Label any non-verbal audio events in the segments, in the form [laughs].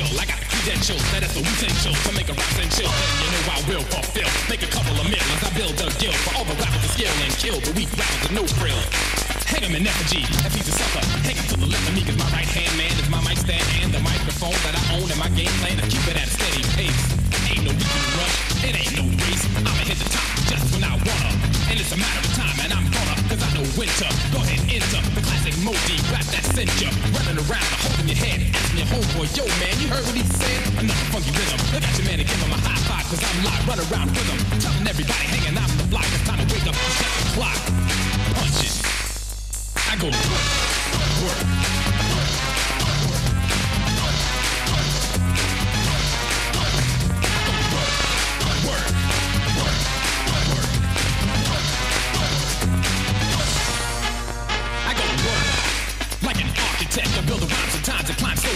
potential. I got credentials that is so essential to make a rap chill. And you know I will fulfill. Make a couple of mil I build a guild for all the rappers to skill and kill the weak rappers with no frill. Hang him in effigy, if he's a sucker. Hang him to the left of me, cause my right hand man is my mic stand and the microphone that I own. And my game plan is keep it at a steady pace. Ain't no need to rush, it ain't no race. I'ma hit the top just when I wanna. And it's a matter of time, and I'm gonna, cause I know winter. Go ahead, enter the classic Modi rap that sent you. Running around, holding your head, asking your homeboy, yo man, you heard what he said? Another funky rhythm. Look at your man and give him a high five, cause I'm live, run around with him. Telling everybody hanging out on the block, it's time to wake up and set the clock. Punch it. I go to work, work.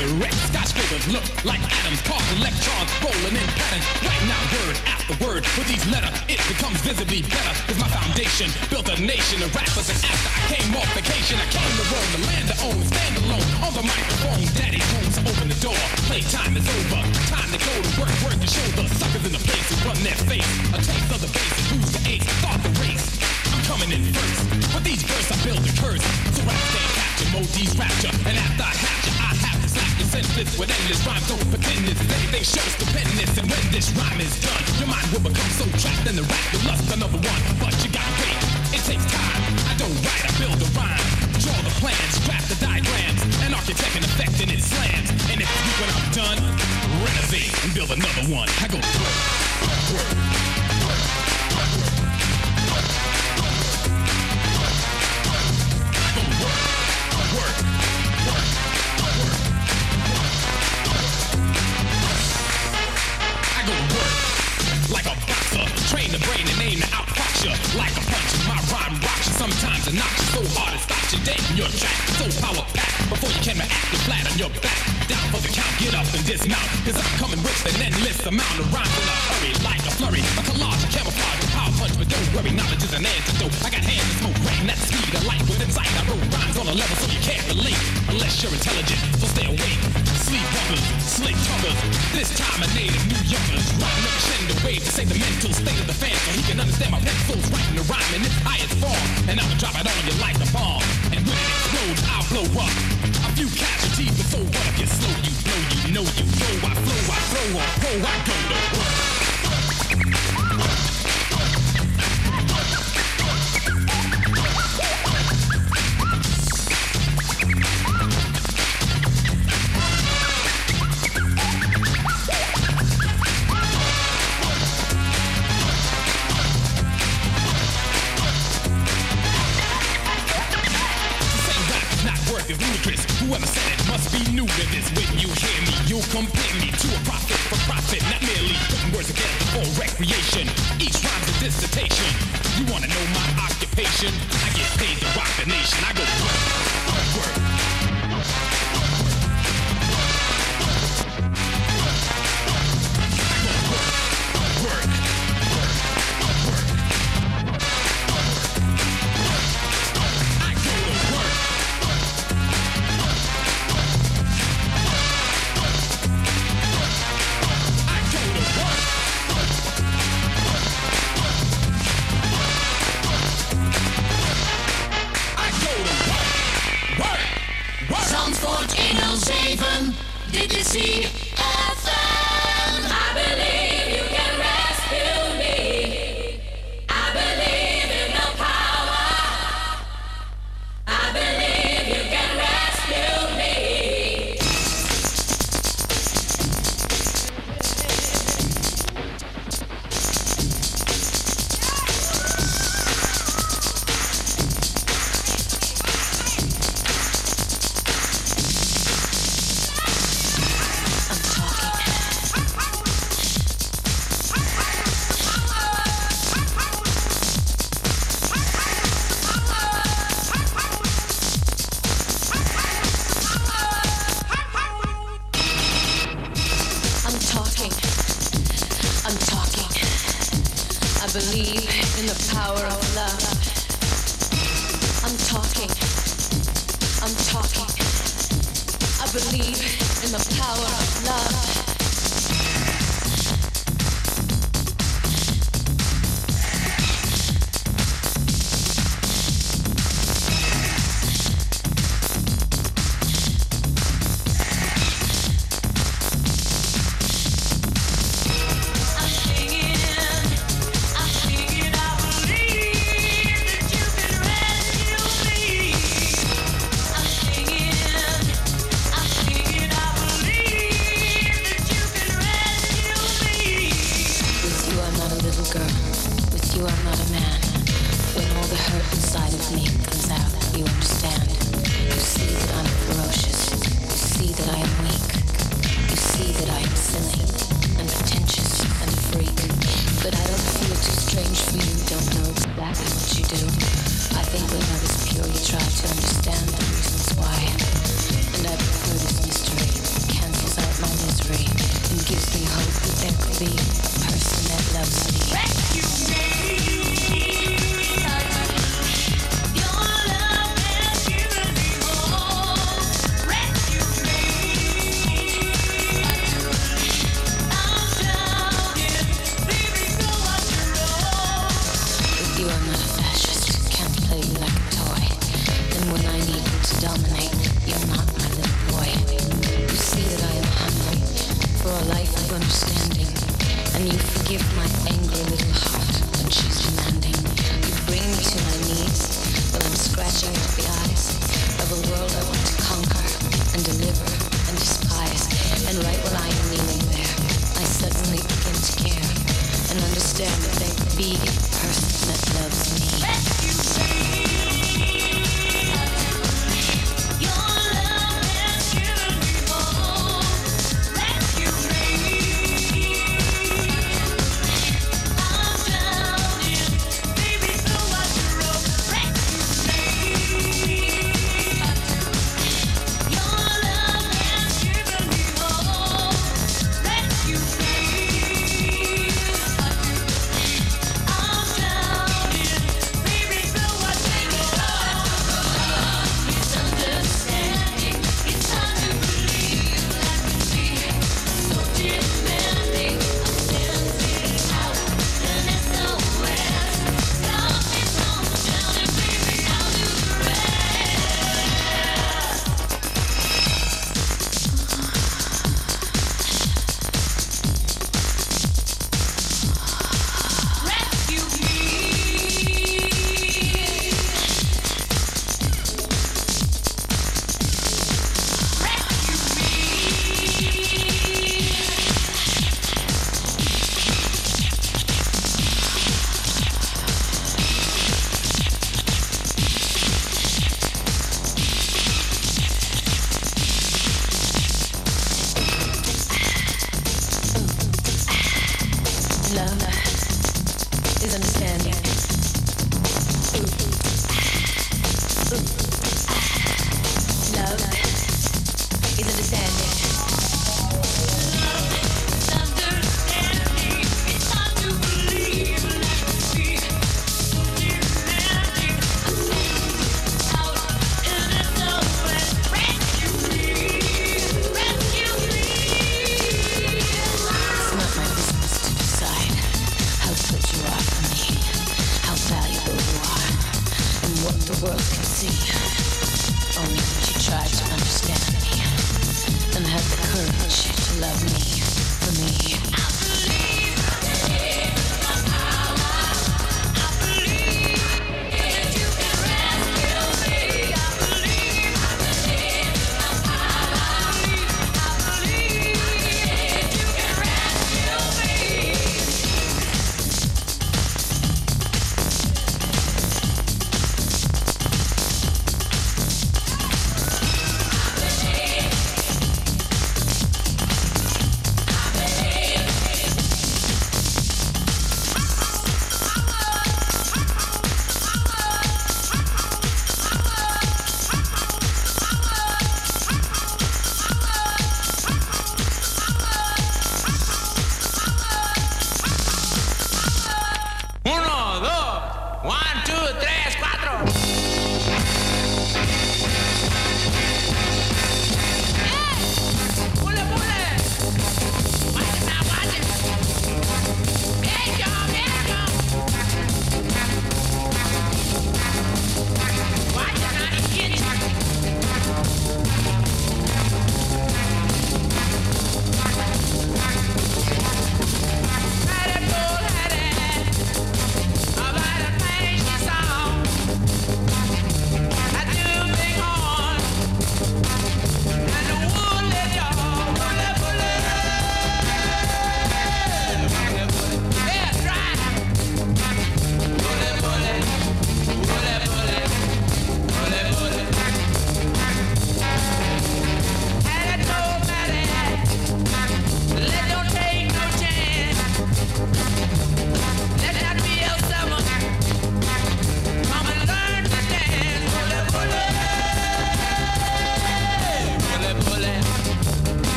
Erect. Skyscrapers look like atoms, cause electrons rolling in patterns. Right now, word after word, with each letter, it becomes visibly better. Cause my foundation built a nation of rappers, and after I came off vacation, I came to roam the land to own, stand alone on the microphone. Daddy's home, so open the door. Playtime is over. Time to go to work, work to show the suckers in the place who run their face. A taste of the and who's the ace? Start the race. I'm coming in first. With these verses, I build a curse. So I can't capture Modi's rapture. And after I capture, I senseless with endless rhymes. Don't pretend this is anything shows stupendous. And when this rhyme is done, your mind will become so trapped in the rap. You lust another one, but you gotta wait. It takes time. I don't write, I build a rhyme. Draw the plans, draft the diagrams. An architect and effect in it slams. And if you when I'm done, renovate and build another one. I go work, you like a punch. My rhyme rocks you sometimes and knocks you so hard it stops you dead in your track. So power packed before you can react, you're flat on your back. Down for the count, get up and dismount. Cause I'm coming with an endless amount of rhymes in a hurry, like a flurry, a collage, a camouflage, punch. But don't worry, knowledge is an antidote. I got hands that smoke rain, that speed of light within sight. I wrote rhymes on a level so you can't relate unless you're intelligent. So stay awake. Sleepwalkers, slick talkers. This time a native New Yorkers. Riding up a wave to say the mental state of the fan so he can understand my pencils writing the rhyme in its highest form. And I'ma drop it on you like a bomb. And when it explodes, I'll blow up. A few casualties, so what if you're slow? You blow, you know you know. I flow, I flow I pro, I go to work. Said it must be new to this. When you hear me, you'll compare me to a prophet for profit, not merely putting words together for recreation. Each rhyme's a dissertation. You wanna know my occupation? I get paid to rock the nation. I go work, work.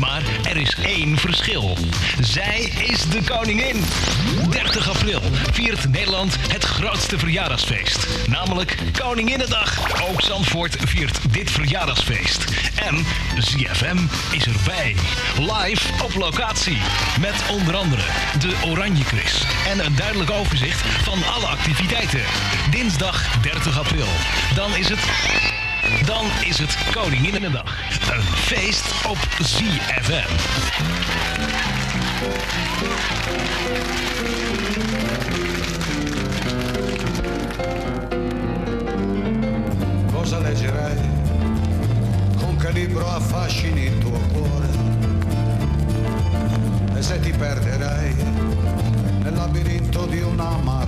Maar er is één verschil. Zij is de koningin. 30 april viert Nederland het grootste verjaardagsfeest. Namelijk Koninginnedag. Ook Zandvoort viert dit verjaardagsfeest. En ZFM is erbij. Live op locatie. Met onder andere de Oranje Quiz. En een duidelijk overzicht van alle activiteiten. Dinsdag 30 april. Dan is het... Dan is het Koninginnedag. Een feest op ZFM. Cosa leggerai? Con che libro affascini il tuo cuore? E se ti perderai nel labirinto di una mare?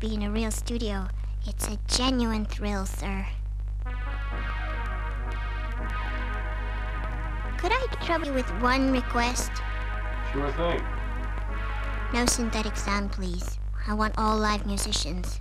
be in a real studio. It's a genuine thrill, sir. Could I trouble you with one request? Sure thing. No synthetic sound, please. I want all live musicians.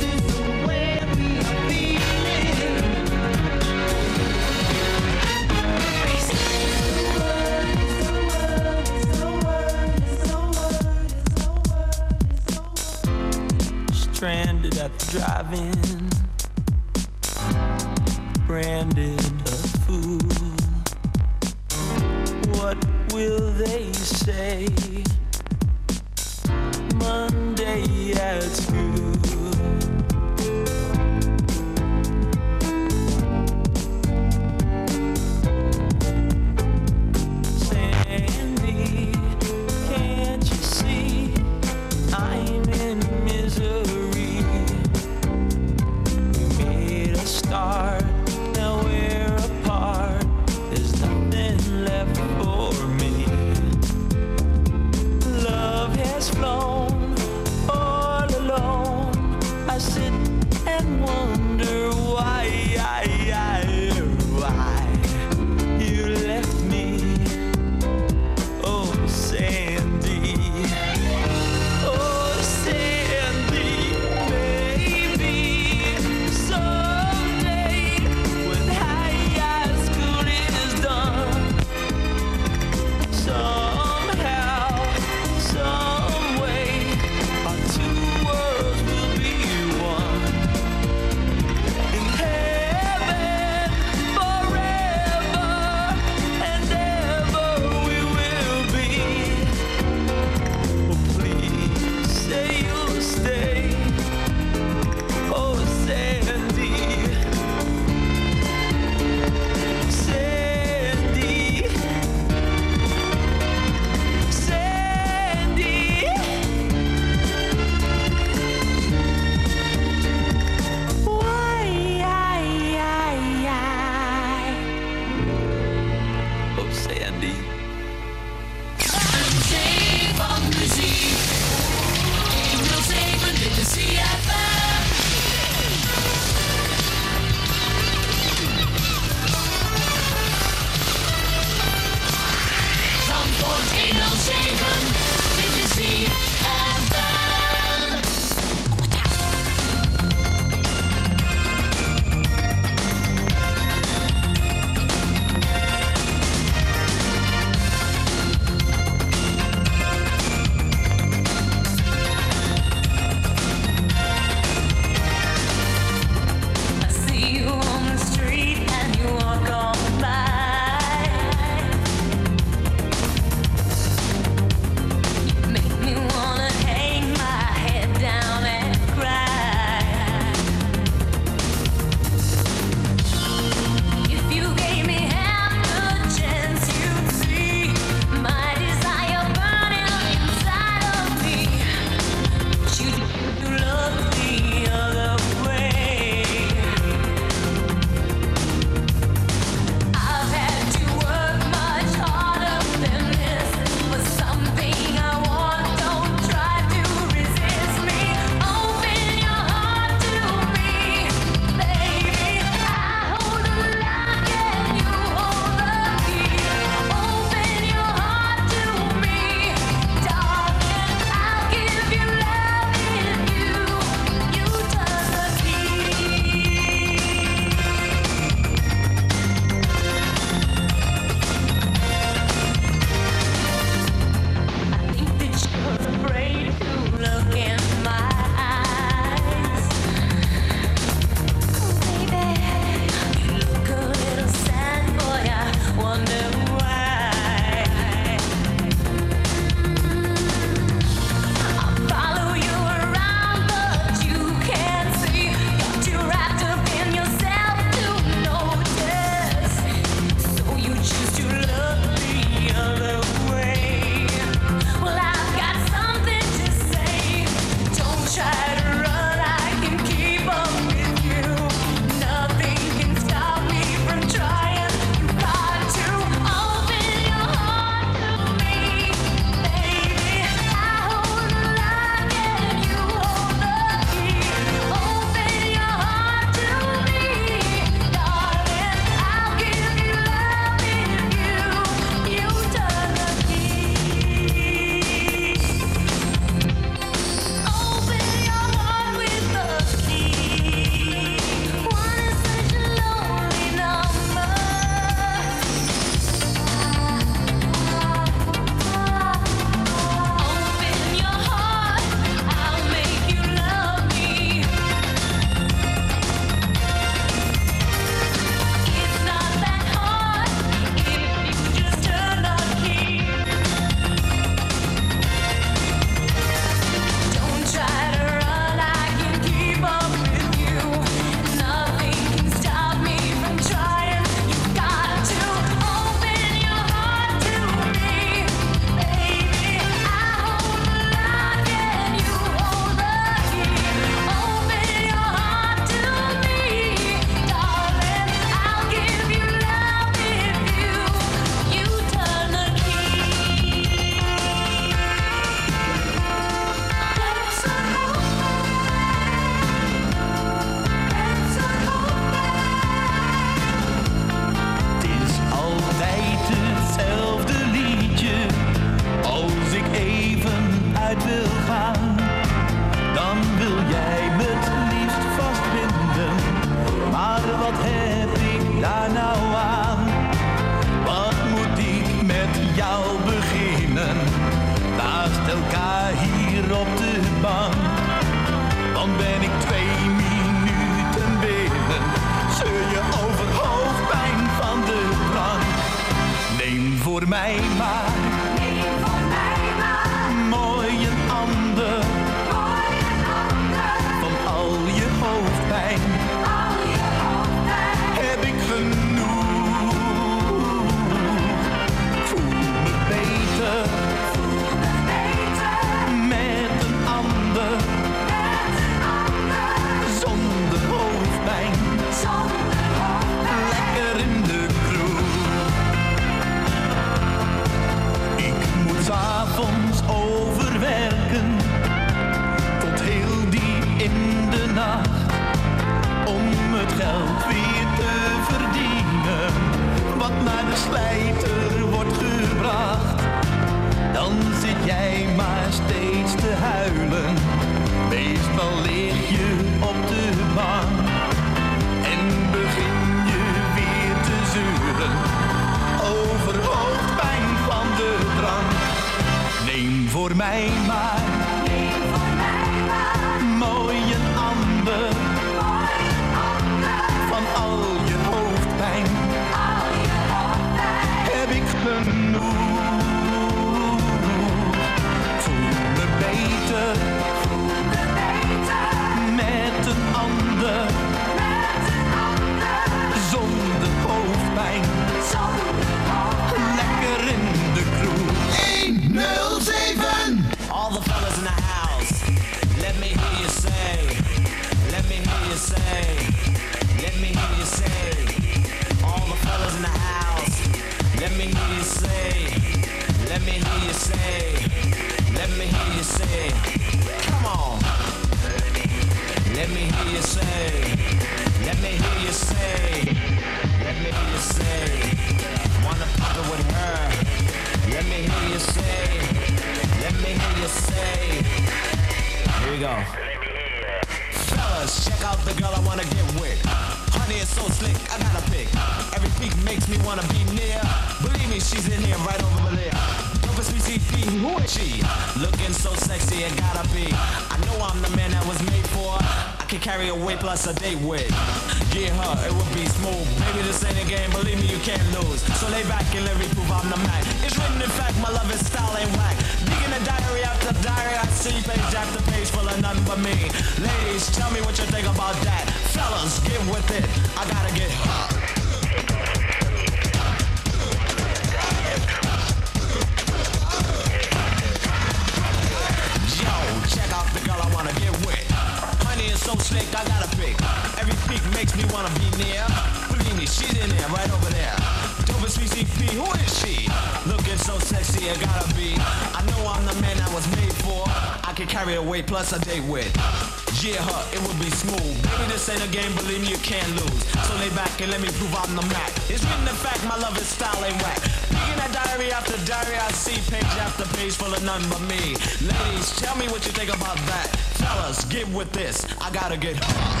none but me. Ladies, tell me what you think about that. Fellas, give with this. I gotta get hot.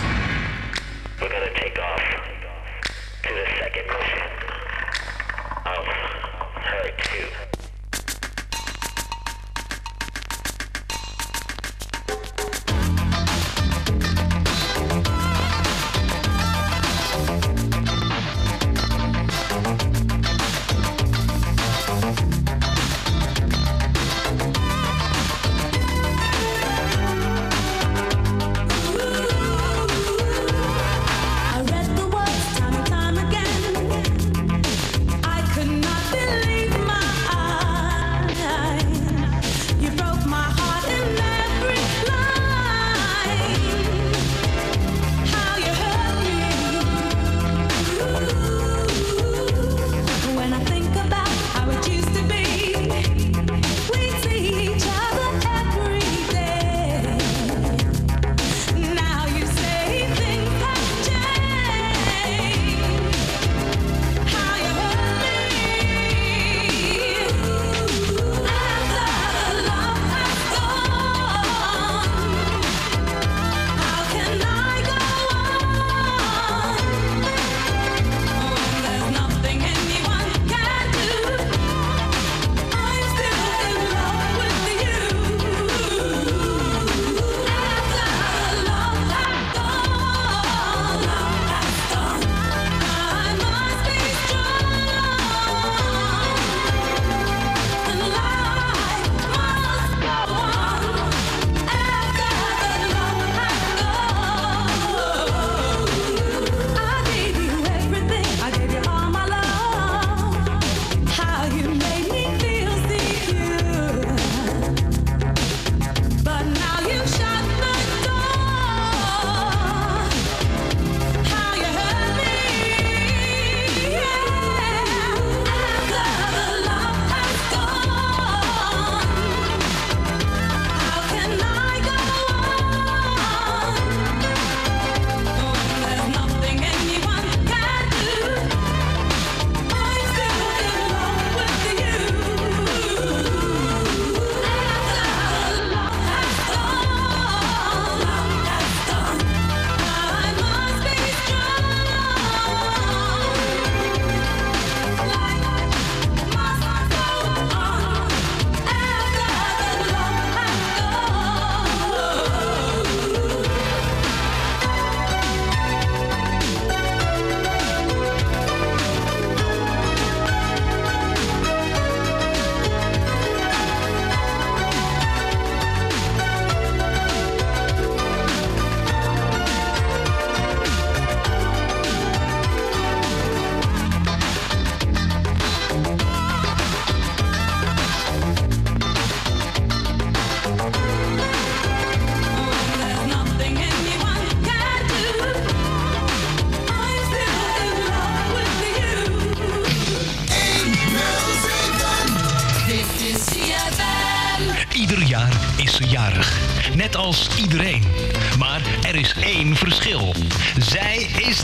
We're gonna take off.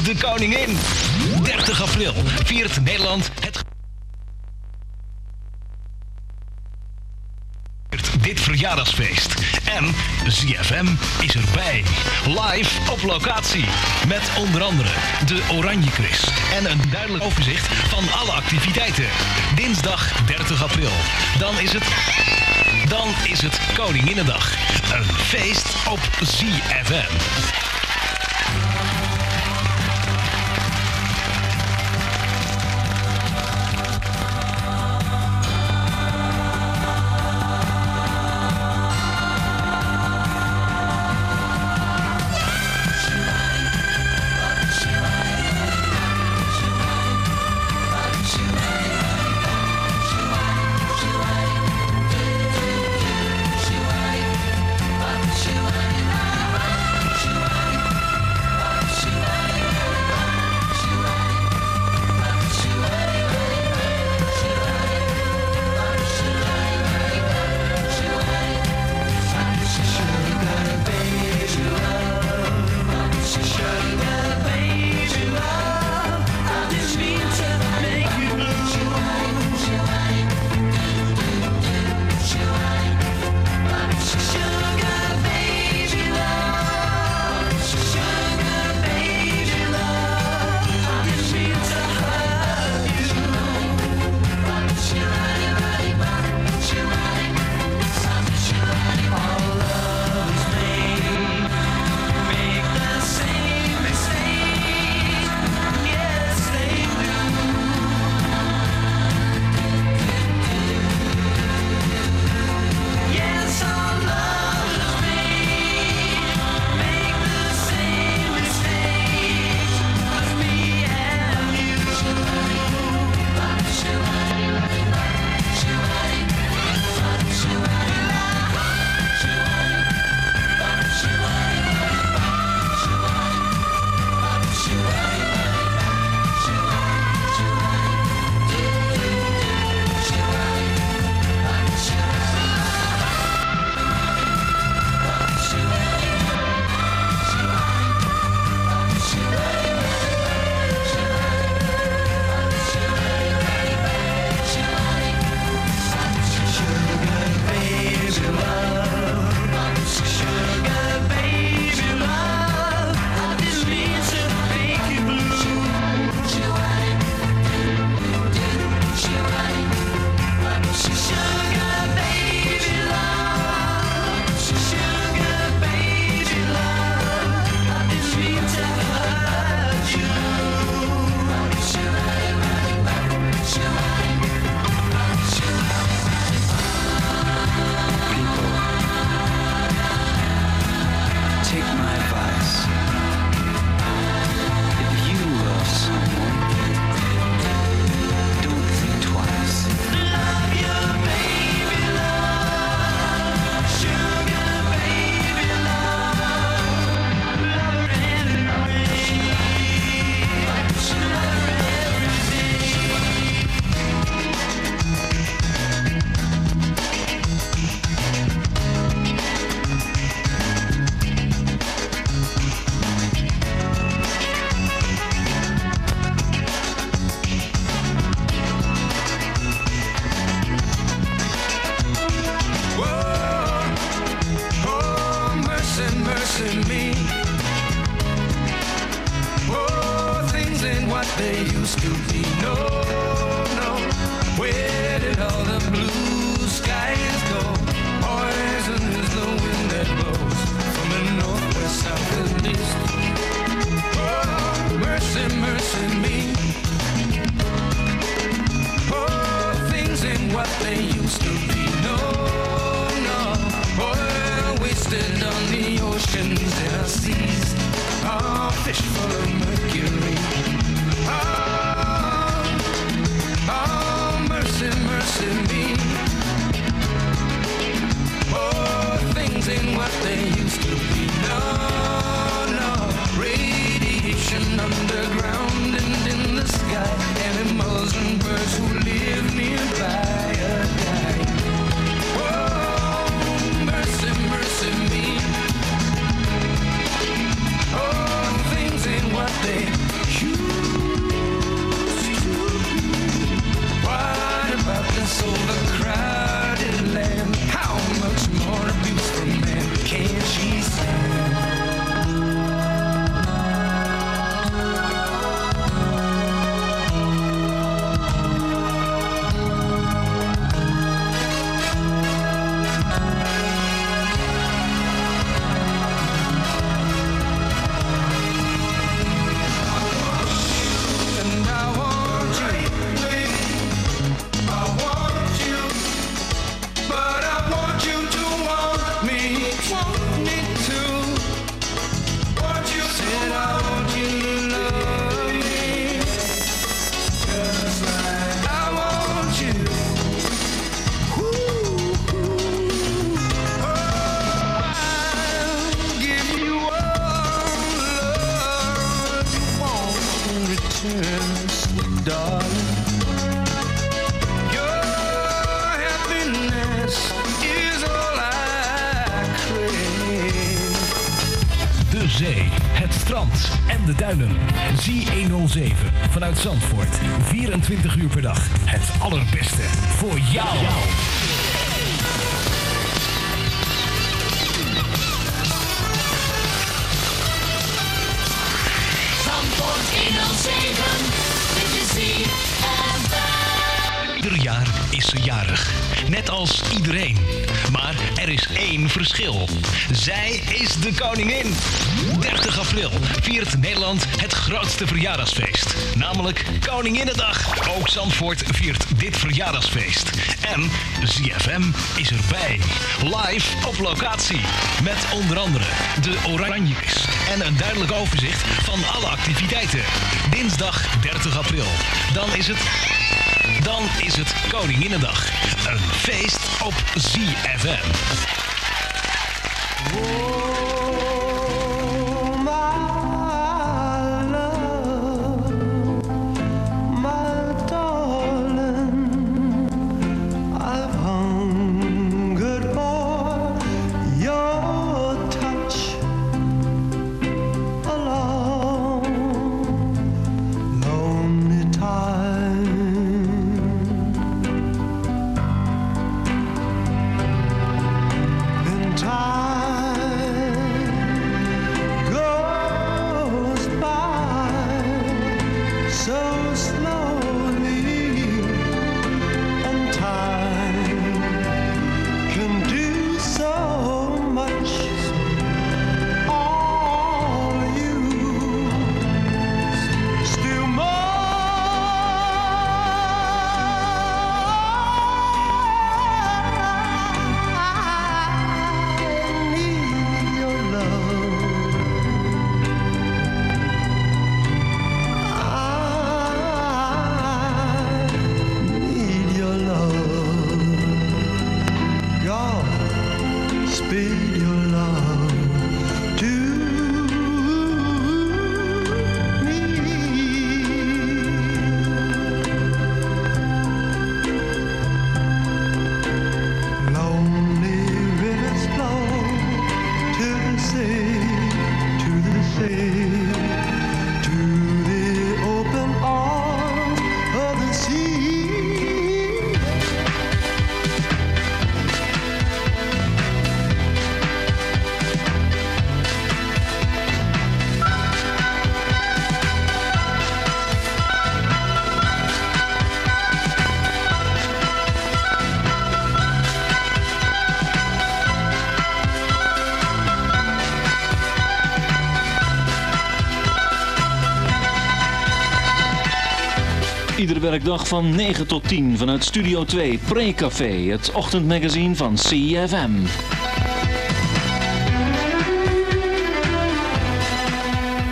de koningin. 30 april viert Nederland het... dit verjaardagsfeest. En ZFM is erbij. Live op locatie. Met onder andere de Oranje Quiz. En een duidelijk overzicht van alle activiteiten. Dinsdag 30 april. Dan is het... Dan is het Koninginnedag. Een feest op ZFM. Grootste verjaardagsfeest. Namelijk Koninginnedag. Ook Zandvoort viert dit verjaardagsfeest. En ZFM is erbij. Live op locatie. Met onder andere de Oranjes. En een duidelijk overzicht van alle activiteiten. Dinsdag 30 april. Dan is het dan is het Koninginnedag. Een feest op ZFM. Werkdag van 9 tot 10 vanuit Studio 2 Pre-Café, het ochtendmagazine van CFM.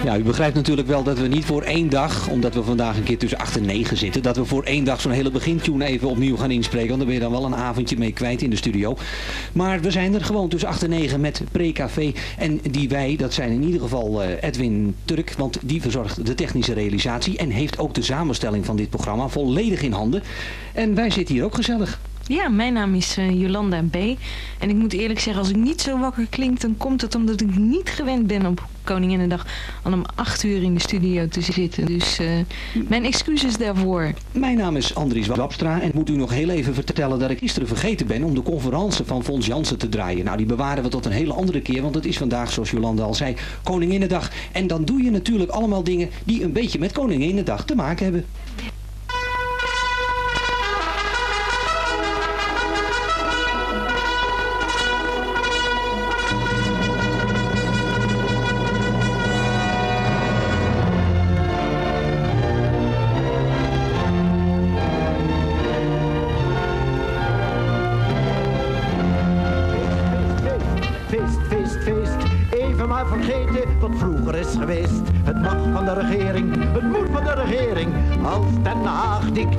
Ja, u begrijpt natuurlijk wel dat we niet voor één dag, omdat we vandaag een keer tussen 8 en 9 zitten, dat we voor één dag zo'n hele begintune even opnieuw gaan inspreken. Want dan ben je dan wel een avondje mee kwijt in de studio. Maar we zijn er gewoon tussen 8 en 9 met Pre-Café. En die wij, dat zijn in ieder geval eh, Edwin Turk, want die verzorgt de technische realisatie en heeft ook de samenstelling van dit programma volledig in handen. En wij zitten hier ook gezellig. Ja, mijn naam is eh, Jolanda B. En ik moet eerlijk zeggen, als ik niet zo wakker klink, dan komt het omdat ik niet gewend ben op Koninginnedag al om 8 uur in de studio te zitten. Dus eh, mijn excuses daarvoor. Mijn naam is Andries Wapstra en moet u nog heel even vertellen dat ik gisteren vergeten ben om de conferentie van Fons Jansen te draaien. Nou, die bewaren we tot een hele andere keer, want het is vandaag, zoals Jolanda al zei, Koninginnedag. En dan doe je natuurlijk allemaal dingen die een beetje met Koninginnedag te maken hebben.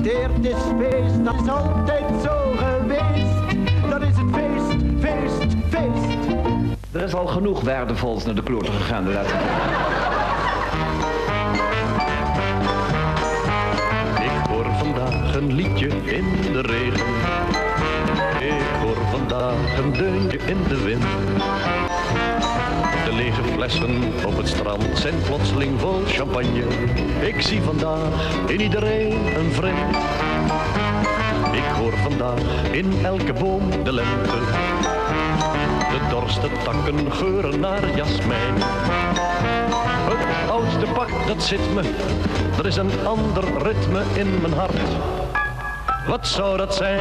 Dicteert is feest, dat is altijd zo geweest. Dan is het feest, feest, feest. Er is al genoeg waardevols naar de kloten gegaan de laatste Ik hoor vandaag een liedje in de regen. Ik vandaag een deuntje in de wind. De lege flessen op het strand zijn plotseling vol champagne. Ik zie vandaag in iedereen een vriend. Ik hoor vandaag in elke boom de lente. De dorste takken geuren naar jasmijn. Het oudste pak, dat zit me. Er is een ander ritme in mijn hart. Wat zou dat zijn?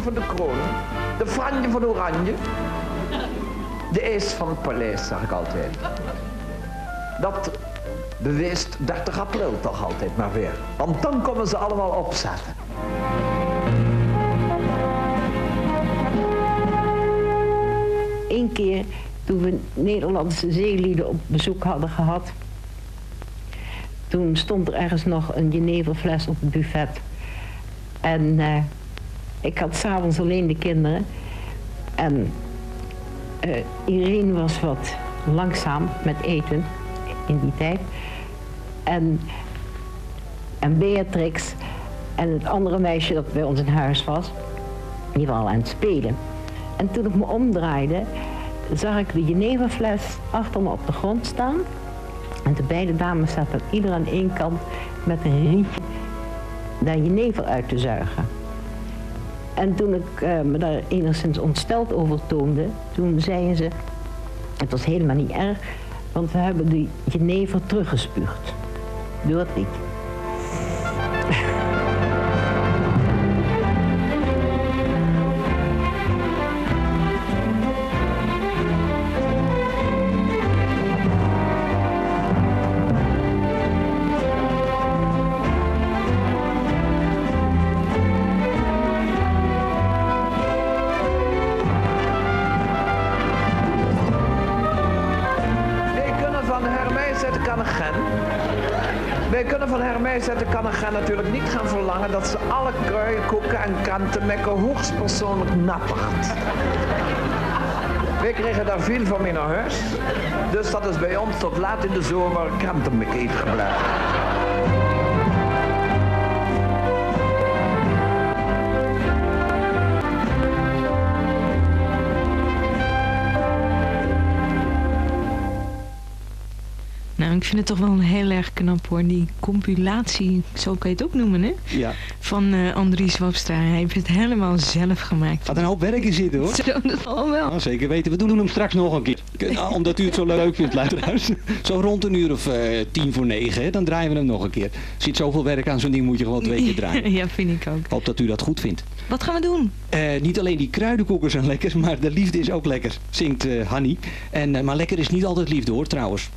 Van de kroon. De franje van Oranje. De eis van het paleis, zeg ik altijd. Dat beweest 30 april toch altijd maar weer. Want dan komen ze allemaal opzetten. Eén keer toen we Nederlandse zeelieden op bezoek hadden gehad. Toen stond er ergens nog een jeneverfles op het buffet. En eh, ik had s'avonds alleen de kinderen. En eh, Irene was wat langzaam met eten in die tijd. En, en Beatrix en het andere meisje dat bij ons in huis was, die waren aan het spelen. En toen ik me omdraaide, zag ik de jeneverfles achter me op de grond staan. En de beide dames zaten ieder aan één kant met een rietje daar jenever uit te zuigen. En toen ik eh, me daar enigszins ontsteld over toonde, toen zeiden ze, het was helemaal niet erg, want we hebben die jenever teruggespuugd. Door het liedje. Natuurlijk niet gaan verlangen dat ze alle koeken en kantenmekken hoogstpersoonlijk nappert. Wij kregen daar veel van naar huis. Dus dat is bij ons tot laat in de zomer krantenmek eten gebleven. Nou, ik vind het toch wel een heel erg knap hoor. Die compilatie, zo kan je het ook noemen hè? Ja. Van eh Andries Wapstra. Hij heeft het helemaal zelf gemaakt. Had een hoop werk in zitten hoor. Zo, dat al wel. Nou, zeker weten. We doen hem straks nog een keer. [laughs] Nou, Omdat u het zo leuk vindt, luisteraars. Zo rond een uur of eh, tien voor negen, hè, dan draaien we hem nog een keer. Er zit zoveel werk aan zo'n ding, moet je gewoon twee keer draaien. [laughs] ja, vind ik ook. Hoop dat u dat goed vindt. Wat gaan we doen? Eh, niet alleen die kruidenkoeken zijn lekker, maar de liefde is ook lekker, zingt Hanny. En, maar lekker is niet altijd liefde hoor, trouwens.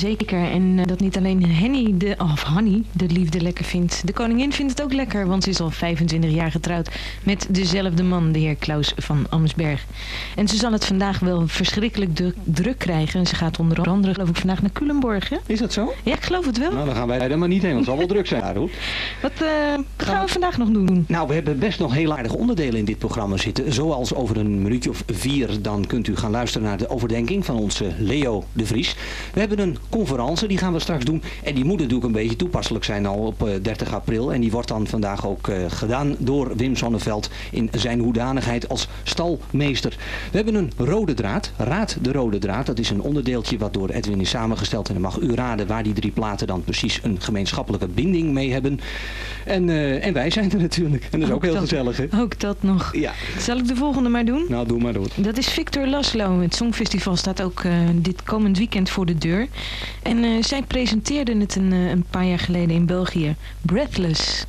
Zeker. En eh, dat niet alleen Henny, de, of Hanny, de liefde lekker vindt. De koningin vindt het ook lekker, want ze is al 25 jaar getrouwd met dezelfde man, de heer Klaus van Amsberg. En ze zal het vandaag wel verschrikkelijk druk, druk krijgen. En ze gaat onder andere, geloof ik, vandaag naar Culemborg, hè? Is dat zo? Ja, ik geloof het wel. Nou, dan gaan wij er maar niet heen, want het zal wel druk zijn. Ja, goed. [laughs] Wat eh, gaan we vandaag nog doen? Nou, we hebben best nog heel aardige onderdelen in dit programma zitten. Zoals over een minuutje of vier, dan kunt u gaan luisteren naar de overdenking van onze Leo de Vries. We hebben een conferentie, die gaan we straks doen. En die moet natuurlijk een beetje toepasselijk zijn al op eh, 30 april. En die wordt dan vandaag ook eh, gedaan door Wim Sonneveld in zijn hoedanigheid als stalmeester. We hebben een rode draad, Raad de Rode Draad. Dat is een onderdeeltje wat door Edwin is samengesteld. En dan mag u raden waar die drie platen dan precies een gemeenschappelijke binding mee hebben. En, eh, en wij zijn er natuurlijk. En dat is ook, heel dat, gezellig, hè? Ook dat nog. Ja. Zal ik de volgende maar doen? Nou, doe maar door. Dat is Victor Laszlo. Het Songfestival staat ook eh, dit komend weekend voor de deur. En eh, zij presenteerden het een, een paar jaar geleden in België. Breathless.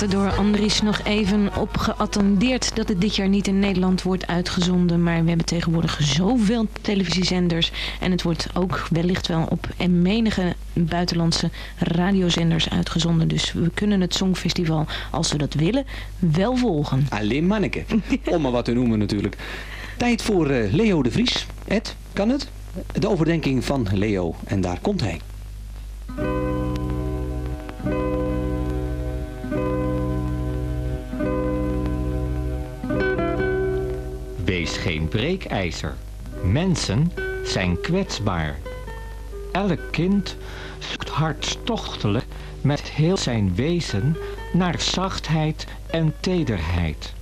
Werd er door Andries nog even op geattendeerd dat het dit jaar niet in Nederland wordt uitgezonden. Maar we hebben tegenwoordig zoveel televisiezenders. En het wordt ook wellicht wel op en menige buitenlandse radiozenders uitgezonden. Dus we kunnen het Songfestival, als we dat willen, wel volgen. Alleen manneke. Om maar wat te noemen natuurlijk. Tijd voor eh, Leo de Vries. Ed, kan het? De overdenking van Leo. En daar komt hij. Wees geen breekijzer. Mensen zijn kwetsbaar. Elk kind zoekt hartstochtelijk met heel zijn wezen naar zachtheid en tederheid.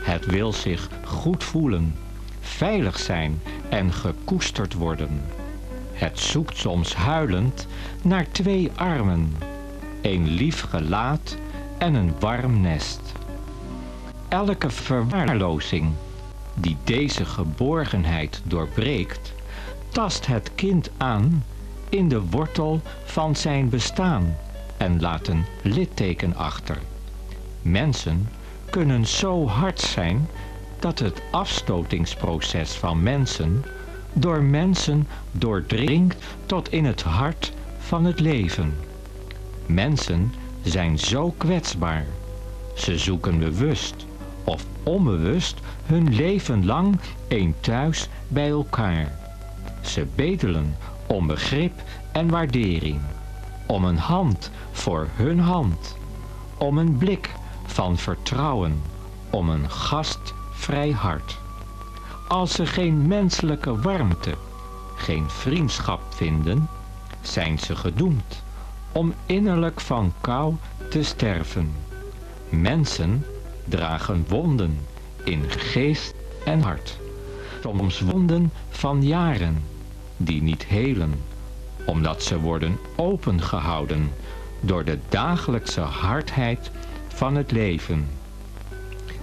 Het wil zich goed voelen, veilig zijn en gekoesterd worden. Het zoekt soms huilend naar twee armen, een lief gelaat en een warm nest. Elke verwaarlozing die deze geborgenheid doorbreekt, tast het kind aan in de wortel van zijn bestaan en laat een litteken achter. Mensen kunnen zo hard zijn dat het afstotingsproces van mensen door mensen doordringt tot in het hart van het leven. Mensen zijn zo kwetsbaar. Ze zoeken bewust of onbewust hun leven lang een thuis bij elkaar. Ze bedelen om begrip en waardering, om een hand voor hun hand, om een blik van vertrouwen, om een gastvrij hart. Als ze geen menselijke warmte, geen vriendschap vinden, zijn ze gedoemd om innerlijk van kou te sterven. Mensen dragen wonden in geest en hart. Soms wonden van jaren die niet helen, omdat ze worden opengehouden door de dagelijkse hardheid van het leven.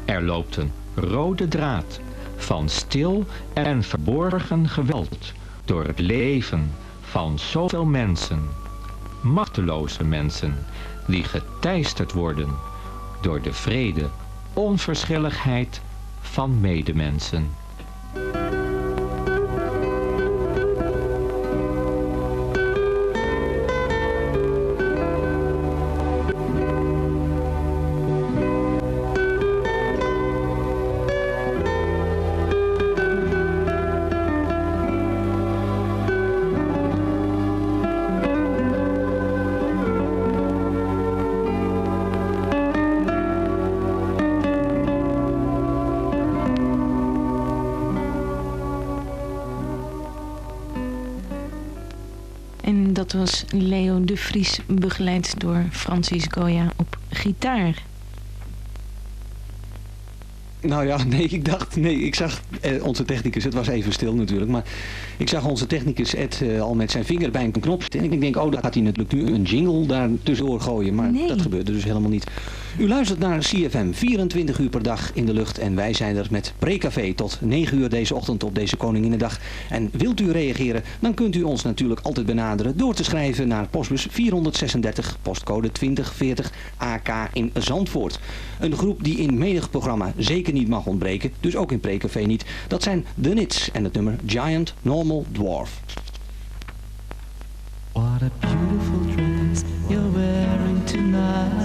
Er loopt een rode draad van stil en verborgen geweld door het leven van zoveel mensen, machteloze mensen, die geteisterd worden door de vrede, onverschilligheid van medemensen. De Vries, begeleid door Francis Goya op gitaar. Nou ja, [laughs] nee, ik dacht, nee, ik zag eh, onze technicus, het was even stil natuurlijk, maar ik zag onze technicus Ed eh, al met zijn vinger bij een knop zitten. En ik denk, oh, dan gaat hij natuurlijk nu een jingle daar tussendoor gooien, maar dat gebeurde dus helemaal niet. U luistert naar CFM, 24 uur per dag in de lucht en wij zijn er met Precafé tot 9 uur deze ochtend op deze Koninginnedag. En wilt u reageren, dan kunt u ons natuurlijk altijd benaderen door te schrijven naar postbus 436, postcode 2040 AK in Zandvoort. Een groep die in menig programma zeker niet mag ontbreken, dus ook in Precafé niet. Dat zijn The Nits en het nummer Giant Normal Dwarf. What a beautiful dress you're wearing.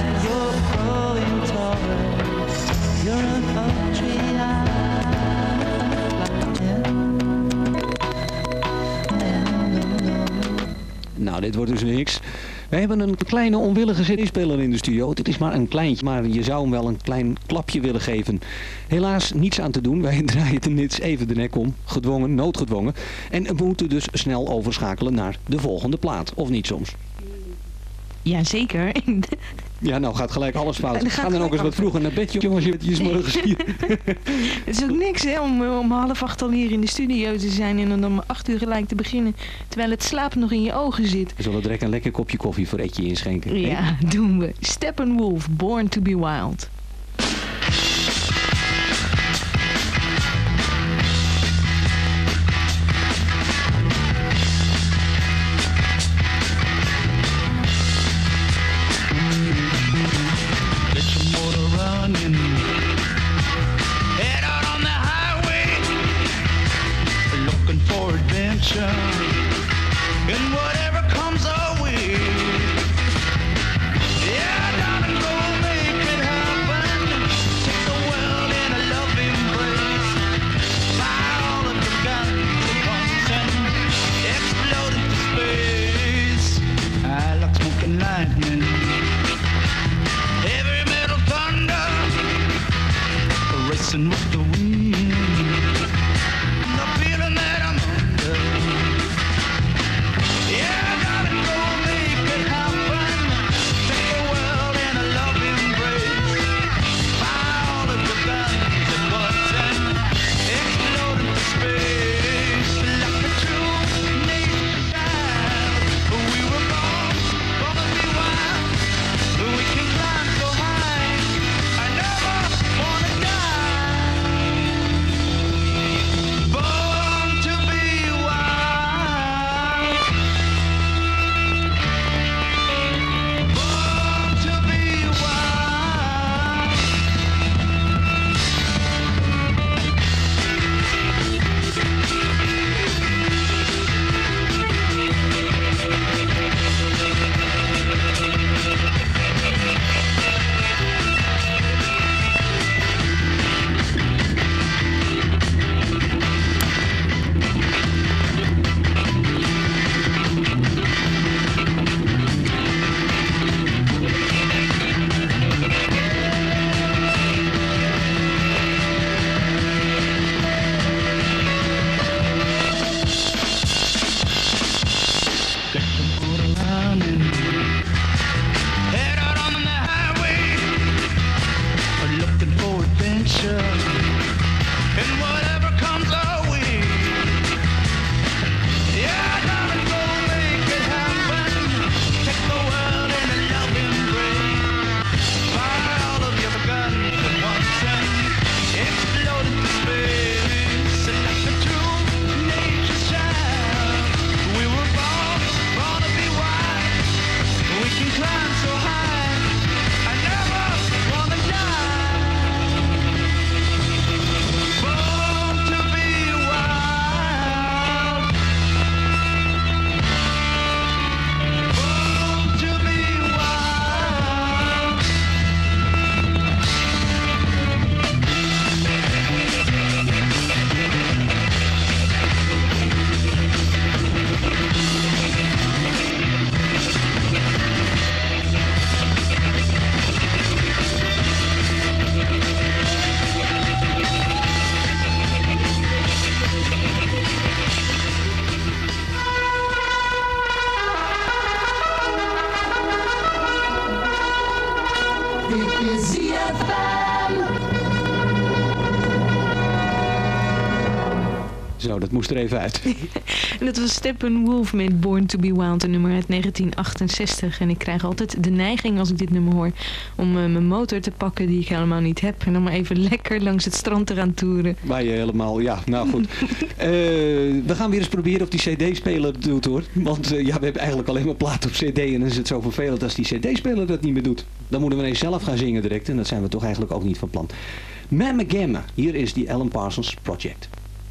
Nou, dit wordt dus niks. We hebben een kleine onwillige cd-speler in de studio. Dit is maar een kleintje, maar je zou hem wel een klein klapje willen geven. Helaas niets aan te doen. Wij [laughs] draaien de nits even de nek om. Gedwongen, noodgedwongen. En we moeten dus snel overschakelen naar de volgende plaat. Of niet soms? Jazeker. [laughs] [laughs] Ja, nou gaat gelijk alles fout. Ga dan ook eens wat vroeger naar bed, jongens, je, is morgens hier. [laughs] Het is ook niks hè, om, eh, om half acht al hier in de studio te zijn en dan om acht uur gelijk te beginnen. Terwijl het slaap nog in je ogen zit. We zullen direct een lekker kopje koffie voor Etje inschenken. Ja, doen we. Steppenwolf, Born to be Wild. Moest er even uit. [laughs] En dat was Steppenwolf met Born to be Wild, een nummer uit 1968. En ik krijg altijd de neiging als ik dit nummer hoor om eh, mijn motor te pakken die ik helemaal niet heb. En dan maar even lekker langs het strand te gaan toeren. Waar je helemaal, ja, nou goed. [laughs] Eh, we gaan weer eens proberen of die cd-speler het doet hoor. Want eh, ja, we hebben eigenlijk alleen maar plaat op cd en dan is het zo vervelend als die cd-speler dat niet meer doet. Dan moeten we ineens zelf gaan zingen direct en dat zijn we toch eigenlijk ook niet van plan. Mamma Gamma, hier is die Alan Parsons Project.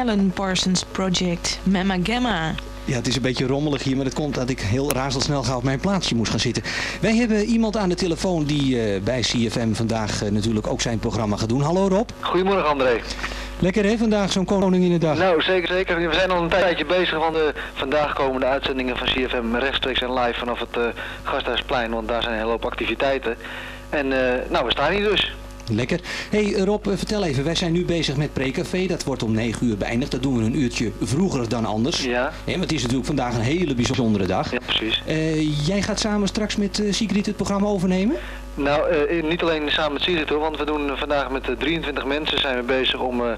Alan Parsons Project, Mamma Gamma. Ja, het is een beetje rommelig hier, maar dat komt dat ik heel razendsnel ga op mijn plaatsje moest gaan zitten. Wij hebben iemand aan de telefoon die eh, bij CFM vandaag eh, natuurlijk ook zijn programma gaat doen. Hallo Rob. Goedemorgen André. Lekker hè, vandaag zo'n Koninginnedag. Nou, zeker, zeker. We zijn al een tijdje bezig van de vandaag komende uitzendingen van CFM rechtstreeks en live vanaf het eh, Gasthuisplein, want daar zijn een hele hoop activiteiten. En eh, nou, we staan hier dus. Lekker. hey, Rob, eh, vertel even. Wij zijn nu bezig met Precafé. Dat wordt om 9 uur beëindigd. Dat doen we een uurtje vroeger dan anders. Ja. Hè, want het is natuurlijk vandaag een hele bijzondere dag. Ja, precies. Eh, jij gaat samen straks met eh, Sigrid het programma overnemen? Nou, eh, niet alleen samen met Sigrid hoor, want we doen vandaag met eh, 23 mensen zijn we bezig om eh,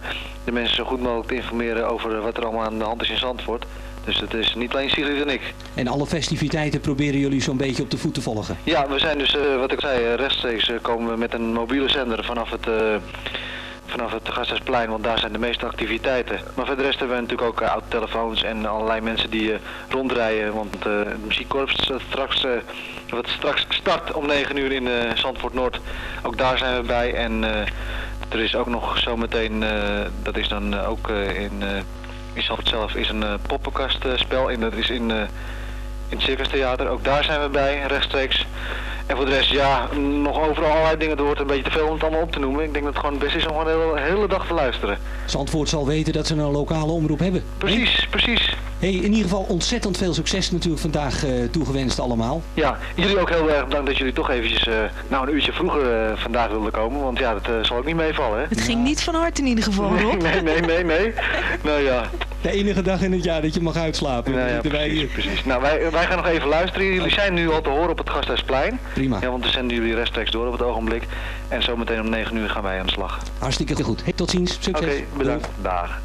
de mensen zo goed mogelijk te informeren over wat er allemaal aan de hand is in Zandvoort. Dus het is niet alleen Sigrid en ik. En alle festiviteiten proberen jullie zo'n beetje op de voet te volgen. Ja, we zijn dus, eh, wat ik zei, eh, rechtstreeks eh, komen we met een mobiele zender vanaf het, eh, vanaf het Gasthuisplein, want daar zijn de meeste activiteiten. Maar voor de rest hebben we natuurlijk ook uh, telefoons en allerlei mensen die rondrijden, want het muziekkorps straks, wat straks start om 9 uur in Zandvoort Noord. Ook daar zijn we bij en er is ook nog zometeen, dat is dan ook in, in Zandvoort zelf, is een uh, poppenkastspel en dat is in... eh, in het Circus Theater. Ook daar zijn we bij, rechtstreeks. En voor de rest, ja, nog overal allerlei dingen. Er wordt een beetje te veel om het allemaal op te noemen. Ik denk dat het gewoon het beste is om gewoon de hele, hele dag te luisteren. Zandvoort zal weten dat ze een lokale omroep hebben. Precies, precies. Hey, in ieder geval ontzettend veel succes natuurlijk vandaag eh, toegewenst allemaal. Ja, jullie ook heel erg bedankt dat jullie toch eventjes eh, nou een uurtje vroeger eh, vandaag wilden komen. Want ja, dat zal ook niet meevallen, hè? Het ging niet van harte in ieder geval, Rob. Nee, nee, nee, nee. Nou ja. De enige dag in het jaar dat je mag uitslapen. Nou ja, zitten wij precies, hier. precies. Nou, wij, wij gaan nog even luisteren. Jullie zijn nu al te horen op het Gasthuisplein. Prima. Ja, want we zenden jullie rechtstreeks door op het ogenblik. En zometeen om 9 uur gaan wij aan de slag. Hartstikke goed. Hey, tot ziens. Oké, Succes. bedankt. Dag.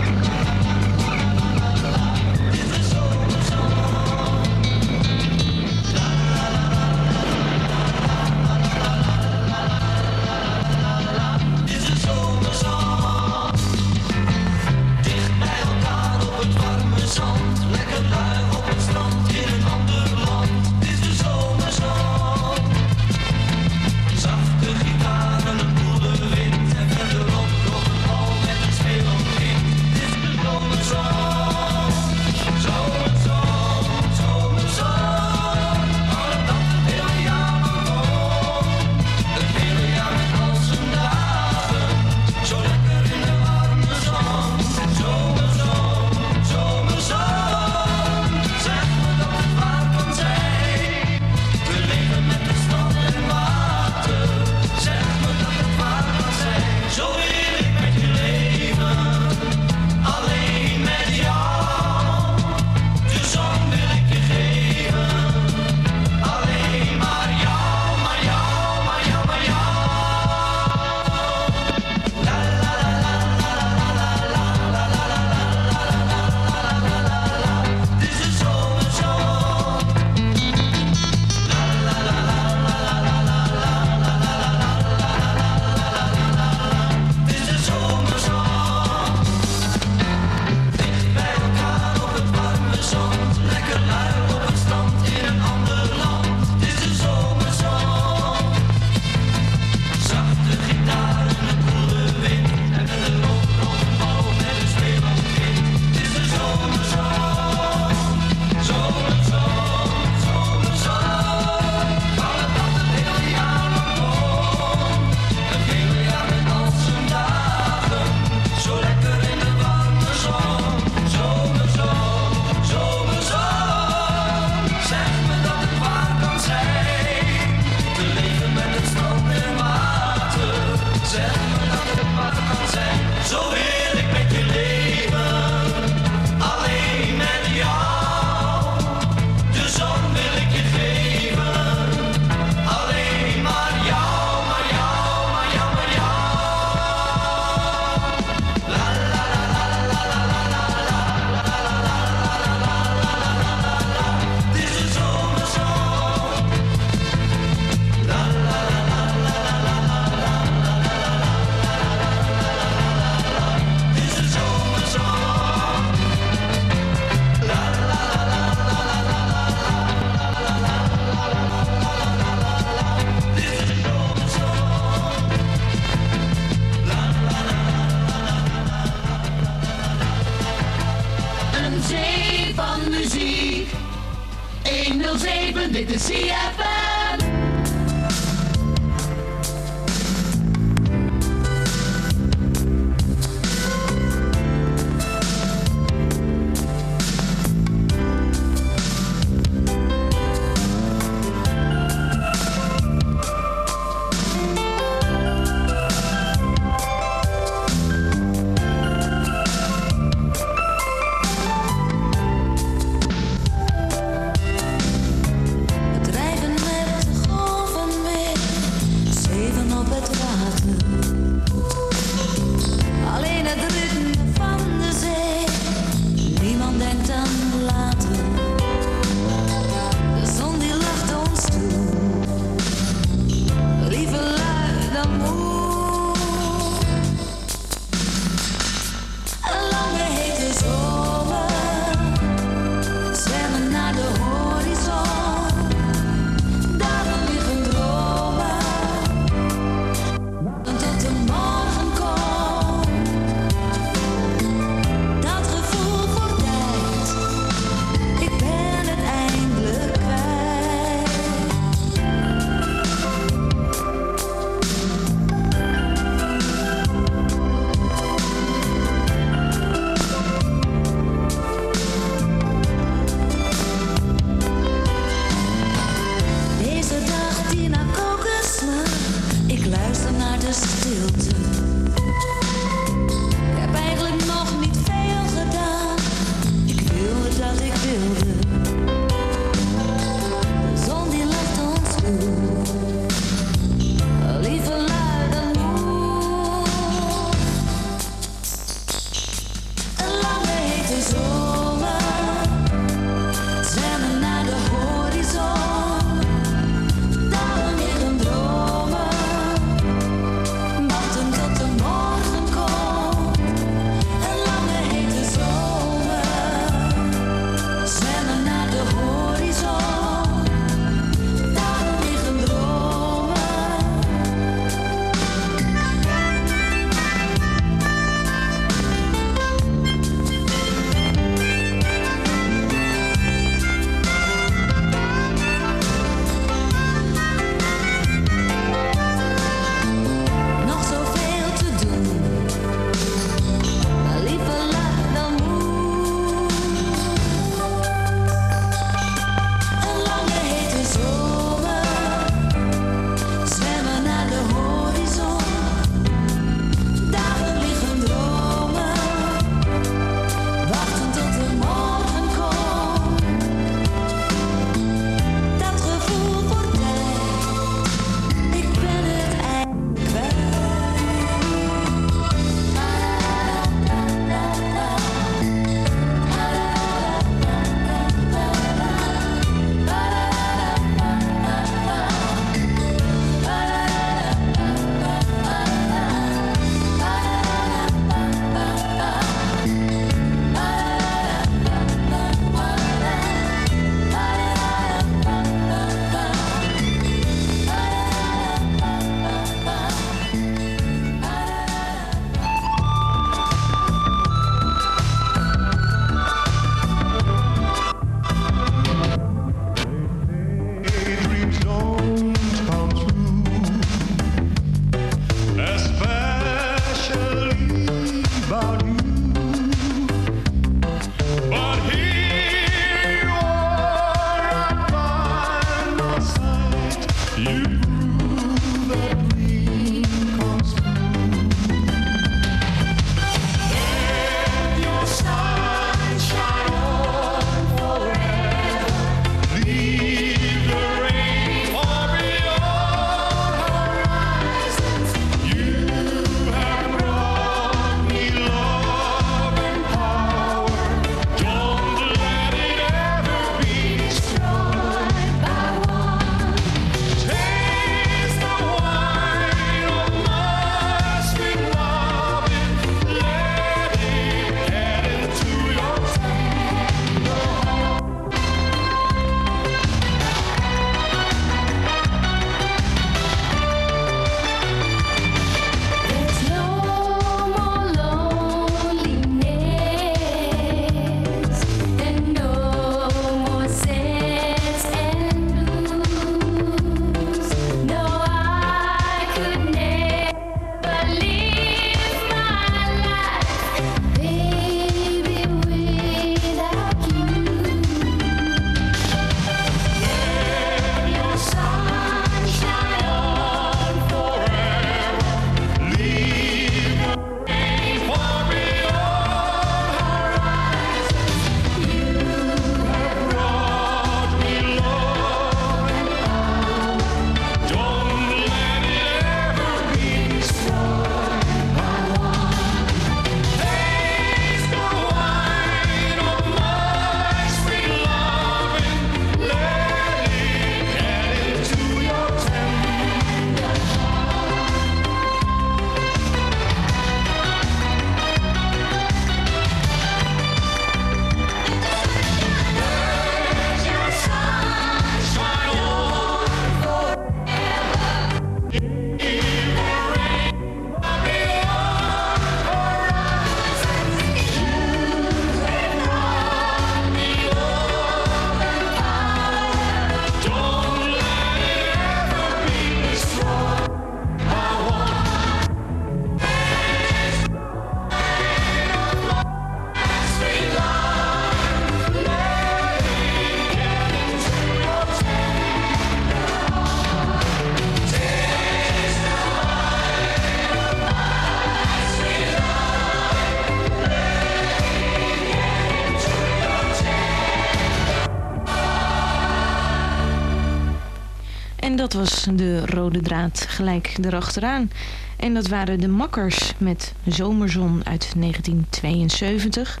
Rode draad gelijk erachteraan. En dat waren de Makkers met Zomerzon uit 1972.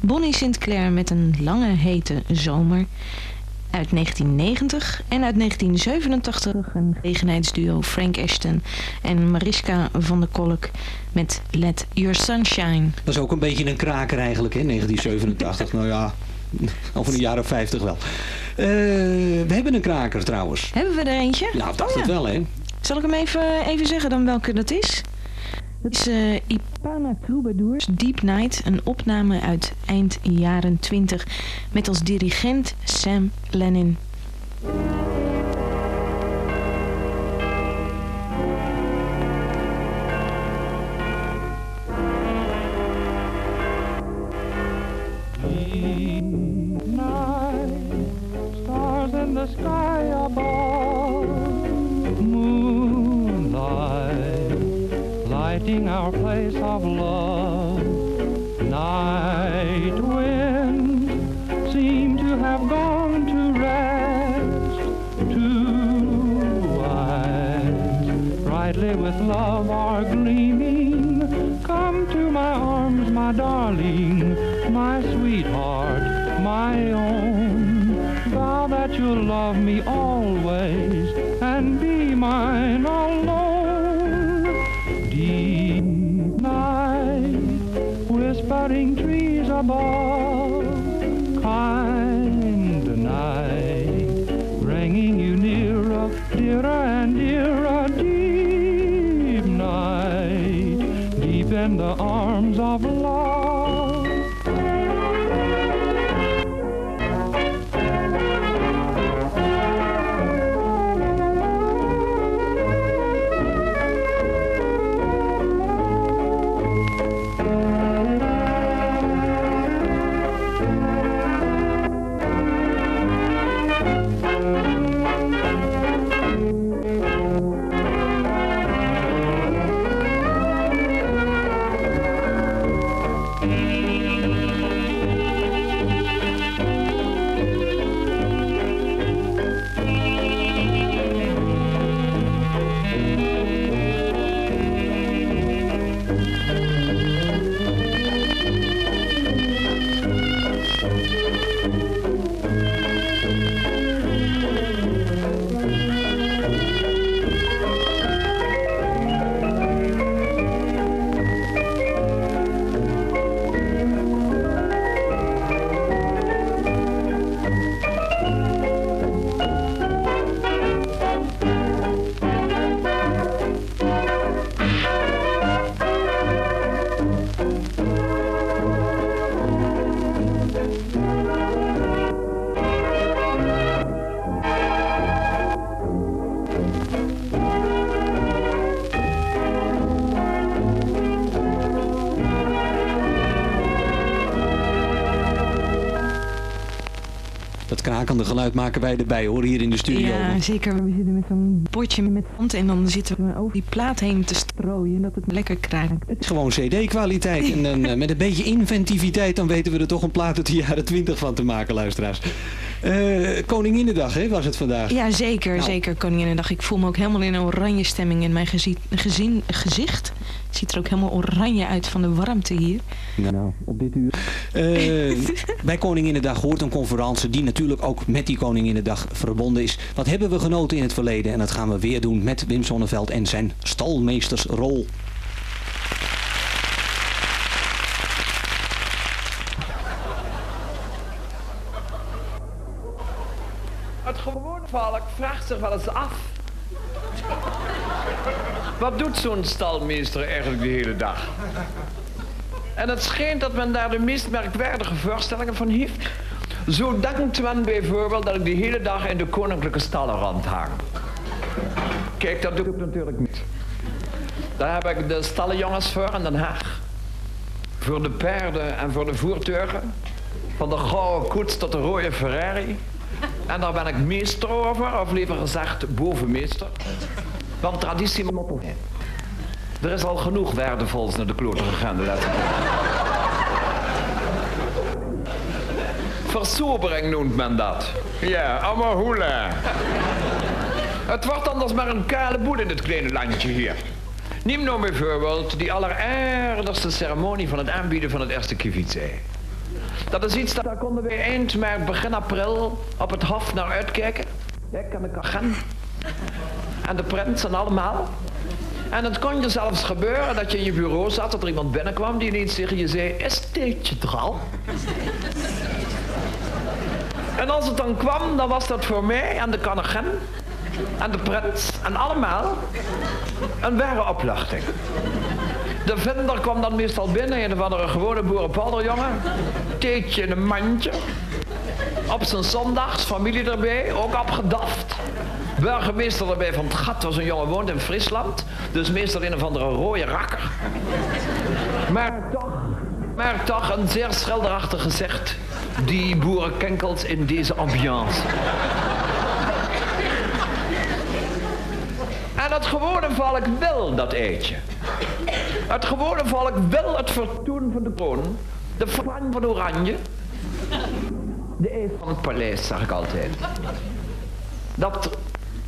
Bonnie Sinclair met een lange hete zomer uit 1990. En uit 1987 een gelegenheidsduo Frank Ashton en Mariska van der Kolk met Let Your Sunshine. Dat is ook een beetje een kraker eigenlijk, hè, 1987. nou ja, over een jaar of 50 wel. Eh, we hebben een kraker trouwens. Hebben we er eentje? Nou, dacht Oh, het wel, hè. Zal ik hem even, even zeggen dan welke dat is? Dat is eh, Ipana Troubadours Deep Night, een opname uit eind jaren 20 met als dirigent Sam Lennon. That you'll love me always and be mine alone. Deep night, whispering trees above, kind night, bringing you nearer, dearer and dearer. Deep night, deep in the arms of love. Krakende geluid maken wij erbij hoor, hier in de studio. Ja, zeker. We zitten met zo'n potje met hand en dan zitten we over die plaat heen te strooien dat het lekker kraakt. Het is gewoon cd-kwaliteit. En dan, [laughs] eh, met een beetje inventiviteit, dan weten we er toch een plaat uit de jaren 20 van te maken, luisteraars. Eh Koninginnedag, hè, was het vandaag? Ja, zeker. Nou. Zeker Koninginnedag. Ik voel me ook helemaal in een oranje stemming. En mijn gezien, gezien, gezicht ziet er ook helemaal oranje uit van de warmte hier. Nou, op dit uur. Eh, bij Koninginnedag hoort een conferentie die natuurlijk ook met die Koninginnedag verbonden is. Wat hebben we genoten in het verleden en dat gaan we weer doen met Wim Sonneveld en zijn stalmeestersrol. Volk vraagt zich wel eens af. Wat doet zo'n stalmeester eigenlijk de hele dag? En het schijnt dat men daar de meest merkwaardige voorstellingen van heeft. Zo denkt men bijvoorbeeld dat ik de hele dag in de koninklijke stallen rondhang. Kijk, dat doe ik natuurlijk niet. Daar heb ik de stallenjongens voor in Den Haag. Voor de paarden en voor de voertuigen. Van de gouden koets tot de rode Ferrari. En daar ben ik meester over, of liever gezegd bovenmeester. Want traditie moet op. Er is al genoeg waardevols naar de klote gegaan de laatste. Versobering noemt men dat. Ja, allemaal hoela. Het wordt anders maar een kale boel in dit kleine landje hier. Neem nou bijvoorbeeld die alleraardigste ceremonie van het aanbieden van het eerste kivitse. Dat is iets dat konden we eind maart, begin april op het hof naar uitkijken. Ik en de kaggen. En de prins en allemaal. En het kon je zelfs gebeuren dat je in je bureau zat, dat er iemand binnenkwam die ineens tegen je zei, is theetje er al? En als het dan kwam, dan was dat voor mij en de koningin en de prins en allemaal een ware opluchting. De vinder kwam dan meestal binnen, een of andere gewone boerenpolderjongen. Theetje in een mandje. Op zijn zondags, familie erbij, ook opgedaft. Burgemeester erbij van het gat, was een jongen woont in Friesland. Dus meestal een of andere rode rakker. Maar toch, maar toch een zeer schilderachtig gezicht. Die boerenkenkels in deze ambiance. En het gewone volk wil dat eetje. Het gewone volk wil het vertoon van de kroon. De flan van oranje. De eet van het paleis, zeg ik altijd. Dat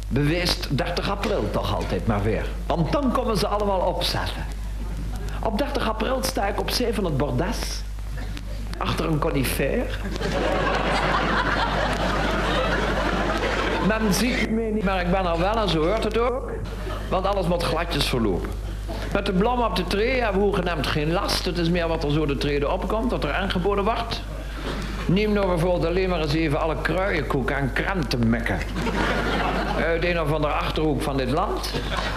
beweest 30 april toch altijd maar weer. Want dan komen ze allemaal opzetten. Op 30 april sta ik op zee van het bordes. Achter een conifeer. Men ziet me niet, maar ik ben er wel en zo hoort het ook. Want alles moet gladjes verlopen. Met de bloem op de tree hebben we hoegenaamd geen last. Het is meer wat er zo de treden opkomt, wat er aangeboden wordt. Neem nou bijvoorbeeld alleen maar eens even alle kruienkoeken en krantenmekken. Uit een of andere achterhoek van dit land.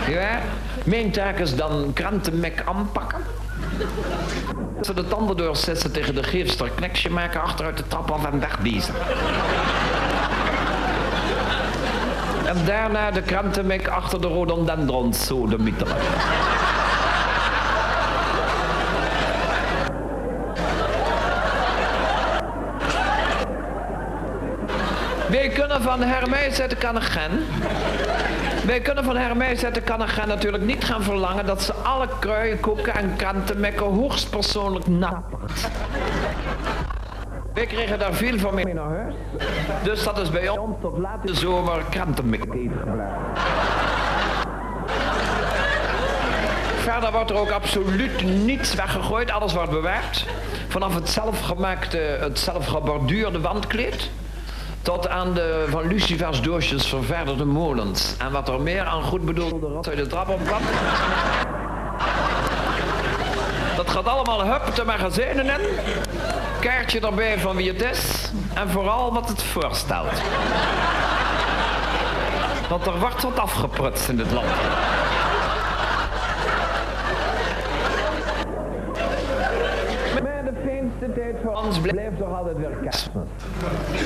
Ja? Mijn taak is dan krantenmek aanpakken. Ze de tanden doorzetten tegen de geefster, kneksje maken, achteruit de trap af en wegbiezen. En daarna de krantenmek achter de rhododendrons zo de mieteren. Wij kunnen van Hermès uit de Kannegen. Wij kunnen van Hermès uit de Kannegen natuurlijk niet gaan verlangen dat ze alle kruienkoeken en krantenmekken hoogstpersoonlijk nappert. Wij kregen daar veel van mee naar huis. Dus dat is bij ons tot laat in de zomer krantenmek eten gebleven. Verder wordt er ook absoluut niets weggegooid. Alles wordt bewaard. Vanaf het zelfgemaakte, het zelfgeborduurde wandkleed tot aan de van lucifers doosjes ververderde molens. En wat er meer aan goed bedoelde rat uit de trap opkwam. Dat gaat allemaal hup de magazijnen in. Kaartje erbij van wie het is. En vooral wat het voorstelt. Want er wordt wat afgeprutst in dit land. Maar de ons blijft toch altijd weer kerstmis.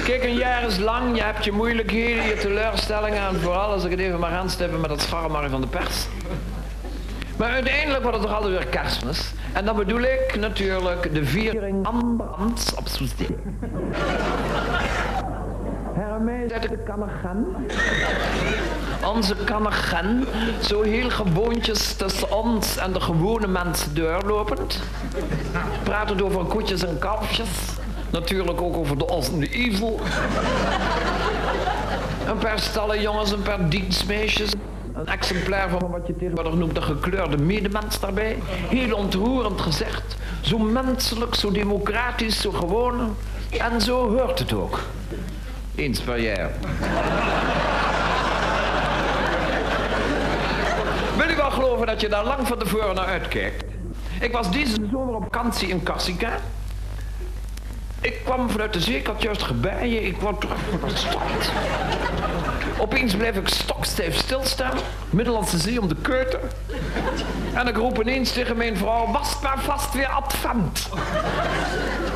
Kijk, een jaar is lang, je hebt je moeilijkheden, je teleurstellingen en vooral als ik het even mag aanstippen met het scharremar van de pers. Maar uiteindelijk wordt het toch altijd weer kerstmis. En dan bedoel ik natuurlijk de viering anderhand op Soestee. Hermès uit de Kannegen. Onze Kannegen, zo heel gewoontjes tussen ons en de gewone mensen doorlopend. Praten over koetjes en kalfjes. Natuurlijk ook over de os en de ezel. Een paar stallen jongens, een paar dienstmeisjes. Een exemplaar van wat je tegenwoordig noemt de gekleurde medemens daarbij. Heel ontroerend gezegd. Zo menselijk, zo democratisch, zo gewoon. En zo hoort het ook. Eens per jaar. Wil u wel geloven dat je daar lang van tevoren naar uitkijkt? Ik was deze zomer op vakantie in Corsica. Ik kwam vanuit de zee, ik had juist gebijen, ik de stad. Opeens bleef ik stokstijf stilstaan, Middellandse Zee om de keuter. En ik roep ineens tegen mijn vrouw, was maar vast weer advent.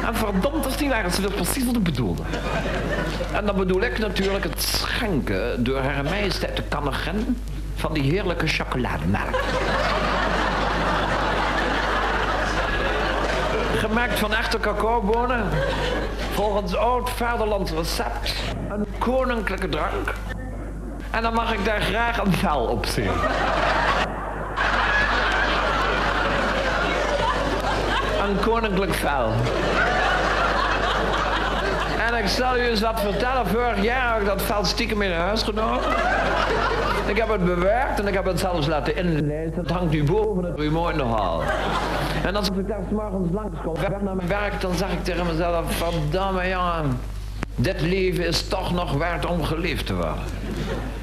En verdomd als die waren, ze wil precies wat ik bedoelde. En dan bedoel ik natuurlijk het schenken door haar majesteit de Kannegen van die heerlijke chocolademelk. Gemaakt van echte cacaobonen. Volgens oud vaderland recept. Een koninklijke drank. En dan mag ik daar graag een vel op zien. Een koninklijk vel. En ik zal u eens wat vertellen. Vorig jaar heb ik dat vel stiekem in huis genomen. Ik heb het bewerkt en ik heb het zelfs laten inlezen. Het hangt nu boven het remote nogal. En als ik daar morgens langskom, weg naar mijn werk, dan zeg ik tegen mezelf, verdamme jongen, dit leven is toch nog waard om geliefd te worden.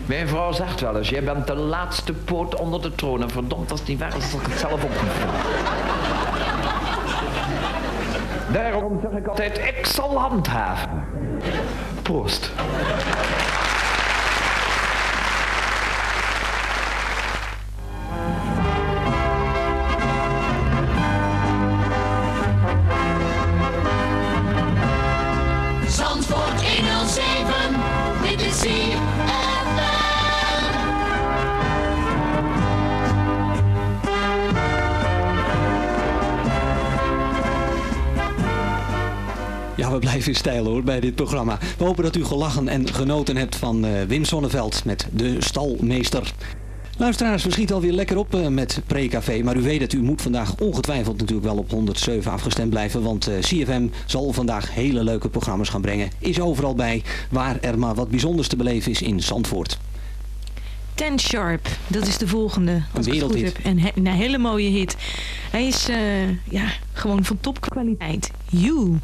Mijn vrouw zegt wel eens, jij bent de laatste poot onder de troon. En verdomd, als die waar is, zal ik het zelf vinden. Daarom zeg ik altijd, ik zal handhaven. Proost. We blijven in stijl hoor bij dit programma. We hopen dat u gelachen en genoten hebt van eh, Wim Sonneveld met De Stalmeester. Luisteraars, we schieten alweer lekker op eh, met Pre-Café. Maar u weet het, u moet vandaag ongetwijfeld natuurlijk wel op 107 afgestemd blijven. Want eh, CFM zal vandaag hele leuke programma's gaan brengen. Is overal bij, waar er maar wat bijzonders te beleven is in Zandvoort. Ten Sharp, dat is de volgende. Als goed wereldhit. heb. En he- een hele mooie hit. Hij is ja, gewoon van topkwaliteit. You.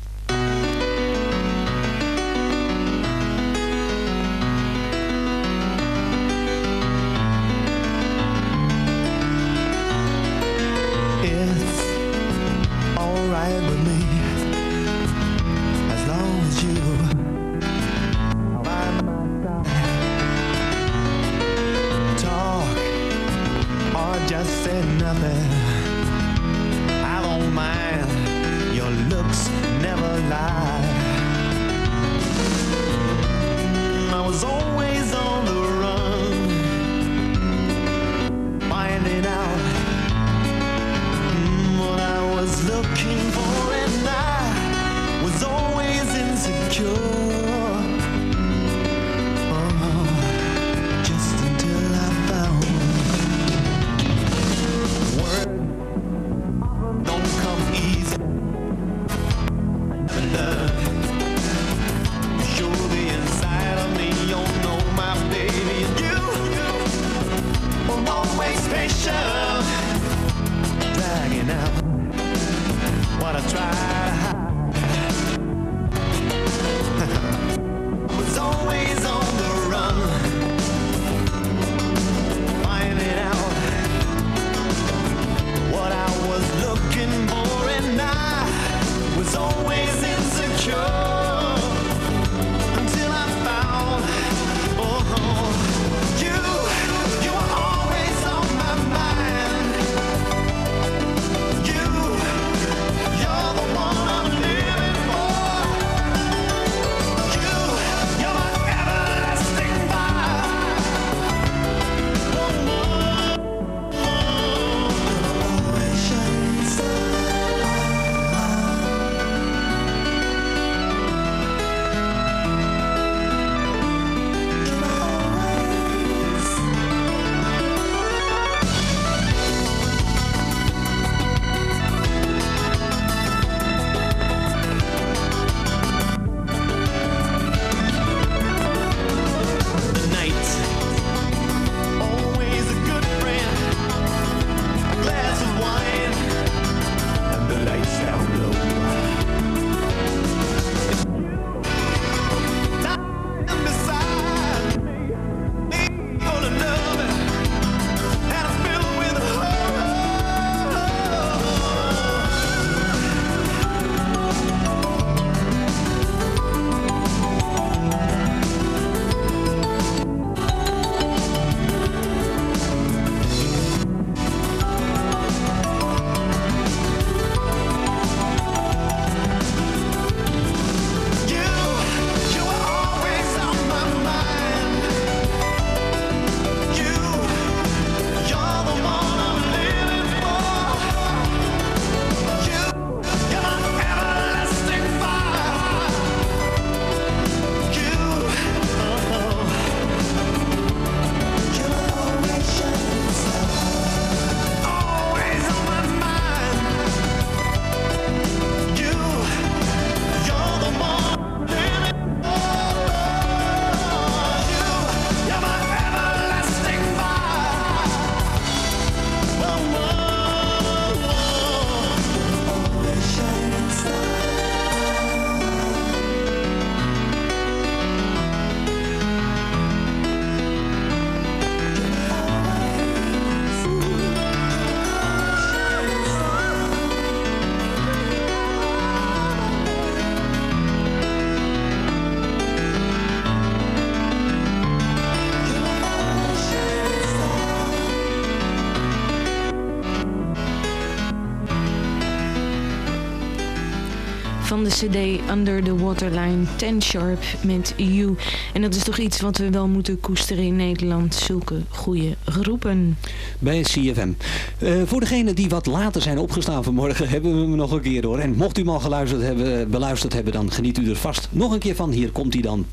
Van de cd Under the Waterline 10 Sharp met You. En dat is toch iets wat we wel moeten koesteren in Nederland, zulke goede groepen. bij CFM. Eh, voor degenen die wat later zijn opgestaan vanmorgen, [laughs] hebben we hem nog een keer hoor. En mocht u hem al geluisterd hebben, beluisterd hebben, dan geniet u er vast nog een keer van. Hier komt hij dan.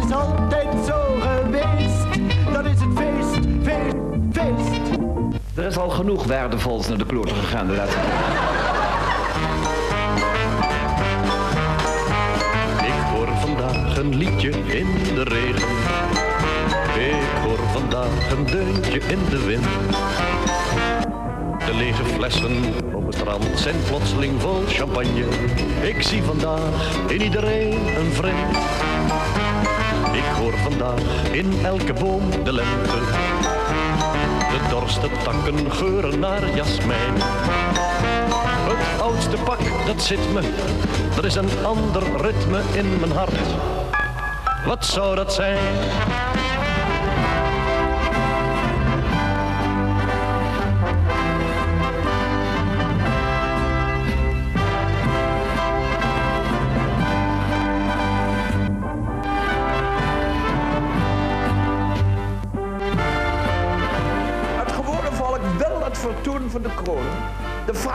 Dat is altijd zo geweest. Dan is het feest, feest, feest. Er is al genoeg waardevols naar de klote gegaan. laat. Ik hoor vandaag een liedje in de regen. Ik hoor vandaag een deuntje in de wind. De lege flessen op het strand zijn plotseling vol champagne. Ik zie vandaag in iedereen een vriend. Ik hoor vandaag in elke boom de lente. De dorste takken geuren naar jasmijn. Het oudste pak, dat zit me. Er is een ander ritme in mijn hart. Wat zou dat zijn?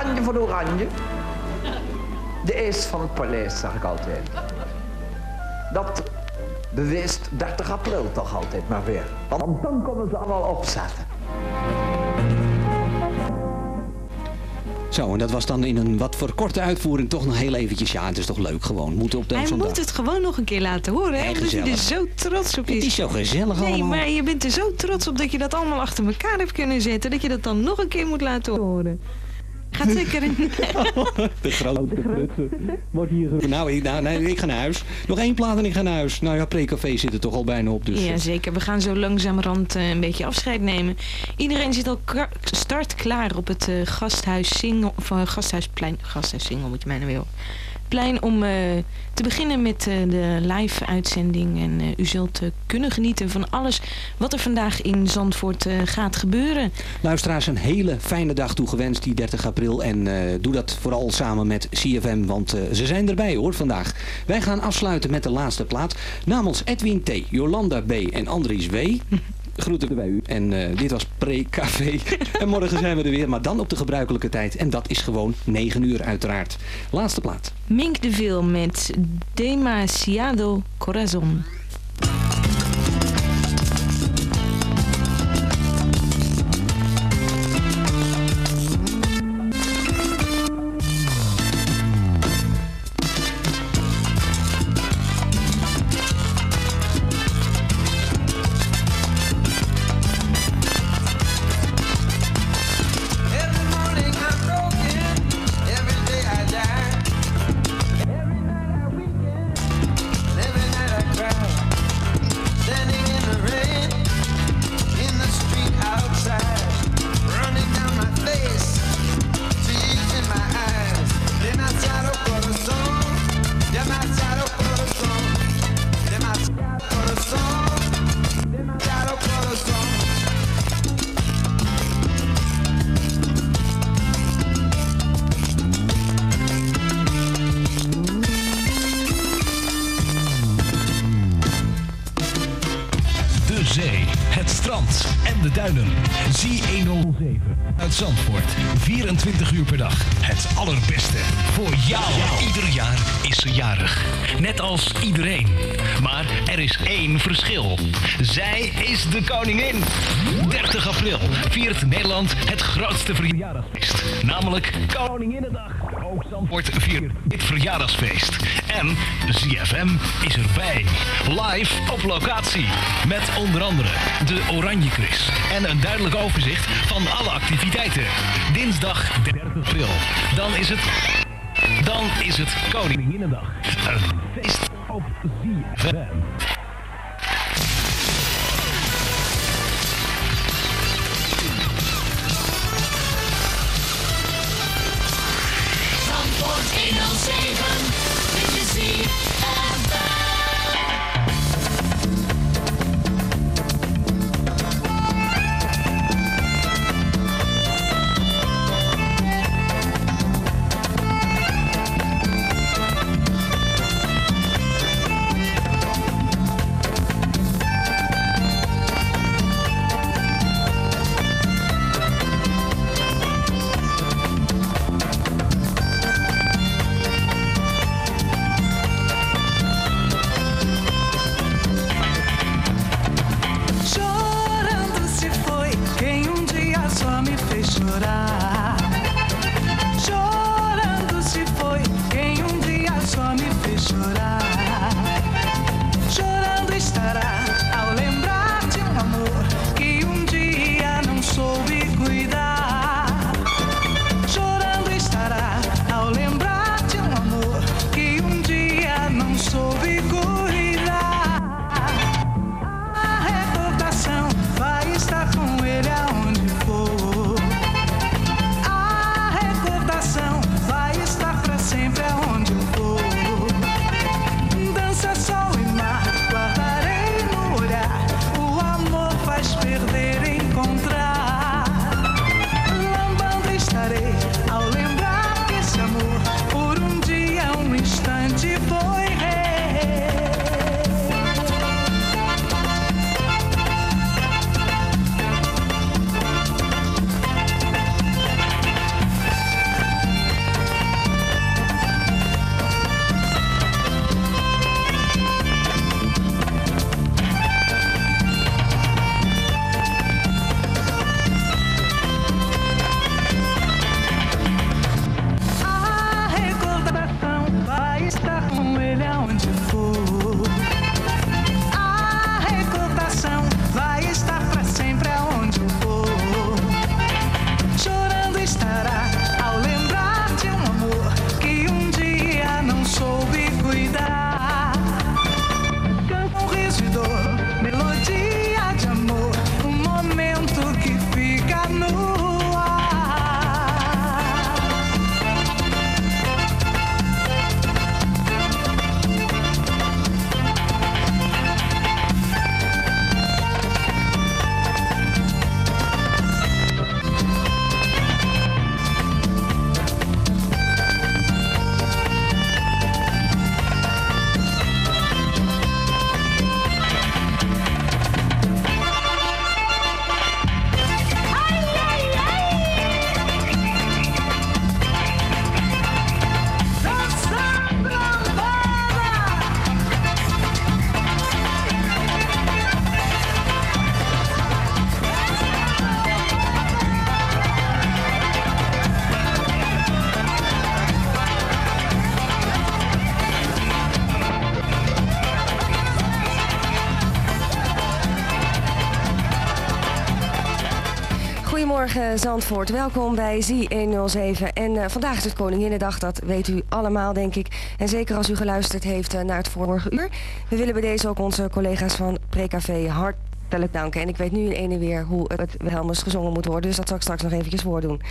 De franje van Oranje. De ees van het paleis, zeg ik altijd. Dat beweest 30 april toch altijd maar weer. Want dan komen ze allemaal opzetten. Zo, en dat was dan in een wat verkorte uitvoering toch nog heel eventjes. Ja, het is toch leuk gewoon. Moeten op de Hij moet het gewoon nog een keer laten horen, hè? Omdat hij er zo trots op is. Het is zo gezellig Nee, allemaal. maar je bent er zo trots op dat je dat allemaal achter elkaar hebt kunnen zetten. Dat je dat dan nog een keer moet laten horen. Gaat zeker in. [laughs] De grote. [laughs] Wordt hier. Nou, ik, nou, nee, ik ga naar huis. Nog één plaat en ik ga naar huis. Nou ja, pre-café zit er toch al bijna op. Dus, Ja, zeker. We gaan zo langzamerhand eh, een beetje afscheid nemen. Iedereen zit al start klaar op het eh, gasthuis Singel, of, eh, gasthuisplein. Gasthuis Singel moet je mij nou weer horen. Plein om eh, te beginnen met eh, de live uitzending. En eh, u zult kunnen genieten van alles wat er vandaag in Zandvoort gaat gebeuren. Luisteraars, een hele fijne dag toegewenst, die 30 april. En doe dat vooral samen met CFM, want ze zijn erbij hoor vandaag. Wij gaan afsluiten met de laatste plaat. Namens Edwin T., Jolanda B. en Andries W. [laughs] Groeten bij u. En eh, dit was Pre-Café. [laughs] en morgen zijn we er weer, maar dan op de gebruikelijke tijd. En dat is gewoon 9 uur uiteraard. Laatste plaat. Mink de Vil met Demasiado Corazon. Koningin. 30 april viert Nederland het grootste verjaardagsfeest. Namelijk Koninginnedag. Ook Zandvoort viert dit verjaardagsfeest. En ZFM is erbij. Live op locatie. Met onder andere de Oranje Quiz. En een duidelijk overzicht van alle activiteiten. Dinsdag 30 april. Dan is het... Dan is het Koninginnedag. Een feest op ZFM. Zandvoort, welkom bij Z107. En eh, vandaag is het Koninginnedag, dat weet u allemaal denk ik. En zeker als u geluisterd heeft eh, naar het vorige uur. We willen bij deze ook onze collega's van Precafé hartelijk danken. En ik weet nu in ene weer hoe het Wilhelmus gezongen moet worden, dus dat zal ik straks nog eventjes voordoen.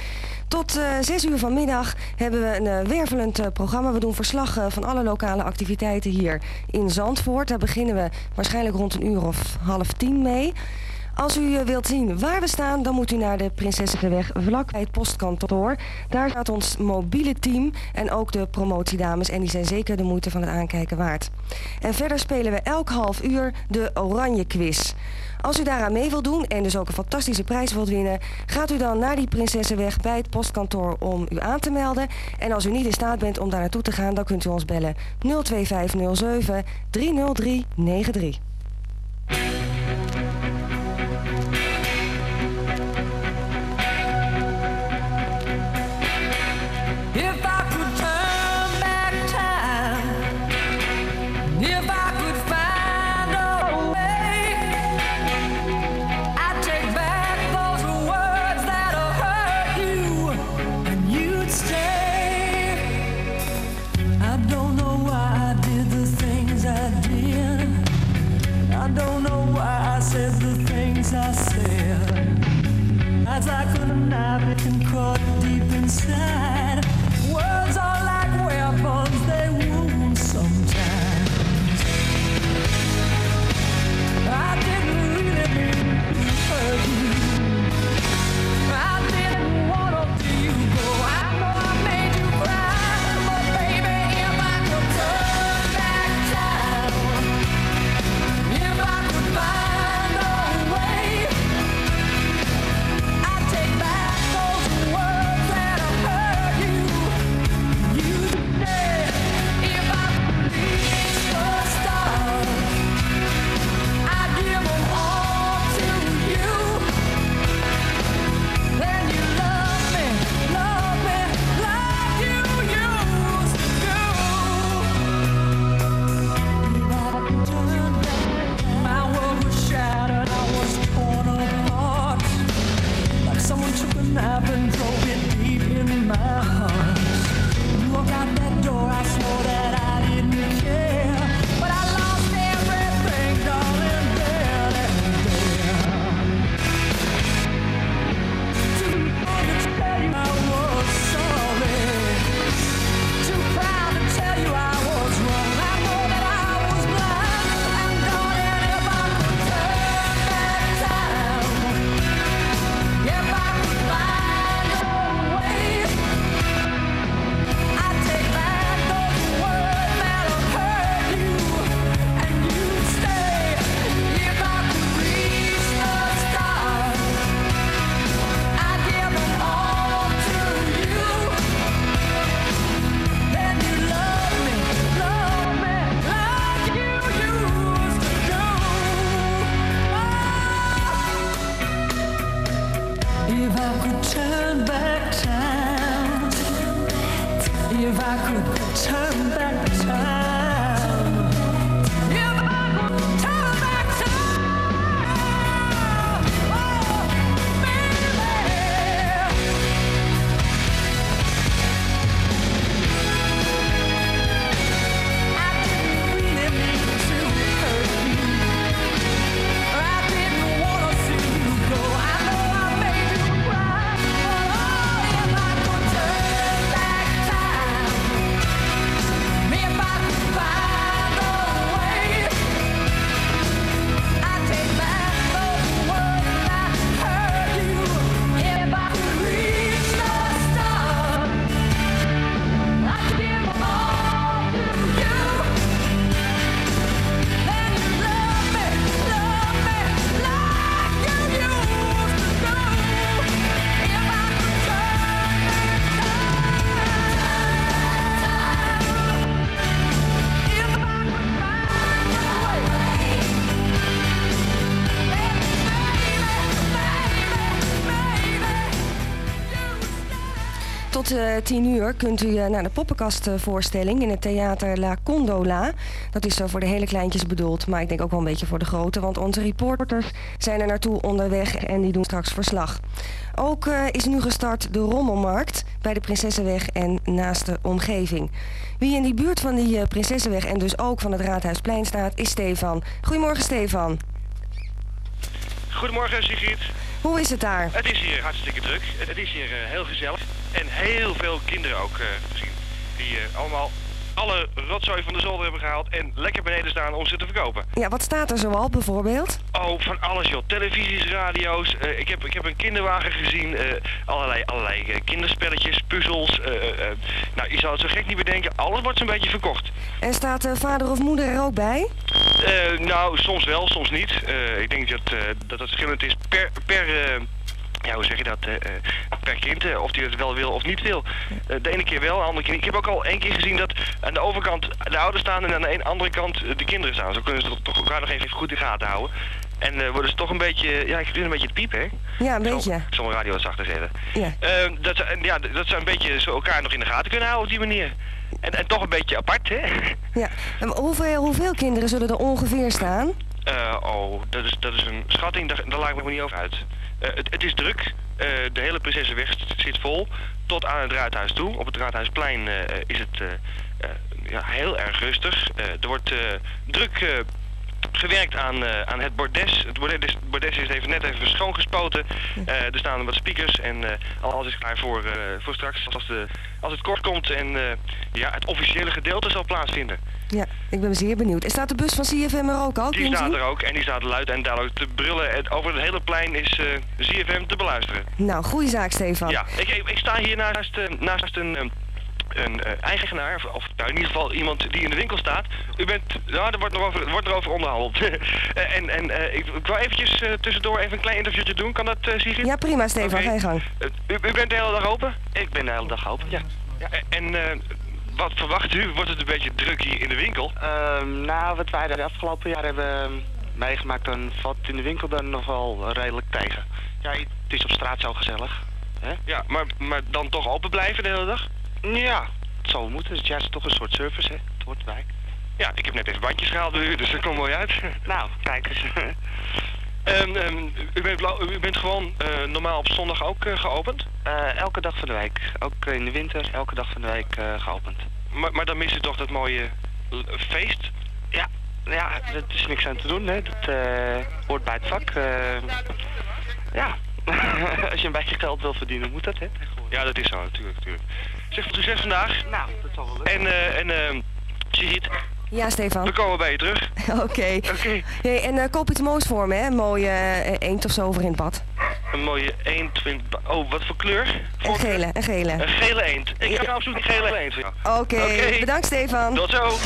Tot eh 6 uur vanmiddag hebben we een eh, wervelend eh, programma. We doen verslag eh, van alle lokale activiteiten hier in Zandvoort. Daar beginnen we waarschijnlijk rond een uur of half tien mee. Als u eh, wilt zien waar we staan, dan moet u naar de Prinsessenweg vlakbij het postkantoor. Daar staat ons mobiele team en ook de promotiedames. En die zijn zeker de moeite van het aankijken waard. En verder spelen we elk half uur de Oranje Quiz. Als u daaraan mee wilt doen en dus ook een fantastische prijs wilt winnen... gaat u dan naar die Prinsessenweg bij het postkantoor om u aan te melden. En als u niet in staat bent om daar naartoe te gaan, dan kunt u ons bellen 02507 30393. I couldn't have and caught deep inside. Tot eh 10 uur kunt u eh, naar de poppenkastvoorstelling in het theater La Condola. Dat is zo voor de hele kleintjes bedoeld, maar ik denk ook wel een beetje voor de grote. Want onze reporters zijn er naartoe onderweg en die doen straks verslag. Ook eh, is nu gestart de Rommelmarkt bij de Prinsessenweg en naast de omgeving. Wie in die buurt van die eh, Prinsessenweg en dus ook van het Raadhuisplein staat, is Stefan. Goedemorgen Stefan. Goedemorgen Sigrid. Hoe is het daar? Het is hier hartstikke druk. Het is hier eh, heel gezellig. En heel veel kinderen ook eh, gezien. Die eh, allemaal alle rotzooi van de zolder hebben gehaald en lekker beneden staan om ze te verkopen. Ja, wat staat er zoal bijvoorbeeld? Oh, van alles joh. Televisies, radio's. eh, ik, heb, ik heb een kinderwagen gezien. eh, allerlei allerlei eh, kinderspelletjes, puzzels. nou, je zou het zo gek niet bedenken. Alles wordt zo'n beetje verkocht. En staat vader of moeder er ook bij? Nou, soms wel, soms niet. Ik denk dat, dat het verschillend is per, per ja, hoe zeg je dat, eh, eh, per kind, eh, of die het wel wil of niet wil. De ene keer wel, de andere keer niet. Ik heb ook al één keer gezien dat aan de overkant de ouders staan en aan de andere kant de kinderen staan. Zo kunnen ze toch, elkaar nog even goed in de gaten houden. En worden ze toch een beetje, ja, ik vind een beetje het piepen, hè? Ja, een beetje. Ik zal mijn radio wat zachter zetten. Ja. Dat, ze, ja, dat ze een beetje zo elkaar nog in de gaten kunnen houden op die manier. En, en toch een beetje apart, hè? Ja. En hoeveel, hoeveel kinderen zullen er ongeveer staan? Oh, dat is, dat is een schatting, daar, daar laat ik me niet over uit. Eh, het, is druk. Eh, de hele Prinsessenweg zit vol. Tot aan het Raadhuis toe. Op het Raadhuisplein eh, is het ja, heel erg rustig. Er wordt druk gewerkt aan, eh, aan het bordes. Het bordes, bordes is even net even schoongespoten. Eh, er staan wat speakers en eh, alles is klaar voor, voor straks als, de, als het kort komt en ja, het officiële gedeelte zal plaatsvinden. Ja, ik ben zeer benieuwd. En staat de bus van CFM er ook al? Die staat zien? er ook en die staat luid en duidelijk te brullen. Het, over het hele plein is eh ZFM te beluisteren. Nou, goede zaak, Stefan. Ja, ik, ik, ik sta hier naast, naast een, een eh, eigenaar, of, of nou, in ieder geval iemand die in de winkel staat. U bent, nou, er wordt nog over, wordt er over onderhandeld. [laughs] Eh, en en eh, ik, ik wil eventjes tussendoor even een klein interviewtje doen. Kan dat, eh Sigrid? Ja, prima, Stefan. Oké. Ga je gang. U, u bent de hele dag open? Ik ben de hele dag open, ja. En eh, wat verwacht u? Wordt het een beetje druk hier in de winkel? Ehm, nou, wat wij de afgelopen jaar hebben meegemaakt, dan valt in de winkel dan nog wel redelijk tegen. Ja, het is op straat zo gezellig. Hè? Ja, maar, maar dan toch open blijven de hele dag? Ja, het zal moeten. Het is toch een soort service, hè? Het hoort erbij. Ja, ik heb net even bandjes gehaald bij u, dus dat komt mooi uit. Nou, kijk eens. [laughs] Ehm, ehm, u, bent, u bent gewoon eh, normaal op zondag ook eh, geopend? Eh, elke dag van de week. Ook in de winter, elke dag van de week geopend. Maar, maar dan mist u toch dat mooie feest? Ja, ja, er is niks aan te doen, hè. Dat hoort bij het vak. ja, [laughs] als je een beetje geld wil verdienen, moet dat, hè. Ja, dat is zo, natuurlijk. natuurlijk. Zeg wat succes vandaag. Nou, dat zal wel lukken. En, eh en ehm Sigrid, Ja, Stefan. we komen bij je terug. [laughs] Oké. Oké. Hey, en eh, koop iets moois voor me, hè? Een mooie eh, eend of zo voor in het bad. Een mooie eend. vindt- Oh, wat voor kleur? Een gele, een gele. Een gele eend. Ik ga op zoek naar een gele eend. voor jou. Oké, bedankt Stefan. Tot zo.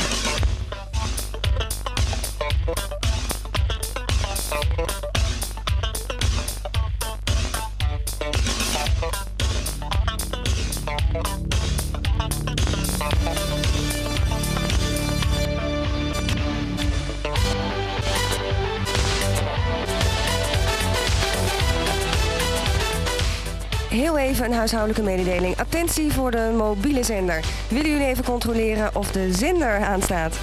Heel even een huishoudelijke mededeling. Attentie voor de mobiele zender. Willen jullie even controleren of de zender aanstaat?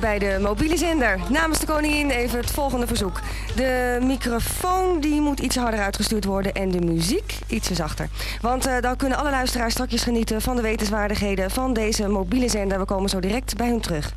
Bij de mobiele zender. Namens de koningin even het volgende verzoek. De microfoon die moet iets harder uitgestuurd worden en de muziek iets zachter. Want eh, dan kunnen alle luisteraars straks genieten van de wetenswaardigheden van deze mobiele zender. We komen zo direct bij hun terug.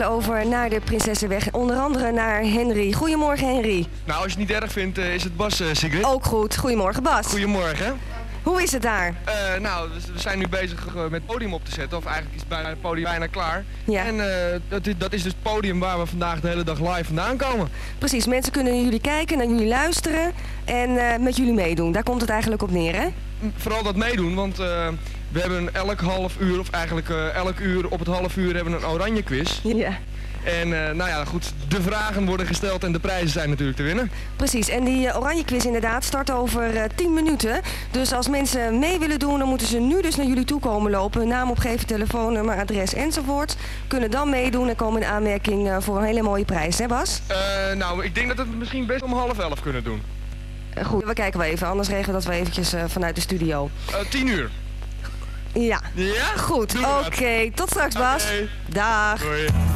Schakelen over naar de Prinsessenweg. Onder andere naar Henry. Goedemorgen Henry. Nou, als je het niet erg vindt, eh, is het Bas, eh, Sigrid. Ook goed. Goedemorgen Bas. Goedemorgen. Hoe is het daar? Eh, nou, dus we zijn nu bezig met het podium op te zetten. Of eigenlijk is bijna het podium bijna klaar. Ja. En dat, is, dat is dus het podium waar we vandaag de hele dag live vandaan komen. Precies, mensen kunnen naar jullie kijken, naar jullie luisteren en met jullie meedoen. Daar komt het eigenlijk op neer, hè? Vooral dat meedoen, want we hebben elk half uur, of eigenlijk eh, elk uur op het half uur hebben we een oranje quiz. Ja. En eh, nou ja, goed, de vragen worden gesteld en de prijzen zijn natuurlijk te winnen. Precies, en die eh, oranje quiz inderdaad start over eh 10 minuten. Dus als mensen mee willen doen, dan moeten ze nu dus naar jullie toe komen lopen. Naam opgeven, telefoonnummer, adres enzovoort. Kunnen dan meedoen en komen in aanmerking voor een hele mooie prijs, hè Bas? Nou, ik denk dat we het misschien best om half elf kunnen doen. Goed, we kijken wel even, anders regelen we dat we eventjes vanuit de studio. Eh, tien uur. Ja. Ja? Goed, oké. Tot straks Bas. Dag. Doei.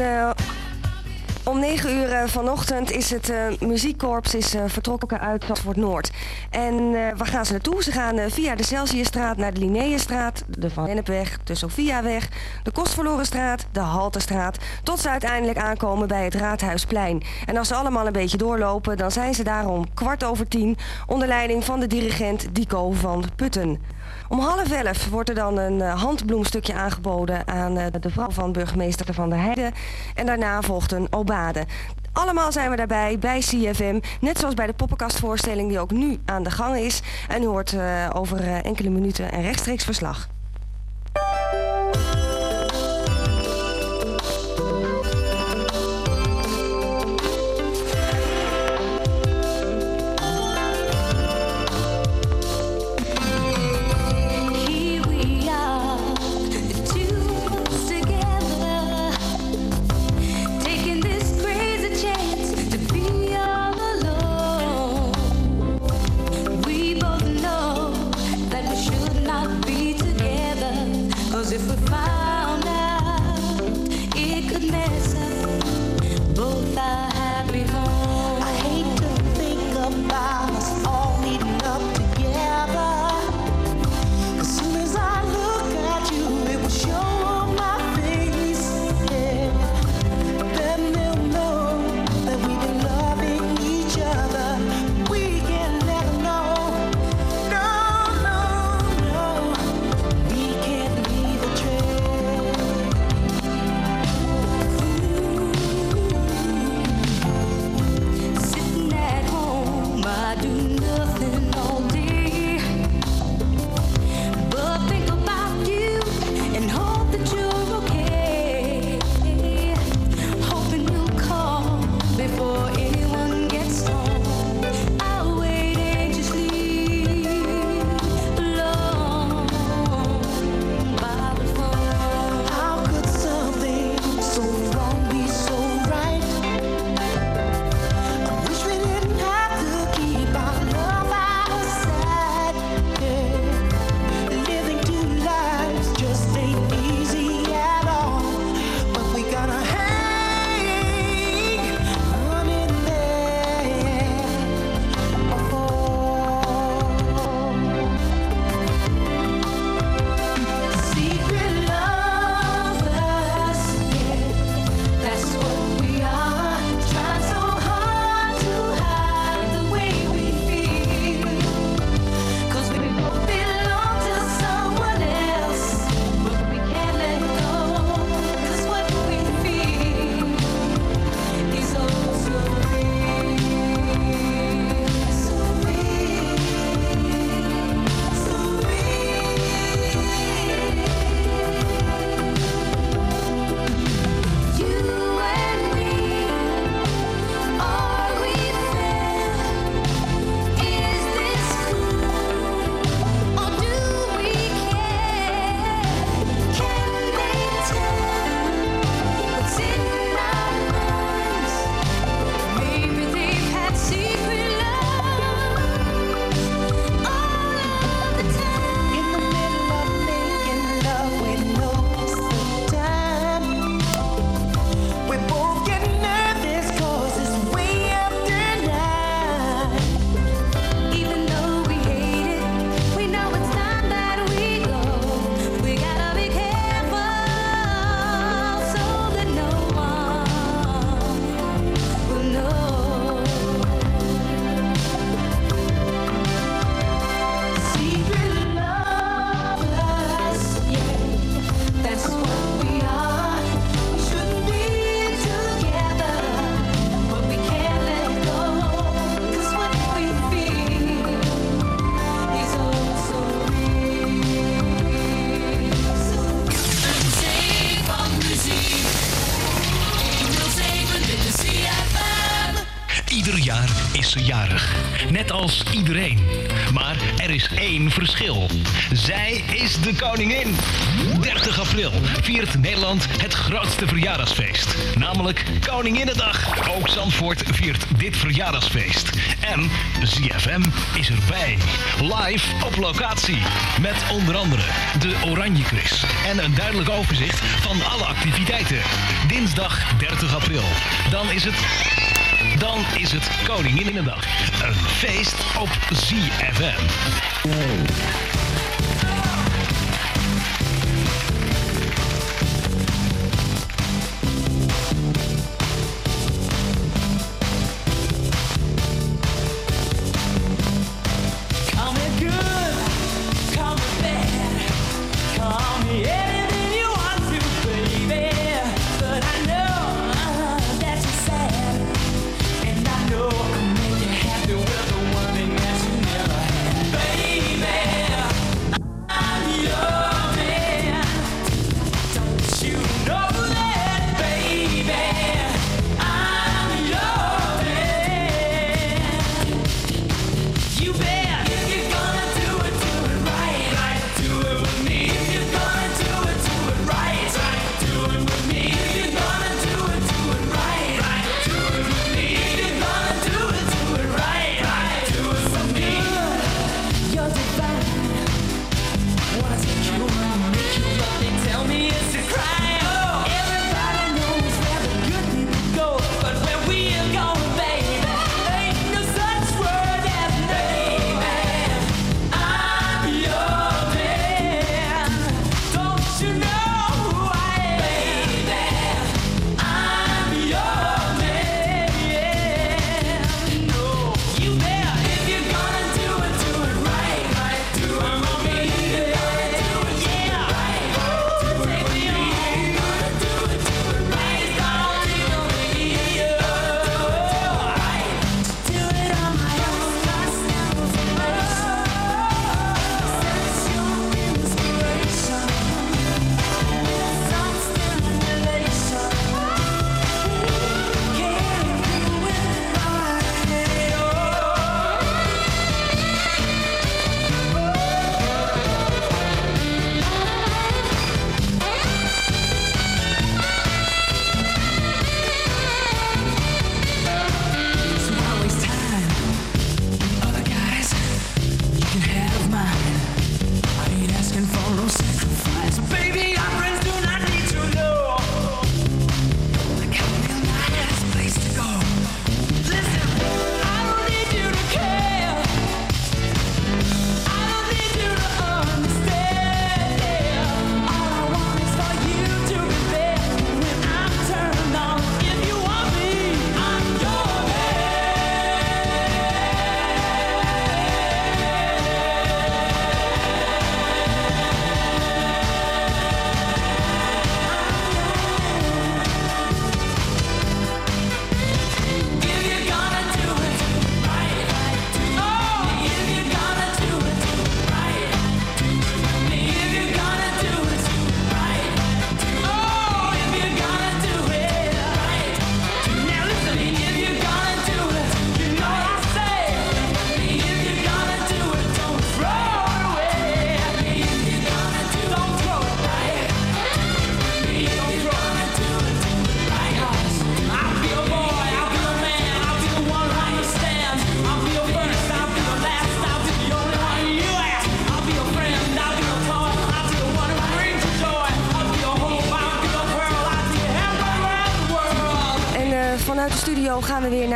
Eh, om 9 uur eh, vanochtend is het eh, muziekkorps is, vertrokken uit Zandvoort Noord. En waar gaan ze naartoe? Ze gaan via de Celsiusstraat naar de Linnaeusstraat, de Van Lennepweg, de Sofiaweg, de Kostverlorenstraat, de Haltestraat, tot ze uiteindelijk aankomen bij het Raadhuisplein. En als ze allemaal een beetje doorlopen, dan zijn ze daar om kwart over tien onder leiding van de dirigent Dico van Putten. Om half elf wordt er dan een eh, handbloemstukje aangeboden aan eh, de vrouw van burgemeester van der Heijden. En daarna volgt een obade. Allemaal zijn we daarbij bij CFM, net zoals bij de poppenkastvoorstelling die ook nu aan de gang is. En u hoort eh, over enkele minuten een rechtstreeks verslag. Ieder jaar is ze jarig. Net als iedereen. Maar er is één verschil. Zij is de koningin. 30 april viert Nederland het grootste verjaardagsfeest. Namelijk Koninginnedag. Ook Zandvoort viert dit verjaardagsfeest. En ZFM is erbij. Live op locatie. Met onder andere de Oranje Chris. En een duidelijk overzicht van alle activiteiten. Dinsdag 30 april. Dan is het dan is het Koninginnedag. Een feest op ZFM.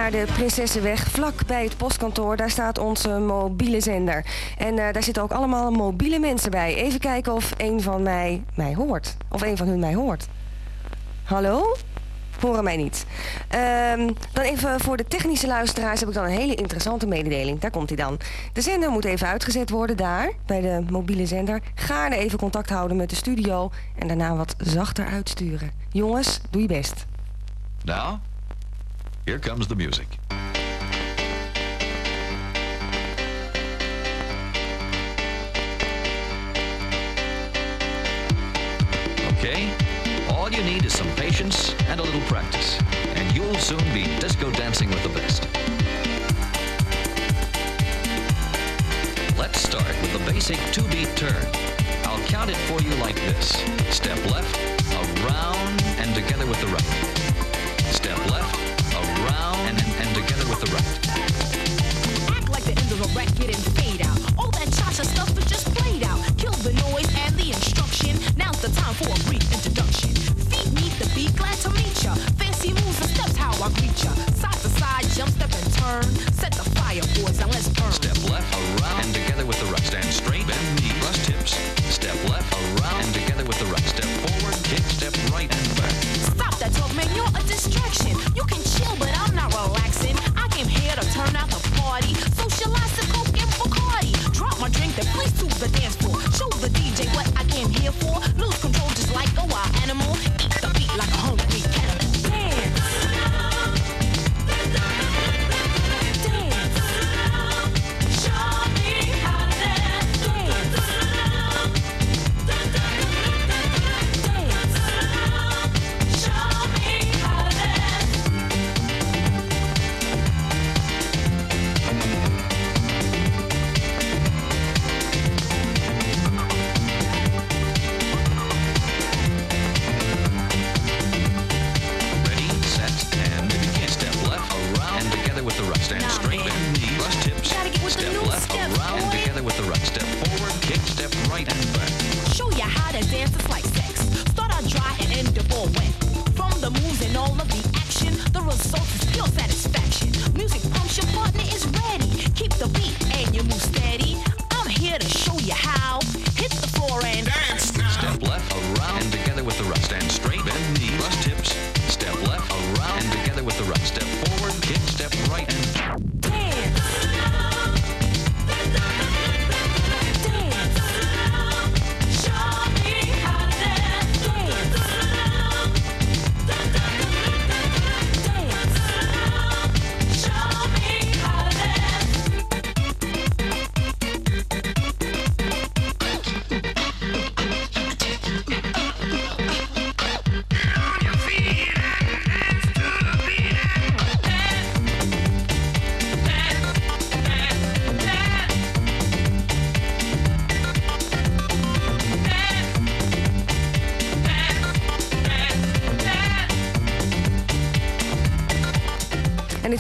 naar de Prinsessenweg, vlak bij het postkantoor. Daar staat onze mobiele zender. En eh, daar zitten ook allemaal mobiele mensen bij. Even kijken of een van mij mij hoort. Of een van hun mij hoort. Hallo? Horen mij niet. Ehm, dan even voor de technische luisteraars heb ik dan een hele interessante mededeling. Daar komt hij dan. De zender moet even uitgezet worden daar, bij de mobiele zender. Gaarne even contact houden met de studio en daarna wat zachter uitsturen. Jongens, doe je best. Nou, Here comes the music.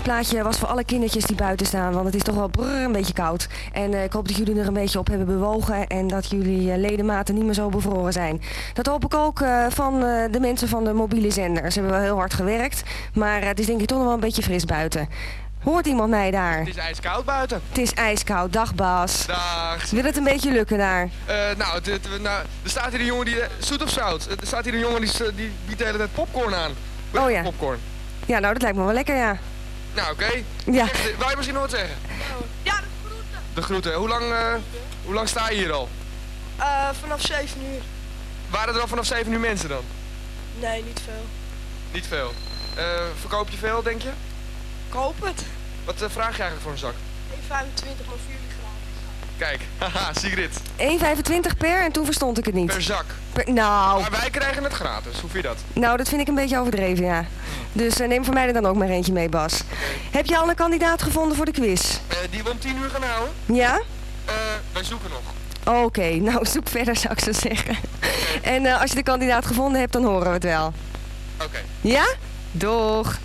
Dit plaatje was voor alle kindertjes die buiten staan, want het is toch wel brrr, een beetje koud. En eh, ik hoop dat jullie er een beetje op hebben bewogen en dat jullie eh, ledematen niet meer zo bevroren zijn. Dat hoop ik ook eh, van de mensen van de mobiele zender. Ze hebben wel heel hard gewerkt, maar het is denk ik toch nog wel een beetje fris buiten. Hoort iemand mij daar? Het is ijskoud buiten. Het is ijskoud. Dag Bas. Dag. Wil het een beetje lukken daar? Nou, het- het- nou, er staat hier een jongen die... Zoet of zout? Er staat hier een jongen die, die biedt de hele tijd popcorn aan. Oh ja. Popcorn. Ja, nou dat lijkt me wel lekker ja. Nou, oké. Ja. Je misschien nog wat zeggen? Ja, de groeten. De groeten. Hoe lang, eh, hoe lang sta je hier al? Eh, vanaf 7 uur. Waren er al vanaf 7 uur mensen dan? Nee, niet veel. Niet veel. Eh, verkoop je veel, denk je? Koop het. Wat vraag je eigenlijk voor een zak? 1,25 maar voor jullie gratis. Kijk, [laughs] haha, Sigrid. 1,25 per en toen verstond ik het niet. Per zak. Per- nou, Maar wij krijgen het gratis. Hoe vind je dat? nou, dat vind ik een beetje overdreven, ja. Dus eh, neem voor mij er dan ook maar eentje mee, Bas. Heb je al een kandidaat gevonden voor de quiz? Eh, die we om 10 uur gaan houden? Ja? Eh, wij zoeken nog. Oké, nou zoek verder zou ik zo zeggen. En eh, als je de kandidaat gevonden hebt, dan horen we het wel. Oké. Ja? Doeg.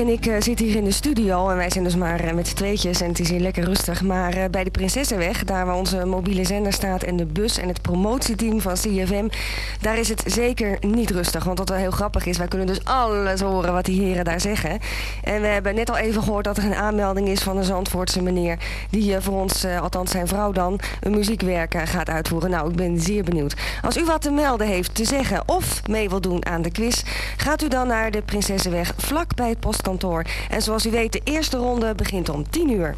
en ik eh, zit hier in de studio en wij zijn dus maar eh, met z'n tweetjes en het is hier lekker rustig. Maar eh, bij de Prinsessenweg, daar waar onze mobiele zender staat en de bus en het promotieteam van CFM, daar is het zeker niet rustig. Want wat wel heel grappig is, wij kunnen dus alles horen wat die heren daar zeggen. En we hebben net al even gehoord dat er een aanmelding is van een Zandvoortse meneer die voor ons, althans zijn vrouw dan, een muziekwerk gaat uitvoeren. Nou, ik ben zeer benieuwd. Als u wat te melden heeft, te zeggen of mee wil doen aan de quiz, gaat u dan naar de Prinsessenweg vlak bij het postkantoor en zoals u weet, de eerste ronde begint om 10 uur.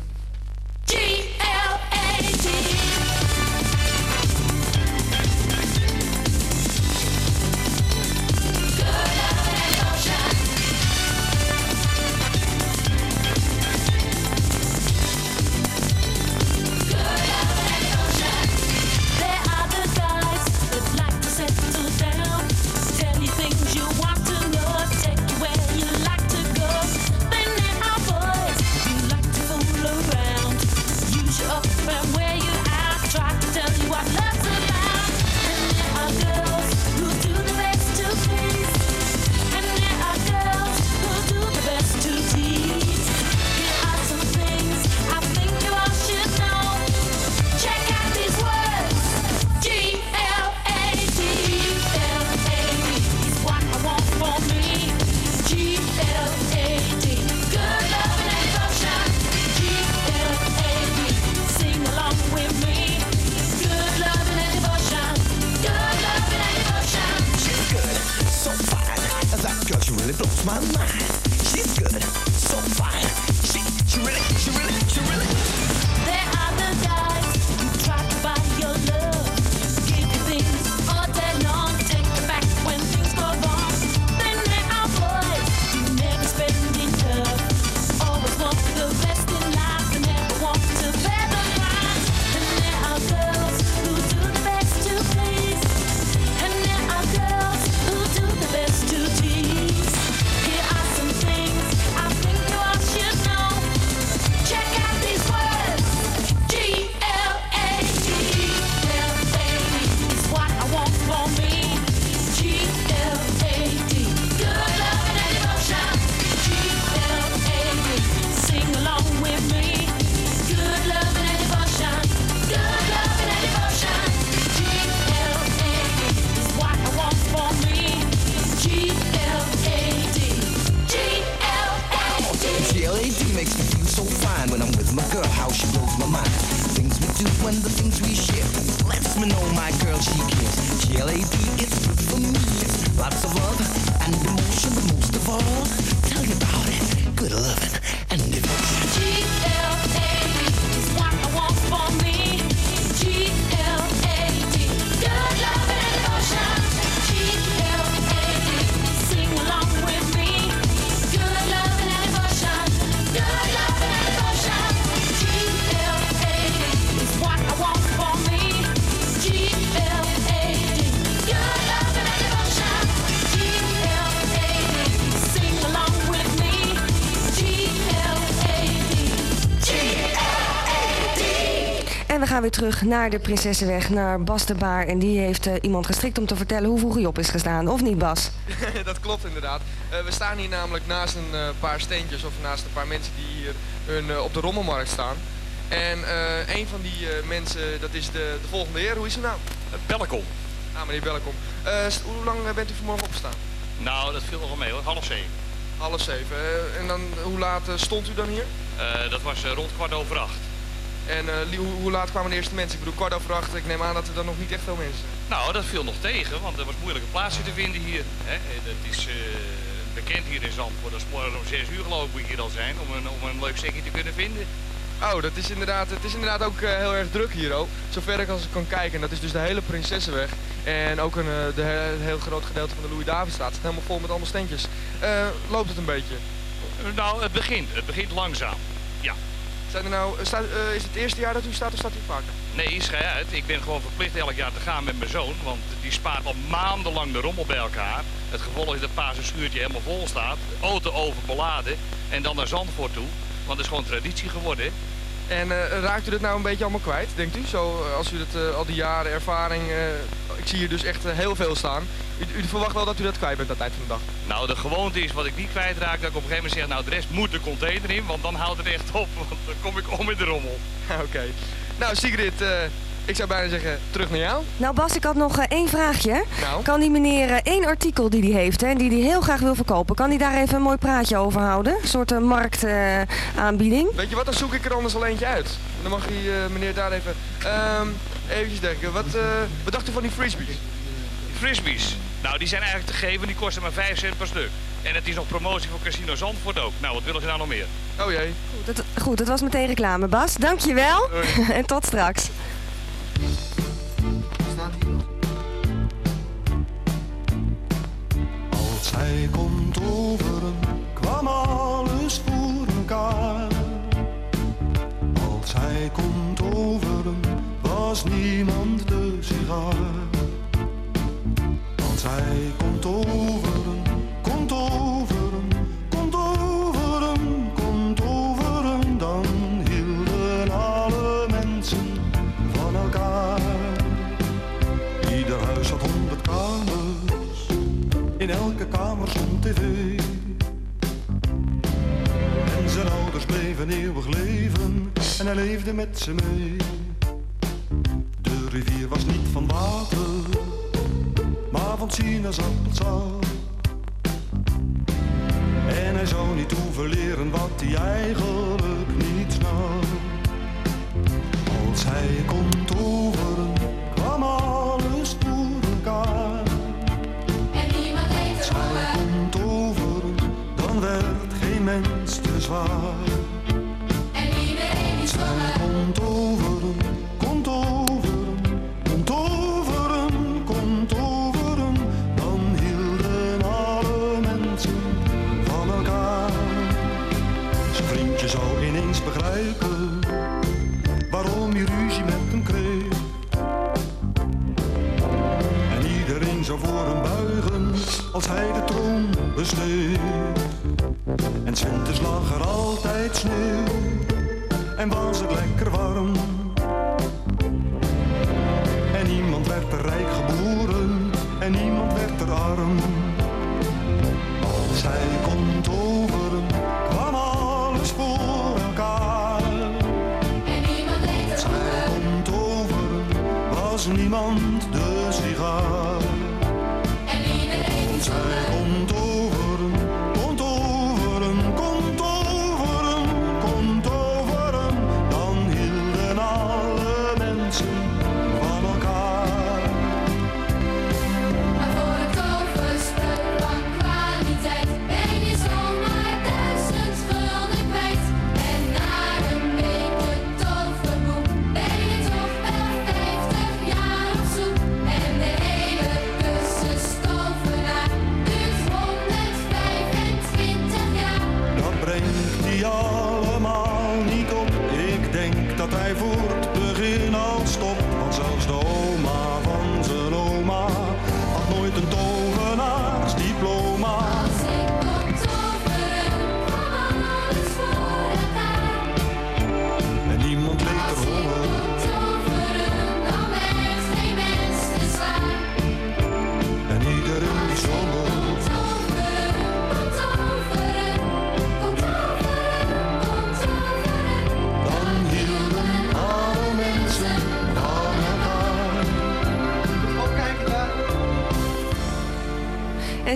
Gaan weer terug naar de Prinsessenweg, naar Bas de Baar. En die heeft eh, iemand gestrikt om te vertellen hoe vroeg hij op is gestaan. Of niet, Bas? [laughs] dat klopt inderdaad. Eh, we staan hier namelijk naast een eh, paar steentjes of naast een paar mensen die hier hun, op de rommelmarkt staan. En eh, een van die eh, mensen, dat is de, de volgende heer. Hoe is uw naam? Belkom. Ah, meneer Belkom. Eh, hoe lang bent u vanmorgen opgestaan? Nou, dat viel nog wel mee hoor. Half zeven. Half zeven. En dan, hoe laat stond u dan hier? Eh, dat was rond kwart over acht. En eh, hoe, hoe laat kwamen de eerste mensen? Ik bedoel, kwart over acht. Ik neem aan dat er dan nog niet echt veel mensen zijn. Nou, dat viel nog tegen, want er was moeilijke plaatsen te vinden hier. Hè? Dat is eh, bekend hier in Zandvoort. Dat is morgen om zes uur geloof ik moet je hier al zijn om een, om een leuk stekje te kunnen vinden. Oh, dat is inderdaad, het is inderdaad ook eh, heel erg druk hier ook. Zover ik als ik kan kijken. En dat is dus de hele Prinsessenweg. En ook een, eh, de, een heel groot gedeelte van de Louis-Davidstraat. Het staat helemaal vol met allemaal standjes. Eh, loopt het een beetje? Nou, het begint. Het begint langzaam. Zijn er nou, eh, eh, is het eerste jaar dat u staat of staat u vaker? Nee, schei uit. Ik ben gewoon verplicht elk jaar te gaan met mijn zoon. Want die spaart al maandenlang de rommel bij elkaar. Het gevolg is dat pa zijn schuurtje helemaal vol staat. Auto overbeladen. En dan naar Zandvoort toe. Want het is gewoon traditie geworden. En eh, raakt u dit nou een beetje allemaal kwijt, denkt u? Zo, als u het eh, al die jaren ervaring, ik zie hier dus echt heel veel staan. U, u verwacht wel dat u dat kwijt bent aan het eind van de dag? Nou, de gewoonte is wat ik niet kwijtraak. Dat ik op een gegeven moment zeg, nou de rest moet de container in. Want dan houdt het echt op. [laughs] Want dan kom ik om in de rommel. [laughs] Oké. Nou, Sigrid, eh, ik zou bijna zeggen, terug naar jou. Nou Bas, ik had nog eh, één vraagje. Nou? Kan die meneer eh, één artikel die hij heeft, hè, die hij heel graag wil verkopen, kan hij daar even een mooi praatje over houden? Een soort marktaanbieding. Weet je wat, dan zoek ik er anders al eentje uit. Dan mag die eh, meneer daar even, ehm eventjes denken. Wat, eh, wat dacht u van die frisbees? Die frisbees. Nou, die zijn eigenlijk te geven. Die kosten maar 5 cent per stuk. En het is nog promotie voor Casino Zandvoort ook. Nou, wat willen ze nou nog meer? Oh jee. Goed, dat, goed, dat was meteen reclame Bas. Dankjewel [laughs] en tot straks. Als hij komt overen, kwam alles voor elkaar. Als hij komt overen, was niemand de sigaar. Hij komt overen, komt overen, komt overen, komt overen, dan hielden alle mensen van elkaar. Ieder huis had honderd kamers, in elke kamer stond tv. En zijn ouders bleven eeuwig leven en hij leefde met ze mee. De rivier was niet van water, sinaasappelsap. En hij zou niet hoeven leren wat hij eigenlijk niet snap. Als hij komt overen, kwam alles voor elkaar. En niemand heeft Als er hij komt overen, dan werd geen mens te zwaar. Als hij de troon besteeg. En winters lag er altijd sneeuw en was het lekker warm.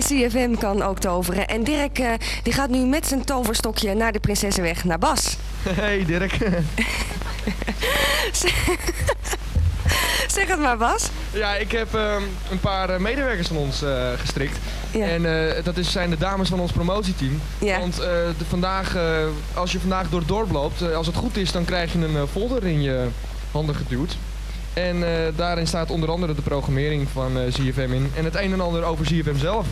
CFM kan ook toveren. En Dirk eh, die gaat nu met zijn toverstokje naar de Prinsessenweg naar Bas. Hey Dirk. [laughs] zeg het maar Bas. Ja, ik heb ehm, een paar eh, medewerkers van ons eh, gestrikt. En dat is, zijn de dames van ons promotieteam. Want de, vandaag, als je vandaag door het dorp loopt, als het goed is, dan krijg je een folder in je handen geduwd. En eh, daarin staat onder andere de programmering van eh ZFM in. En het een en ander over ZFM zelf.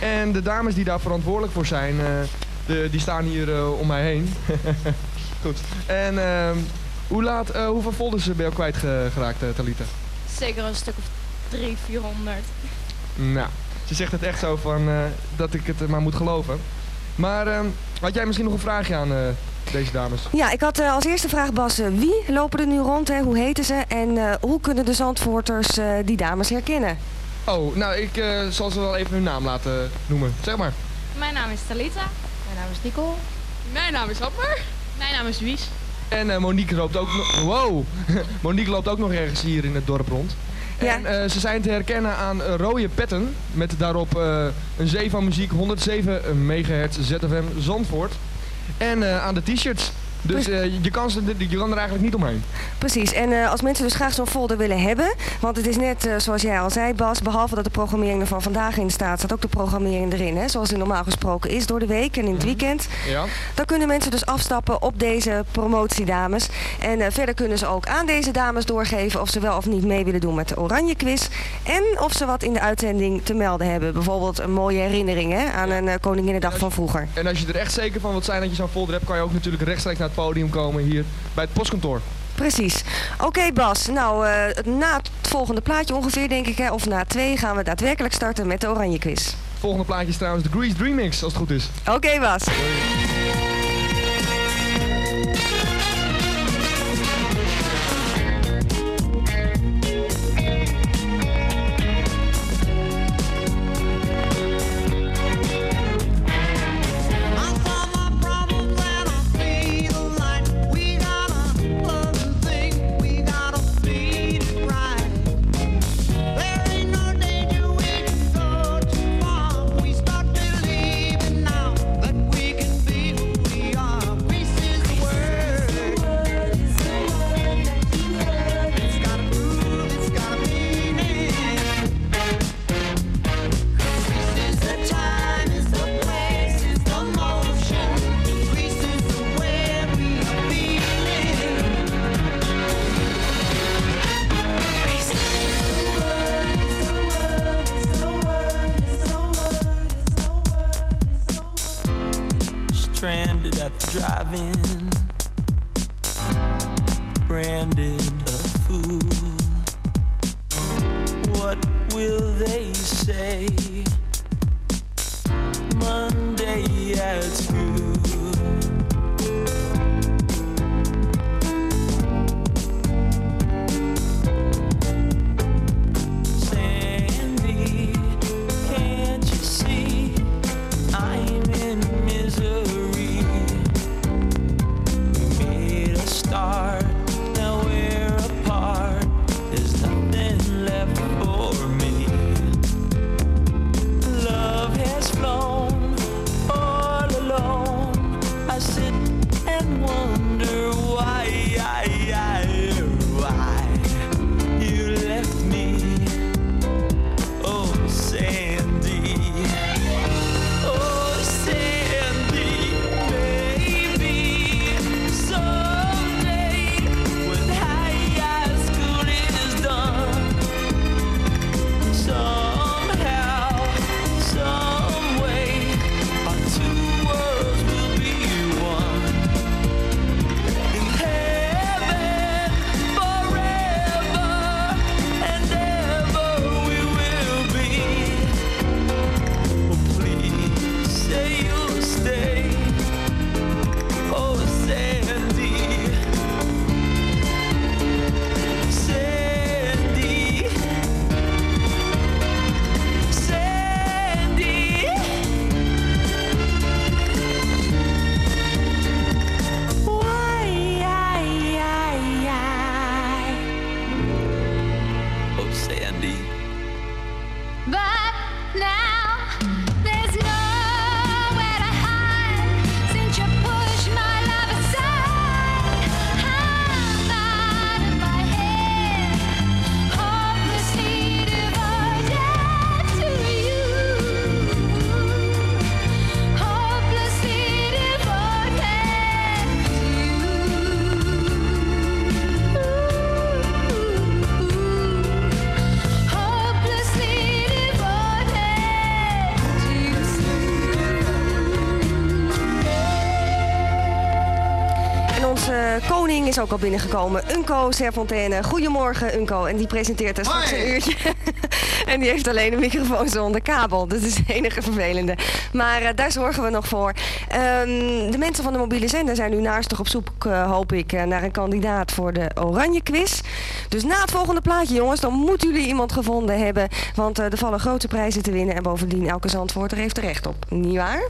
En de dames die daar verantwoordelijk voor zijn, eh, de, die staan hier om mij heen. [laughs] goed. En ehm, hoe laat, hoeveel folders ben je al kwijtgeraakt, uh, Talita? Zeker een stuk of 300, 400. Nou, ze zegt het echt zo van dat ik het maar moet geloven. Maar ehm, had jij misschien nog een vraagje aan deze dames? Ja, ik had eh, als eerste vraag Bas, eh, wie lopen er nu rond? Hè? Hoe heten ze? En eh, hoe kunnen de Zandvoorters eh, die dames herkennen? Oh, nou, ik eh, zal ze wel even hun naam laten noemen. Zeg maar. Mijn naam is Talita. Mijn naam is Nicole. Mijn naam is Hopper. Mijn naam is Wies. En eh, Monique loopt ook nog... Wow! [laughs] Monique loopt ook nog ergens hier in het dorp rond. En eh, ze zijn te herkennen aan rode petten. Met daarop eh, een zee van muziek 107 megahertz ZFM Zandvoort. En eh, aan de t-shirts. Dus eh, je, kan ze, je kan er eigenlijk niet omheen. Precies, en eh, als mensen dus graag zo'n folder willen hebben, want het is net eh, zoals jij al zei Bas, behalve dat de programmering er van vandaag in staat, staat ook de programmering erin, hè, zoals die normaal gesproken is door de week en in het weekend. Ja. Dan kunnen mensen dus afstappen op deze promotiedames. En verder kunnen ze ook aan deze dames doorgeven of ze wel of niet mee willen doen met de Oranje Quiz. En of ze wat in de uitzending te melden hebben. Bijvoorbeeld een mooie herinnering hè, aan een Koninginnedag van vroeger. En als je er echt zeker van wilt zijn dat je zo'n folder hebt, kan je ook natuurlijk rechtstreeks naar het podium komen hier bij het postkantoor. Precies. Oké Bas, nou eh, na het volgende plaatje ongeveer denk ik, hè, of na twee gaan we daadwerkelijk starten met de Oranje Quiz. Het volgende plaatje is trouwens de Grease Dream Mix, als het goed is. Oké Bas. is ook al binnengekomen. Unco Serfontaine. Goedemorgen, Unco. En die presenteert er straks een uurtje. [laughs] en die heeft alleen een microfoon zonder kabel. Dus Dat is het enige vervelende. Maar eh, daar zorgen we nog voor. Ehm, de mensen van de mobiele zender zijn nu naastig op zoek, eh, hoop ik, eh, naar een kandidaat voor de Oranje Quiz. Dus na het volgende plaatje, jongens, dan moeten jullie iemand gevonden hebben. Want er vallen grote prijzen te winnen. En bovendien, elke zandvoorter heeft er recht op. Niet waar?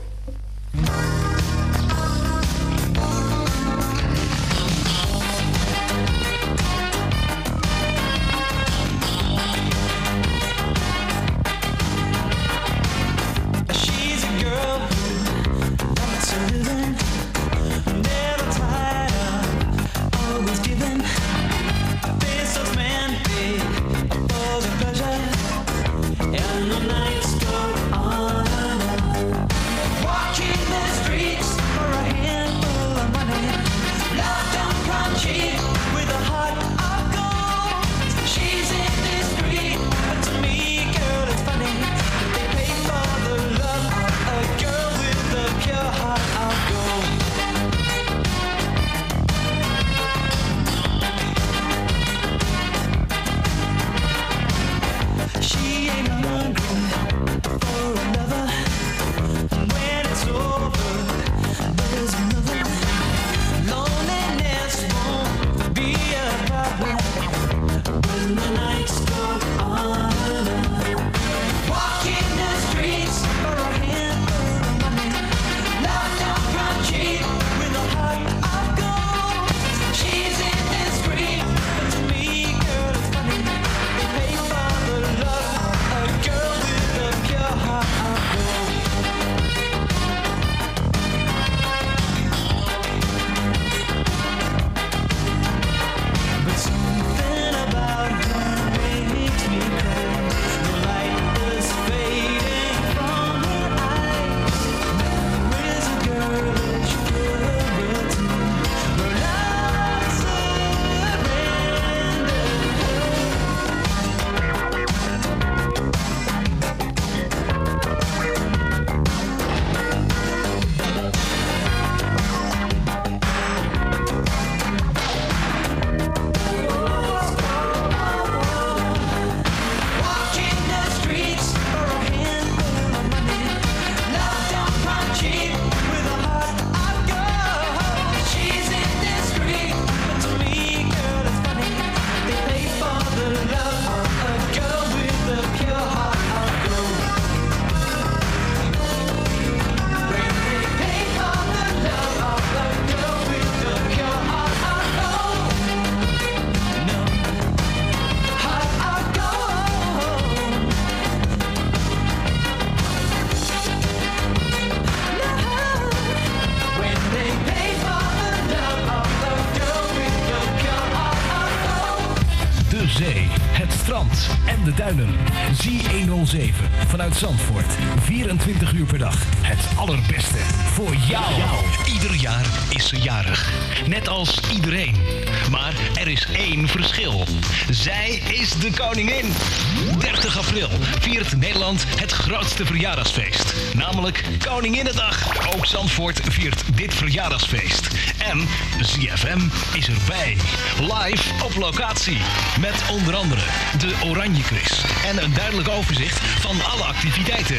grootste verjaardagsfeest. Namelijk Koninginnedag. Ook Zandvoort viert dit verjaardagsfeest. En ZFM is erbij. Live op locatie. Met onder andere de Oranje Quiz. En een duidelijk overzicht van alle activiteiten.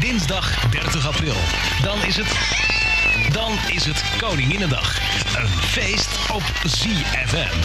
Dinsdag 30 april. Dan is het... Dan is het Koninginnedag. Een feest op ZFM.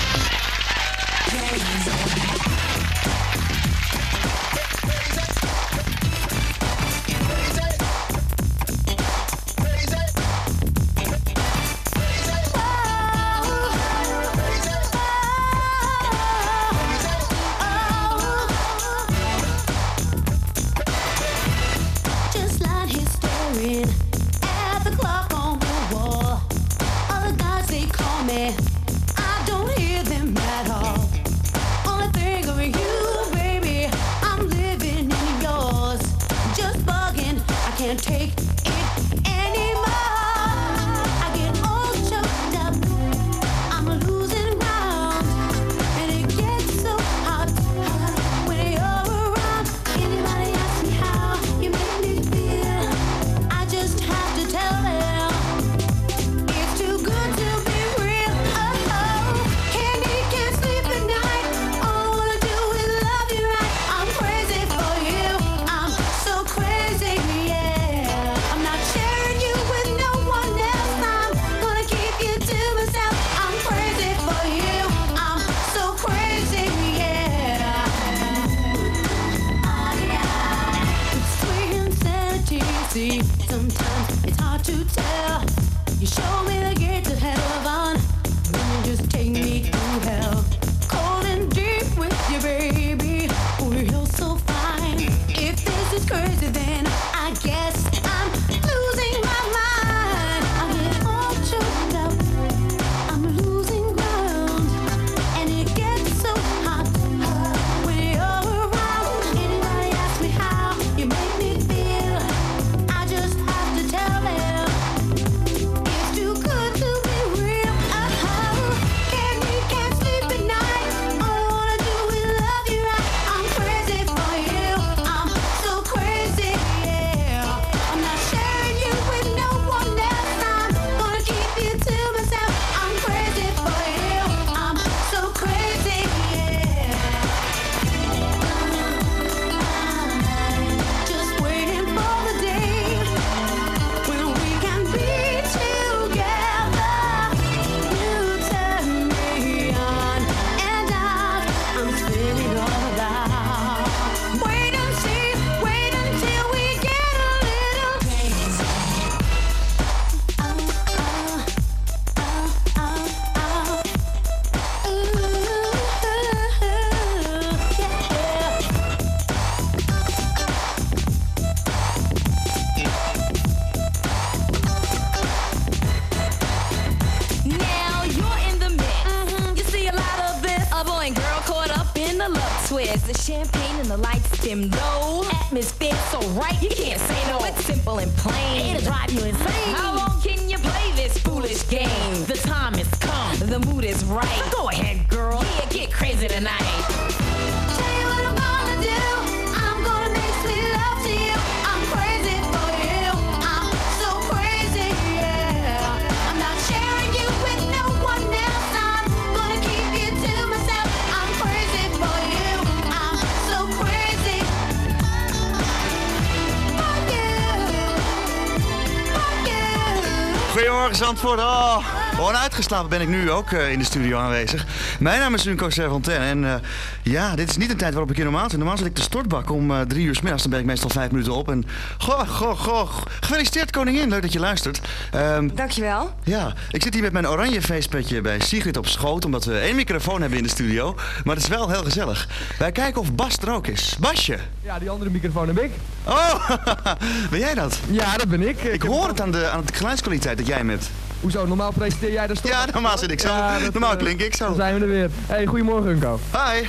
Uitgeslapen ben ik nu ook eh, in de studio aanwezig. Mijn naam is Unco Serfontaine en eh, ja, dit is niet een tijd waarop ik hier normaal zit. Normaal zit ik de stortbak om eh, drie uur 's middags. Dan ben ik meestal vijf minuten op. En goh, goh, goh. Gefeliciteerd koningin, leuk dat je luistert. Ehm, Dankjewel. ja, ik zit hier met mijn oranje feestpetje bij Sigrid op schoot. Omdat we één microfoon hebben in de studio. Maar het is wel heel gezellig. Wij kijken of Bas er ook is. Basje. Ja, die andere microfoon heb ik. Oh, [laughs] ben jij dat? Ja, dat ben ik. Ik hoor het aan de, aan de geluidskwaliteit dat jij hem hebt. Hoezo? Normaal presenteer jij de stop? Ja, normaal zit ik zo. Normaal klink ik zo. Dan zijn we er weer. Hey, goedemorgen Unco. Hi.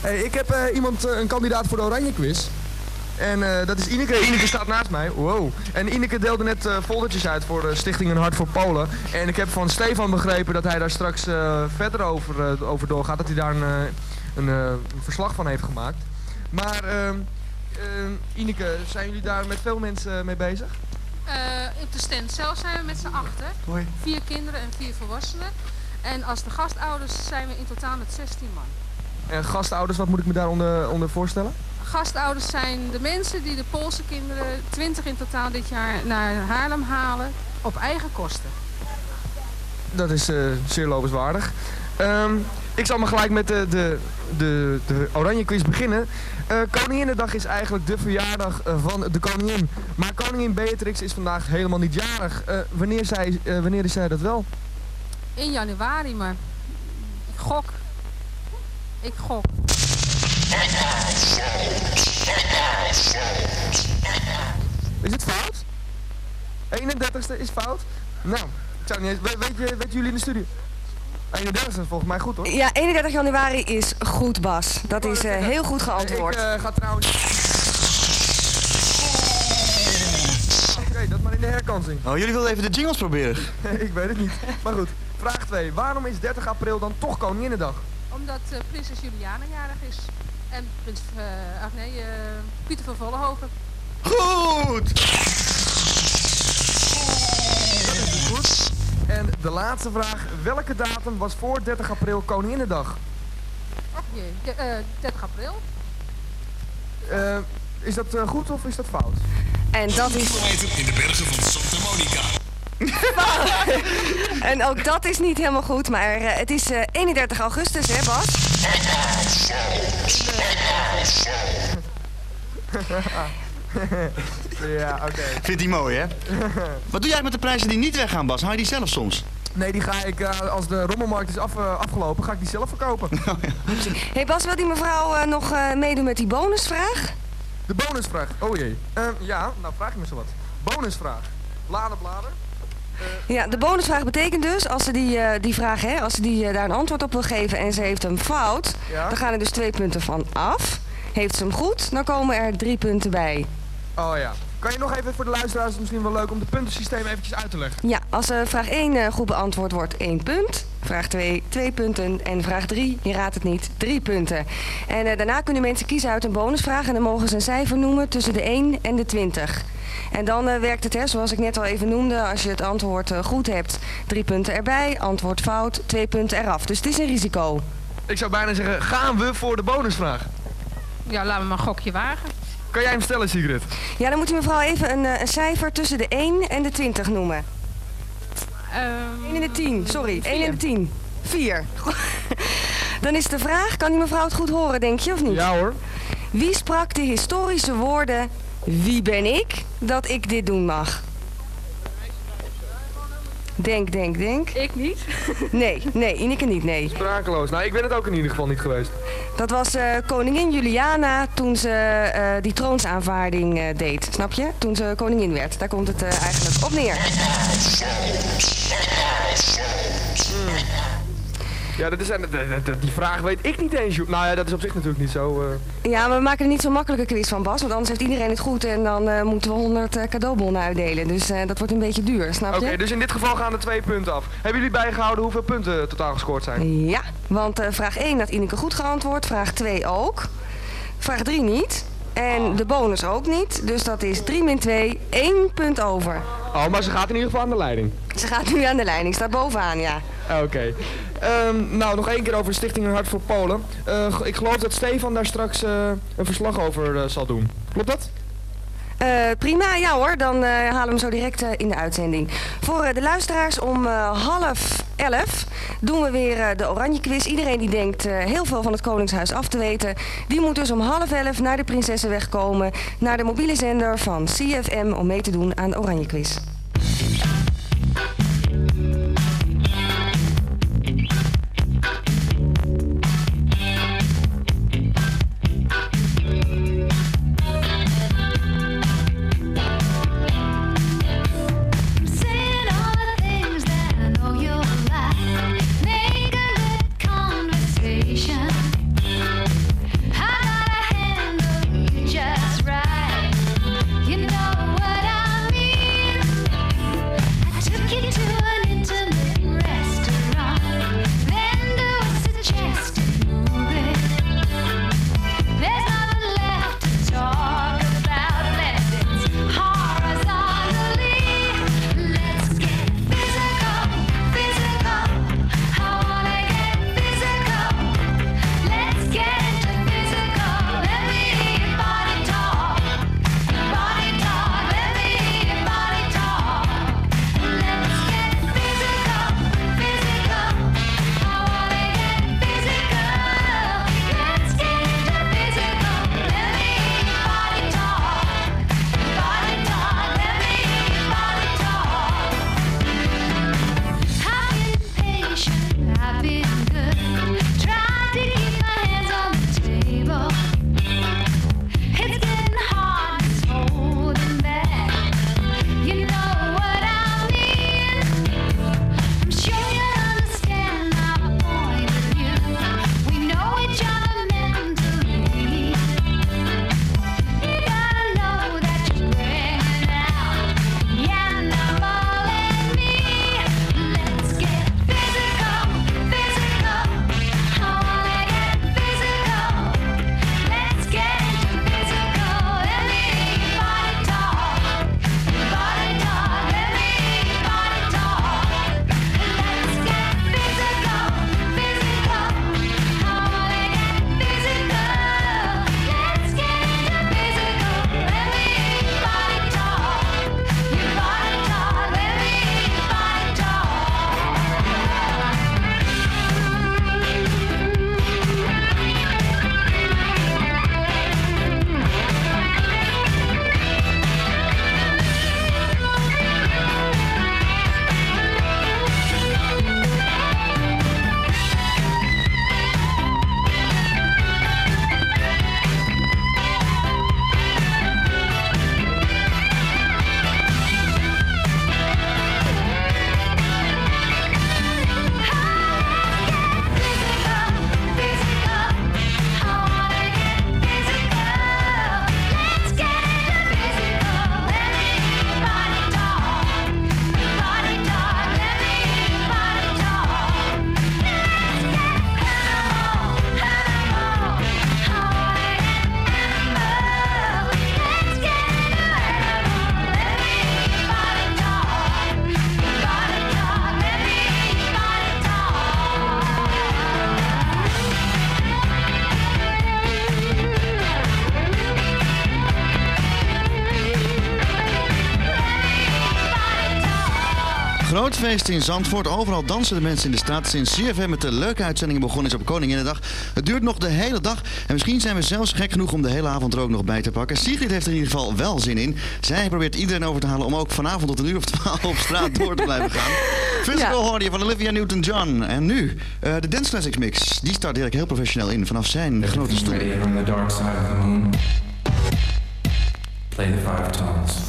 Hey, ik heb eh, iemand, eh, een kandidaat voor de Oranje Quiz. En eh, dat is Ineke. Ineke staat naast mij. Wow. En Ineke deelde net eh, foldertjes uit voor de Stichting Een Hart voor Polen. En ik heb van Stefan begrepen dat hij daar straks eh, verder over, eh, over doorgaat. Dat hij daar een, eh, een, eh, een verslag van heeft gemaakt. Maar ehm, ehm, Ineke, zijn jullie daar met veel mensen mee bezig? Zelf zijn we met z'n achter. Hoi. Vier kinderen en vier volwassenen. En als de gastouders zijn we in totaal met 16 man. En gastouders, wat moet ik me daaronder onder voorstellen? Gastouders zijn de mensen die de Poolse kinderen, 20 in totaal dit jaar, naar Haarlem halen op eigen kosten. Dat is eh, zeer lovenswaardig. Ehm, ik zal maar gelijk met de, de, de, de Oranje Quiz beginnen. Eh Koninginnedag is eigenlijk de verjaardag eh, van de koningin. Maar koningin Beatrix is vandaag helemaal niet jarig. Eh, wanneer, zij, eh, wanneer is zij dat wel? In januari, maar ik gok. Ik gok. Is het fout? 31ste is fout? Nou, ik zou niet eens, weet, weet, jullie in de studie? 31ste volgens mij goed hoor. Ja, 31 januari is goed, Bas. Dat is eh, heel goed geantwoord. Ik ga trouwens... Oh, jullie wilden even de jingles proberen. [laughs] ik weet het niet. Maar goed, vraag 2. Waarom is 30 april dan toch Koninginnedag? Omdat eh, prinses Juliana jarig is. En prins, eh, ach nee, eh, Pieter van Vollenhoven. Goed! Dat is dus goed. En de laatste vraag. Welke datum was voor 30 april Koninginnedag? Och jee, de- eh, 30 april. Eh, is dat goed of is dat fout? En dat is... In de bergen van Santa Monica. [laughs] en ook dat is niet helemaal goed, maar eh, het is eh, 31 augustus, hè Bas? ja, oké. Vindt hij mooi, hè? Wat doe jij met de prijzen die niet weggaan, Bas? Hou je die zelf soms? Nee, die ga ik, eh, als de rommelmarkt is af, eh, afgelopen, ga ik die zelf verkopen. [laughs] hey Bas, wil die mevrouw eh, nog eh, meedoen met die bonusvraag? De bonusvraag, oh jee. Ehm, ja, nou vraag je me zo wat. Bonusvraag. Blader, blader. Ja, de bonusvraag betekent dus, als ze die, eh, die vraag, hè, als ze die, eh, daar een antwoord op wil geven en ze heeft hem fout, Ja. dan gaan er dus twee punten van af. Heeft ze hem goed, dan komen er drie punten bij. Oh ja. Kan je nog even voor de luisteraars, het misschien wel leuk om de puntensysteem eventjes uit te leggen? Ja, als eh, vraag 1 eh, goed beantwoord wordt, 1 punt. Vraag 2, 2 punten. En vraag 3, je raadt het niet, 3 punten. En eh, daarna kunnen mensen kiezen uit een bonusvraag en dan mogen ze een cijfer noemen tussen de 1 en de 20. En dan eh, werkt het, hè, zoals ik net al even noemde, als je het antwoord eh, goed hebt, 3 punten erbij. Antwoord fout, 2 punten eraf. Dus het is een risico. Ik zou bijna zeggen, gaan we voor de bonusvraag? Ja, laten we maar een gokje wagen. Kan jij hem stellen, Sigrid? Ja, dan moet u mevrouw even een, een cijfer tussen de 1 en de 20 noemen. 1 en de 10, sorry. 1 en de 10. 4. [laughs] Dan is de vraag, kan die mevrouw het goed horen, denk je, of niet? Ja hoor. Wie sprak de historische woorden, wie ben ik, dat ik dit doen mag? Denk, denk, denk. Ik niet. [laughs] Nee, nee, Ineke niet, nee. Sprakeloos. Nou, ik ben het ook in ieder geval niet geweest. Dat was eh, koningin Juliana toen ze eh, die troonsaanvaarding eh, deed, snap je? Toen ze koningin werd. Daar komt het eigenlijk op neer. Ja, dat is, dat- dat- dat- die vraag weet ik niet eens. Nou ja, dat is op zich natuurlijk niet zo. eh. Ja, maar we maken er niet zo'n makkelijke quiz van, Bas. Want anders heeft iedereen het goed en dan eh, moeten we 100 eh, cadeaubonnen uitdelen. Dus dat wordt een beetje duur, snap Oké, je? dus in dit geval gaan er twee punten af. Hebben jullie bijgehouden hoeveel punten totaal gescoord zijn? Ja, want vraag 1 had Ineke goed geantwoord, vraag 2 ook. Vraag 3 niet. En de bonus ook niet. Dus dat is 3 min 2, 1 punt over. Oh, maar ze gaat in ieder geval aan de leiding. Ze gaat nu aan de leiding, staat bovenaan, ja. Oké. Ehm, nou, nog één keer over Stichting Een Hart voor Polen. Eh, ik geloof dat Stefan daar straks eh, een verslag over eh, zal doen. Klopt dat? Eh, prima, ja hoor. Dan eh, halen we hem zo direct eh, in de uitzending. Voor de luisteraars om half elf doen we weer de Oranje Quiz. Iedereen die denkt heel veel van het Koningshuis af te weten, die moet dus om half elf naar de Prinsessenweg komen. Naar de mobiele zender van CFM om mee te doen aan de Oranje Quiz. In Zandvoort. Overal dansen de mensen in de straat. Sinds CFM met de leuke uitzendingen begonnen is op Koninginnedag. Het duurt nog de hele dag. En misschien zijn we zelfs gek genoeg om de hele avond er ook nog bij te pakken. Sigrid heeft er in ieder geval wel zin in. Zij probeert iedereen over te halen om ook vanavond tot een uur of twaalf op straat door te blijven gaan. [laughs] Physical hoorde je van Olivia Newton-John. En nu, eh, de Dance Classics mix. Die start Dirk heel professioneel in vanaf zijn grote stoel. Ready from the dark side of the moon. Play the five tones.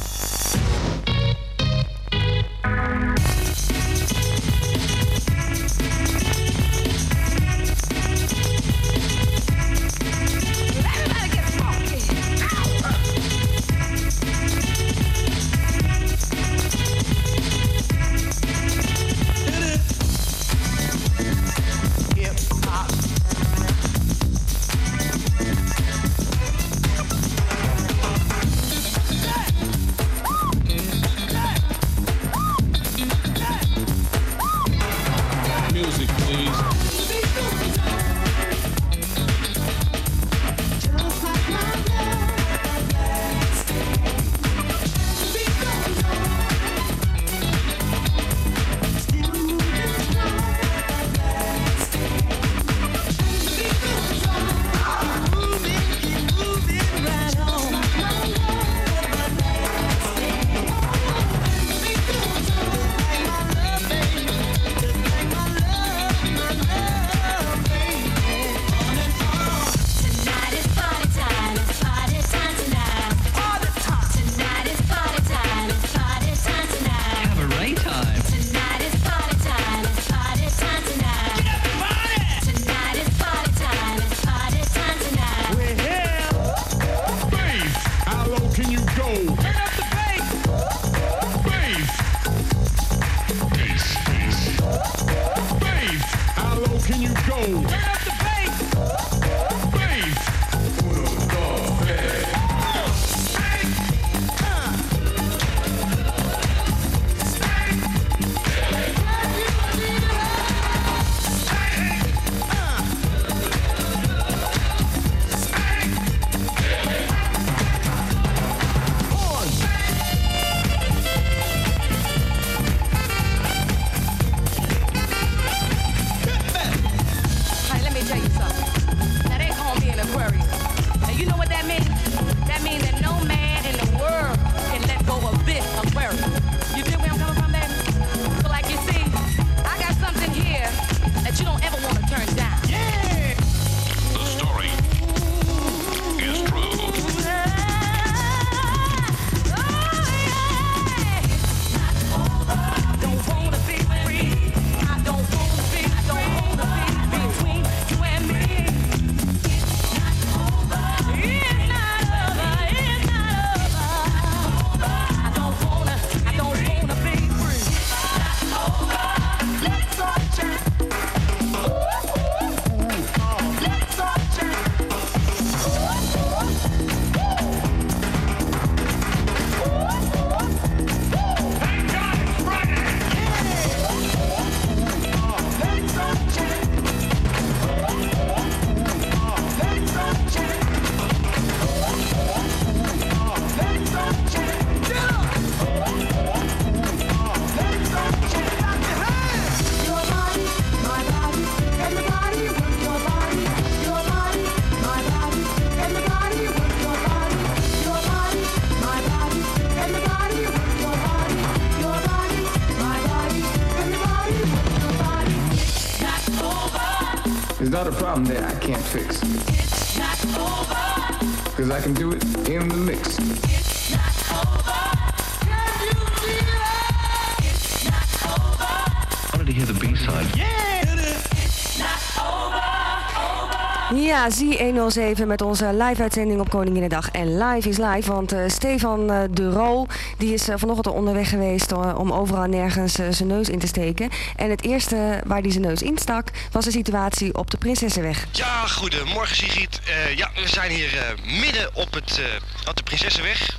Ja, Z107 met onze live-uitzending op Koninginnedag. En live is live, want eh, Stefan eh, de Roo die is eh, vanochtend onderweg geweest om overal nergens zijn neus in te steken. En het eerste waar hij zijn neus instak was de situatie op de Prinsessenweg. Ja, goedemorgen Sigrid. Ja, we zijn hier midden op, het, op de Prinsessenweg.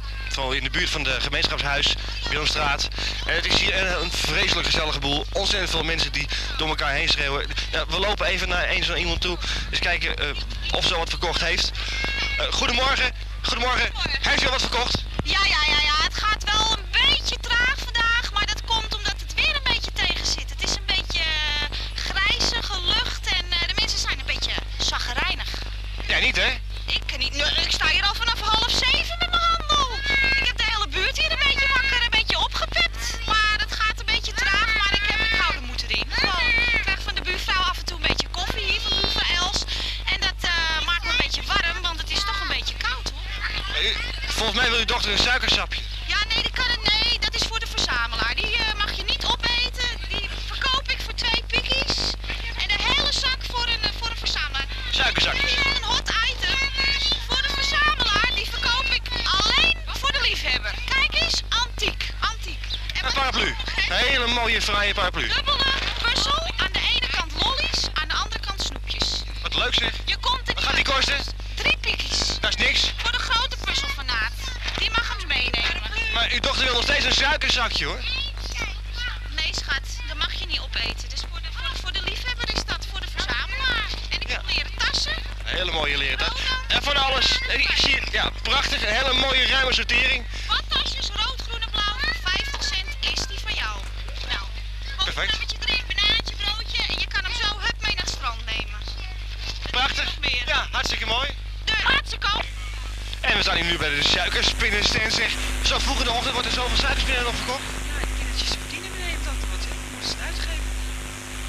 In de buurt van de gemeenschapshuis, Willemstraat. En het is hier een, vreselijk gezellige boel. Ontzettend veel mensen die door elkaar heen schreeuwen. Ja, we lopen even naar een zo'n iemand toe. Eens kijken of ze wat verkocht heeft. Eh, goedemorgen. Goedemorgen. Heeft u al wat verkocht? Hele mooie dat. En van alles. Ik zie, ja, prachtig. Een hele mooie ruime sortering. Badtasjes, rood, groen en blauw. 50 cent is die van jou. Nou, Perfect. boterhammetje erin, banaantje, broodje. En je kan hem zo hup mee naar het strand nemen. Prachtig. Ja, hartstikke mooi. De hartstikke op. En we staan hier nu bij de suikerspinnenstand zeg. Zo vroeg in de ochtend wordt er zoveel suikerspinnen nog verkocht. Kindertjes verdienen meneer dat wat, hè? Moeten ze het uitgeven.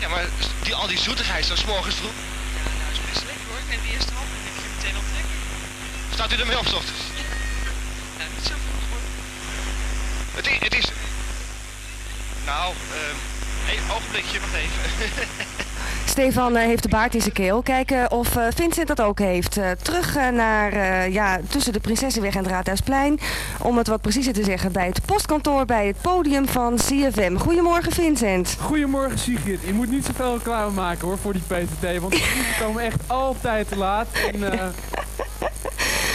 Ja, maar die, al die zoetigheid zo 's morgens vroeg. Ja, nou is best lekker hoor. Ik neem de eerste hap en dan heb je meteen al trek. Staat u ermee op, 's ochtends? Nou, niet zo vroeg hoor. Het is... Het is... Nou, ehm... Een ogenblikje, wacht even. [laughs] Stefan eh, heeft de baard in zijn keel. Kijken of eh, Vincent dat ook heeft. Eh, terug naar, eh, ja, tussen de Prinsessenweg en het Raadhuisplein. Om het wat preciezer te zeggen, bij het postkantoor, bij het podium van CFM. Goedemorgen Vincent. Goedemorgen Sigrid. Je moet niet zoveel reclame maken hoor voor die PTT, want die [laughs] komen echt altijd te laat. En, eh,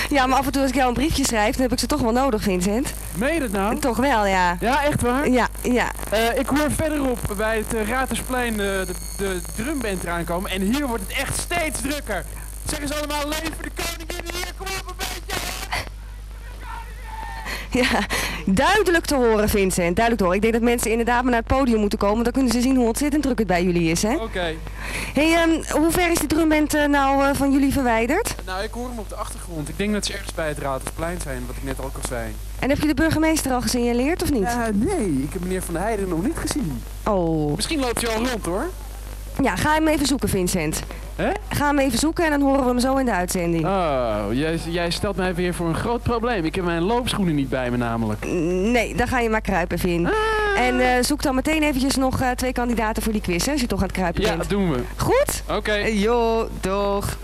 Ja, maar af en toe als ik jou een briefje schrijf, dan heb ik ze toch wel nodig, Vincent. meen je dat nou? Toch wel, ja. Ja, echt waar? Ja, ja. Eh, ik hoor verderop bij het uh, Ratersplein uh, de, de drumband eraan komen en hier wordt het echt steeds drukker. Zeggen ze allemaal leven de koningin hier, kom op. [laughs] Ja, duidelijk te horen Vincent, duidelijk te horen. Ik denk dat mensen inderdaad maar naar het podium moeten komen, dan kunnen ze zien hoe ontzettend druk het bij jullie is, hè? Oké. Hey, ehm, hoe ver is die drumband eh, nou eh, van jullie verwijderd? Nou, ik hoor hem op de achtergrond. Ik denk dat ze ergens bij het Ratersplein zijn, wat ik net ook al zei. En heb je de burgemeester al gesignaleerd of niet? Ja, nee, ik heb meneer Van der Heijden nog niet gezien. Oh. Misschien loopt hij al rond hoor. Ja, ga hem even zoeken, Vincent. Hè? Ga hem even zoeken en dan horen we hem zo in de uitzending. Oh, jij, jij stelt mij weer voor een groot probleem. Ik heb mijn loopschoenen niet bij me namelijk. Nee, dan ga je maar kruipen, Vin. En eh, zoek dan meteen eventjes nog eh, twee kandidaten voor die quiz, hè, als je toch aan het kruipen Ja, bent. dat doen we. Goed? Oké. Eh, Jo, doeg.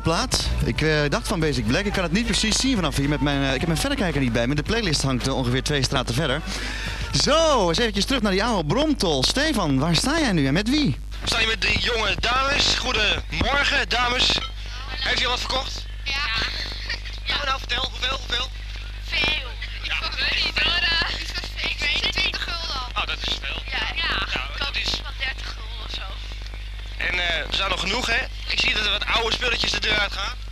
Prachtige. Ik eh, dacht van Basic Black. Ik kan het niet precies zien vanaf hier. Met mijn, eh, ik heb mijn verrekijker niet bij me. De playlist hangt eh, ongeveer twee straten verder. Zo, eens eventjes terug naar die oude Bromtol. Stefan, waar sta jij nu en met wie? We staan hier met drie jonge dames. Goedemorgen, dames. Heeft u wat verkocht? De uitgaan.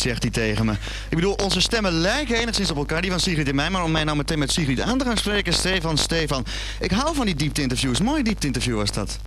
Zegt hij tegen me. Ik bedoel, onze stemmen lijken enigszins op elkaar, die van Sigrid en mij. Maar om mij nou meteen met Sigrid aan te gaan spreken, Stefan, Stefan. Ik hou van die diepte-interviews. Mooi diepte-interview was dat.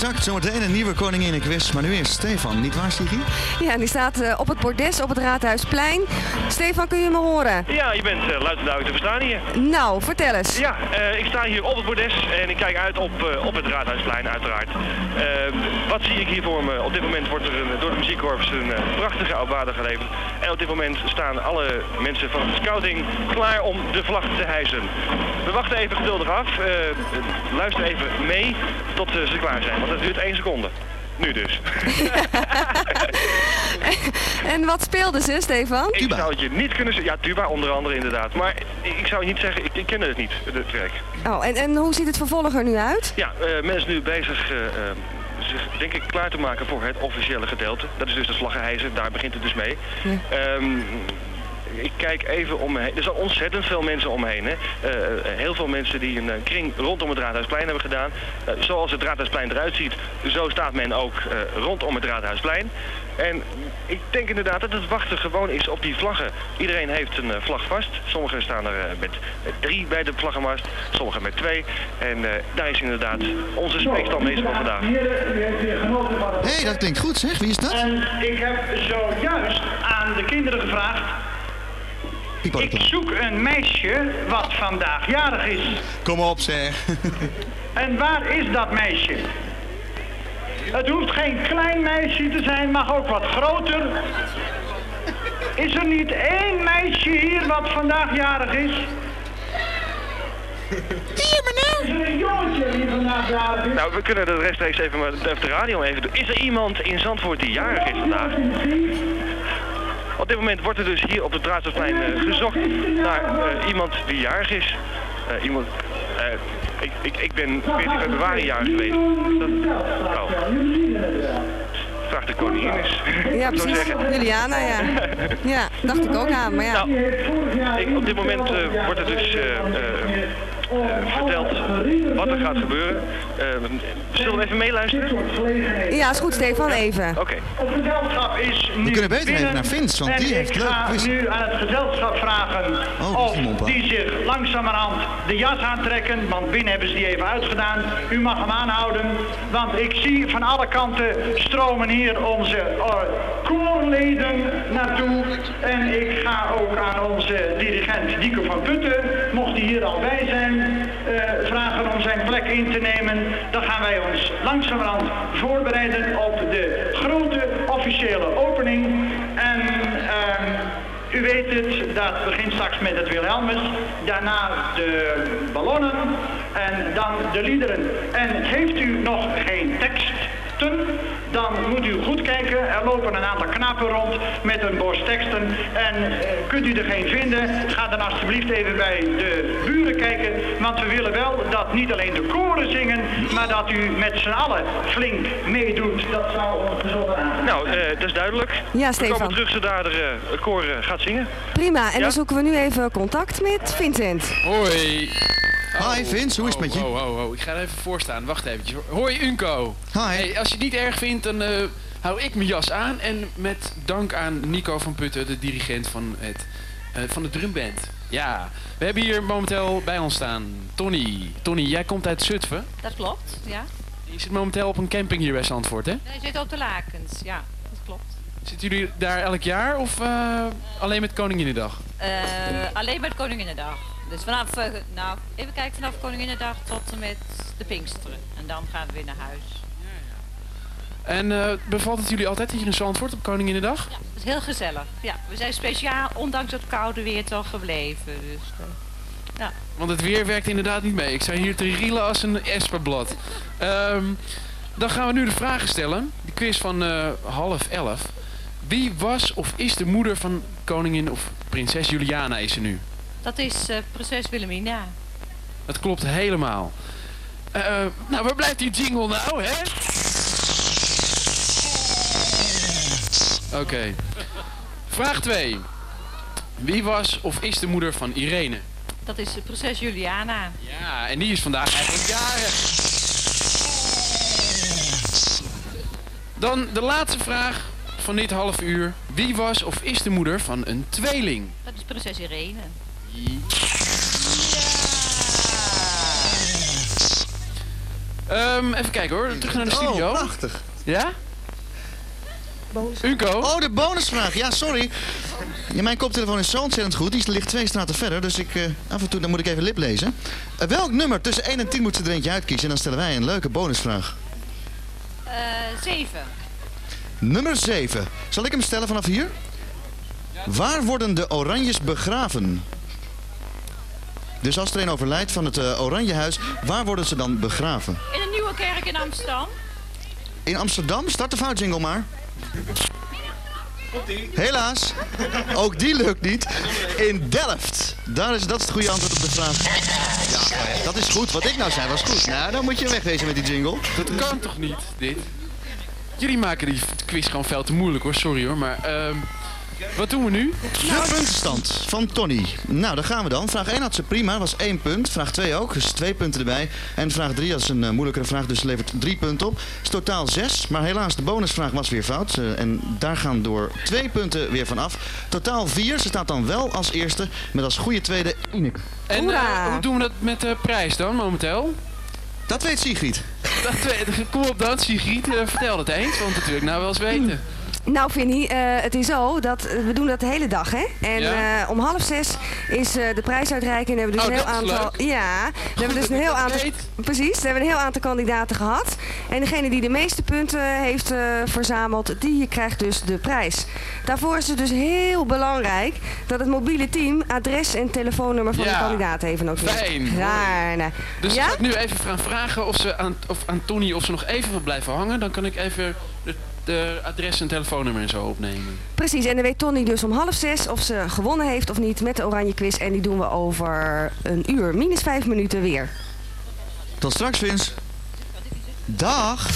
Exact. Zometeen een nieuwe koninginnenquiz. Maar nu eerst Stefan, niet waar, Sigi? Ja, die staat eh, op het bordes op het Raadhuisplein. Stefan, kun je me horen? Ja, je bent uh, luid en duidelijk te verstaan hier. Nou, vertel eens. Ja, eh, ik sta hier op het bordes en ik kijk uit op, eh, op het Raadhuisplein uiteraard. Eh, wat zie ik hier voor me? Op dit moment wordt er een- door de muziekkorps een eh, prachtige oudwaarde geleverd. En op dit moment staan alle mensen van de scouting klaar om de vlag te hijsen. We wachten even geduldig af. Eh, luister even mee tot eh, ze klaar zijn, want het duurt één seconde. Nu dus. [laughs] En wat speelden ze, Stefan? Ik zou het je niet kunnen zeggen. Ja, tuba onder andere inderdaad. Maar ik zou niet zeggen, ik, ik ken het niet, het werk. Oh, en, en hoe ziet het vervolg er nu uit? Ja, eh, men is nu bezig eh, eh, zich denk ik klaar te maken voor het officiële gedeelte. Dat is dus de vlaggenhijzen, daar begint het dus mee. Ehm, ik kijk even om me heen. Er zijn ontzettend veel mensen omheen. Hè. Eh, heel veel mensen die een eh, kring rondom het Raadhuisplein hebben gedaan. Zoals het Raadhuisplein eruit ziet, zo staat men ook eh, rondom het Raadhuisplein. En ik denk inderdaad dat het wachten gewoon is op die vlaggen. Iedereen heeft een vlag vast. Sommigen staan er met drie bij de vlaggenmast, sommigen met twee. En eh, daar is inderdaad onze spreekstandmeester van vandaag. Hé, hey, dat klinkt goed zeg. Wie is dat? En ik heb zojuist aan de kinderen gevraagd. Ik zoek een meisje wat vandaag jarig is. Kom op zeg. [laughs] En waar is dat meisje? Het hoeft geen klein meisje te zijn, mag ook wat groter. Is er niet één meisje hier wat vandaag jarig is? Hier, meneer! Is er een jongetje die vandaag jarig is? Nou, we kunnen de rechtstreeks even met de radio even doen. Is er iemand in Zandvoort die jarig is vandaag? Op dit moment wordt er dus hier op het Draadselplein eh, gezocht naar eh, iemand die jarig is. Eh, iemand, ik, ik, ik ben 14 februari jarig geweest. Dat, oh. Vraag de koningin is. Ja, precies. zeggen. Juliana, ja. [laughs] Ja, dacht ik ook aan, maar ja. Nou, ik, op dit moment wordt er dus eh, verteld wat er gaat gebeuren. Eh, zullen we even meeluisteren? Ja, is goed, Stefan, even. Oké. Het gezelschap is nu We kunnen beter even naar Vince, want die heeft ik leuk ga quiz. nu aan het gezelschap vragen Oh, of die die zich langzamerhand de jas aantrekken, want binnen hebben ze die even uitgedaan. U mag hem aanhouden, want ik zie van alle kanten stromen hier onze eh, koorleden naartoe. En ik ga ook aan onze dirigent Dico van Putten, mocht hij hier al bij zijn, eh, vragen om zijn plek in te nemen. Dan gaan wij ons langzamerhand voorbereiden op de grote officiële opening. En ehm, u weet het, dat begint straks met het Wilhelmus, daarna de ballonnen en dan de liederen. En heeft u nog geen teksten, dan moet u goed kijken. Er lopen een aantal knapen rond met een bos teksten. En eh, kunt u er geen vinden, ga dan alsjeblieft even bij de buren kijken. Want we willen wel dat niet alleen de koren zingen, maar dat u met z'n allen flink meedoet. Dat zou bijzonder aangenaam Nou, eh, dat is duidelijk. Ja, We Stefan. komen terug zodra er eh, eh, gaat zingen. Prima, en Ja? dan zoeken we nu even contact met Vincent. Hoi. Hi Vince, hoe is het met je? Oh, oh, oh, ik ga er even voor staan. Wacht eventjes. Hoi Unco. Hi. Hey, als je het niet erg vindt, dan eh, hou ik mijn jas aan. En met dank aan Nico van Putten, de dirigent van, het, eh, van de drumband. Ja, we hebben hier momenteel bij ons staan Tony. Tony, jij komt uit Zutphen. Dat klopt, ja. Je zit momenteel op een camping hier bij Zandvoort, hè? Nee, je zit op de lakens, ja, dat klopt. Zitten jullie daar elk jaar of eh, alleen met Koninginnedag? Eh, alleen de Koninginnedag. Dus vanaf, eh, nou, even kijken, vanaf Koninginnedag tot en met de Pinksteren. En dan gaan we weer naar huis. En eh, bevalt het jullie altijd hier in Zandvoort op Koninginnedag? Ja, dat is heel gezellig. Ja, we zijn speciaal, ondanks het koude weer, toch gebleven. Dus, eh, ja. Want het weer werkt inderdaad niet mee. Ik sta hier te rielen als een espenblad. Ehm, dan gaan we nu de vragen stellen. De quiz van half elf. Wie was of is de moeder van koningin of prinses Juliana is ze nu? Dat is eh, prinses Wilhelmina. Dat klopt helemaal. Eh, nou, waar blijft die jingle nou, hè? Oké. Vraag 2. Wie was of is de moeder van Irene? Dat is eh, prinses Juliana. Ja, en die is vandaag eigenlijk jarig. Dan de laatste vraag van dit half uur. Wie was of is de moeder van een tweeling? Dat is prinses Irene. Ehm, even kijken hoor, terug naar de studio. Oh, prachtig. Ja? Unco? Oh, de bonusvraag. Ja, sorry. Ja, mijn koptelefoon is zo ontzettend goed. Die ligt twee straten verder, dus ik, eh, af en toe dan moet ik even lip lezen. Eh, welk nummer tussen 1 en 10 moet ze er eentje uitkiezen? En dan stellen wij een leuke bonusvraag. Eh, zeven. Nummer 7. Zal ik hem stellen vanaf hier? Waar worden de Oranjes begraven? Dus als er een overlijdt van het eh, Oranjehuis, waar worden ze dan begraven? In een nieuwe kerk in Amsterdam. In Amsterdam? Start de fout jingle maar. Helaas, ook die lukt niet. In Delft. Daar is, dat is het goede antwoord op de vraag. Ja, dat is goed. Wat ik nou zei was goed. Nou, dan moet je wegwezen met die jingle. Dat kan toch niet, dit? Jullie maken die quiz gewoon veel te moeilijk hoor, sorry hoor. Maar ehm, wat doen we nu? De puntenstand van Tony. Nou, daar gaan we dan. Vraag 1 had ze prima, was 1 punt. Vraag 2 ook, dus 2 punten erbij. En vraag 3 was een eh, moeilijkere vraag, dus levert 3 punten op. Is totaal 6, maar helaas de bonusvraag was weer fout. Eh, en daar gaan door 2 punten weer van af. Totaal 4, ze staat dan wel als eerste, met als goede tweede Ineke. En eh, hoe doen we dat met de prijs dan momenteel? Dat weet Sigrid. Dat weet, kom op dan, Sigrid, vertel het eens, want dat wil ik nou wel eens weten. Nou, Vinnie, eh, het is zo dat eh, we doen dat de hele dag, hè? En Ja. eh, om half zes is de prijsuitreiking. En hebben we dus Oh, een heel aantal. Ja, we hebben dus een heel aantal. Precies, we hebben een heel aantal kandidaten gehad. En degene die de meeste punten heeft verzameld, die krijgt dus de prijs. Daarvoor is het dus heel belangrijk dat het mobiele team adres en telefoonnummer van Ja, de kandidaat even noteert. fijn. Ja, nee. Dus ja? ik ga ik nu even gaan vragen of, ze aan, of aan Tony of ze nog even wil blijven hangen. Dan kan ik even de, adres en telefoonnummer en zo opnemen. Precies, en dan weet Tony dus om half zes of ze gewonnen heeft of niet met de Oranje Quiz. En die doen we over een uur, minus vijf minuten weer. Tot straks, Vins. Dag.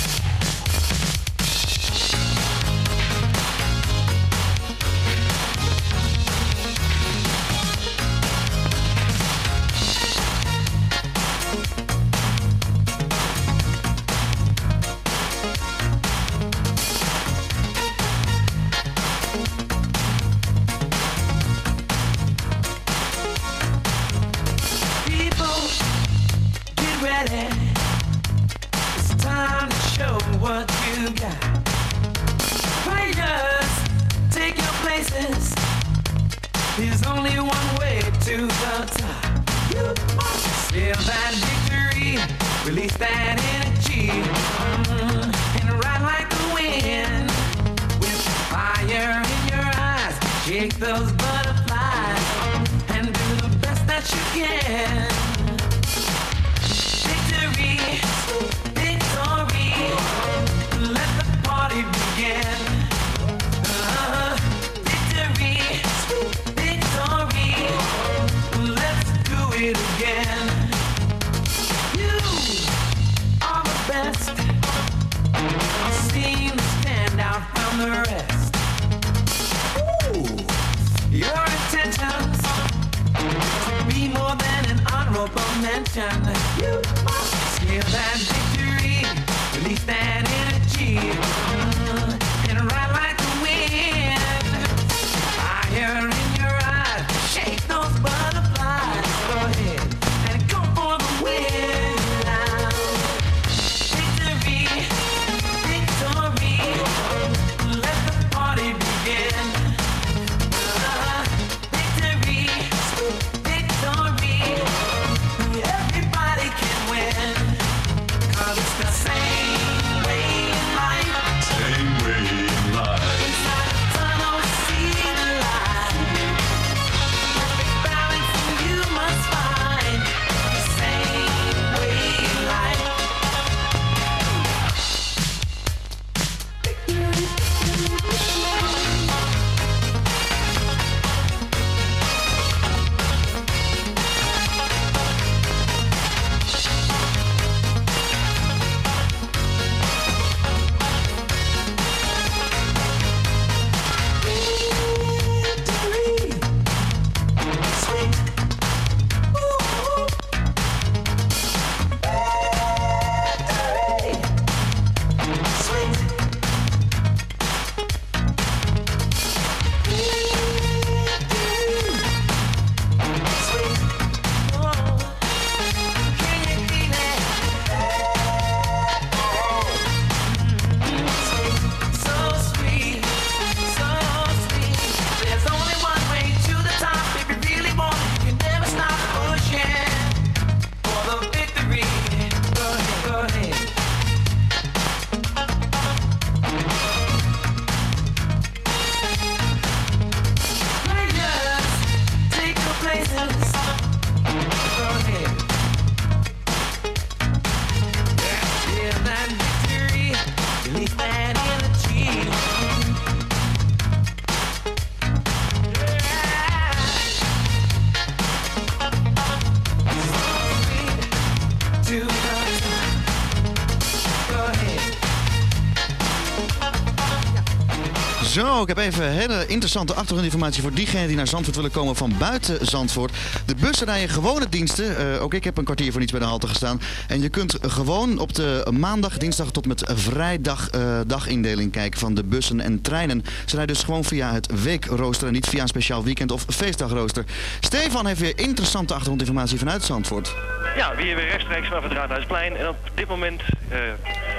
Zo, ik heb even hele interessante achtergrondinformatie voor diegenen die naar Zandvoort willen komen van buiten Zandvoort. De bussen rijden gewone diensten. Eh, ook ik heb een kwartier voor niets bij de halte gestaan. En je kunt gewoon op de maandag, dinsdag tot met vrijdag eh, dagindeling kijken van de bussen en treinen. Ze rijden dus gewoon via het weekrooster en niet via een speciaal weekend of feestdagrooster. Stefan heeft weer interessante achtergrondinformatie vanuit Zandvoort. Ja, weer weer rechtstreeks vanaf het Raadhuisplein. En op dit moment eh,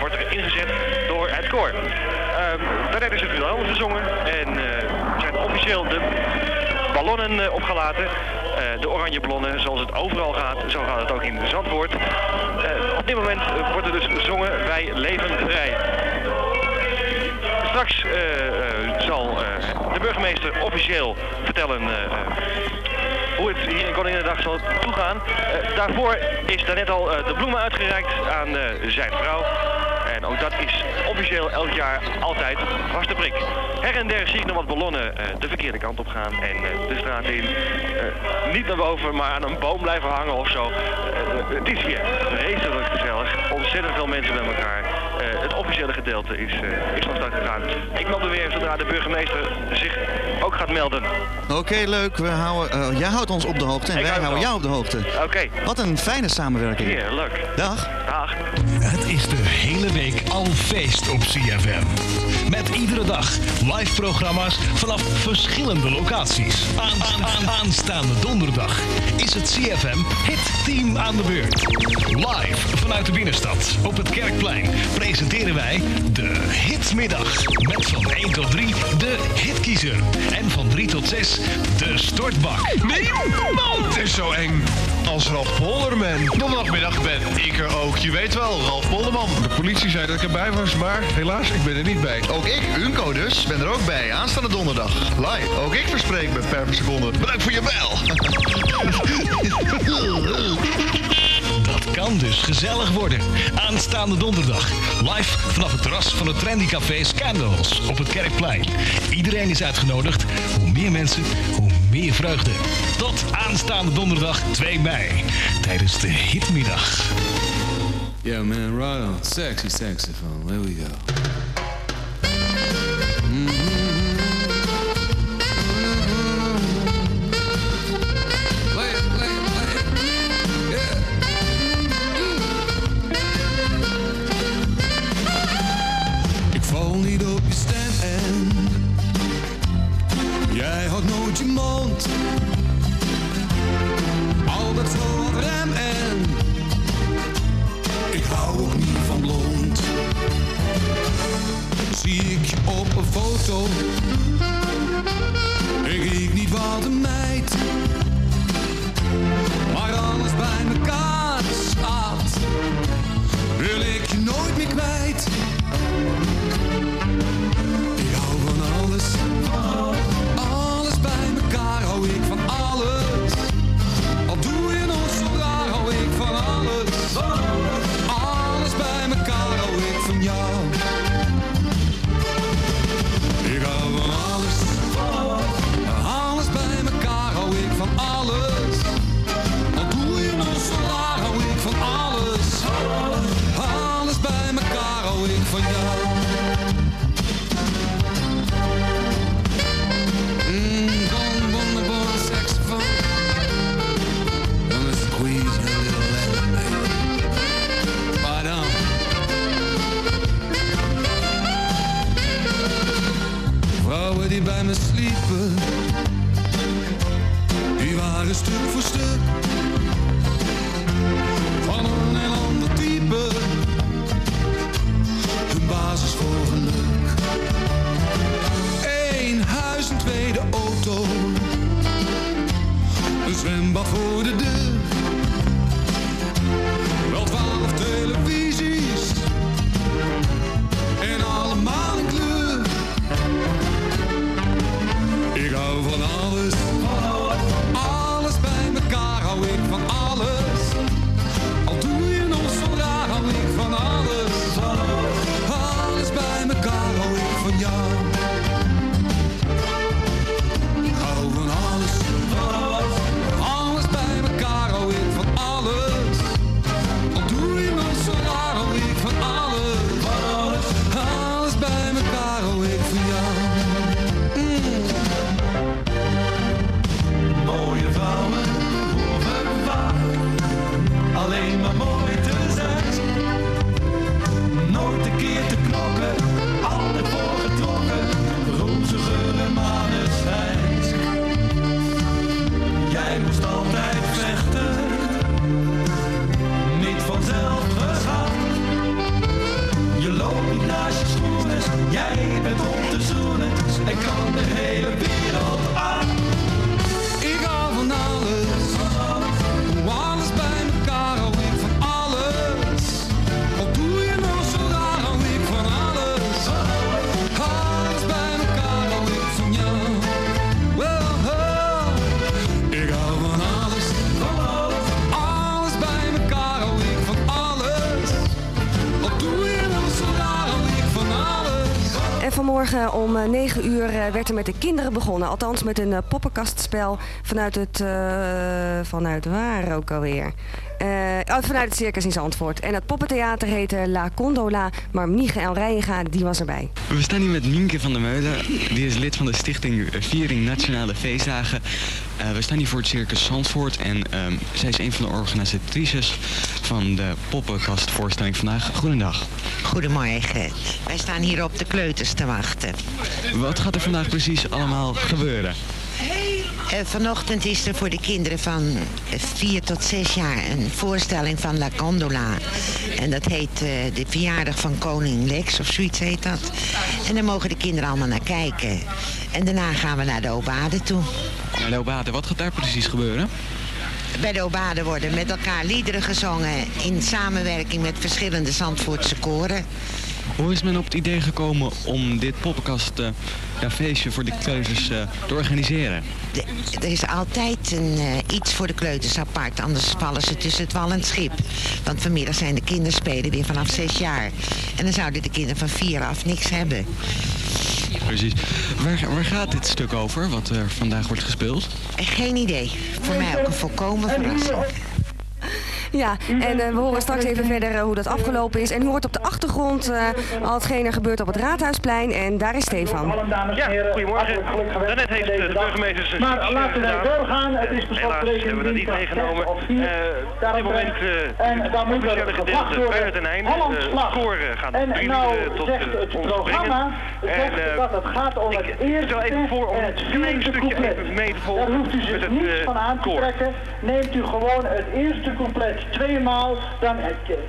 wordt er ingezet door het koor. Ehm daar is het nu al gezongen. En eh, zijn officieel de ballonnen eh, opgelaten. Eh, de oranje ballonnen, zoals het overal gaat, zo gaat het ook in Zandvoort. Op dit moment wordt er dus gezongen Wij leven vrij. Straks zal de burgemeester officieel vertellen hoe het hier in Koninginnedag zal toegaan. Daarvoor is daarnet al de bloemen uitgereikt aan zijn vrouw. Dat is officieel elk jaar altijd vaste prik. Her en der zie ik nog wat ballonnen eh, de verkeerde kant op gaan en eh, de straat in. Eh, niet naar boven, maar aan een boom blijven hangen of zo. Het is hier vreselijk gezellig. Ontzettend veel mensen bij elkaar. Het officiële gedeelte is, is van start gegaan. Ik meld me weer zodra de burgemeester zich ook gaat melden. Oké, leuk. We houden, jij houdt ons op de hoogte en Ik wij hou houden jou op de hoogte. Oké. Wat een fijne samenwerking. Heerlijk. Dag. Dag. Het is de hele week al feest op CFM. Met iedere dag live programma's vanaf verschillende locaties. Aan, aan- aan- aanstaande donderdag is het CFM Hit Team aan de beurt. Live vanuit de binnenstad op het Kerkplein presenteren wij de Hitmiddag. Met van 1 tot 3 de Hitkiezer. En van 3 tot 6 de Stortbak. Nee, man, het is zo eng. Als Ralf Polderman. Donderdagmiddag ben ik er ook. Je weet wel, Ralf Polderman. De politie zei dat ik erbij was, maar helaas, ik ben er niet bij. Ook ik, Unco dus, ben er ook bij. Aanstaande donderdag. Live. Ook ik verspreek me per seconde. Bedankt voor je bel. [laughs] Dat kan dus gezellig worden. Aanstaande donderdag. Live vanaf het terras van het trendy café Scandals op het Kerkplein. Iedereen is uitgenodigd. Hoe meer mensen, hoe meer vreugde. Tot aanstaande donderdag 2 mei. Tijdens de hitmiddag. Yeah, man, on. Sexy saxophone. There we go. 9 uur eh, werd er met de kinderen begonnen. Althans met een eh, poppenkastspel vanuit het... eh, vanuit waar ook alweer? Eh, oh, vanuit het Circus in Zandvoort. En het poppentheater heette La Condola. Maar Michael Rijenga, die was erbij. We staan hier met Mienke van der Meulen. Die is lid van de stichting Viering Nationale Feestdagen. Eh, we staan hier voor het Circus Zandvoort. En ehm, zij is een van de organisatrices van de poppenkastvoorstelling vandaag. Goedendag. Goedemorgen. Wij staan hier op de kleuters te wachten. Wat gaat er vandaag precies allemaal gebeuren? Eh, vanochtend is er voor de kinderen van 4 tot 6 jaar een voorstelling van La Gondola. En dat heet eh, de verjaardag van koning Lex, of zoiets heet dat. En daar mogen de kinderen allemaal naar kijken. En daarna gaan we naar de Obade toe. Naar de Obade, wat gaat daar precies gebeuren? Bij de Obade worden met elkaar liederen gezongen in samenwerking met verschillende Zandvoortse koren. Hoe is men op het idee gekomen om dit poppenkast eh, ja, feestje voor de kleuters eh, te organiseren? De- er is altijd een, eh, iets voor de kleuters apart, anders vallen ze tussen het wal en het schip. Want vanmiddag zijn de kinderspelen weer vanaf zes jaar. En dan zouden de kinderen van vier af niks hebben. Precies. Waar, waar gaat dit stuk over, wat er vandaag wordt gespeeld? Geen idee. Voor mij ook een volkomen verrassing. Ja, en eh, we horen straks even verder eh, hoe dat afgelopen is. En u hoort op de achtergrond eh, al hetgeen er gebeurt op het Raadhuisplein. En daar is Stefan. Ja, goedemorgen. Daarnet heeft de burgemeester zijn Maar laten wij gedaan. doorgaan. Het is Helaas hebben we dat niet meegenomen. Eh, op dit moment eh En dan moet er gedeelte worden. bijna ten einde. De koren gaan En drie nou tot zegt het ons programma En, dat het gaat om het eerste stel even voor om en een het klein stukje even mee te Daar volgen hoeft u met zich het niets eh, van aan te trekken. Neemt u gewoon het eerste couplet tweemaal, dan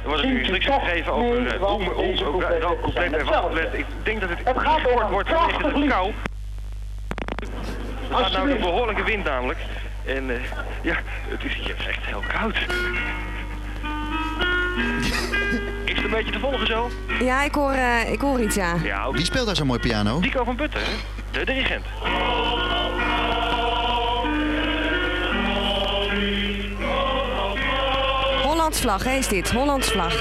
wordt een zingt u instructie toch gegeven over eh, hoe ons ook couplet. Ik denk dat het Het kort wordt vanwege prachtig de lied. kou. Er staat nou een behoorlijke wind namelijk. En eh, ja, het is hier echt heel koud. [laughs] Is het een beetje te volgen zo? Ja, ik hoor, eh, ik hoor iets, ja. Ja, ook Wie speelt daar zo mooi piano? Dico van Putten, hè? de dirigent. Hollands vlag, hè, is dit. Hollands vlag.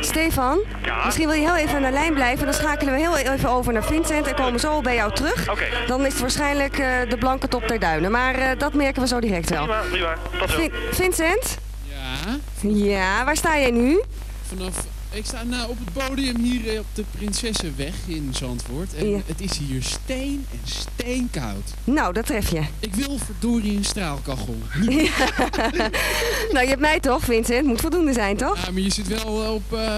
Stefan, misschien wil je heel even aan de lijn blijven. Dan schakelen we heel even over naar Vincent en komen zo bij jou terug. Dan is het waarschijnlijk eh, de blanke top der duinen. Maar eh, dat merken we zo direct wel. Prima, prima. Tot zo. Vin- Vincent? Ja? Ja, waar sta jij nu? Vanaf, ik sta nou op het podium hier eh, op de Prinsessenweg in Zandvoort. En Ja. het is hier steen en steenkoud. Nou, dat tref je. Ik wil verdorie een straalkachel. [laughs] [laughs] nou, je hebt mij toch, Vincent? Moet voldoende zijn, toch? Ja, maar je zit wel op eh,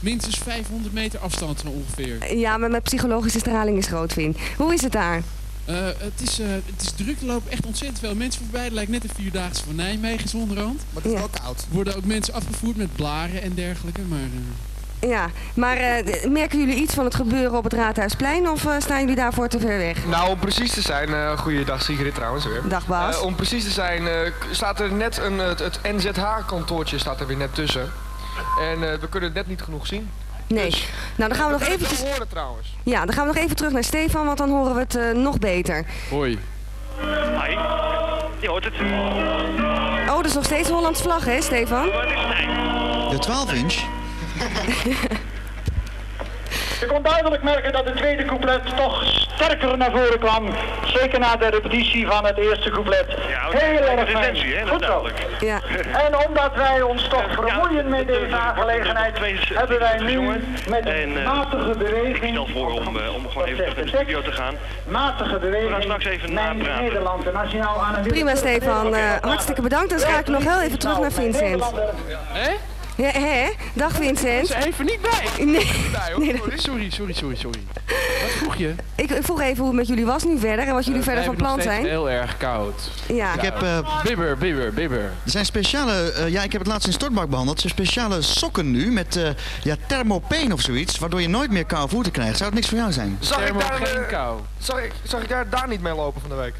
minstens 500 meter afstand zo ongeveer. Ja, maar mijn psychologische straling is groot, Vin. Hoe is het daar? Eh, het, is, eh, het is druk, er lopen echt ontzettend veel mensen voorbij. Het lijkt net een Vierdaagse van Nijmegen zonderhand. Maar het is wel koud. Er worden ook mensen afgevoerd met blaren en dergelijke, maar... eh, Ja, maar eh, merken jullie iets van het gebeuren op het Raadhuisplein of staan jullie daarvoor te ver weg? Nou, om precies te zijn, eh goeiedag Sigrid trouwens weer. Dag Bas. Eh, om precies te zijn, staat er net een, het, het NZH-kantoortje staat er weer net tussen. En eh, we kunnen het net niet genoeg zien. Nee. Nou, dan gaan we nog eventjes... horen trouwens. Ja, dan gaan we nog even terug naar Stefan, want dan horen we het eh, nog beter. Hoi. Hi. Je hoort het. Oh, dat is nog steeds Hollands vlag, hè, Stefan? De 12 inch? [laughs] Je kon duidelijk merken dat het tweede couplet toch sterker naar voren kwam. Zeker na de repetitie van het eerste couplet. Heel erg de fijn. intentie, hè? Goed zo. Ja. [laughs] En omdat wij ons toch vermoeien met deze aangelegenheid, hebben wij nu met En, een eh, matige Ik beweging, stel voor om, eh, om gewoon even terug naar de studio te gaan. matige beweging, We gaan straks even mijn napraten. Nederland en nationaal aan een Prima, Stefan. Eh, hartstikke bedankt. Dan ga ik nog heel even terug naar Vincent. Hé? Ja, hè? Dag Vincent. Ze even niet bij. Nee. Nee, hoor. sorry, sorry, sorry, sorry. Wat vroeg je? Ik, ik vroeg even hoe het met jullie was nu verder en wat jullie Eh, verder van plan zijn. heel erg koud. Ja. Ik heb, eh, bibber, bibber, bibber. Er zijn speciale, eh, ja, ik heb het laatst in Stortbak behandeld. Er zijn speciale sokken nu met eh ja, thermopeen of zoiets, waardoor je nooit meer koude voeten krijgt. Zou het niks voor jou zijn? Zag ik, daar, geen kou. zag, ik, zag ik daar, daar niet mee lopen van de week?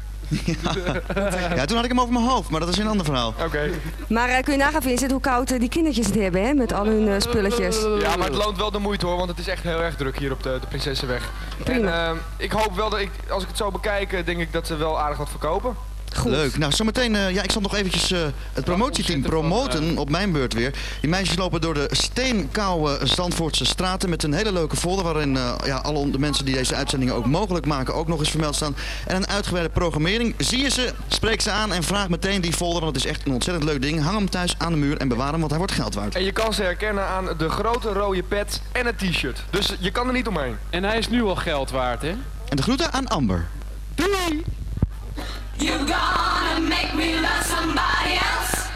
Ja, toen had ik hem over mijn hoofd, maar dat is een ander verhaal. Oké. Maar eh, kun je nagaan Vincent hoe koud eh, die kindertjes het hebben hè, met al hun eh, spulletjes. Ja, maar het loont wel de moeite hoor, want het is echt heel erg druk hier op de, de Prinsessenweg. Prima. En eh, ik hoop wel dat ik, als ik het zo bekijk, eh, denk ik dat ze wel aardig wat verkopen. Leuk. Nou, zometeen, eh, ja, ik zal nog eventjes eh, het promotieteam promoten op mijn beurt weer. Die meisjes lopen door de steenkoude Zandvoortse straten met een hele leuke folder waarin eh, ja, alle de mensen die deze uitzendingen ook mogelijk maken ook nog eens vermeld staan. En een uitgebreide programmering. Zie je ze, spreek ze aan en vraag meteen die folder, want het is echt een ontzettend leuk ding. Hang hem thuis aan de muur en bewaar hem, want hij wordt geld waard. En je kan ze herkennen aan de grote rode pet en het t-shirt. Dus je kan er niet omheen. En hij is nu al geld waard, hè? En de groeten aan Amber. Doei! Somebody else?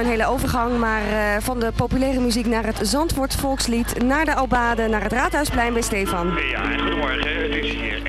Een hele overgang, maar eh, van de populaire muziek naar het Zandvoort volkslied, naar de Albade, naar het Raadhuisplein bij Stefan. Ja, en goedemorgen. Het is hier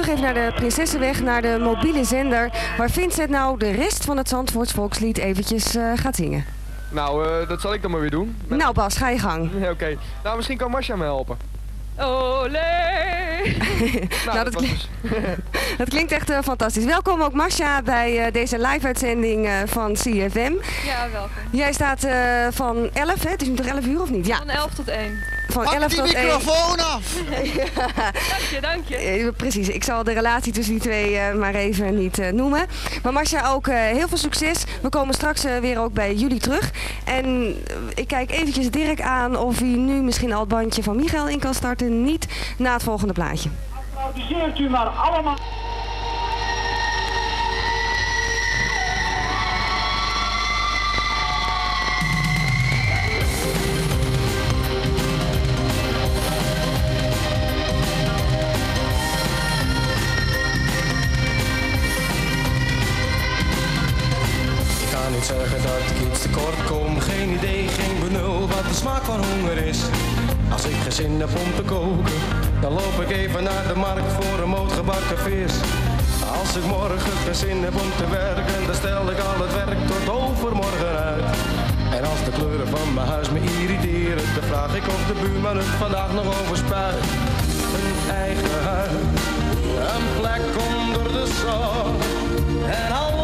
terug even naar de Prinsessenweg, naar de mobiele zender... waar Vincent nou de rest van het Zandvoorts volkslied eventjes eh, gaat zingen. Nou, eh, dat zal ik dan maar weer doen. Nou Bas, ga je gang. [laughs] Oké. Nou, misschien kan Marcia me helpen. Olé! [laughs] nou, dat, was klinkt, [laughs] dat klinkt echt eh, fantastisch. Welkom ook Marcia bij eh, deze live-uitzending eh, van CFM. Ja, welkom. Jij staat eh, van 11, hè? Het is nu toch 11 uur of niet? Ja. Van 11 tot 1. Van Pak 11 die tot 1. microfoon af! [laughs] Dank je, dank je. Eh, Precies, ik zal de relatie tussen die twee eh, maar even niet eh, noemen. Maar Marcia, ook eh, heel veel succes. We komen straks weer ook bij jullie terug. En ik kijk eventjes Dirk aan of hij nu misschien al het bandje van Michael in kan starten. Niet na het volgende plaatje. Applaudisseert u maar allemaal. Smaak van honger is. Als ik geen zin heb om te koken, dan loop ik even naar de markt voor een moot gebakken vis. Als ik morgen geen zin heb om te werken, dan stel ik al het werk tot overmorgen uit. En als de kleuren van mijn huis me irriteren, dan vraag ik of de buurman het vandaag nog overspuit. Een eigen huis, een plek onder de zon. En altijd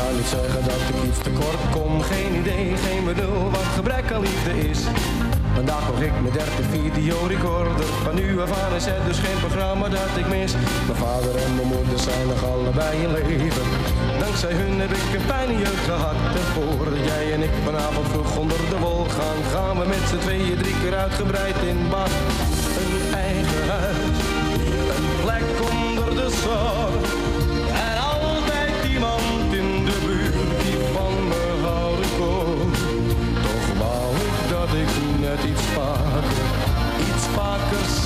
Kan niet zeggen dat ik iets tekort kom, geen idee, geen benul wat gebrek aan liefde is. Vandaag hoor ik mijn derde videorecorder, van nu af aan is het dus geen programma dat ik mis. Mijn vader en mijn moeder zijn nog allebei in leven. Dankzij hun heb ik een fijne jeugd gehad. En voordat jij en ik vanavond vroeg onder de wol gaan, gaan we met z'n tweeën drie keer uitgebreid in bad.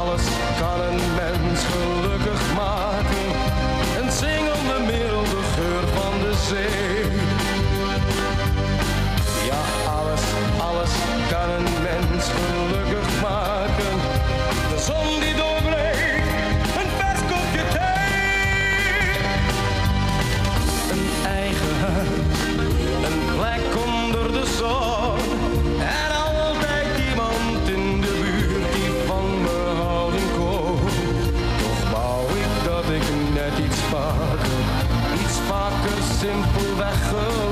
Alles, kan een mens gelukkig maken. Een zingende milde geur van de zee. Ja, alles, alles kan een mens gelukkig maken. Simpelweg gelukkig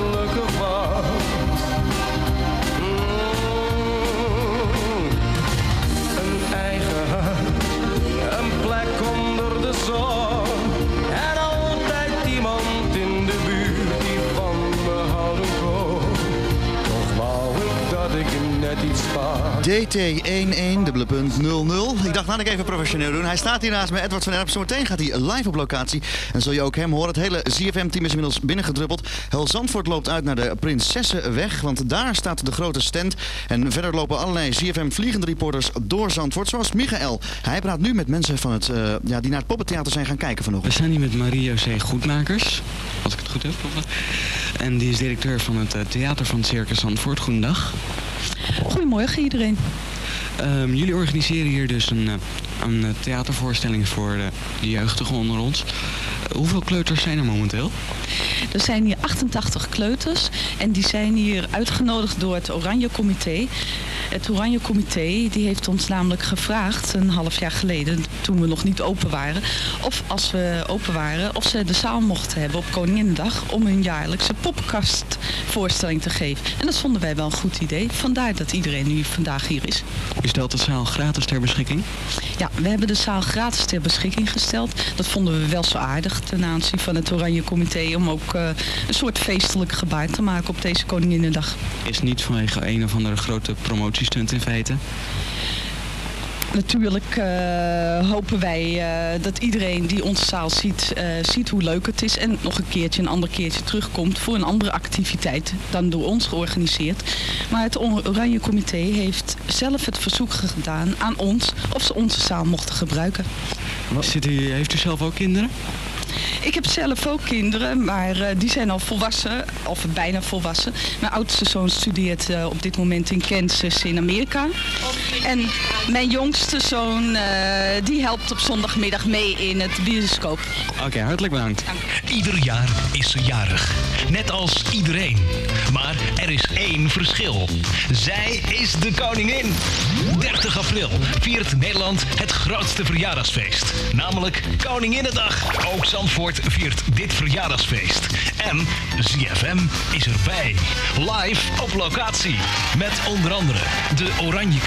DT11 dubbele.00. Ik dacht, laat ik even professioneel doen. Hij staat hier naast me, Edward van Erp. Zometeen gaat hij live op locatie. En zul je ook hem horen. Het hele ZFM-team is inmiddels binnengedruppeld. Hel Zandvoort loopt uit naar de Prinsessenweg, want daar staat de grote stand. En verder lopen allerlei ZFM-vliegende reporters door Zandvoort, zoals Michael. Hij praat nu met mensen van het, eh, ja, die naar het poppentheater zijn gaan kijken vanochtend. We zijn hier met Maria C. Goedmakers, als ik het goed heb. En die is directeur van het eh, Theater van Circus Zandvoort. Goedendag. Goedemorgen iedereen. Ehm, jullie organiseren hier dus een, eh, een eh, theatervoorstelling voor de, de jeugdigen onder ons. Eh, hoeveel kleuters zijn er momenteel? Er zijn hier 88 kleuters en die zijn hier uitgenodigd door het Oranje Comité. Het Oranje Comité die heeft ons namelijk gevraagd een half jaar geleden, toen we nog niet open waren, of als we open waren, of ze de zaal mochten hebben op Koninginnedag om hun jaarlijkse poppenkastvoorstelling te geven. En dat vonden wij wel een goed idee. Vandaar dat iedereen nu vandaag hier is. U stelt de zaal gratis ter beschikking? Ja, we hebben de zaal gratis ter beschikking gesteld. Dat vonden we wel zo aardig ten aanzien van het Oranje Comité om ook eh, een soort feestelijk gebaar te maken op deze Koninginnedag. Is niet vanwege een of andere grote in feite? Natuurlijk eh, hopen wij eh, dat iedereen die onze zaal ziet, eh, ziet hoe leuk het is. En nog een keertje, een ander keertje terugkomt voor een andere activiteit dan door ons georganiseerd. Maar het Oranje Comité heeft zelf het verzoek gedaan aan ons of ze onze zaal mochten gebruiken. Zit u, heeft u zelf ook kinderen? Ik heb zelf ook kinderen, maar eh, die zijn al volwassen, of bijna volwassen. Mijn oudste zoon studeert eh, op dit moment in Kansas in Amerika. En mijn jongste zoon, eh, die helpt op zondagmiddag mee in het bioscoop. Oké, hartelijk bedankt. Ieder jaar is ze jarig. Net als iedereen. Maar er is één verschil. Zij is de koningin. 30 april viert Nederland het grootste verjaardagsfeest. Namelijk Koninginnedag. Ook Zandvoort viert dit verjaardagsfeest. En ZFM is erbij. Live op locatie. Met onder andere de Oranje.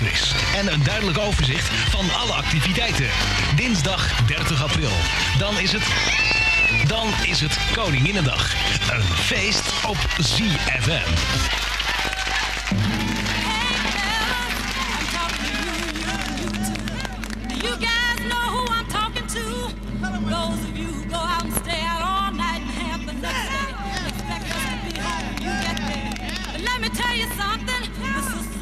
En een duidelijk overzicht van alle activiteiten. Dinsdag 30 april. Dan is het dan is het Koninginnedag. Een feest op ZFM.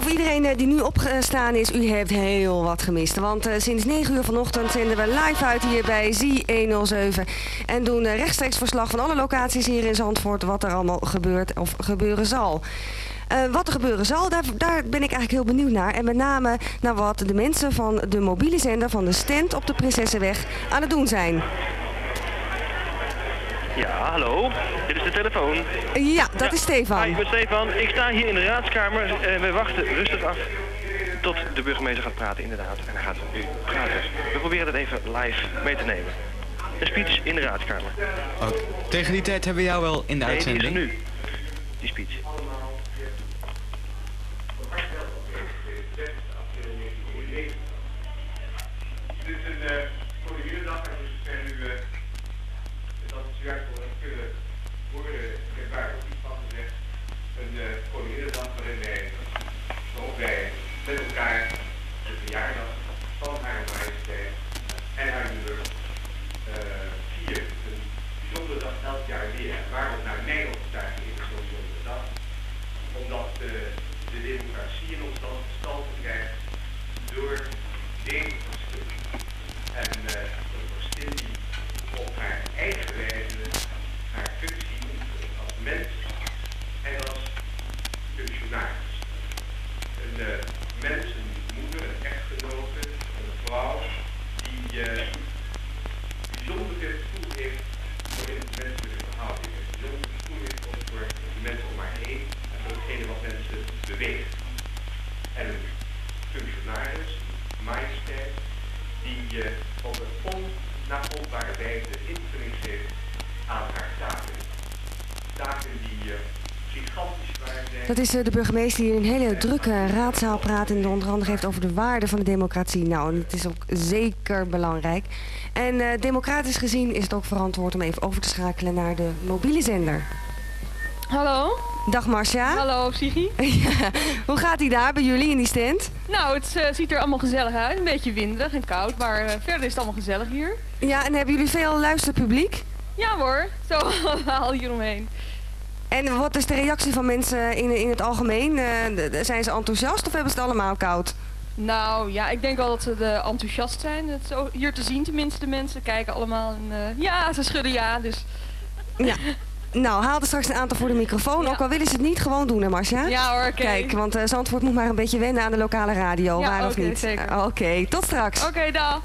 Voor iedereen eh, die nu opgestaan is, u heeft heel wat gemist. Want eh, sinds 9 uur vanochtend zenden we live uit hier bij Z107. En doen eh, rechtstreeks verslag van alle locaties hier in Zandvoort. Wat er allemaal gebeurt of gebeuren zal. Wat er gebeuren zal, daar, daar ben ik eigenlijk heel benieuwd naar. En met name naar wat de mensen van de mobiele zender van de stand op de Prinsessenweg aan het doen zijn. Ja, hallo. Ja, dat is Stefan. Hi, ik ben Stefan. Ik sta hier in de raadskamer en we wachten rustig af tot de burgemeester gaat praten, inderdaad. En hij gaat nu praten. We proberen dat even live mee te nemen. Een speech in de raadskamer. Ook. Tegen die tijd hebben we jou wel in de Nee, die is er uitzending. nu. Die speech. Dit is een uh, Koninginnedag en dus zijn nu uh, dat is juist voor het kunnen horen. Ik heb daar ook iets van gezegd. Een uh, Koninginnedag waarin wij, waarop wij met elkaar de verjaardag van haar majesteit en haar moeder uh, vieren. Een bijzondere dag elk jaar weer. Waarom naar mijn overtuiging is het zo'n bijzondere dag? Omdat uh, de democratie in ons land stand krijgt door democratie. En uh, een vorstin die op haar eigen wijze haar functie invult als mens en als functionaris. Een uh, mens, een moeder, een echtgenote, een vrouw die uh, bijzonder veel gevoel heeft voor de menselijke verhoudingen. Bijzonder gevoel heeft ook voor de mensen om haar heen en voor hetgene wat mensen beweegt. En een functionaris, een majesteit, die uh, op een onnavolgbare wijze invulling geeft aan haar taken. Taken die uh, gigantisch zwaar zijn. Dat is eh, de burgemeester die in een hele drukke raadzaal praat en onder andere heeft over de waarde van de democratie. Nou, en het is ook zeker belangrijk. En eh, democratisch gezien is het ook verantwoord om even over te schakelen naar de mobiele zender. Hallo. Dag Marcia. Hallo, Siggy. [laughs] Ja, Hoe gaat hij daar bij jullie in die stand? Nou, het eh, ziet er allemaal gezellig uit. Een beetje winderig en koud, maar verder is het allemaal gezellig hier. Ja, en hebben jullie veel luisterpubliek? Ja hoor, zo [laughs] allemaal hieromheen. En wat is de reactie van mensen in, in het algemeen? Eh, zijn ze enthousiast of hebben ze het allemaal koud? Nou ja, ik denk wel dat ze eh, enthousiast zijn. Het is ook hier te zien tenminste, de mensen kijken allemaal. En, eh, ja, ze schudden ja, dus... Ja. Nou, haal er straks een aantal voor de microfoon. Ook al willen ze het niet gewoon doen, hè Marcia? Ja hoor, oké. Kijk, want eh, Zandvoort moet maar een beetje wennen aan de lokale radio, Ja, waar of niet? Oké, tot straks. Oké, dag.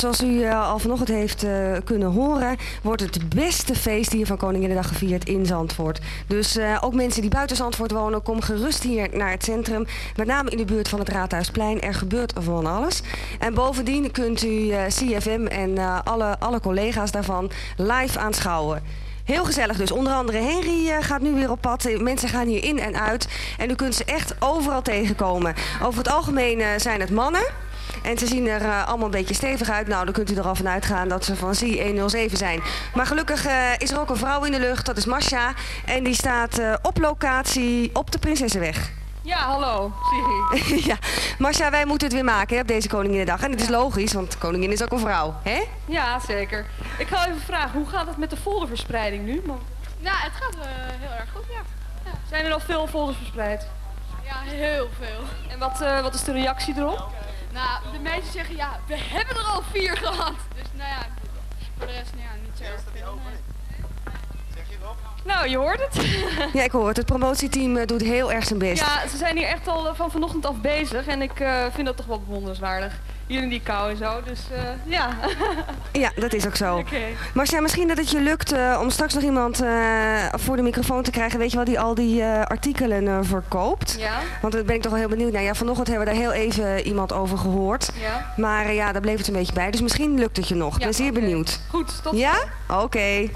Zoals u eh, al vanochtend heeft eh, kunnen horen, wordt het beste feest hier van Koninginnedag gevierd in Zandvoort. Dus eh, ook mensen die buiten Zandvoort wonen, kom gerust hier naar het centrum. Met name in de buurt van het Raadhuisplein. Er gebeurt van alles. En bovendien kunt u CFM en alle, alle collega's daarvan live aanschouwen. Heel gezellig dus. Onder andere Henry gaat nu weer op pad. Mensen gaan hier in en uit. En u kunt ze echt overal tegenkomen. Over het algemeen zijn het mannen. En ze zien er eh, allemaal een beetje stevig uit. Nou, dan kunt u er al van uitgaan dat ze van C107 zijn. Maar gelukkig eh, is er ook een vrouw in de lucht. Dat is Masha. En die staat eh, op locatie op de Prinsessenweg. Ja, hallo, Siri. [laughs] ja, Masha, wij moeten het weer maken hè, op deze Koninginnedag. En het is logisch, want koningin is ook een vrouw, hè? Ja, zeker. Ik ga even vragen, hoe gaat het met de folderverspreiding nu? Maar- Nou, het gaat heel erg goed, ja. ja. Zijn er al veel folders verspreid? Ja, heel veel. En wat, eh, wat is de reactie erop? Nou, de meesten zeggen ja, we hebben er al vier gehad. Dus nou ja, voor de rest nou ja, niet zo erg veel. nee. Nou, je hoort het. [laughs] Ja, ik hoor het. Het promotieteam eh, doet heel erg zijn best. Ja, ze zijn hier echt al eh, van vanochtend af bezig. En ik eh, vind dat toch wel bewonderenswaardig. Hier in die kou en zo. Dus eh, ja. Ja, dat is ook zo. [laughs] Oké. Marcia, misschien dat het je lukt eh, om straks nog iemand eh, voor de microfoon te krijgen, weet je wel, die al die artikelen verkoopt. Ja. Want daar ben ik toch wel heel benieuwd naar. Ja, vanochtend hebben we daar heel even iemand over gehoord. Ja. Maar ja, daar bleef het een beetje bij. Dus misschien lukt het je nog. Ik Ja, ben zeer benieuwd. Goed, tot Ja? Oké.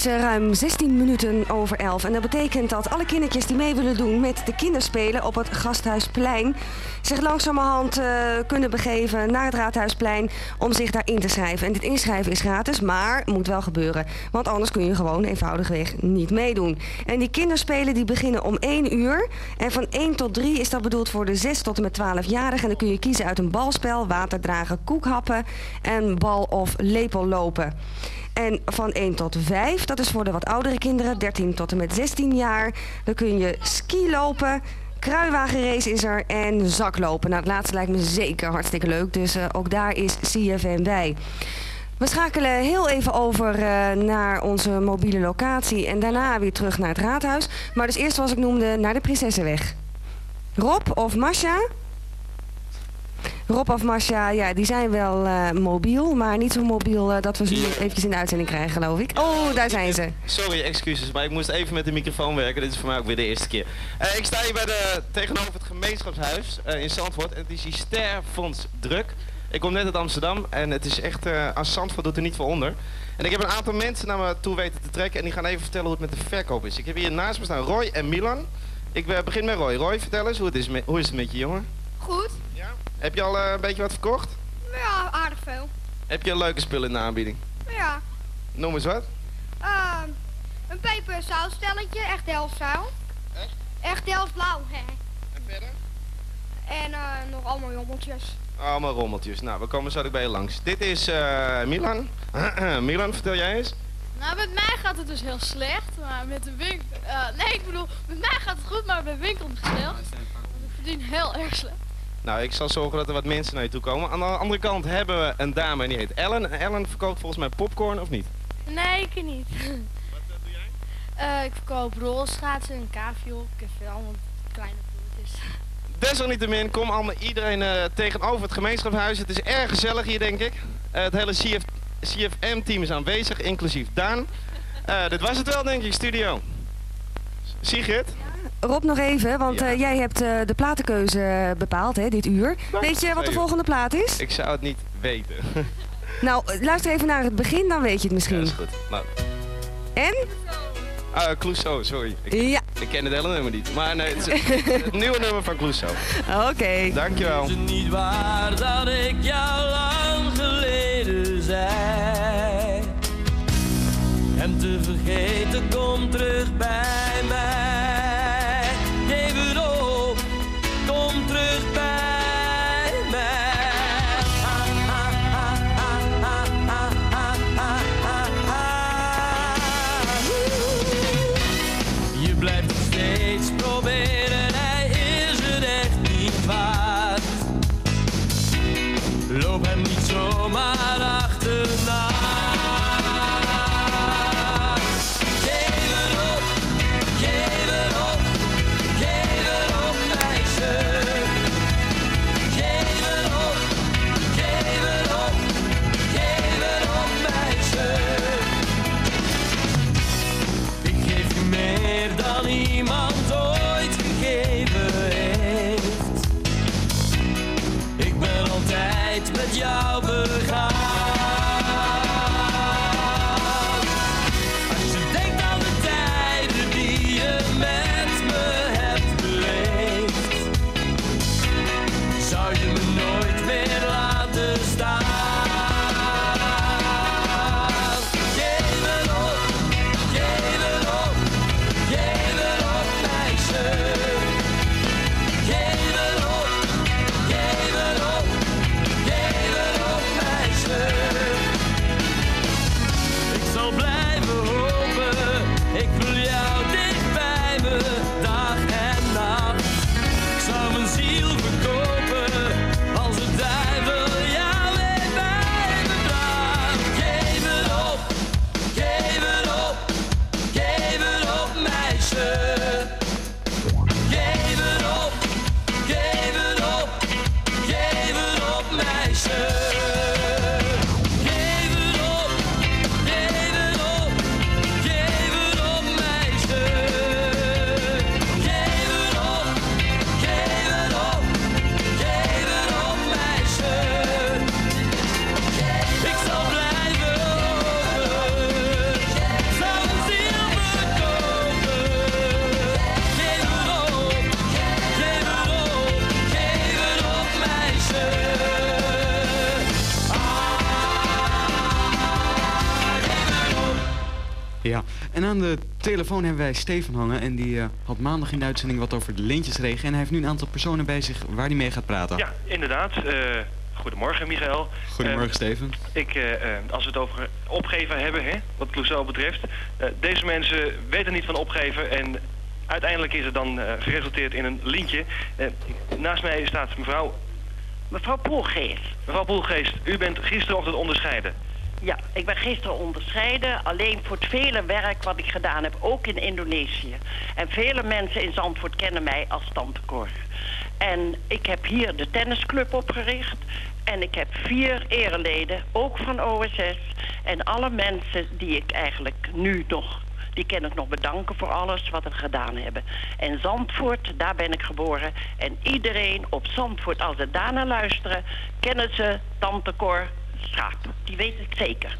Is eh, ruim 16 minuten over 11. En dat betekent dat alle kindertjes die mee willen doen met de kinderspelen op het Gasthuisplein... zich langzamerhand eh, kunnen begeven naar het Raadhuisplein om zich daar in te schrijven. En dit inschrijven is gratis, maar moet wel gebeuren. Want anders kun je gewoon eenvoudigweg niet meedoen. En die kinderspelen die beginnen om 1 uur. En van 1 tot 3 is dat bedoeld voor de 6 tot en met 12-jarigen. En dan kun je kiezen uit een balspel, waterdragen, koekhappen en bal- of lepellopen. En van 1 tot 5, dat is voor de wat oudere kinderen, 13 tot en met 16 jaar. Dan kun je ski lopen, kruiwagenrace is er en zaklopen. Nou, het laatste lijkt me zeker hartstikke leuk, dus eh, ook daar is CFM bij. We schakelen heel even over eh, naar onze mobiele locatie en daarna weer terug naar het raadhuis. Maar dus eerst, zoals ik noemde, naar de Prinsessenweg. Rob of Masha? Rob of Masha, ja, die zijn wel eh, mobiel, maar niet zo mobiel eh, dat we ze nu eventjes in de uitzending krijgen, geloof ik. Oh, daar zijn ze. Sorry, excuses, maar ik moest even met de microfoon werken. Dit is voor mij ook weer de eerste keer. Eh, ik sta hier bij de, tegenover het gemeenschapshuis eh, in Zandvoort. En het is hier sterfonds druk. Ik kom net uit Amsterdam en het is echt, eh aan Zandvoort doet er niet voor onder. En ik heb een aantal mensen naar me toe weten te trekken en die gaan even vertellen hoe het met de verkoop is. Ik heb hier naast me staan Roy en Milan. Ik begin met Roy. Roy, vertel eens, hoe, het is met, hoe is het met je jongen? Goed. Heb je al eh, een beetje wat verkocht? Ja, aardig veel. Heb je een leuke spul in de aanbieding? Ja. Noem eens wat. Ehm, een peper- en sausstelletje, echt helftzaal. Echt? Echt helftblauw, hè. En verder? En eh, nog allemaal jommeltjes. Allemaal rommeltjes. Nou, we komen zo bij je langs. Dit is eh, Milan. [clears throat] Milan, vertel jij eens. Nou, met mij gaat het dus heel slecht, maar met de winkel... nee, ik bedoel, met mij gaat het goed, maar bij winkel niet slecht. Want ik verdien heel erg slecht. Nou, ik zal zorgen dat er wat mensen naar je toe komen. Aan de andere kant hebben we een dame en die heet Ellen. En Ellen verkoopt volgens mij popcorn, of niet? Nee, ik niet. Wat doe jij? ik verkoop rolschaatsen en. Ik heb allemaal kleine broertjes. Desalniettemin, kom allemaal iedereen eh, tegenover het gemeenschapshuis. Het is erg gezellig hier, denk ik. Eh, het hele CF, CFM-team is aanwezig, inclusief Daan. Eh, dit was het wel, denk ik, studio. Sigrid? Rob, nog even, want eh, jij hebt eh, de platenkeuze bepaald, hè, dit uur. Weet je wat de volgende plaat is? Ik zou het niet weten. [laughs] Nou, eh, luister even naar het begin, dan weet je het misschien. Ja, is goed. Nou. En? Ah, Clouseau, sorry. Ik, Ja. ik ken het hele nummer niet. Maar nee, het is [laughs] het nieuwe nummer van Clouseau. Oké. Dankjewel. Is het niet waar dat ik jou lang geleden zei? Hem te vergeten komt terug bij mij. Telefoon hebben wij Steven hangen. En die eh, had maandag in de uitzending wat over de lintjesregen. En hij heeft nu een aantal personen bij zich waar hij mee gaat praten. Ja, inderdaad. Eh, goedemorgen, Michael. Goedemorgen, Eh, Steven. Ik, als we het over opgeven hebben, hè, wat Clouseau betreft. deze mensen weten niet van opgeven en uiteindelijk is het dan geresulteerd in een lintje. Naast mij staat mevrouw... Mevrouw Poelgeest. Mevrouw Poelgeest, u bent gisterochtend onderscheiden. Ja, ik ben gisteren onderscheiden, alleen voor het vele werk wat ik gedaan heb, ook in Indonesië. En vele mensen in Zandvoort kennen mij als Tante Cor. En ik heb hier de tennisclub opgericht. En ik heb vier ereleden, ook van OSS. En alle mensen die ik eigenlijk nu nog, die kan ik nog bedanken voor alles wat we gedaan hebben. En Zandvoort, daar ben ik geboren. En iedereen op Zandvoort, als ze daarnaar luisteren, kennen ze Tante Cor Schaap. Die weet ik zeker.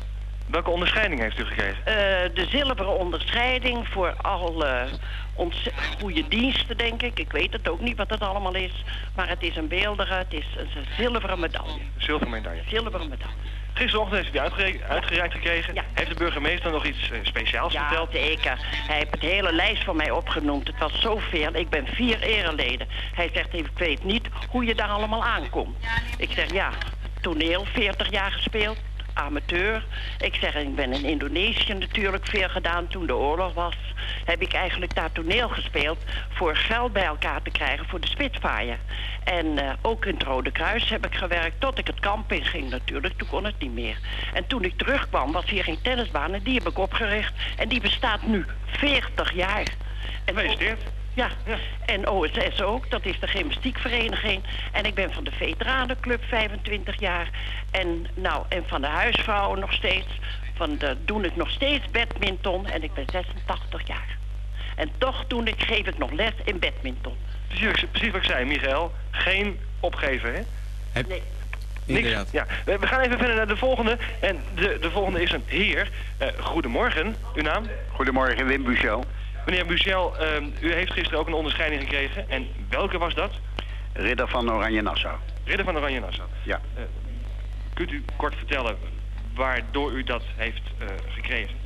Welke onderscheiding heeft u gekregen? Eh, de zilveren onderscheiding voor alle ontze- goede diensten, denk ik. Ik weet het ook niet wat het allemaal is. Maar het is een beeldere, het is een zilveren medaille. Zilveren medaille. Zilveren medaille. Gisterochtend heeft u die uitgere- uitgereikt gekregen. Heeft de burgemeester nog iets eh, speciaals Ja, verteld? zeker. Hij heeft het hele lijst van mij opgenoemd. Het was zoveel. Ik ben vier ereleden. Hij zegt, ik weet niet hoe je daar allemaal aankomt. Ik zeg, ja, toneel, 40 jaar gespeeld. Amateur. Ik zeg, ik ben in Indonesië natuurlijk veel gedaan toen de oorlog was. Heb ik eigenlijk daar toneel gespeeld voor geld bij elkaar te krijgen voor de Spitfire. En eh, ook in het Rode Kruis heb ik gewerkt tot ik het kamp in ging natuurlijk. Toen kon het niet meer. En toen ik terugkwam was hier geen tennisbaan en die heb ik opgericht. En die bestaat nu 40 jaar. En Gefeliciteerd. Ja, en OSS ook, dat is de gymnastiekvereniging. En ik ben van de veteranenclub 25 jaar. En, nou, en van de huisvrouwen nog steeds. Van de, doe ik nog steeds badminton en ik ben 86 jaar. En toch doe ik, geef ik nog les in badminton. Precies, precies wat ik zei, Michael. Geen opgeven, hè? Nee. Niks. Ja, we we gaan even verder naar de volgende. En de, de volgende is een heer. Eh, goedemorgen, uw naam? Goedemorgen, Wim Buchel. Meneer Bucel, ehm, u heeft gisteren ook een onderscheiding gekregen. En welke was dat? Ridder van Oranje Nassau. Ridder van Oranje Nassau. Ja. Eh, kunt u kort vertellen waardoor u dat heeft eh, gekregen?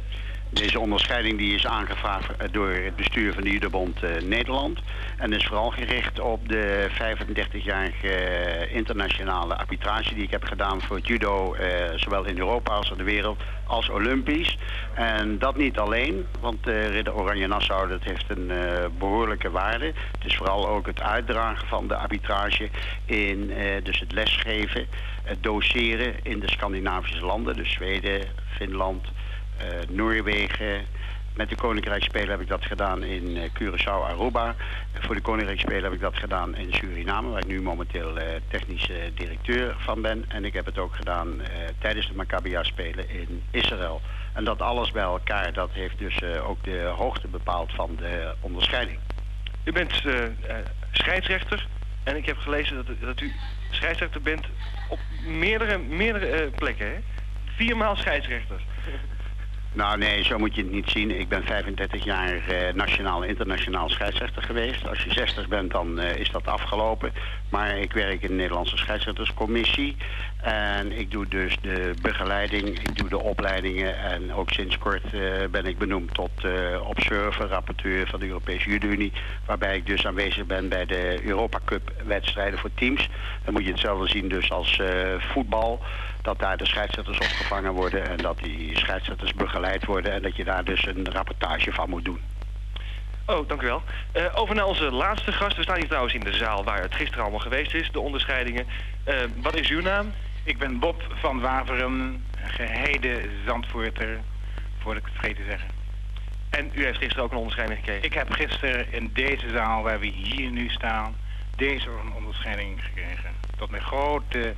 Deze onderscheiding die is aangevraagd eh, door het bestuur van de Judebond eh, Nederland. En is vooral gericht op de 35-jarige eh, internationale arbitrage die ik heb gedaan voor het judo, zowel in Europa als in de wereld, als Olympisch. En dat niet alleen, want eh Ridder Oranje Nassau dat heeft een eh, behoorlijke waarde. Het is vooral ook het uitdragen van de arbitrage in dus het lesgeven, het doseren in de Scandinavische landen, dus Zweden, Finland, Noorwegen. Met de Koninkrijksspelen heb ik dat gedaan in eh, Curaçao, Aruba. Voor de Koninkrijksspelen heb ik dat gedaan in Suriname, waar ik nu momenteel eh technisch eh, directeur van ben. En ik heb het ook gedaan eh, tijdens de Maccabia-spelen in Israël. En dat alles bij elkaar, dat heeft dus eh, ook de hoogte bepaald van de onderscheiding. U bent eh, eh, scheidsrechter. En ik heb gelezen dat, dat u scheidsrechter bent op meerdere, meerdere eh, plekken, hè? Viermaal scheidsrechter. Nou nee, zo moet je het niet zien. Ik ben 35 jaar eh, nationaal en internationaal scheidsrechter geweest. Als je 60 bent, dan eh, is dat afgelopen. Maar ik werk in de Nederlandse scheidsrechterscommissie. En ik doe dus de begeleiding, ik doe de opleidingen. En ook sinds kort eh, ben ik benoemd tot eh, observer, rapporteur van de Europese Judo-Unie. Waarbij ik dus aanwezig ben bij de Europa Cup wedstrijden voor teams. Dan moet je hetzelfde zien dus als voetbal. Dat daar de scheidsrechters opgevangen worden en dat die scheidsrechters begeleid worden. En dat je daar dus een rapportage van moet doen. Oh, dank u wel. Eh, over naar onze laatste gast. We staan hier trouwens in de zaal waar het gisteren allemaal geweest is, de onderscheidingen. Eh, wat is uw naam? Ik ben Bob van Waveren, geheide Zandvoorter, voordat ik het vergeet te zeggen. En u heeft gisteren ook een onderscheiding gekregen? Ik heb gisteren in deze zaal, waar we hier nu staan, deze onderscheiding gekregen. Tot mijn grote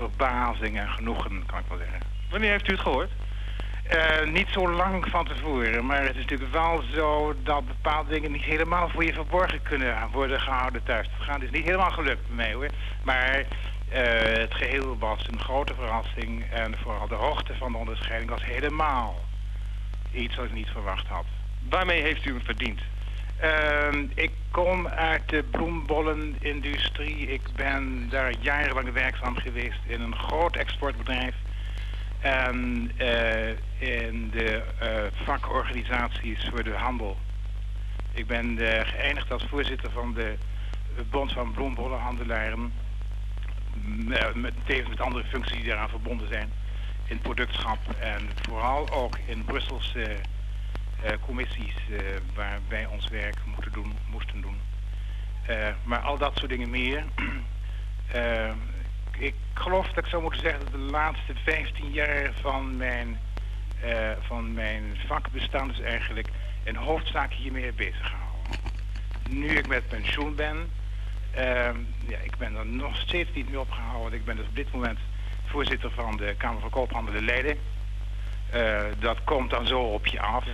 verbazing en genoegen, kan ik wel zeggen. Wanneer heeft u het gehoord? Eh, niet zo lang van tevoren, maar het is natuurlijk wel zo dat bepaalde dingen niet helemaal voor je verborgen kunnen worden gehouden thuis te gaan. Het is niet helemaal gelukt bij mij hoor. Maar eh, het geheel was een grote verrassing en vooral de hoogte van de onderscheiding was helemaal iets wat ik niet verwacht had. Waarmee heeft u hem verdiend? Ehm, ik kom uit de bloembollenindustrie. Ik ben daar jarenlang werkzaam geweest in een groot exportbedrijf. En eh, in de eh, vakorganisaties voor de handel. Ik ben eh, geëindigd als voorzitter van de Bond van Bloembollenhandelaren. Met, tevens met andere functies die daaraan verbonden zijn. In productschap en vooral ook in Brusselse commissies eh, waar wij ons werk moeten doen, moesten doen. Eh, maar al dat soort dingen meer. [clears throat] Eh, ik geloof dat ik zou moeten zeggen dat de laatste 15 jaar van mijn, eh, van mijn vakbestaan dus eigenlijk in hoofdzaak hiermee bezig gehouden. Nu ik met pensioen ben, ehm, ja, ik ben er nog steeds niet mee opgehouden. Ik ben dus op dit moment voorzitter van de Kamer van Koophandel in Leiden. Eh, dat komt dan zo op je af.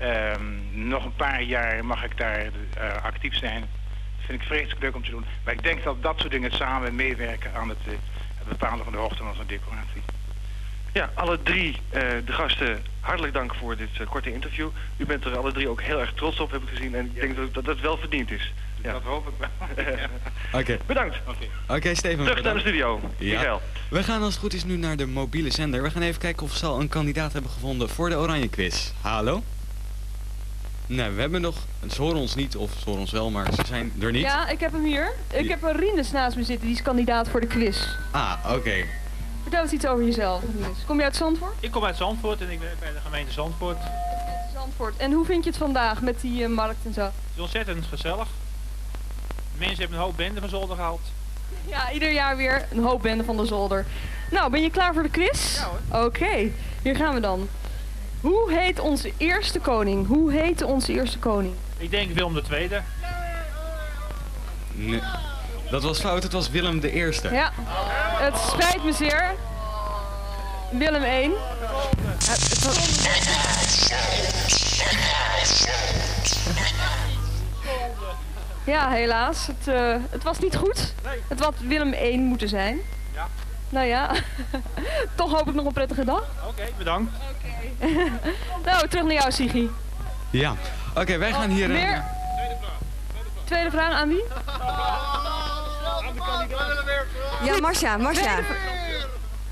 Ehm, nog een paar jaar mag ik daar eh, actief zijn. Dat vind ik vreselijk leuk om te doen. Maar ik denk dat dat soort dingen samen meewerken aan het, eh, het bepalen van de hoogte van onze decoratie. Ja, alle drie eh, de gasten hartelijk dank voor dit korte interview. U bent er alle drie ook heel erg trots op, heb ik gezien. En ik denk dat dat wel verdiend is. Ja. Dat hoop ik wel. [laughs] Oké. Bedankt. Oké, Steven. Terug naar de studio. Ja. Michael. We gaan als het goed is nu naar de mobiele zender. We gaan even kijken of ze al een kandidaat hebben gevonden voor de Oranje Quiz. Hallo? Nee, we hebben nog... Ze horen ons niet, of ze horen ons wel, maar ze zijn er niet. Ja, ik heb hem hier. Ik Ja. heb een Rinus naast me zitten, die is kandidaat voor de quiz. Ah, oké. Vertel eens iets over jezelf, Rinus. Kom je uit Zandvoort? Ik kom uit Zandvoort en ik werk bij de gemeente Zandvoort. Het Zandvoort. En hoe vind je het vandaag met die eh, markt en zo? is ontzettend gezellig. Mensen hebben een hoop benden van zolder gehaald. [laughs] Ja, ieder jaar weer een hoop bende van de zolder. Nou, ben je klaar voor de quiz? Ja hoor. Oké, hier gaan we dan. Hoe heet onze eerste koning? Hoe heette onze eerste koning? Ik denk Willem II. Nee. Dat was fout, het was Willem de Eerste. Ja, het spijt me zeer. Willem 1. het was... Ja, helaas. Het, eh, het was niet goed. Het had Willem 1 moeten zijn. Nou ja, [laughs] toch hoop ik nog een prettige dag. Oké, bedankt. [laughs] nou, terug naar jou, Sigi. Ja. Oké, wij gaan hier... eh, Meer? Tweede vraag aan wie? [laughs] Ja, Marcia, Marcia.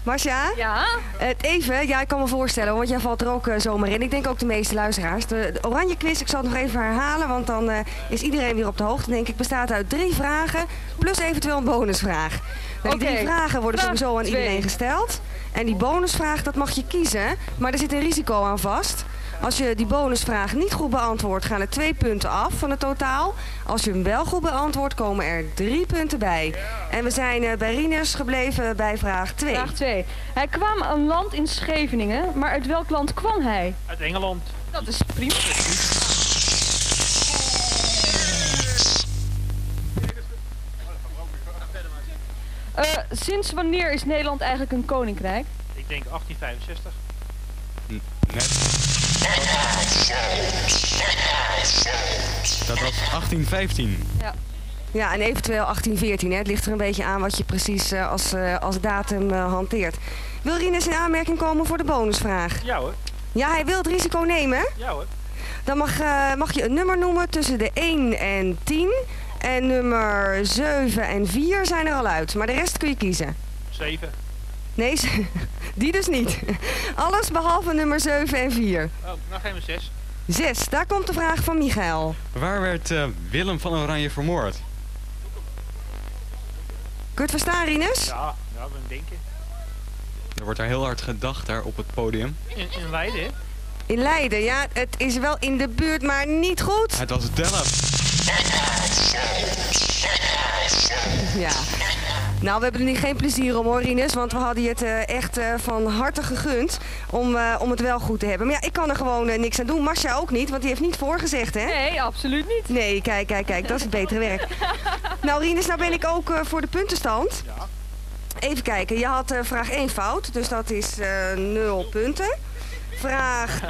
Marcia? Ja? Het even, ja, ik kan me voorstellen, want jij valt er ook eh, zomaar in. Ik denk ook de meeste luisteraars. De, de Oranje Quiz, ik zal het nog even herhalen, want dan eh, is iedereen weer op de hoogte, denk ik. Bestaat uit drie vragen, plus eventueel een bonusvraag. Nou, die drie vragen worden vraag sowieso aan twee. iedereen gesteld. En die bonusvraag, dat mag je kiezen, maar er zit een risico aan vast. Als je die bonusvraag niet goed beantwoordt, gaan er twee punten af van het totaal. Als je hem wel goed beantwoordt, komen er drie punten bij. En we zijn eh, bij Rinus gebleven bij vraag 2. Vraag 2. Hij kwam aan land in Scheveningen, maar uit welk land kwam hij? Uit Engeland. Dat is prima. Eh, sinds wanneer is Nederland eigenlijk een koninkrijk? Ik denk 1865. Dat was 1815. Ja. Ja, en eventueel 1814. Hè. Het ligt er een beetje aan wat je precies eh, als, eh, als datum hanteert. Wil Rinus in aanmerking komen voor de bonusvraag? Ja hoor. Ja, hij wil het risico nemen. Ja hoor. Dan mag, eh, mag je een nummer noemen tussen de 1 en 10. En nummer 7 en 4 zijn er al uit. Maar de rest kun je kiezen. 7. Nee, [laughs] die dus niet. [laughs] Alles behalve nummer 7 en 4. Oh, nou geef me 6. 6, daar komt de vraag van Michael. Waar werd eh, Willem van Oranje vermoord? Kun je het verstaan, Rinus? Ja, ja, we denken. Er wordt daar heel hard gedacht daar op het podium. In, in Leiden, hè? In Leiden, ja, het is wel in de buurt, maar niet goed. Het was Delft. Ja. Nou, we hebben er niet geen plezier om hoor, Rinus, want we hadden je het eh, echt eh, van harte gegund om, eh, om het wel goed te hebben. Maar ja, ik kan er gewoon niks aan doen. Marcia ook niet, want die heeft niet voorgezegd, hè? Nee, absoluut niet. Nee, kijk, kijk, kijk, dat is het betere werk. [laughs] nou, Rinus, nou ben ik ook eh, voor de puntenstand. Even kijken, je had eh, vraag 1 fout, dus dat is eh 0 punten. Vraag,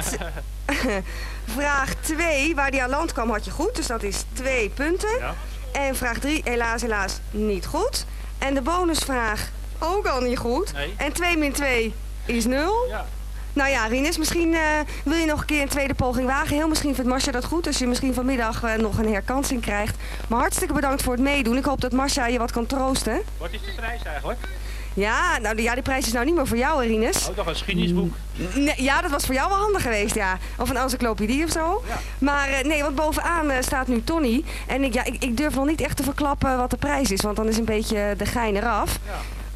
[laughs] vraag 2, waar die aan land kwam, had je goed, dus dat is 2 punten. En vraag 3, helaas, helaas, niet goed. En de bonusvraag ook al niet goed. Nee. En 2 min 2 is 0. Ja. Nou ja, Rinus, misschien eh, wil je nog een keer een tweede poging wagen. Heel misschien vindt Marcia dat goed, als je misschien vanmiddag eh, nog een herkansing krijgt. Maar hartstikke bedankt voor het meedoen. Ik hoop dat Marcia je wat kan troosten. Wat is de prijs eigenlijk? Ja, nou ja, die prijs is nou niet meer voor jou, Rinus. Oh, toch een geschiedenisboek. Nee, ja, dat was voor jou wel handig geweest, ja. Of een encyclopedie of zo. Maar eh, nee, want bovenaan eh, staat nu Tony. En ik, ja, ik, ik durf nog niet echt te verklappen wat de prijs is, want dan is een beetje de gein eraf.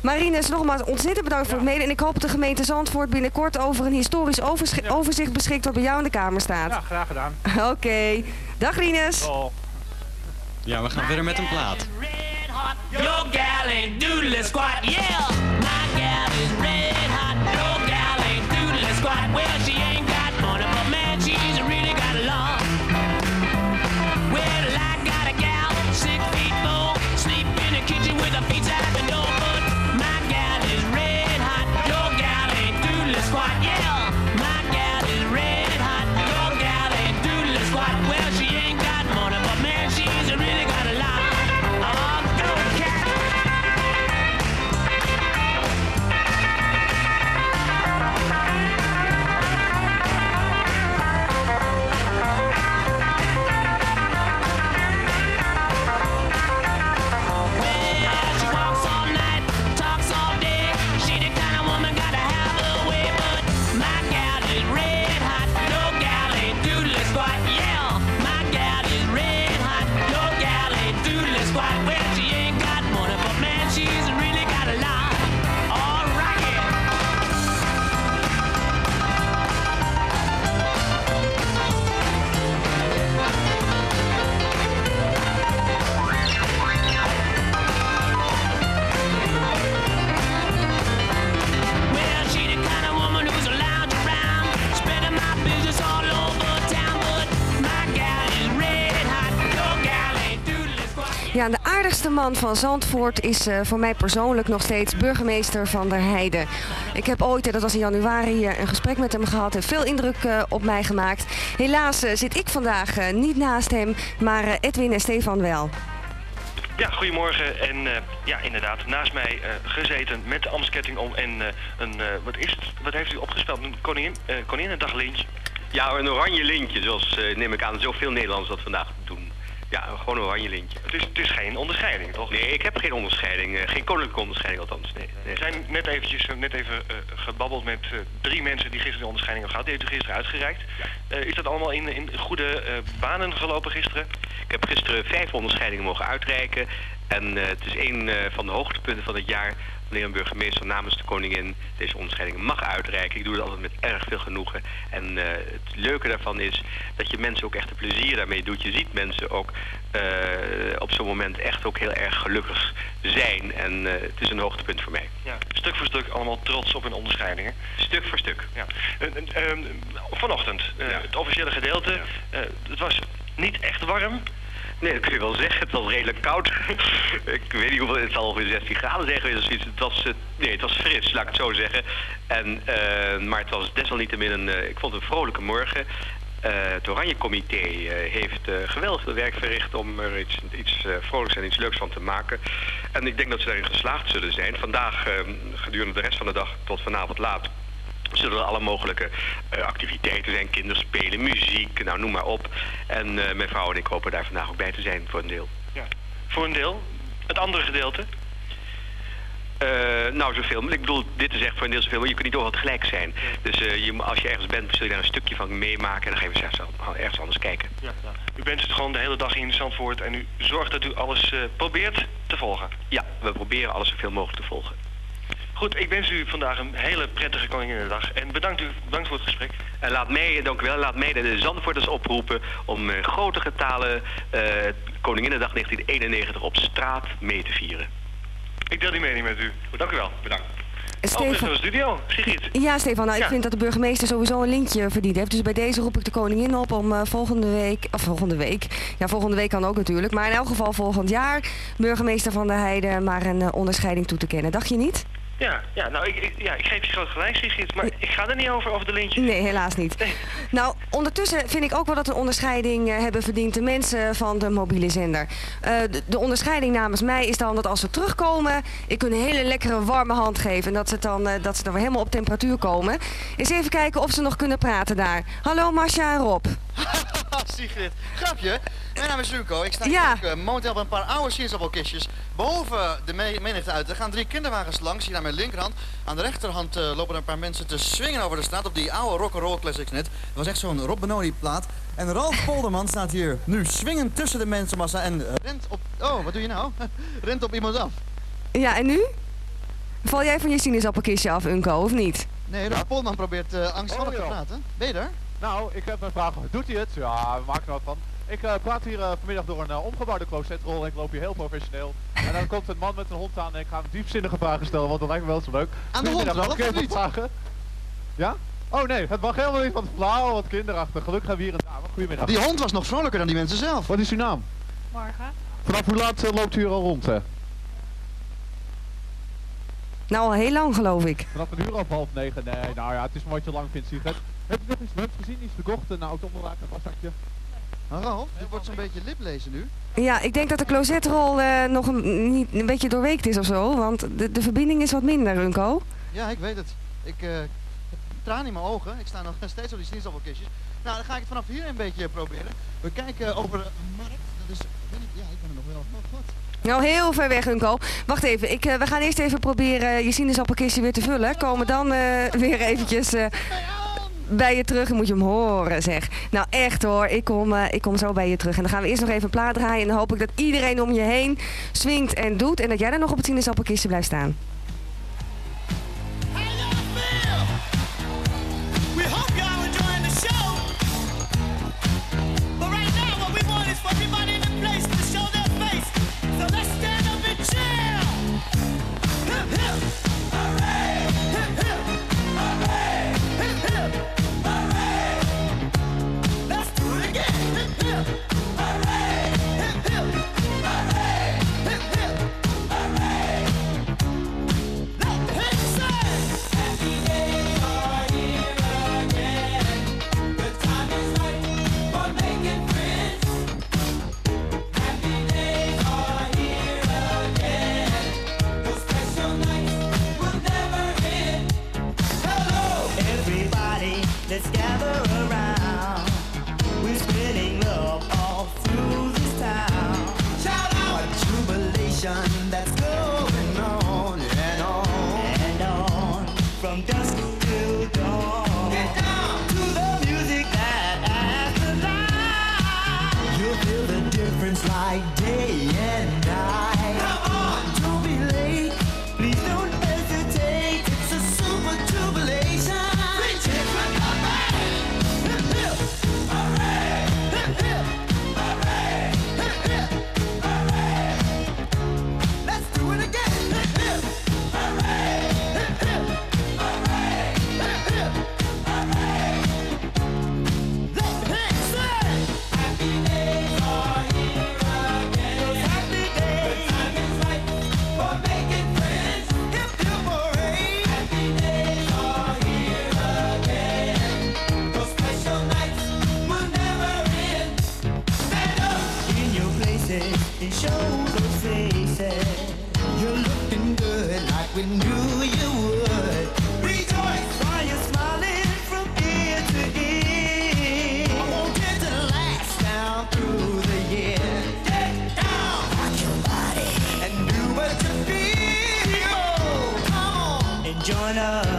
Maar Rinus, nogmaals ontzettend bedankt voor het mailen. En ik hoop dat de gemeente Zandvoort binnenkort over een historisch overzicht beschikt wat bij jou in de kamer staat. Ja, graag gedaan. [laughs] Oké. Dag Rinus. Ja, we gaan verder met een plaat. Your gal ain't doodle squat, yeah. My gal is red hot. Your gal ain't doodle squat. Well, aardigste man van Zandvoort is eh, voor mij persoonlijk nog steeds burgemeester van der Heide. Ik heb ooit, eh, dat was in januari, eh, een gesprek met hem gehad. Heeft veel indruk eh, op mij gemaakt. Helaas eh, zit ik vandaag niet naast hem, maar eh, Edwin en Stefan wel. Ja, goedemorgen. En eh, ja, inderdaad, naast mij eh, gezeten met de Amsketting om en eh, een, eh, wat is het, wat heeft u opgespeld? Een koningin, uh, koninginnedag lintje? Ja, een oranje lintje, zoals eh, neem ik aan zoveel Nederlanders dat vandaag doen. Ja, gewoon een oranje lintje. Het is, het is geen onderscheiding, toch? Nee, ik heb geen onderscheiding, eh, geen koninklijke onderscheiding althans. Nee, nee. We zijn net eventjes eh, net even eh, gebabbeld met drie mensen die gisteren de onderscheiding hebben gehad. Die heeft u gisteren uitgereikt. Is dat allemaal in, in goede banen gelopen gisteren? Ik heb gisteren vijf onderscheidingen mogen uitreiken. En het is een van de hoogtepunten van het jaar wanneer een burgemeester namens de koningin deze onderscheiding mag uitreiken. Ik doe het altijd met erg veel genoegen. En eh, het leuke daarvan is dat je mensen ook echt een plezier daarmee doet. Je ziet mensen ook eh, op zo'n moment echt ook heel erg gelukkig zijn. En eh, het is een hoogtepunt voor mij. Ja, stuk voor stuk allemaal trots op hun onderscheidingen. Stuk voor stuk. Ja. Ehm, vanochtend, het officiële gedeelte, het was niet echt warm. Nee, dat kun je wel zeggen. Het was redelijk koud. [laughs] ik weet niet hoeveel, het zal ongeveer 16 graden of zoiets. Het was, eh, nee, het was fris, laat ik het zo zeggen. En, eh, maar het was desalniettemin een, eh, ik vond een vrolijke morgen. Het Oranje Comité heeft geweldig werk verricht om er iets, iets vrolijks en iets leuks van te maken. En ik denk dat ze daarin geslaagd zullen zijn. Vandaag, gedurende de rest van de dag tot vanavond laat, zullen er alle mogelijke eh, activiteiten zijn. Kinderspelen, muziek, nou noem maar op. En eh, mijn vrouw en ik hopen daar vandaag ook bij te zijn voor een deel. Ja. Voor een deel. Het andere gedeelte? Eh, nou, zoveel. Ik bedoel, dit is echt voor een deel zoveel, maar je kunt niet overal tegelijk zijn. Dus je, als je ergens bent, zul je daar een stukje van meemaken en dan je zelfs al- ergens anders kijken. Ja, U bent dus gewoon de hele dag in Zandvoort en u zorgt dat u alles probeert te volgen. Ja, we proberen alles zoveel mogelijk te volgen. Goed, ik wens u vandaag een hele prettige Koninginnedag en bedankt u bedankt voor het gesprek. En laat mij, dank u wel, laat mij de Zandvoorters oproepen om eh, grote getalen eh Koninginnedag 1991 op straat mee te vieren. Ik deel die mening met u. Dank u wel. Bedankt. Stefan- de studio, Sigrid. Ja, Stefan, nou, ik Ja. vind dat de burgemeester sowieso een lintje verdiend heeft. Dus bij deze roep ik de koningin op om eh, volgende week, of volgende week, ja, volgende week kan ook natuurlijk, maar in elk geval volgend jaar burgemeester van der Heide maar een eh, onderscheiding toe te kennen. Dacht je niet? Ja, ja, nou, ik, ik- ja, ik geef je groot gelijk, Sigrid, maar ik ga er niet over, over de lintjes. Nee, helaas niet. Nou, ondertussen vind ik ook wel dat een onderscheiding eh, hebben verdiend de mensen van de mobiele zender. Eh, de, de onderscheiding namens mij is dan dat als ze terugkomen, ik hun een hele lekkere warme hand geef. En dat ze, dan, eh, dat ze dan weer helemaal op temperatuur komen. Eens even kijken of ze nog kunnen praten daar. Hallo Masha en Rob. [laughs] Sigrid, grapje. Mijn naam is Ruco. Ik sta hier Ja. eh, momenteel op een paar oude sinaasappelkistjes. Boven de me- menigte uit. Er gaan drie kinderwagens langs, hier aan mijn linkerhand. Aan de rechterhand eh, lopen er een paar mensen te swingen over de straat op die oude rock'n'roll classics net. Dat was echt zo'n Rob Benoni plaat. En Ralf [laughs] Polderman staat hier nu swingend tussen de mensenmassa en rent op... Oh, wat doe je nou? [laughs] rent op iemand af. Ja, en nu? Val jij van je sinaasappelkistje af, Unco, of niet? Nee, Ralf Polderman probeert eh angstvallig Oh, te praten. Ben je er? Nou, ik heb een vraag. Doet hij het? Ja, we maken er wat van. Ik eh, praat hier eh, vanmiddag door een eh, omgebouwde closetrol en ik loop hier heel professioneel. En dan komt een man met een hond aan en ik ga hem diepzinnige vragen stellen, want dat lijkt me wel zo leuk. Aan de hond wel, of niet? vragen? Ja? Oh nee, het mag helemaal niet, want flauw, wat kinderachtig. Gelukkig hebben we hier een dame. Goedemiddag. Die hond was nog vrolijker dan die mensen zelf. Wat is uw naam? Morgen. Vanaf hoe laat loopt u hier al rond? hè? Nou, al heel lang geloof ik. Vanaf een uur of half negen? Nee, nou ja, het is maar wat je lang vindt, Sigrid. Hebt u nog iets leuks gezien? Iets gekocht? Een auto-onderlaag, een waszakje? Maar Ralf, dit wordt zo'n beetje liplezen nu. Ja, ik denk dat de closetrol eh, nog een, niet, een beetje doorweekt is of zo, want de, de verbinding is wat minder, Unco. Ja, ik weet het. Ik eh, heb tranen in mijn ogen. Ik sta nog [laughs] steeds op die sinaasappelkistjes. Nou, dan ga ik het vanaf hier een beetje proberen. We kijken over een markt. Dat is, ben ik, ja, ik ben er nog wel. Oh, god. Nou, heel ver weg, Unco. Wacht even, ik, eh, we gaan eerst even proberen je sinaasappelkistje weer te vullen. Komen dan eh, weer eventjes eh, bij je terug en moet je hem horen, zeg. Nou, echt hoor, ik kom, eh, ik kom zo bij je terug. En dan gaan we eerst nog even een plaat draaien en dan hoop ik dat iedereen om je heen swingt en doet. En dat jij dan nog op het sinaasappelkistje blijft staan. Let's gather around. We're spreading love all through this town. Shout out! A jubilation that's going on and on and on from dusk till dawn. Get down to the music that adds the light. You'll feel the difference like day and show those faces. You're looking good like we knew you would. Rejoice while you're smiling from ear to ear. I won't get to last down through the year. Get down, rock your body, and do what you feel. Come on, and join us.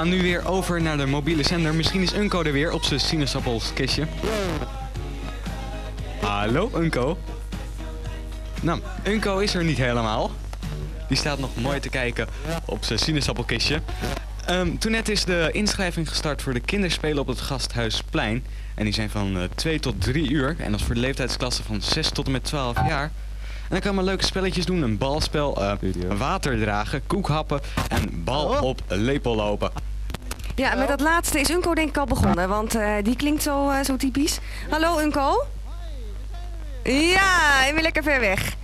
Gaan nu weer over naar de mobiele zender. Misschien is Unco er weer op zijn sinaasappelkistje. Hallo, Unco. Nou, Unco is er niet helemaal. Die staat nog mooi te kijken op zijn sinaasappelkistje. Ehm, toen net is de inschrijving gestart voor de kinderspelen op het Gasthuisplein. En die zijn van 2 tot 3 uur. En dat is voor de leeftijdsklasse van 6 tot en met 12 jaar. En dan kan men leuke spelletjes doen. Een balspel, eh, water dragen, koek happen en bal op lepel lopen. Ja, met dat laatste is Unco denk ik al begonnen, want eh, die klinkt zo, eh, zo typisch. Hallo Unco? Ja, ik ben lekker ver weg.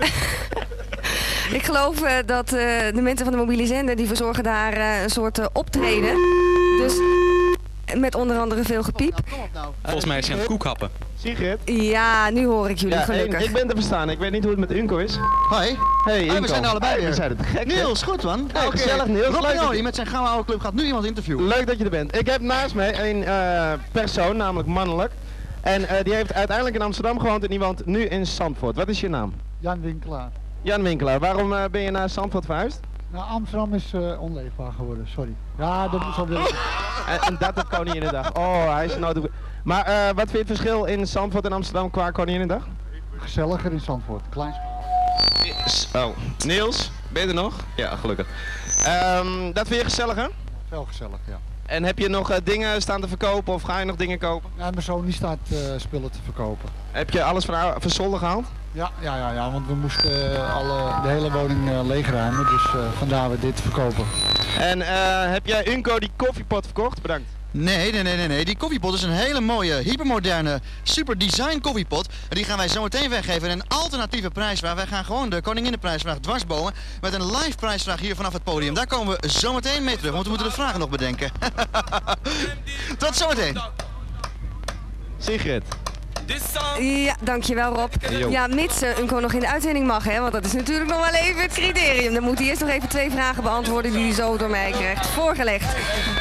[laughs] ik geloof dat eh, de mensen van de mobiele zender die verzorgen daar eh, een soort optreden. Dus met onder andere veel gepiep. Volgens mij is hij aan het koek happen. Sigrid? Ja, nu hoor ik jullie Ja, gelukkig. ik, ik ben te verstaan. Ik weet niet hoe het met Unco is. Hoi. Hey, we zijn er allebei Hey, weer. We zijn het gek. Niels, goed man. Hey, Oké. gezellig Niels. Rob Leuk dat je- met zijn Gouden Oude Club gaat nu iemand interviewen. Leuk dat je er bent. Ik heb naast mij een eh, persoon, namelijk mannelijk. En eh, die heeft uiteindelijk in Amsterdam gewoond en die woont nu in Zandvoort. Wat is je naam? Jan Winkelaar. Jan Winkelaar. Waarom eh, ben je naar Zandvoort verhuisd? Nou, Amsterdam is eh, onleefbaar geworden, sorry. Ja, dat zo willen. En, en dat op Koninginnedag. Oh, hij is nou... de- Maar eh, wat vind je het verschil in Zandvoort en Amsterdam qua Koninginnedag? Gezelliger in Zandvoort. Klein Oh, Niels, ben je er nog? Ja, gelukkig. Ehm, dat vind je gezelliger? Wel gezellig, ja. En heb je nog eh, dingen staan te verkopen of ga je nog dingen kopen? Ja, mijn zoon die staat eh, spullen te verkopen. Heb je alles van, van zolder gehaald? Ja, ja, ja, ja want we moesten eh, alle, de hele woning leegruimen, dus vandaar we dit verkopen. En heb jij Unco die koffiepot verkocht? Bedankt. Nee, nee, nee, nee, nee. Die koffiepot is een hele mooie, hypermoderne, super design koffiepot. En die gaan wij zo meteen weggeven in een alternatieve prijsvraag. Wij gaan gewoon de Koninginnenprijsvraag dwarsbomen met een live prijsvraag hier vanaf het podium. Daar komen we zo meteen mee terug, want we moeten de vragen nog bedenken. [laughs] Tot zometeen. Sigrid. Ja, dankjewel Rob. Ja, mits eh, Unco nog in de uitzending mag, hè, want dat is natuurlijk nog wel even het criterium. Dan moet hij eerst nog even twee vragen beantwoorden die hij zo door mij krijgt voorgelegd.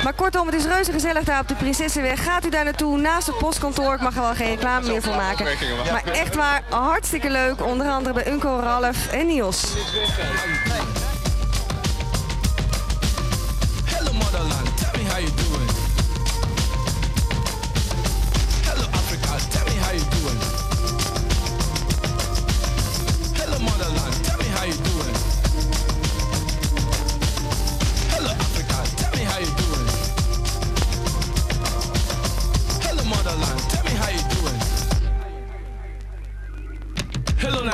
Maar kortom, het is reuze gezellig daar op de Prinsessenweg. Gaat u daar naartoe, naast het postkantoor. Ik mag er wel geen reclame meer voor maken. Maar echt waar, hartstikke leuk. Onder andere bij Unco, Ralf en Niels. Hello motherland, tell me how you doing.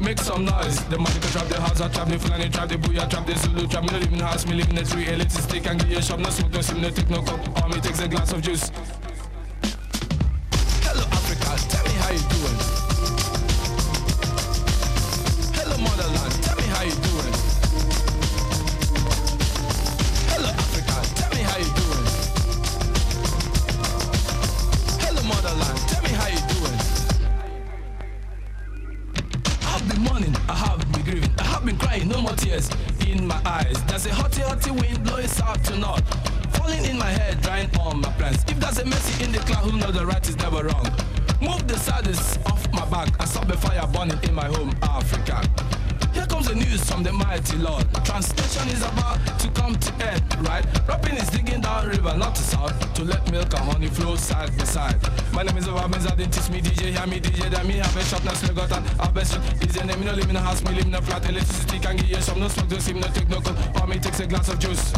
Make some noise. The magic trap, the house, I trap, the Fulani trap, the booyah trap, the Zulu trap. Me no live in the house, me live in the tree. Elitist stick and get your shop. No smoke, no sim, no take no cup. Me takes a glass of juice. Hello Africa, tell me how you doing. Been I have been grieving, I have been crying, no more tears in my eyes. There's a hotty, hotty wind blowing south to north, falling in my head, drying all my plans. If there's a mercy in the cloud, who knows the right is never wrong. Move the saddest off my back, I saw the fire burning in my home, Africa. Here comes the news from the mighty Lord. Translation is about to come to end, right? Rapping is digging down river, not to south, to let milk and honey flow side by side. My name is Obamiz, I teach me DJ, hear me DJ, then me have a shop, now still got an have a shop. The name, me no live in a house, me live in a flat, electricity can give you some, no smoke, no steam, no take no cold, or me takes a glass of juice.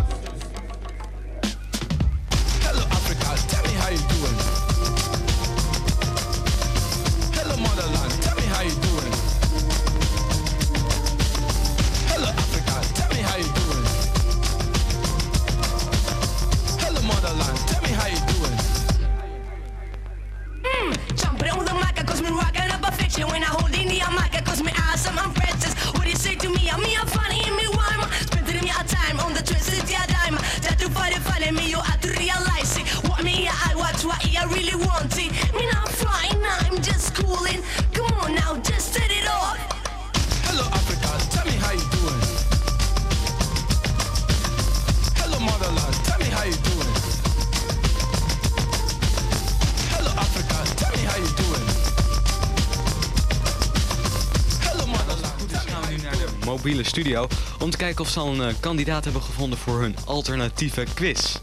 Studio om te kijken of ze al een eh, kandidaat hebben gevonden voor hun alternatieve quiz.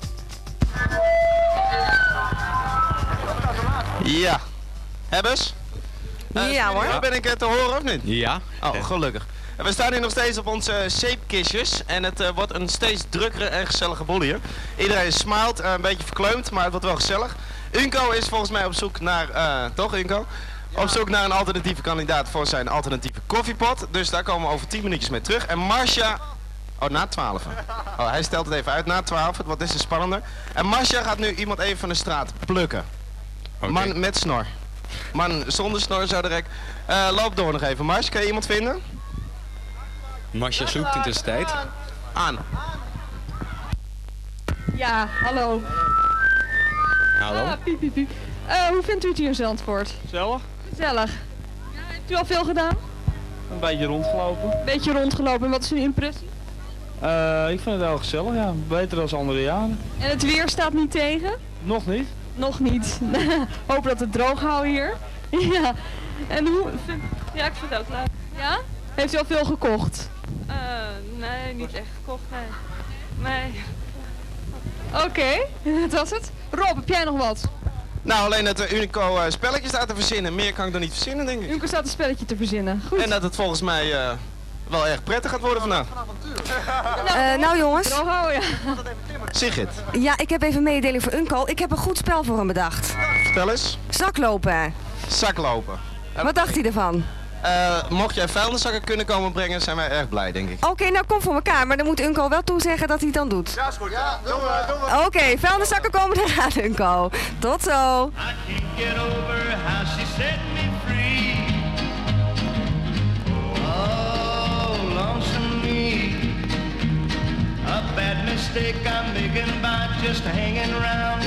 Ja. Hebbers? Ja, hoor. Ben ik eh, te horen of niet? Ja. Oh, gelukkig. En we staan hier nog steeds op onze zeepkistjes en het eh, wordt een steeds drukkere en gezellige boel hier. Iedereen smilt, eh, een beetje verkleumd, maar het wordt wel gezellig. Unco is volgens mij op zoek naar, eh, toch Unco? Op zoek naar een alternatieve kandidaat voor zijn alternatieve koffiepot. Dus daar komen we over 10 minuutjes mee terug. En Marcia... Oh, na 12. Oh, hij stelt het even uit, na 12. Het wordt des te spannender. En Marcia gaat nu iemand even van de straat plukken. Man met snor. Man zonder snor zo direct. Eh, loop door nog even. Mars, kan je iemand vinden? Masja zoekt in tussentijd. Aan. Ja, hallo. Hallo. Ah, piep, piep, piep. Eh, hoe vindt u het hier in Zandvoort? Gezellig. Gezellig. Ja, hebt u al veel gedaan? Een beetje rondgelopen. Beetje rondgelopen. En wat is uw impressie? Eh, ik vind het wel gezellig, ja. Beter dan andere jaren. En het weer staat niet tegen? Nog niet. Nog niet. [laughs] Hopen dat het droog houden hier. [laughs] ja. En hoe... vind- Ja, ik vind het ook leuk. Ja? Heeft u al veel gekocht? Eh, nee, niet echt gekocht, nee. Nee. Oké, [laughs] dat was het. Rob, heb jij nog wat? Nou, alleen dat er Unico eh, spelletjes staat te verzinnen. Meer kan ik dan niet verzinnen, denk ik. Unico staat een spelletje te verzinnen. Goed. En dat het volgens mij eh, wel erg prettig gaat worden vandaag. Eh, nou jongens. Ja. Sigrid, Ja, ik heb even een mededeling voor Unco. Ik heb een goed spel voor hem bedacht. vertel eens. Zaklopen. Zaklopen. Wat dacht hij ervan? Eh, mocht jij vuilniszakken kunnen komen brengen, zijn wij erg blij, denk ik. Oké, nou kom voor elkaar, maar dan moet Unco wel toezeggen dat hij het dan doet. Ja, is goed. Ja, doen we, doen we. Oké, vuilniszakken komen eraan, Unco. Tot zo. get over how she set me free. Oh, lonesome me. A bad mistake I'm making by just hanging around.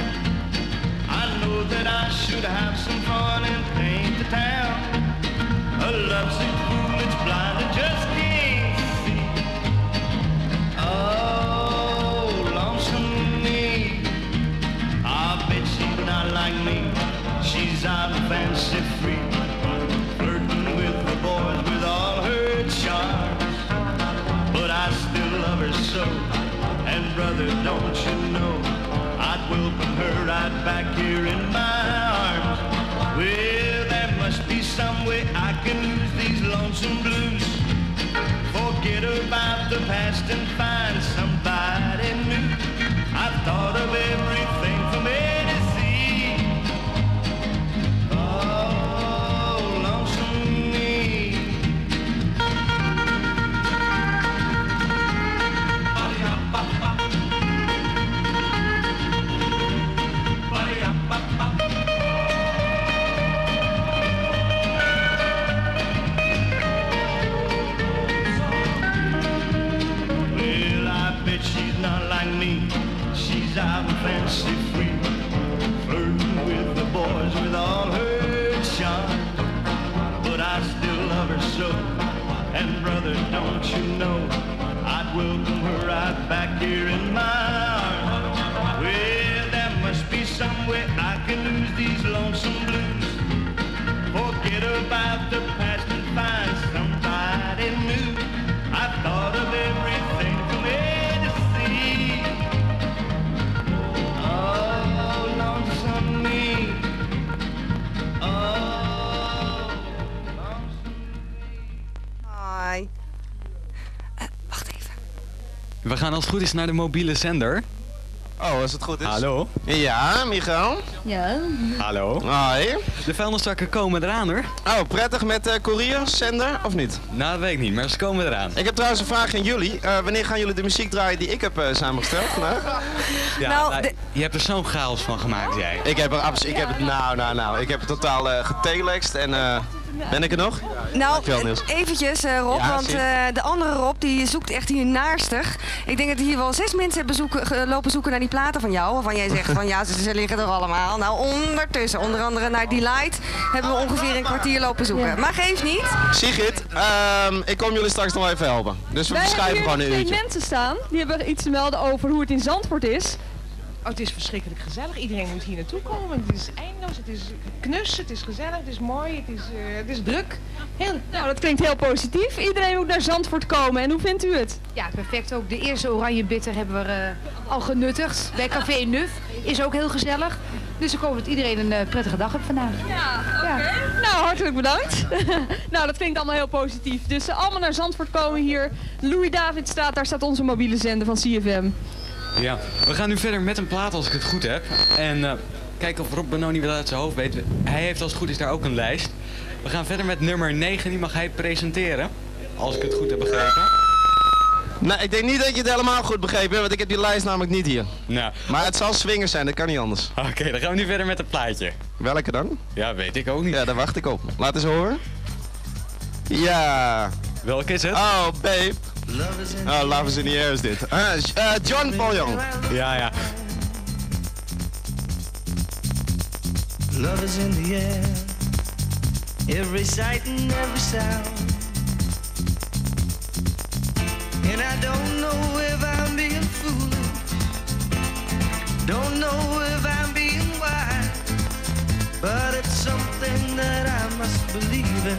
I know that I should have some fun and paint the town. Don't you know, I'd welcome her right back here in my here We gaan als het goed is naar de mobiele zender. Oh, als het goed is. Hallo. Ja, Michael. Ja. Hallo. Hoi. De vuilniszakken komen eraan hoor. Oh, prettig met uh, courier, zender, of niet? Nou, dat weet ik niet, maar ze komen eraan. Ik heb trouwens een vraag aan jullie. Eh, wanneer gaan jullie de muziek draaien die ik heb eh, samengesteld vandaag? Ja, nou, Je hebt er zo'n chaos van gemaakt, jij. Ik heb er absoluut, ik heb het, nou, nou, nou, ik heb het totaal eh getelext en eh, ben ik er nog? Nou, Niels. eventjes eh, Rob, Ja, want eh, de andere Rob die zoekt echt hier naastig. Ik denk dat hier wel zes mensen hebben zoeken, lopen zoeken naar die platen van jou. Waarvan jij zegt van ja, ze, ze liggen er allemaal. Nou, ondertussen, onder andere naar Delight, hebben we ongeveer een kwartier lopen zoeken. Maar geeft niet. Sigrid, ehm, ik kom jullie straks nog even helpen. Dus we verschuiven gewoon een twee uurtje. mensen staan. Die hebben iets te melden over hoe het in Zandvoort is. Oh, het is verschrikkelijk gezellig. Iedereen moet hier naartoe komen. Het is eindeloos, het is knus, het is gezellig, het is mooi, het is, eh, het is druk. Heel, Nou, dat klinkt heel positief. Iedereen moet naar Zandvoort komen. En hoe vindt u het? Ja, perfect ook. De eerste oranje bitter hebben we eh, al genuttigd bij Café Nuf. Is ook heel gezellig. Dus ik hoop dat iedereen een eh, prettige dag heeft vandaag. Ja, oké. Nou, hartelijk bedankt. [laughs] nou, dat klinkt allemaal heel positief. Dus allemaal naar Zandvoort komen hier. Louis David staat, daar staat onze mobiele zender van CFM. Ja, we gaan nu verder met een plaat als ik het goed heb. En eh, kijken of Rob Benoni wel uit zijn hoofd weet. Hij heeft als het goed is daar ook een lijst. We gaan verder met nummer 9, die mag hij presenteren. Als ik het goed heb begrepen. Nou, ik denk niet dat je het helemaal goed begrepen hebt, want ik heb die lijst namelijk niet hier. Nou. Maar het zal swingers zijn, dat kan niet anders. Oké, dan gaan we nu verder met het plaatje. Welke dan? Ja, weet ik ook niet. Ja, daar wacht ik op. Laat eens horen. Ja. Welke is het? Oh, babe. Oh, Love is in the Air is dit. Ah, eh, John Paul Young. Ja, ja. Love is in the air, every sight and every sound. And I don't know if I'm being foolish, don't know if I'm being wise, but it's something that I must believe in,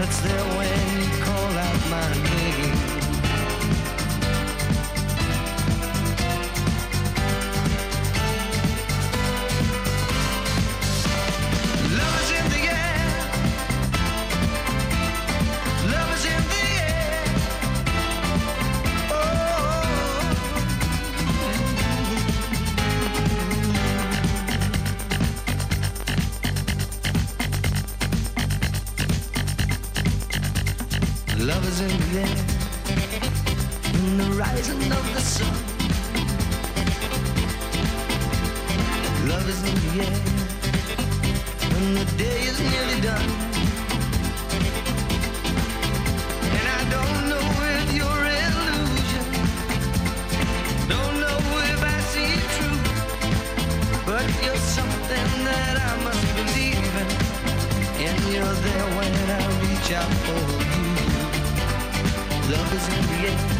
and it's there Love is in the air. When the day is nearly done. And I don't know if you're illusion, don't know if I see it but you're something that I must believe in, and you're there when I reach out for you. Love is in the air,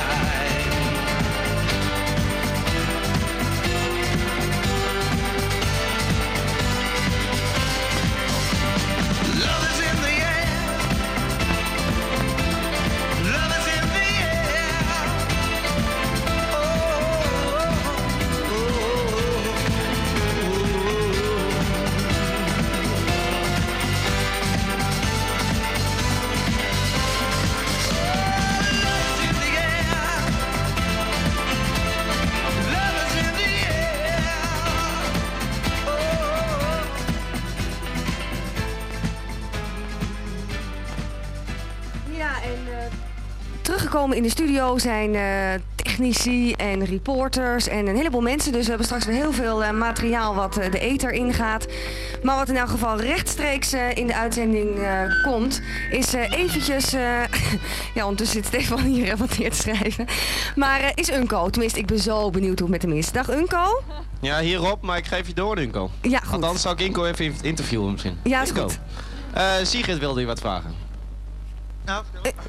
In de studio zijn eh, technici en reporters en een heleboel mensen. Dus we hebben straks weer heel veel eh, materiaal wat eh, de ether ingaat. Maar wat in elk geval rechtstreeks in de uitzending komt, is eventjes... [laughs] ja, ondertussen zit Stefan hier wat neer te schrijven. Maar is Unco, tenminste ik ben zo benieuwd hoe het met hem is. Dag Unco. Ja, hierop, maar ik geef je door, Inko. Ja, goed. Want anders zou ik Inko even in- interviewen misschien. Ja, is goed. Sigrid wilde je wat vragen.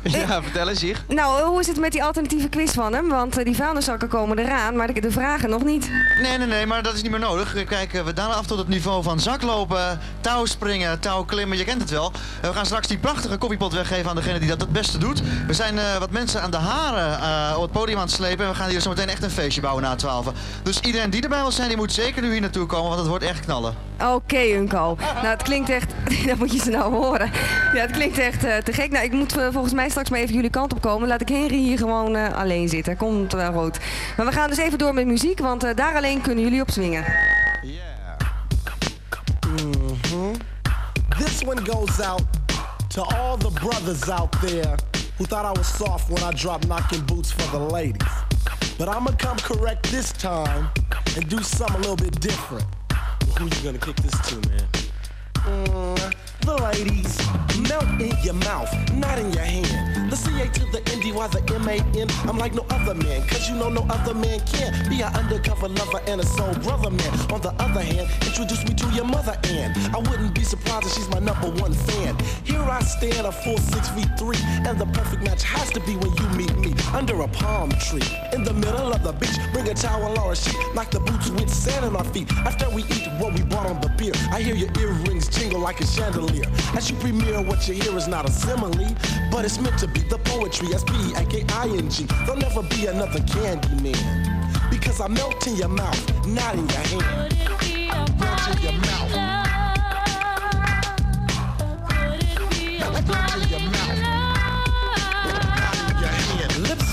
Ja, vertel eens hier. Nou, hoe is het met die alternatieve quiz van hem? Want eh, die vuilniszakken komen eraan, maar de, de vragen nog niet. Nee, nee, nee, maar dat is niet meer nodig. Kijk, eh, we dalen af tot het niveau van zaklopen, touwspringen, touwklimmen, je kent het wel. Eh, We gaan straks die prachtige koffiepot weggeven aan degene die dat het beste doet. We zijn eh, wat mensen aan de haren eh, op het podium aan het slepen en we gaan hier zo meteen echt een feestje bouwen na 12. Dus iedereen die erbij wil zijn, die moet zeker nu hier naartoe komen, want het wordt echt knallen. Oké, Unco. Nou, het klinkt echt... [laughs] dat moet je ze nou horen. Ja, het klinkt echt eh, te gek. Nou, ik moet eh, volgens mij straks maar even jullie kant op komen. Laat ik Henry hier gewoon eh, alleen zitten. Komt wel goed. Maar we gaan dus even door met muziek, want eh, daar alleen kunnen jullie op swingen. Mhm. This one goes out to all the brothers out there who thought I was soft when I dropped knocking boots for the ladies. But I'ma come correct this time and do something a little bit different. Who you gonna kick this to, man? Mm, the ladies melt in your mouth, not in your hand. The CA to the ND, why the I'm like no other man, cause you know no other man can be an undercover lover and a soul brother man. On the other hand, introduce me to your mother Ann. I wouldn't be surprised if she's my number one fan. Here I stand, a full six feet three, and the perfect match has to be when you meet me under a palm tree. In the middle of the beach, bring a towel or a sheet, knock the boots with sand on our feet. After we eat what we bought on the pier, I hear your earrings jingle like a chandelier. As you premiere, what you hear is not a simile, but it's meant to be the poetry. S-P-A-K-I-N-G. There'll never be another candy man. Because I melt in your mouth, not in your hand. Melt in your mouth.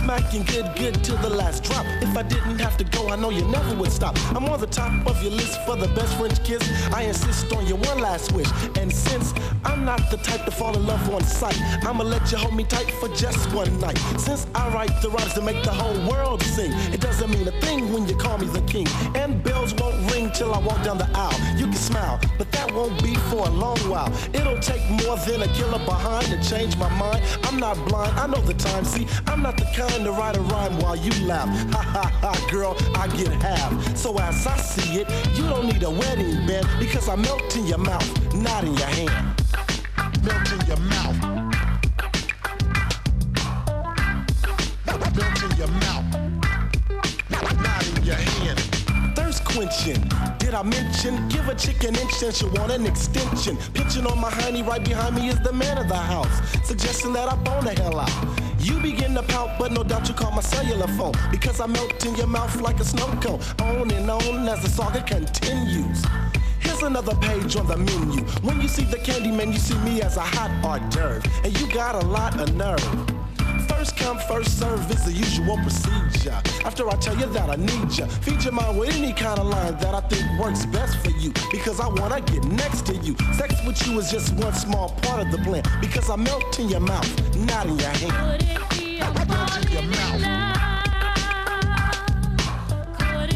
Smacking good, good to the last drop. If I didn't have to go, I know you never would stop. I'm on the top of your list for the best French kiss. I insist on your one last wish. And since I'm not the type to fall in love on sight, I'ma let you hold me tight for just one night. Since I write the rhymes to make the whole world sing, it doesn't mean a thing when you call me the king. And bells won't ring till I walk down the aisle. You can smile, but that won't be for a long while. It'll take more than a killer behind to change my mind. I'm not blind, I know the time. See, I'm not the kind to write a rhyme while you laugh. [laughs] Ha ha ha, girl, I get half. So as I see it, you don't need a wedding band because I melt in your mouth, not in your hand. Melt in your mouth. Melt in your mouth, not in your hand. Thirst quenching. Did I mention? Give a chick an inch and she want an extension. Pitching on my honey right behind me is the man of the house, suggesting that I bone the hell out. You begin to pout, but no doubt you call my cellular phone because I melt in your mouth like a snow cone. On and on as the saga continues. Here's another page on the menu. When you see the candy man, you see me as a hot hors d'oeuvre, and you got a lot of nerve. First come, first serve is the usual procedure. After I tell you that I need you, feed your mind with any kind of line that I think works best for you. Because I wanna get next to you. Sex with you is just one small part of the plan. Because I melt in your mouth, not in your hand. Melt in your mouth. Melt in your mouth. Not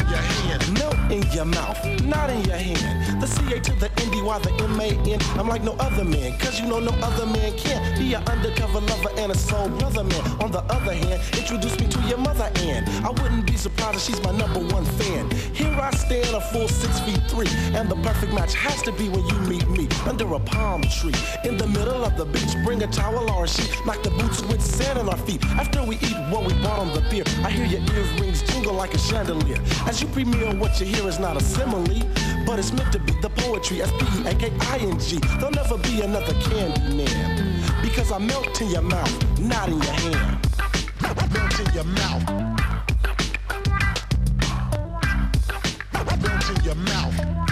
in your hand. Melt in your mouth, not in your hand. The CA to the ND, the M-A-N? I'm like no other man, cause you know no other man can be an undercover lover and a soul brother man. On the other hand, introduce me to your mother Ann. I wouldn't be surprised if she's my number one fan. Here I stand, a full six feet three, and the perfect match has to be when you meet me under a palm tree. In the middle of the beach, bring a towel or a sheet, knock the boots with sand on our feet. After we eat what we bought on the pier, I hear your earrings jingle like a chandelier. As you premiere, what you hear is not a simile, but it's meant to be the poetry. S-P-E-A-K-I-N-G. There'll never be another candy man. Because I melt in your mouth, not in your hand. Melt in your mouth. Melt in your mouth.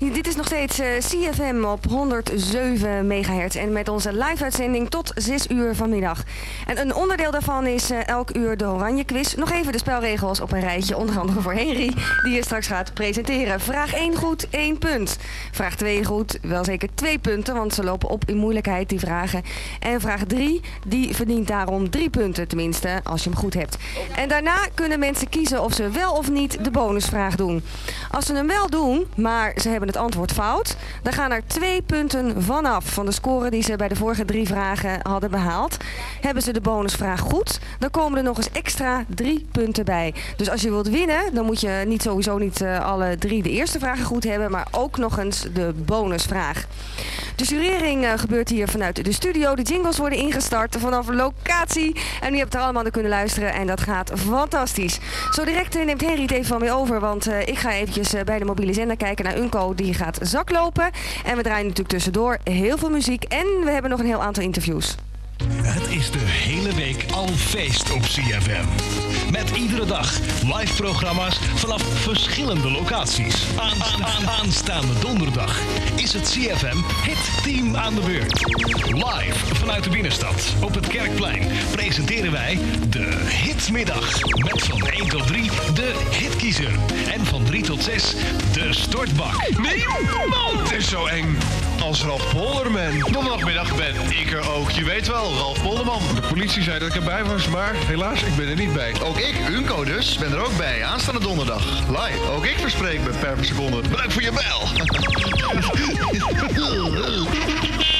Dit is nog steeds eh, CFM op 107 megahertz en met onze live-uitzending tot 6 uur vanmiddag. En een onderdeel daarvan is eh, elk uur de Oranje Quiz. Nog even de spelregels op een rijtje, onder andere voor Henry, die je straks gaat presenteren. Vraag 1 goed, 1 punt. Vraag 2 goed, wel zeker 2 punten, want ze lopen op in moeilijkheid, die vragen. En vraag 3, die verdient daarom 3 punten, tenminste, als je hem goed hebt. En daarna kunnen mensen kiezen of ze wel of niet de bonusvraag doen. Als ze hem wel doen, maar ze hebben het antwoord fout, dan gaan er twee punten vanaf van de score die ze bij de vorige drie vragen hadden behaald. Hebben ze de bonusvraag goed, dan komen er nog eens extra drie punten bij. Dus als je wilt winnen, dan moet je niet sowieso niet eh, alle drie de eerste vragen goed hebben, maar ook nog eens de bonusvraag. De jurering eh, gebeurt hier vanuit de studio. De jingles worden ingestart vanaf locatie. En u hebt er allemaal naar kunnen luisteren en dat gaat fantastisch. Zo direct eh, neemt Henry het even van mij over, want ik ga eventjes bij de mobiele zender kijken naar Unco. Die gaat zaklopen. En we draaien natuurlijk tussendoor heel veel muziek en we hebben nog een heel aantal interviews. Het is de hele week al feest op CFM. Met iedere dag live programma's vanaf verschillende locaties. Aan, aan- aan- aanstaande donderdag is het CFM Hit Team aan de beurt. Live vanuit de binnenstad op het Kerkplein presenteren wij de Hitmiddag. Met van 1 tot 3 de Hitkiezer. En van 3 tot 6 de Stortbak. Nee, man, het is zo eng. Als Ralf Polderman. Donderdagmiddag ben ik er ook. Je weet wel, Ralf Polderman. De politie zei dat ik erbij was, maar helaas, ik ben er niet bij. Ook ik, Unco dus, ben er ook bij. Aanstaande donderdag. Live. Ook ik verspreek me per seconde. Bedankt voor je bel. [laughs]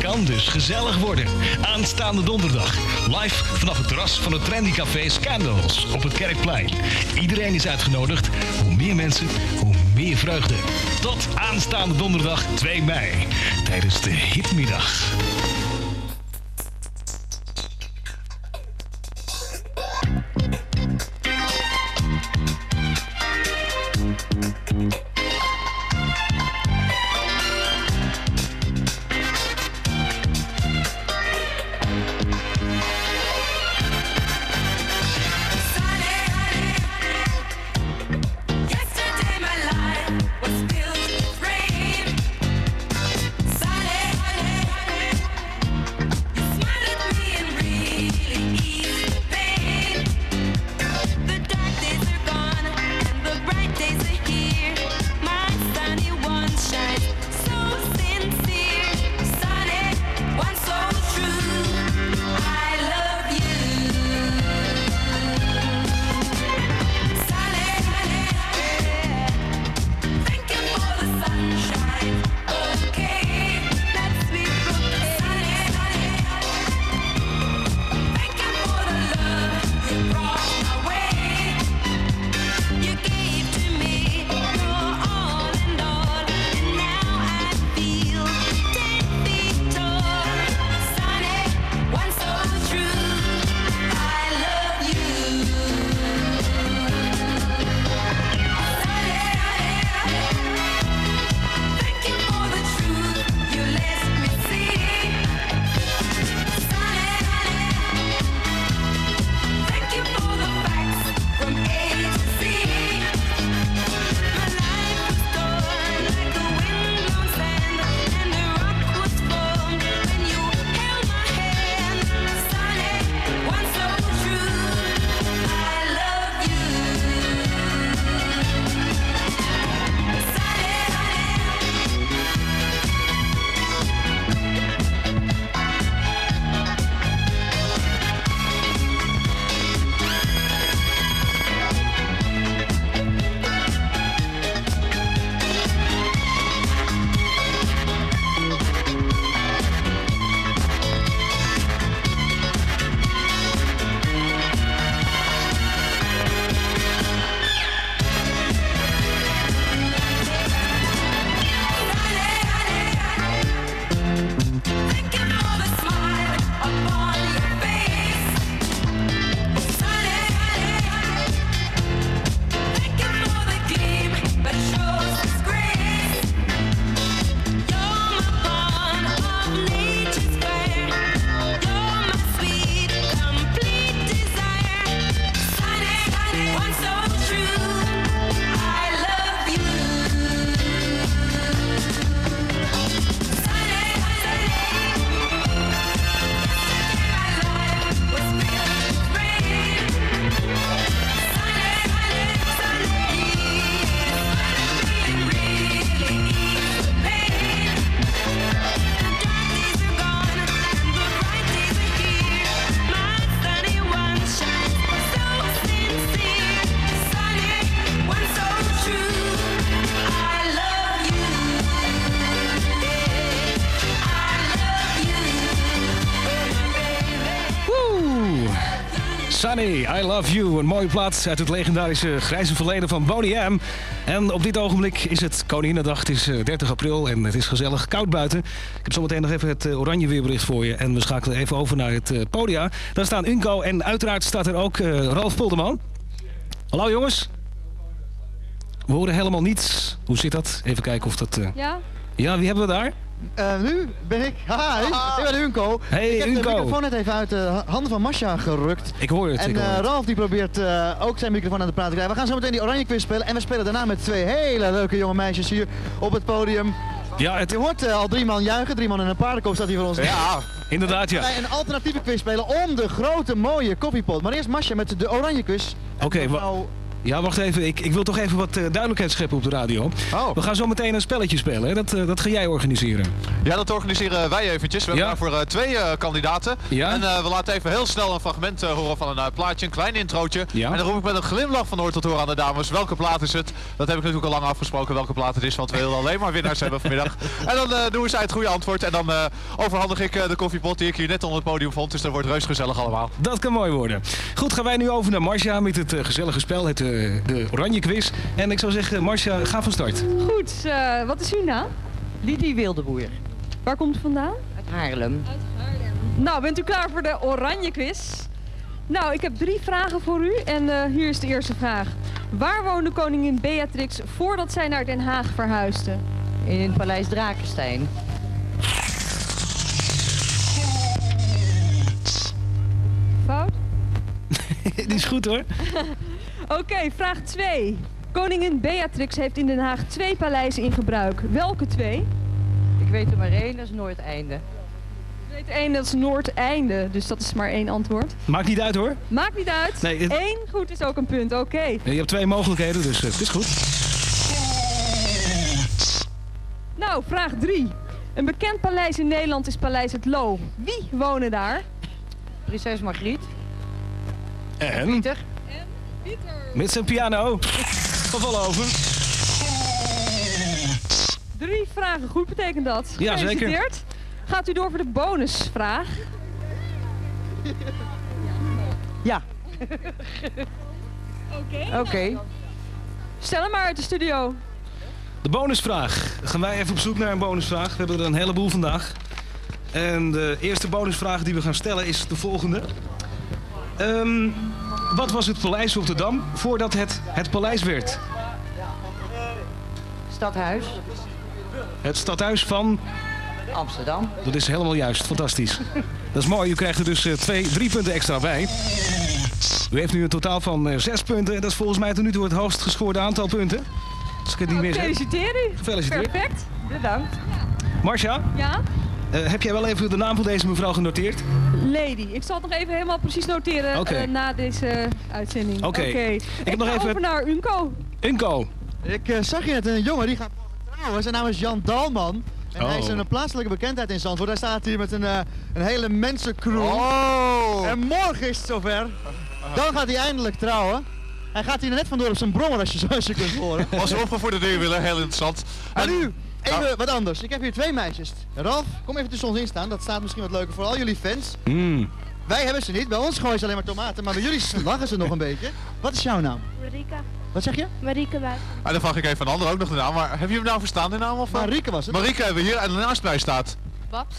Kan dus gezellig worden. Aanstaande donderdag. Live vanaf het terras van het trendy café Scandals op het Kerkplein. Iedereen is uitgenodigd. Hoe meer mensen, hoe meer vreugde. Tot aanstaande donderdag 2 mei. Tijdens de Hitmiddag. Love You. Een mooie plaat uit het legendarische grijze verleden van Boney M. En op dit ogenblik is het Koninginnedag. Het is eh, 30 april en het is gezellig koud buiten. Ik heb zometeen nog even het eh, oranje weerbericht voor je. En we schakelen even over naar het eh, podia. Daar staan Unco en uiteraard staat er ook eh, Ralf Polderman. Hallo jongens. We horen helemaal niets. Hoe zit dat? Even kijken of dat... eh, Ja? Ja, wie hebben we daar? Eh, nu ben ik. Hi, ik ben Unco. Hey, ik heb Unco. de microfoon net even uit de handen van Masha gerukt. Ik hoor het, En hoor eh. Ralf die probeert eh, ook zijn microfoon aan de praat te krijgen. We gaan zo meteen die oranje quiz spelen. En we spelen daarna met twee hele leuke jonge meisjes hier op het podium. Ja, het... Je hoort al drie man juichen. Drie man in een paardenkoop staat hier voor ons. Ja, inderdaad ja. Wij een alternatieve quiz spelen om de grote mooie koffiepot. Maar eerst Masha met de oranje quiz. Oké, wa- ja, wacht even. Ik, ik wil toch even wat eh, duidelijkheid scheppen op de radio. Oh. We gaan zo meteen een spelletje spelen. Hè? Dat, eh, dat ga jij organiseren. Ja, dat organiseren wij eventjes. We hebben daarvoor eh, twee kandidaten. Ja? En we laten even heel snel een fragment horen van een plaatje, een klein introotje. Ja? En dan roep ik met een glimlach van oor tot oor aan de dames. Welke plaat is het? Dat heb ik natuurlijk al lang afgesproken welke plaat het is, want we willen alleen maar winnaars hebben vanmiddag. [laughs] En dan doen zij het goede antwoord en dan overhandig ik de koffiepot die ik hier net onder het podium vond. Dus dat wordt reus gezellig allemaal. Dat kan mooi worden. Goed, gaan wij nu over naar Marcia met het gezellige spel, het, de Oranje Quiz. En ik zou zeggen, Marcia, ga van start. Goed, eh, wat is uw naam? Lidie Wildeboer. Waar komt u vandaan? Uit Haarlem. Nou, bent u klaar voor de oranje quiz? Nou, ik heb drie vragen voor u en eh, hier is de eerste vraag. Waar woonde koningin Beatrix voordat zij naar Den Haag verhuisde? In het paleis Drakenstein. Fout? [laughs] Die is goed hoor. [laughs] Oké, vraag 2. Koningin Beatrix heeft in Den Haag twee paleizen in gebruik. Welke twee? Ik weet er maar één, dat is Noordeinde. Ik weet één, dat is Noordeinde, dus dat is maar één antwoord. Maakt niet uit hoor. Maakt niet uit. Nee, het- Eén goed is ook een punt, oké. Je hebt twee mogelijkheden, dus eh, het is goed. Nou, vraag 3. Een bekend paleis in Nederland is Paleis het Loo. Wie wonen daar? Prinses Margriet. En? Pieter. Met zijn piano. Van Vollenhoven. Drie vragen goed betekent dat. Ja, zeker. Gaat u door voor de bonusvraag? Ja. [laughs] Oké. Oké. Stel hem maar uit de studio. De bonusvraag. Gaan wij even op zoek naar een bonusvraag. We hebben er een heleboel vandaag. En de eerste bonusvraag die we gaan stellen is de volgende. Ehm, wat was het paleis Rotterdam voordat het het paleis werd? Stadhuis. Het stadhuis van... Amsterdam. Dat is helemaal juist, fantastisch. [laughs] Dat is mooi, u krijgt er dus eh, twee, drie punten extra bij. U heeft nu een totaal van eh, zes punten. Dat is volgens mij tot nu toe het hoogst gescoorde aantal punten. Als ik het niet mis heb. Gefeliciteer u. Gefeliciteerd. Perfect. Bedankt. Marcia, Ja? Eh, heb jij wel even de naam van deze mevrouw genoteerd? Lady. Ik zal het nog even helemaal precies noteren eh, na deze uitzending. Oké. Ik, heb nog ga even- over naar Unco. Unco. Ik eh, zag je net een jongen die gaat trouwen. Zijn naam is Jan Dalman. En hij is Oh. een plaatselijke bekendheid in Zandvoort. Hij staat hier met een, eh, een hele mensencrew. Oh. En morgen is het zover. Dan gaat hij eindelijk trouwen. Hij gaat hier net vandoor op zijn brommer als je, [laughs] zoals je kunt horen. Was opgevoerde deur willen, heel interessant. En nu, even Nou. wat anders. Ik heb hier twee meisjes. Ralf, kom even tussen ons in staan. Dat staat misschien wat leuker voor al jullie fans. Mm. Wij hebben ze niet. Bij ons gooien ze alleen maar tomaten. Maar bij jullie [laughs] lachen ze nog een beetje. Wat is jouw naam? Marika. Wat zeg je? Marieke Buik. En dan vraag ik even een ander ook nog de naam. Maar heb je hem nou verstaan, de naam? Of, eh? Marieke was het. Marieke hebben we hier en naast mij staat Babs.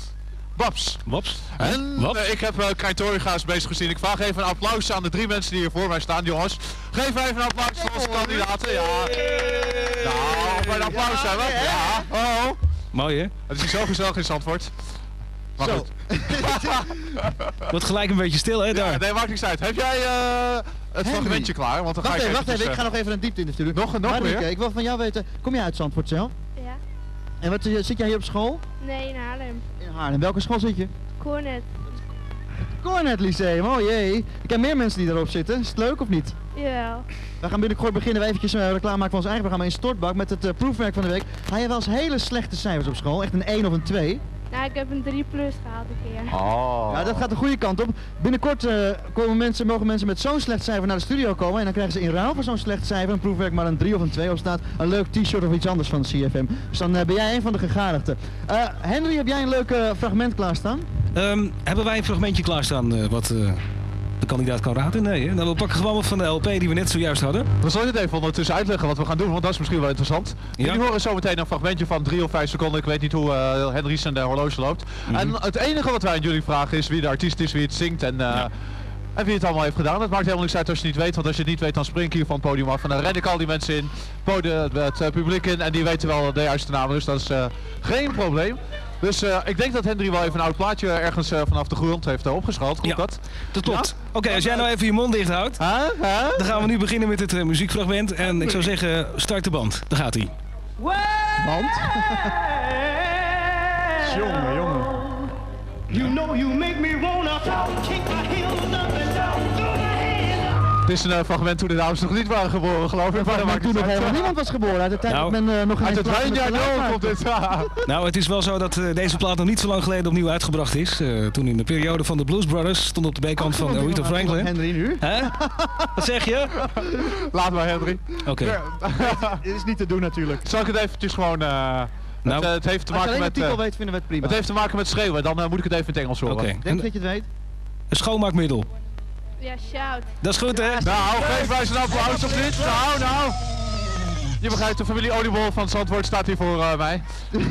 Babs. Babs. En eh, ik heb uh, Krijtoriga's bezig gezien. Ik vraag even een applaus aan de drie mensen die hier voor mij staan, jongens. Geef even een applaus voor onze kandidaten. Ja. Nou, bij een applaus zijn we. Ja. Oh. Mooi hè? Het is zo gezellig in Zandvoort. Maar Zo. goed. [laughs] Wordt gelijk een beetje stil hè daar. Ja, nee, maakt niks uit. Heb jij eh, het Henry. fragmentje klaar? Want dan Wacht ga ik even, wacht even. Ik ga nog even een diepte in natuurlijk. Nog- nog Marieke, meer? ik wil van jou weten. Kom jij uit Zandvoort zelf? Ja. En wat, eh, zit jij hier op school? Nee, in Haarlem. In Haarlem. Welke school zit je? Cornet. Cornet Lyceum, oh jee. Ik ken meer mensen die erop zitten. Is het leuk of niet? Jawel. We gaan binnenkort beginnen we eventjes uh, reclame maken van ons eigen programma in Stortbak met het eh, proefwerk van de week. Hij heeft wel eens hele slechte cijfers op school, echt een 1 of een 2. Nou, ik heb een 3 plus gehaald een keer. Oh. Ja, dat gaat de goede kant op. Binnenkort eh, komen mensen, mogen mensen met zo'n slecht cijfer naar de studio komen en dan krijgen ze in ruil voor zo'n slecht cijfer een proefwerk maar een 3 of een 2 op staat. Een leuk t-shirt of iets anders van de CFM. Dus dan ben jij een van de gegadigden. Eh, Henry, heb jij een leuk eh, fragment klaarstaan? Ehm, hebben wij een fragmentje klaarstaan eh, wat... eh, de kandidaat kan raden? Nee, hè? Nou, we pakken gewoon wat van de LP die we net zojuist hadden. Zal je het even ondertussen uitleggen wat we gaan doen, want dat is misschien wel interessant. Jullie horen zometeen een fragmentje van drie of vijf seconden. Ik weet niet hoe eh Henry zijn de horloge loopt. En het enige wat wij aan jullie vragen is wie de artiest is, wie het zingt en, eh, en wie het allemaal heeft gedaan. Het maakt helemaal niks uit als je het niet weet, want als je het niet weet dan spring ik hier van het podium af. En dan ren ik al die mensen in, podium, het eh, publiek in en die weten wel de juiste namen. Dus dat is eh, geen probleem. Dus eh, ik denk dat Henry wel even een oud plaatje ergens eh, vanaf de grond heeft uh, opgeschaald. Klopt dat? Dat klopt. Oké, als jij nou even je mond dicht houdt, dan gaan we nu beginnen met het eh, muziekfragment. En ik zou zeggen, start de band. Daar gaat hij. Band? [laughs] jongen, jongen. You know you make me wanna kick my Het is een eh, fragment toen de dames nog niet waren geboren, geloof ik. Maar dat toen nog helemaal niemand was geboren. Uit de tijd Nou, dat men eh, nog Uit het wijnjaar komt dit. ja. [laughs] Nou, het is wel zo dat eh, deze plaat nog niet zo lang geleden opnieuw uitgebracht is. Eh, toen in de periode van de Blues Brothers stond op de B-kant van Aretha Franklin. Henry nu. Hè? Wat zeg je? [laughs] Laat maar, Henry. Oké. Dit is niet te doen natuurlijk. Zal ik het eventjes gewoon... eh, Nou, het, het heeft te maken met... titel weet, vinden we het prima. het heeft te maken met schreeuwen, dan moet ik het even in het Engels horen. Oké. Denk dat je het weet? een schoonmaakmiddel. Ja, shout. Dat is goed, hè? Nou, geef mij eens een applaus of niet? Nou, nou. Je begrijpt, de familie Oliebol van Zandvoort staat hier voor eh, mij. [laughs]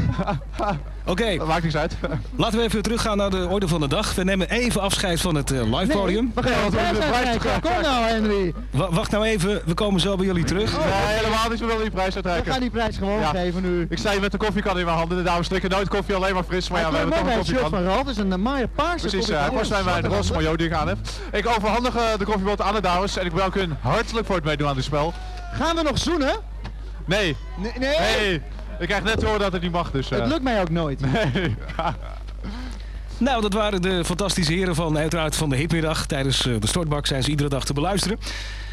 Oké, Dat maakt niks uit. laten we even teruggaan naar de orde van de dag. We nemen even afscheid van het eh, live podium. We we hebben de prijs toch- Kom nou Henry. Wa- wacht nou even, we komen zo bij jullie terug. Nee, helemaal niet. We willen die prijs We uitreiken. gaan die prijs gewoon Ja. geven nu. Ik sta hier met de koffiekan in mijn handen. De dames drinken nooit koffie, alleen maar fris. Maar ja, we hebben toch ook een koffiekan. van Ralf. Het is een uh, maaie paarse Precies, koffie. uh, past bij mijn roze maillot die ik aan heb. Ik overhandig eh, de koffiebot aan de dames en ik bedank hun hartelijk voor het meedoen aan dit spel. Gaan we nog zoenen? Nee, Nee. nee. nee. Ik krijg net te horen dat het niet mag, dus... eh, Het lukt mij ook nooit. Nee. [laughs] Nou, dat waren de fantastische heren van uiteraard van de hitmiddag. Tijdens eh, de stortbak zijn ze iedere dag te beluisteren.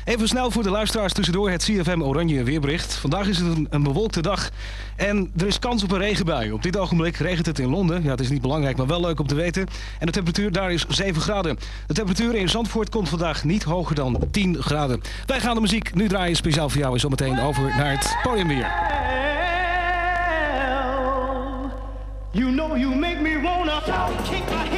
Even snel voor de luisteraars tussendoor het CFM Oranje weerbericht. Vandaag is het een, bewolkte dag en er is kans op een regenbui. Op dit ogenblik regent het in Londen. Ja, het is niet belangrijk, maar wel leuk om te weten. En de temperatuur daar is 7 graden. De temperatuur in Zandvoort komt vandaag niet hoger dan 10 graden. Wij gaan de muziek nu draaien speciaal voor jou en zometeen over naar het podium weer. You know you make me wanna kick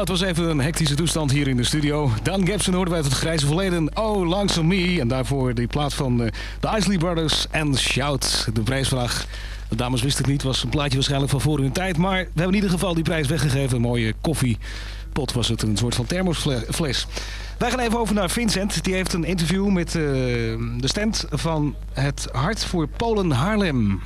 Dat was even een hectische toestand hier in de studio. Dan Gibson hoorden wij uit het grijze verleden. Oh, Langsome Me. En daarvoor die plaat van eh, de uh, Isley Brothers en Shout. De prijsvraag. Dames wisten ik niet, was een plaatje waarschijnlijk van voor hun tijd. Maar we hebben in ieder geval die prijs weggegeven. Een mooie koffiepot was het, een soort van thermosfles. Wij gaan even over naar Vincent. Die heeft een interview met eh, de stand van het Hart voor Polen Haarlem.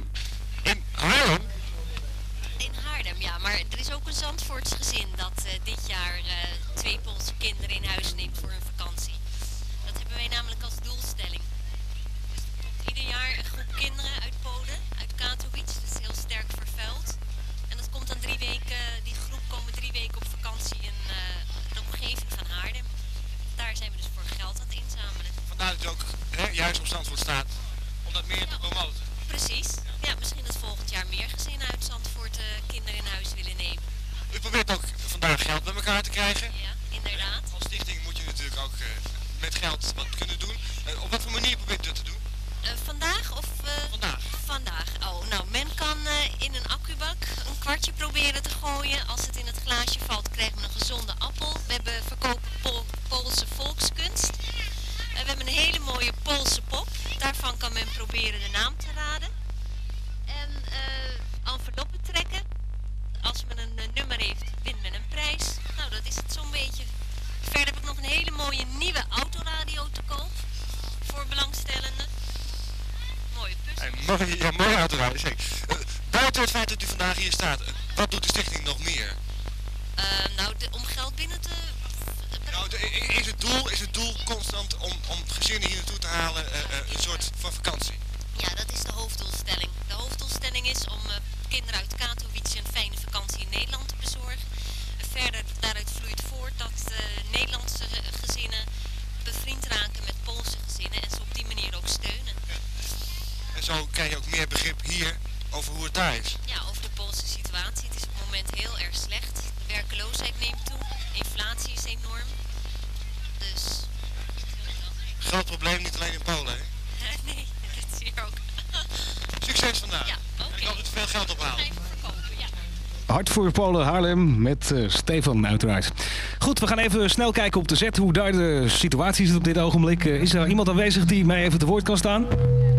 Metropolen Haarlem met eh, Stefan uiteraard. Goed, we gaan even snel kijken op de set hoe daar de situatie zit op dit ogenblik. Eh, is er iemand aanwezig die mij even te woord kan staan?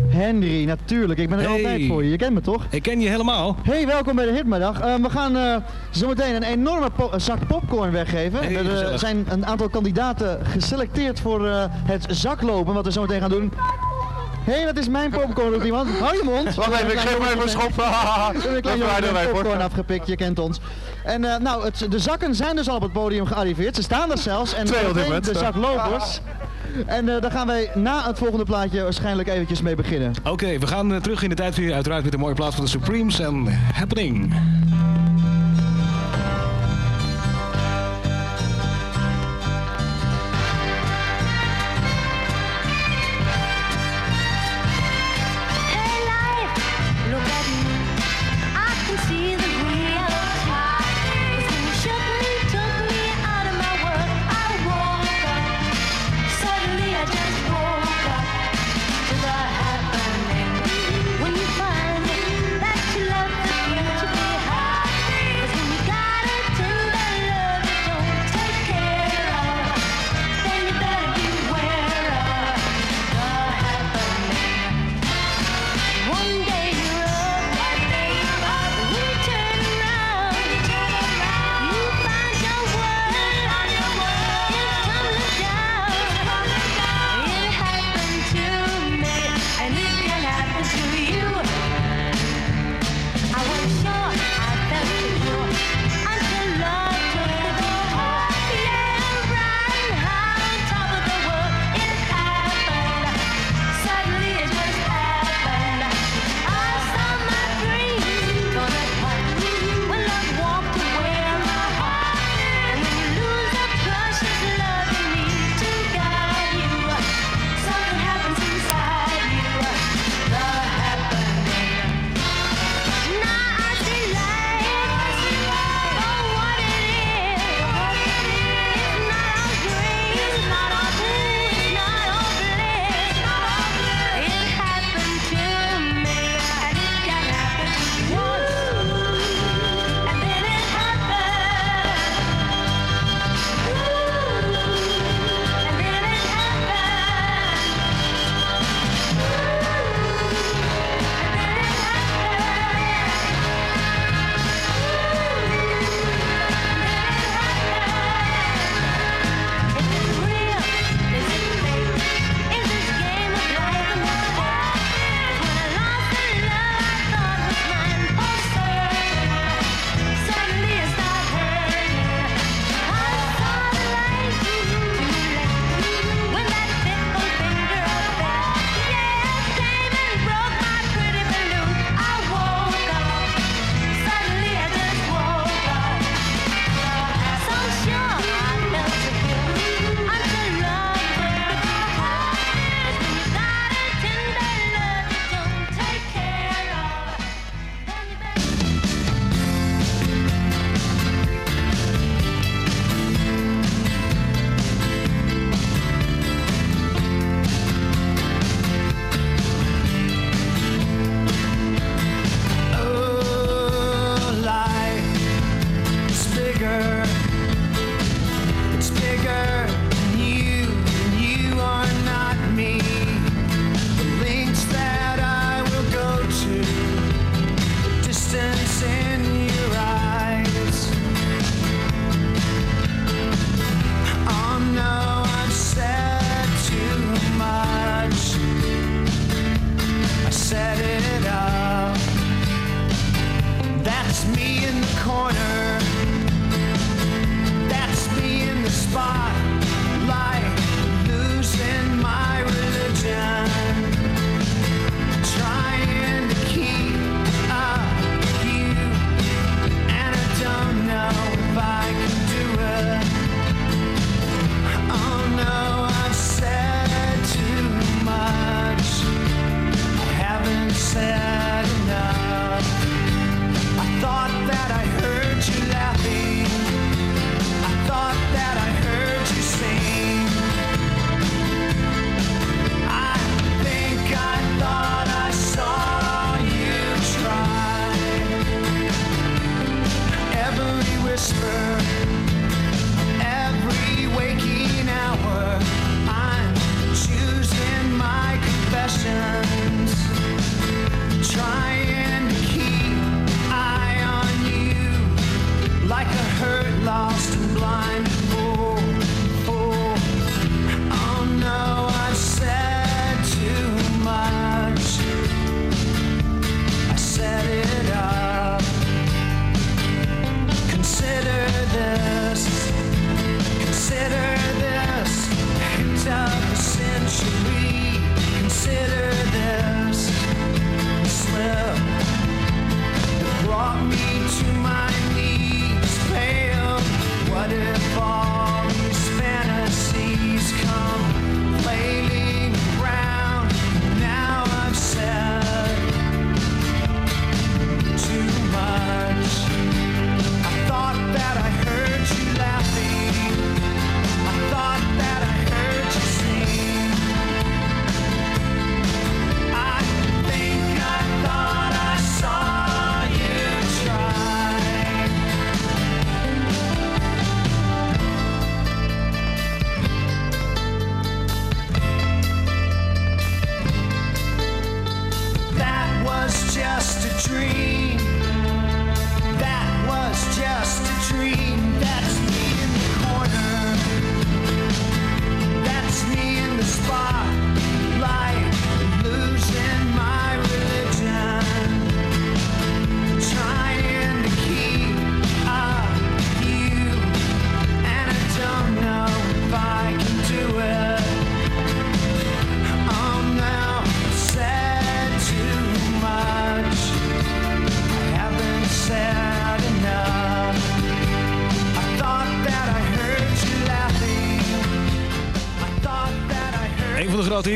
Henry, natuurlijk. Ik ben er altijd voor je. Je kent me toch? Ik ken je helemaal. Hey, welkom bij de Hitmiddag. Uh, we gaan zo zometeen een enorme zak popcorn weggeven. Er zijn een aantal kandidaten geselecteerd voor het zaklopen, wat we zo meteen gaan doen. Hé, hey, dat is mijn popcorn, roept iemand. Hou je mond. Wacht even, ik geef hem even schoppen. schop. [laughs] We hebben een popcorn afgepikt, je kent ons. En eh, nou, het, de zakken zijn dus al op het podium gearriveerd. Ze staan er zelfs. En Twee op De zaklopers. En uh, daar gaan wij na het volgende plaatje waarschijnlijk eventjes mee beginnen. Oké, we gaan eh, terug in de tijd weer uiteraard met de mooie plaats van de Supremes en Happening.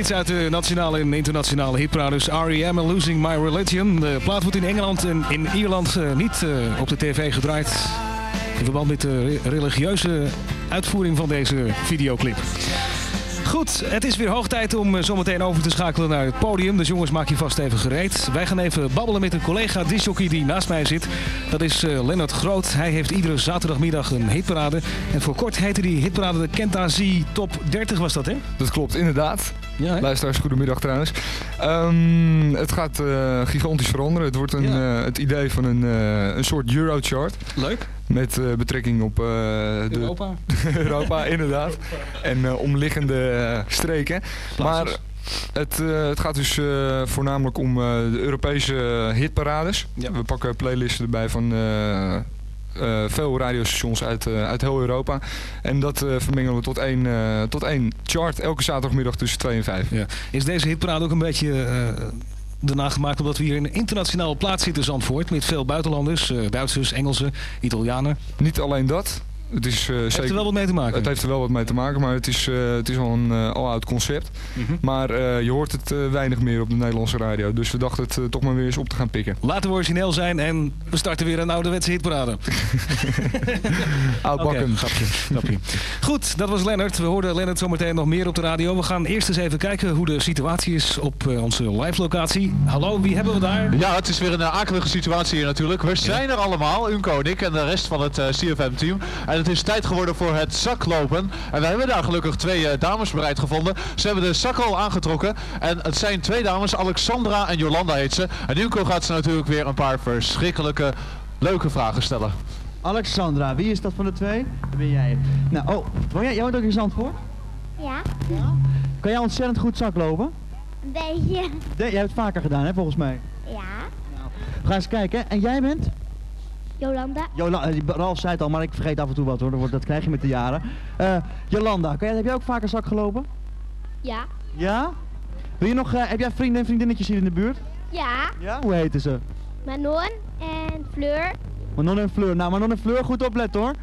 Hits uit de nationale en internationale hitparades. R.E.M. en Losing My Religion. De plaat wordt in Engeland en in Ierland eh, niet eh, op de tv gedraaid. In verband met de re- religieuze uitvoering van deze videoclip. Goed, het is weer hoog tijd om eh, zometeen over te schakelen naar het podium. Dus jongens, maak je vast even gereed. Wij gaan even babbelen met een collega disjockey die naast mij zit. Dat is eh, Lennart Groot. Hij heeft iedere zaterdagmiddag een hitparade. En voor kort heette die hitparade de Kentazi Top 30 was dat, hè? Dat klopt, inderdaad. Luisteraars, goedemiddag trouwens. Ehm, het gaat eh, gigantisch veranderen. Het wordt een, eh, het idee van een, eh, een soort Eurochart. Leuk. Met betrekking op de Europa. [laughs] Europa, inderdaad. En omliggende streken. Maar het, het gaat dus voornamelijk om de Europese hitparades. We pakken playlisten erbij van eh, veel radiostations uit, eh, uit heel Europa. En dat eh, vermengen we tot één, tot één chart elke zaterdagmiddag tussen 2 en 5. Ja. Is deze hitparade ook een beetje daarna gemaakt omdat we hier in een internationale plaats zitten, Zandvoort. Met veel buitenlanders, Duitsers, Engelsen, Italianen. Niet alleen dat. Het is, eh, Heeft zeker, er wel wat mee te maken? Het heeft er wel wat mee te maken, maar het is, eh, het is al een eh, al oud concept. Mhm. Maar eh, je hoort het eh, weinig meer op de Nederlandse radio. Dus we dachten het toch maar weer eens op te gaan pikken. Laten we origineel zijn en we starten weer een ouderwetse hitparade. [laughs] Oudbakken. Oké, grapje, grapje. Goed, dat was Lennart. We hoorden Lennart zometeen nog meer op de radio. We gaan eerst eens even kijken hoe de situatie is op onze live locatie. Hallo, wie hebben we daar? Ja, het is weer een akelige situatie hier natuurlijk. We zijn er allemaal, Unco en ik en de rest van het CFM-team. En het is tijd geworden voor het zaklopen. En wij hebben daar gelukkig twee eh, dames bereid gevonden. Ze hebben de zak al aangetrokken. En het zijn twee dames, Alexandra en Jolanda heet ze. En Unco gaat ze natuurlijk weer een paar verschrikkelijke, leuke vragen stellen. Alexandra, wie is dat van de twee? Dat ben jij. Nou, oh, woon jij, jij woont ook in Zandvoort? Ja, Kan jij ontzettend goed zaklopen? een beetje. De, jij hebt het vaker gedaan, hè, volgens mij. Ja, We gaan eens kijken. En jij bent? Jolanda. Jola, eh, die Ralf zei het al, maar ik vergeet af en toe wat hoor. Dat krijg je met de jaren. Eh, Jolanda, jij, heb jij ook vaker zak gelopen? Ja. Ja? Wil je nog, eh, heb jij vrienden en vriendinnetjes hier in de buurt? Ja, Ja? Hoe heten ze? Manon en Fleur. Manon en Fleur. Nou, Manon en Fleur, goed opletten hoor.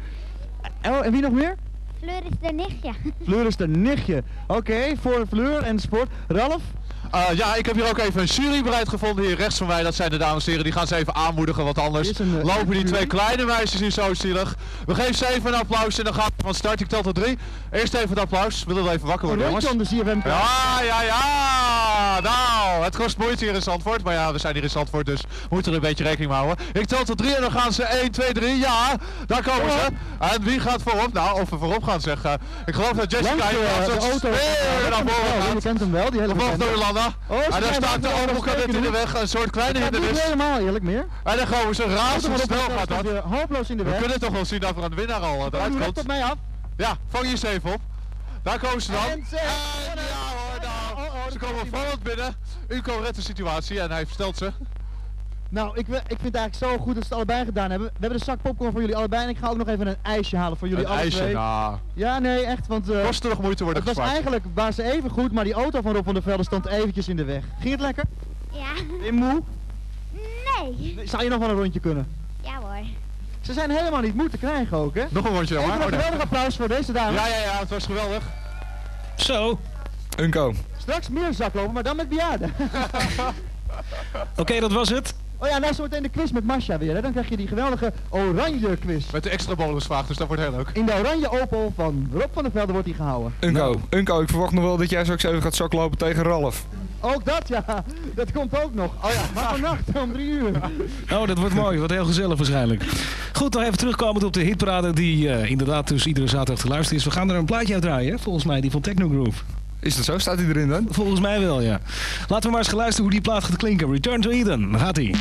Oh, en wie nog meer? Fleur is de nichtje. Fleur is de nichtje. Oké, voor Fleur en sport. Ralf? Eh, ja, ik heb hier ook even een jury bereid gevonden hier rechts van mij. Dat zijn de dames en heren. Die gaan ze even aanmoedigen, want anders een, eh, lopen die twee kleine meisjes hier zo zielig. We geven ze even een applaus en dan gaan we van start. Ik tel tot drie. Eerst even het applaus. We willen even wakker worden, jongens. Ja, ja, ja! Nou, het kost moeite hier in Zandvoort. Maar ja, we zijn hier in Zandvoort, dus we moeten er een beetje rekening mee houden. Ik tel tot drie en dan gaan ze 1, 2, 3. Ja, daar komen ze. En wie gaat voorop? Nou, of we voorop gaan zeggen. Ik geloof dat Jessica Langs de, hier de auto. speer naar voren Ja. Je kent hem wel, die hele bekende. Oh, ze en daar staat de overkant in de weg, een soort kleine niet hindernis. helemaal eerlijk meer. En dan komen ze razendsnel gaat dat. hopeloos in de We weg. kunnen toch wel zien dat er een winnaar al eh, Kom recht komt. op mij af. Ja, vang je eens even op. Daar komen ze dan. En ze- ja hoor, nou. Ze komen vallend binnen. Uco redt de situatie en hij verstelt ze. Nou, ik, ik vind het eigenlijk zo goed dat ze het allebei gedaan hebben. We hebben de zak popcorn voor jullie allebei en ik ga ook nog even een ijsje halen voor jullie Een alle ijsje, nou. Ja, nee, echt, want... eh Kost er nog moeite worden Het was eigenlijk, waren ze even goed, maar die auto van Rob van der Velde stond eventjes in de weg. Ging het lekker? Ja. Ben je moe? Nee. Zou je nog wel een rondje kunnen? Ja hoor. Ze zijn helemaal niet moe te krijgen ook, hè? Nog een rondje dan Even een Oh, geweldig applaus voor deze dame. Ja, ja, ja, het was geweldig. Zo. Unco. Straks meer zaklopen, maar dan met bejaarden. [laughs] Oké, dat was het. Oh ja, nou zo meteen de quiz met Masha weer, hè? Dan krijg je die geweldige oranje quiz. Met de extra bonusvraag, dus dat wordt heel leuk. In de oranje Opel van Rob van der Velde wordt die gehouden. Unco. Unco, ik verwacht nog wel dat jij straks even gaat zaklopen tegen Ralf. Ook dat, ja. Dat komt ook nog. Oh ja, maar vannacht om drie uur. Oh, dat wordt mooi. Wat heel gezellig waarschijnlijk. Goed, nog even terugkomend op de hitparade die eh, inderdaad dus iedere zaterdag te luisteren is. We gaan er een plaatje uit draaien, hè? volgens mij, die van Techno Groove. Is dat zo? Staat hij erin dan? Volgens mij wel, ja. Laten we maar eens gaan luisteren hoe die plaat gaat klinken. Return to Eden, daar gaat hij.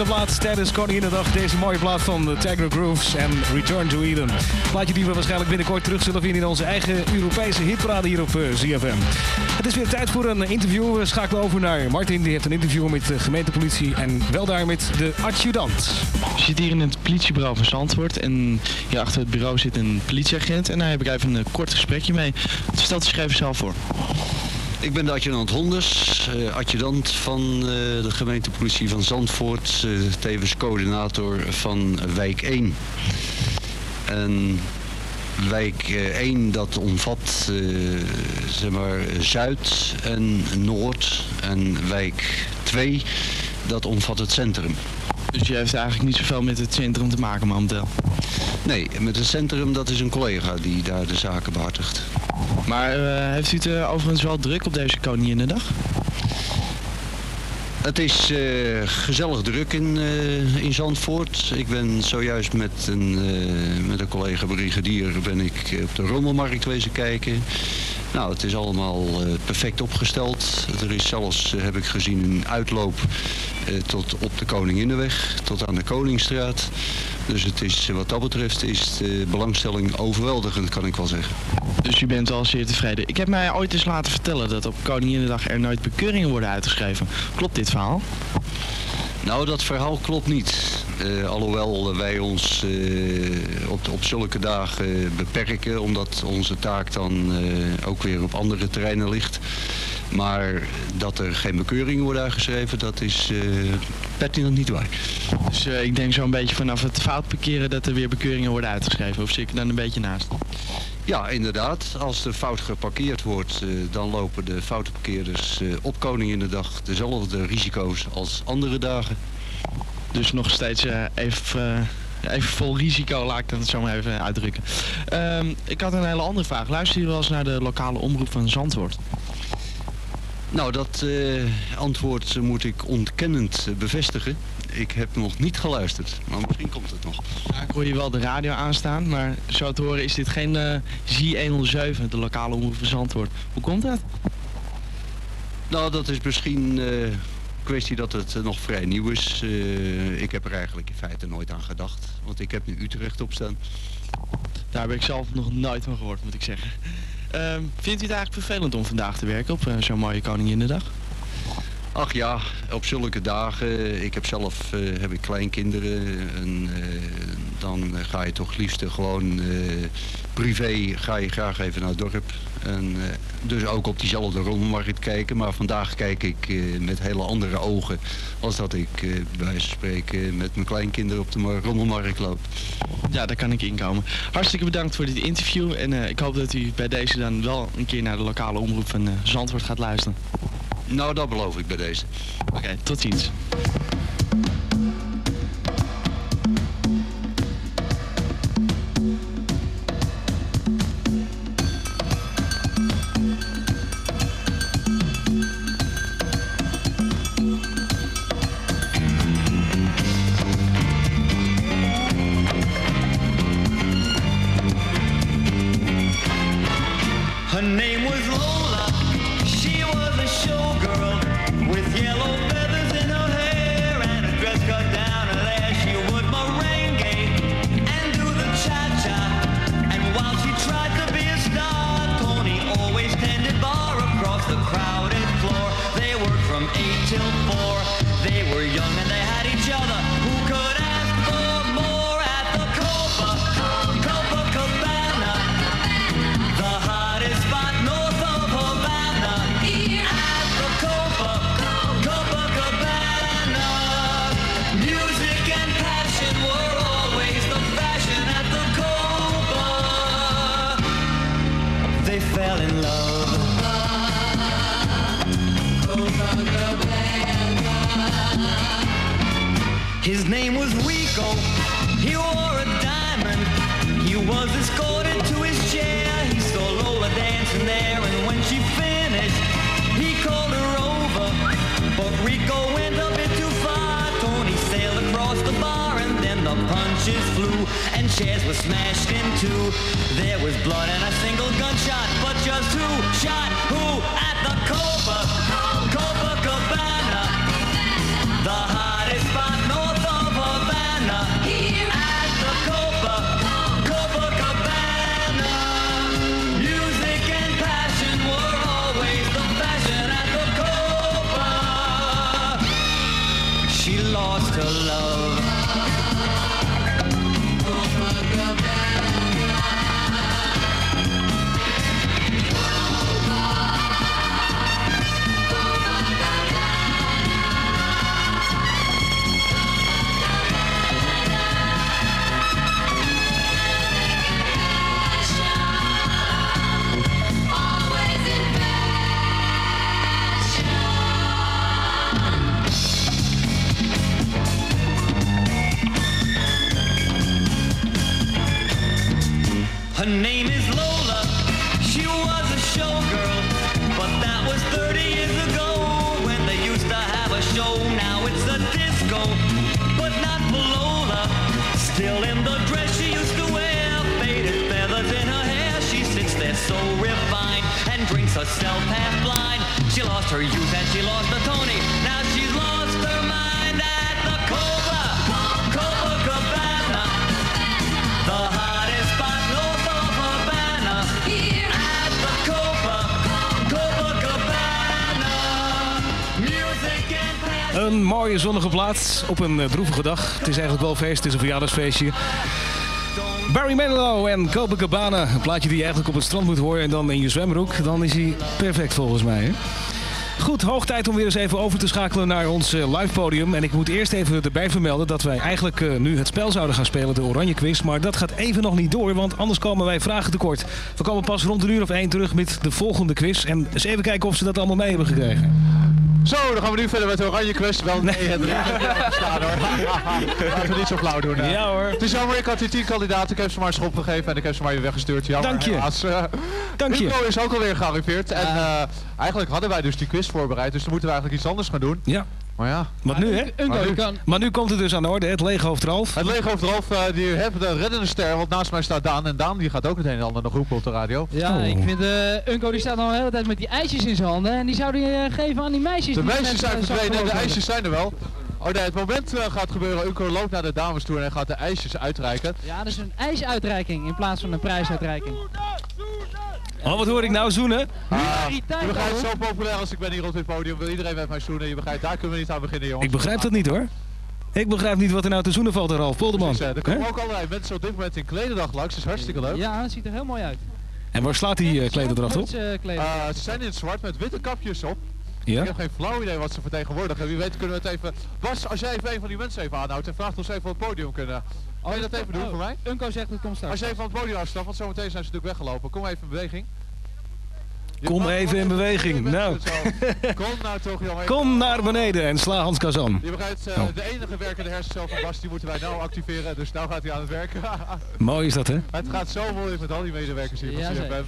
Plaat tijdens Koninginnedag. Deze mooie plaat van de Grooves en Return to Eden. Plaatje die we waarschijnlijk binnenkort terug zullen vinden in onze eigen Europese hitparade hier op eh, ZFM. Het is weer tijd voor een interview. We schakelen over naar Martin. Die heeft een interview met de gemeentepolitie en wel daar met de adjudant. Je zit hier in het politiebureau van Zandvoort en hier achter het bureau zit een politieagent en daar heb ik even een kort gesprekje mee. Stel zich even zelf voor. Ik ben de adjudant Honders, eh, adjudant van eh, de gemeentepolitie van Zandvoort, eh, tevens coördinator van wijk 1. En wijk eh, 1 dat omvat zeg maar Zuid en Noord en wijk 2 dat omvat het centrum. Dus je heeft eigenlijk niet zoveel met het centrum te maken momenteel? Nee, met het centrum dat is een collega die daar de zaken behartigt. Maar eh, heeft u het eh, overigens wel druk op deze Koninginnedag? Het is eh, gezellig druk in, in Zandvoort. Ik ben zojuist met een, met een collega brigadier ben ik op de Rommelmarkt wezen kijken. Nou, het is allemaal eh, perfect opgesteld. Er is zelfs, eh, heb ik gezien, een uitloop eh, tot op de Koninginnenweg, tot aan de Koningsstraat. Dus het is, wat dat betreft is de belangstelling overweldigend, kan ik wel zeggen. Dus u bent al zeer tevreden. Ik heb mij ooit eens laten vertellen dat op Koninginnedag er nooit bekeuringen worden uitgeschreven. Klopt dit verhaal? Nou, dat verhaal klopt niet. Eh, alhoewel wij ons eh, op, op zulke dagen beperken, omdat onze taak dan eh, ook weer op andere terreinen ligt. Maar dat er geen bekeuringen worden uitgeschreven, dat is eh pertinent niet waar. Dus ik denk zo'n beetje vanaf het fout parkeren dat er weer bekeuringen worden uitgeschreven. Of zit ik dan een beetje naast? Ja, inderdaad. Als er fout geparkeerd wordt, eh, dan lopen de foutenparkeerders eh, op Koninginnedag dezelfde risico's als andere dagen. Dus nog steeds eh, even, even vol risico, laat ik dat zo maar even uitdrukken. Ehm, ik had een hele andere vraag. Luister je wel eens naar de lokale omroep van Zandvoort? Nou, dat antwoord moet ik ontkennend bevestigen. Ik heb nog niet geluisterd, maar misschien komt het nog. Ja, ik hoor je wel de radio aanstaan, maar zo te horen is dit geen eh Z107, de lokale omroep van Zandvoort. Hoe komt dat? Nou, dat is misschien eh, een kwestie dat het eh, nog vrij nieuw is. Eh, ik heb er eigenlijk in feite nooit aan gedacht, want ik heb nu Utrecht op staan. Daar heb ik zelf nog nooit van gehoord, moet ik zeggen. Ehm, vindt u het eigenlijk vervelend om vandaag te werken op eh, zo'n mooie Koninginnedag? Ach ja, op zulke dagen, ik heb zelf eh, heb ik kleinkinderen en eh, dan ga je toch liefst gewoon eh, privé ga je graag even naar het dorp. En dus ook op diezelfde rommelmarkt kijken, maar vandaag kijk ik met hele andere ogen als dat ik bij spreken met mijn kleinkinderen op de mar- rommelmarkt loop. Ja, daar kan ik inkomen. Hartstikke bedankt voor dit interview en ik hoop dat u bij deze dan wel een keer naar de lokale omroep van Zandvoort gaat luisteren. Nou, dat beloof ik bij deze. Oké, tot ziens. Op een eh, droevige dag. Het is eigenlijk wel feest, het is een verjaardagsfeestje. Barry Manilow en Copacabana. Een plaatje die je eigenlijk op het strand moet horen en dan in je zwembroek. Dan is hij perfect volgens mij. Hè? Goed, hoog tijd om weer eens even over te schakelen naar ons eh, live podium. En ik moet eerst even erbij vermelden dat wij eigenlijk eh, nu het spel zouden gaan spelen, de Oranje Quiz. Maar dat gaat even nog niet door, want anders komen wij vragen tekort. We komen pas rond een uur of één terug met de volgende quiz. En eens even kijken of ze dat allemaal mee hebben gekregen. Zo, dan gaan we nu verder met de Oranje Quest. Wel nee, het staan hoor. Laten we niet zo flauw doen. hè. Ja hoor. Het is jammer, ik had die 10 kandidaten. Ik heb ze maar een schop gegeven en ik heb ze maar weer weggestuurd. Jammer, Dank je. helaas. Eh, Dank je. Hugo is ook alweer gearriveerd. En eh, eigenlijk hadden wij dus die quiz voorbereid. Dus dan moeten we eigenlijk iets anders gaan doen. Ja. Maar ja. Wat nu, hè? Maar nu- Maar nu komt het dus aan de orde, het leeghoofd Ralf. Het leeghoofd Ralf, eh, die heeft de reddende ster, want naast mij staat Daan. En Daan die gaat ook het een en ander nog roepen op de radio. Ja, ik vind eh Unco die staat al de hele tijd met die ijsjes in zijn handen. En die zou die eh, geven aan die meisjes. De die meisjes zijn verdwenen en de ijsjes zijn er wel. Oh nee, het moment gaat gebeuren. Unco loopt naar de dames toe en gaat de ijsjes uitreiken. hebben. Ja, dat is een ijsuitreiking in plaats van een prijsuitreiking. Oh, wat hoor ik nou zoenen? Ah, je begrijpt, zo populair als ik ben hier op dit podium. Wil iedereen met mij zoenen. Je begrijpt, daar kunnen we niet aan beginnen jongens. Ik begrijp dat niet hoor. Ik begrijp niet wat er nou te zoenen valt, Ralf Polderman. Precies, eh, er komen ook allerlei mensen op dit moment in klededag langs. Dat is hartstikke leuk. Ja, dat ziet er heel mooi uit. En waar slaat die uh, klederdracht op? Eh. Eh, ze zijn in het zwart met witte kapjes op. Ja? Ik heb geen flauw idee wat ze vertegenwoordigen. Wie weet kunnen we het even... Bas, als jij even een van die mensen even aanhoudt en vraagt of ze even op het podium kunnen. Kan je dat even doen oh, voor mij? Unco zegt het komt straks. Als je even van het podium afstapt, want zometeen zijn ze natuurlijk weggelopen. Kom even in beweging. Je Kom even in beweging. Nou. [laughs] Kom nou toch jongen. Kom naar beneden en sla Hans Kazan. Je begrijpt, eh, Oh. de enige werkende hersencel van Bas, die moeten wij nou activeren. Dus nou gaat hij aan het werk. [laughs] Mooi is dat, hè? het gaat zo moeilijk met al die medewerkers hier van Ja, CFM.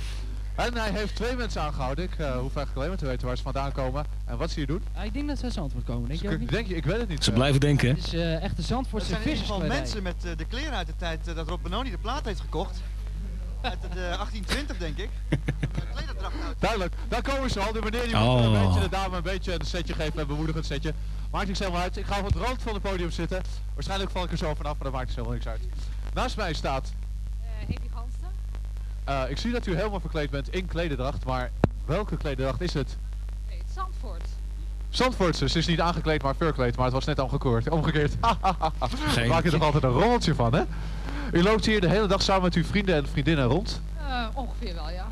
En hij heeft twee mensen aangehouden. Ik eh, hoef eigenlijk alleen maar te weten waar ze vandaan komen en wat ze hier doen. Ah, ik denk dat ze uit Zandvoort komen, denk je ook niet? Denk je, ik weet het niet. Ze blijven denken? Het is eh, echt de Dat Zandvoortse zijn in ieder geval visserskledij. mensen met eh, de kleren uit de tijd dat Rob Benoni de plaat heeft gekocht. Uit de, eh, 1820 denk ik. [laughs] Duidelijk, daar komen ze al. De meneer die moet Oh. een beetje de dame een beetje een setje geven, een bemoedigend setje. Maakt niks helemaal uit. Ik ga op het rand van het podium zitten. Waarschijnlijk val ik er zo vanaf, maar dat maakt dus helemaal niks uit. Naast mij staat... Hedy Eh, ik zie dat u helemaal verkleed bent in klederdracht, maar welke klederdracht is het? Nee, het Zandvoort. Zandvoortse, ze is niet aangekleed maar verkleed, maar het was net omgekeerd. Omgekeerd. [laughs] Geen- Maak je toch altijd een rommeltje van, hè? U loopt hier de hele dag samen met uw vrienden en vriendinnen rond. Eh, ongeveer wel, ja.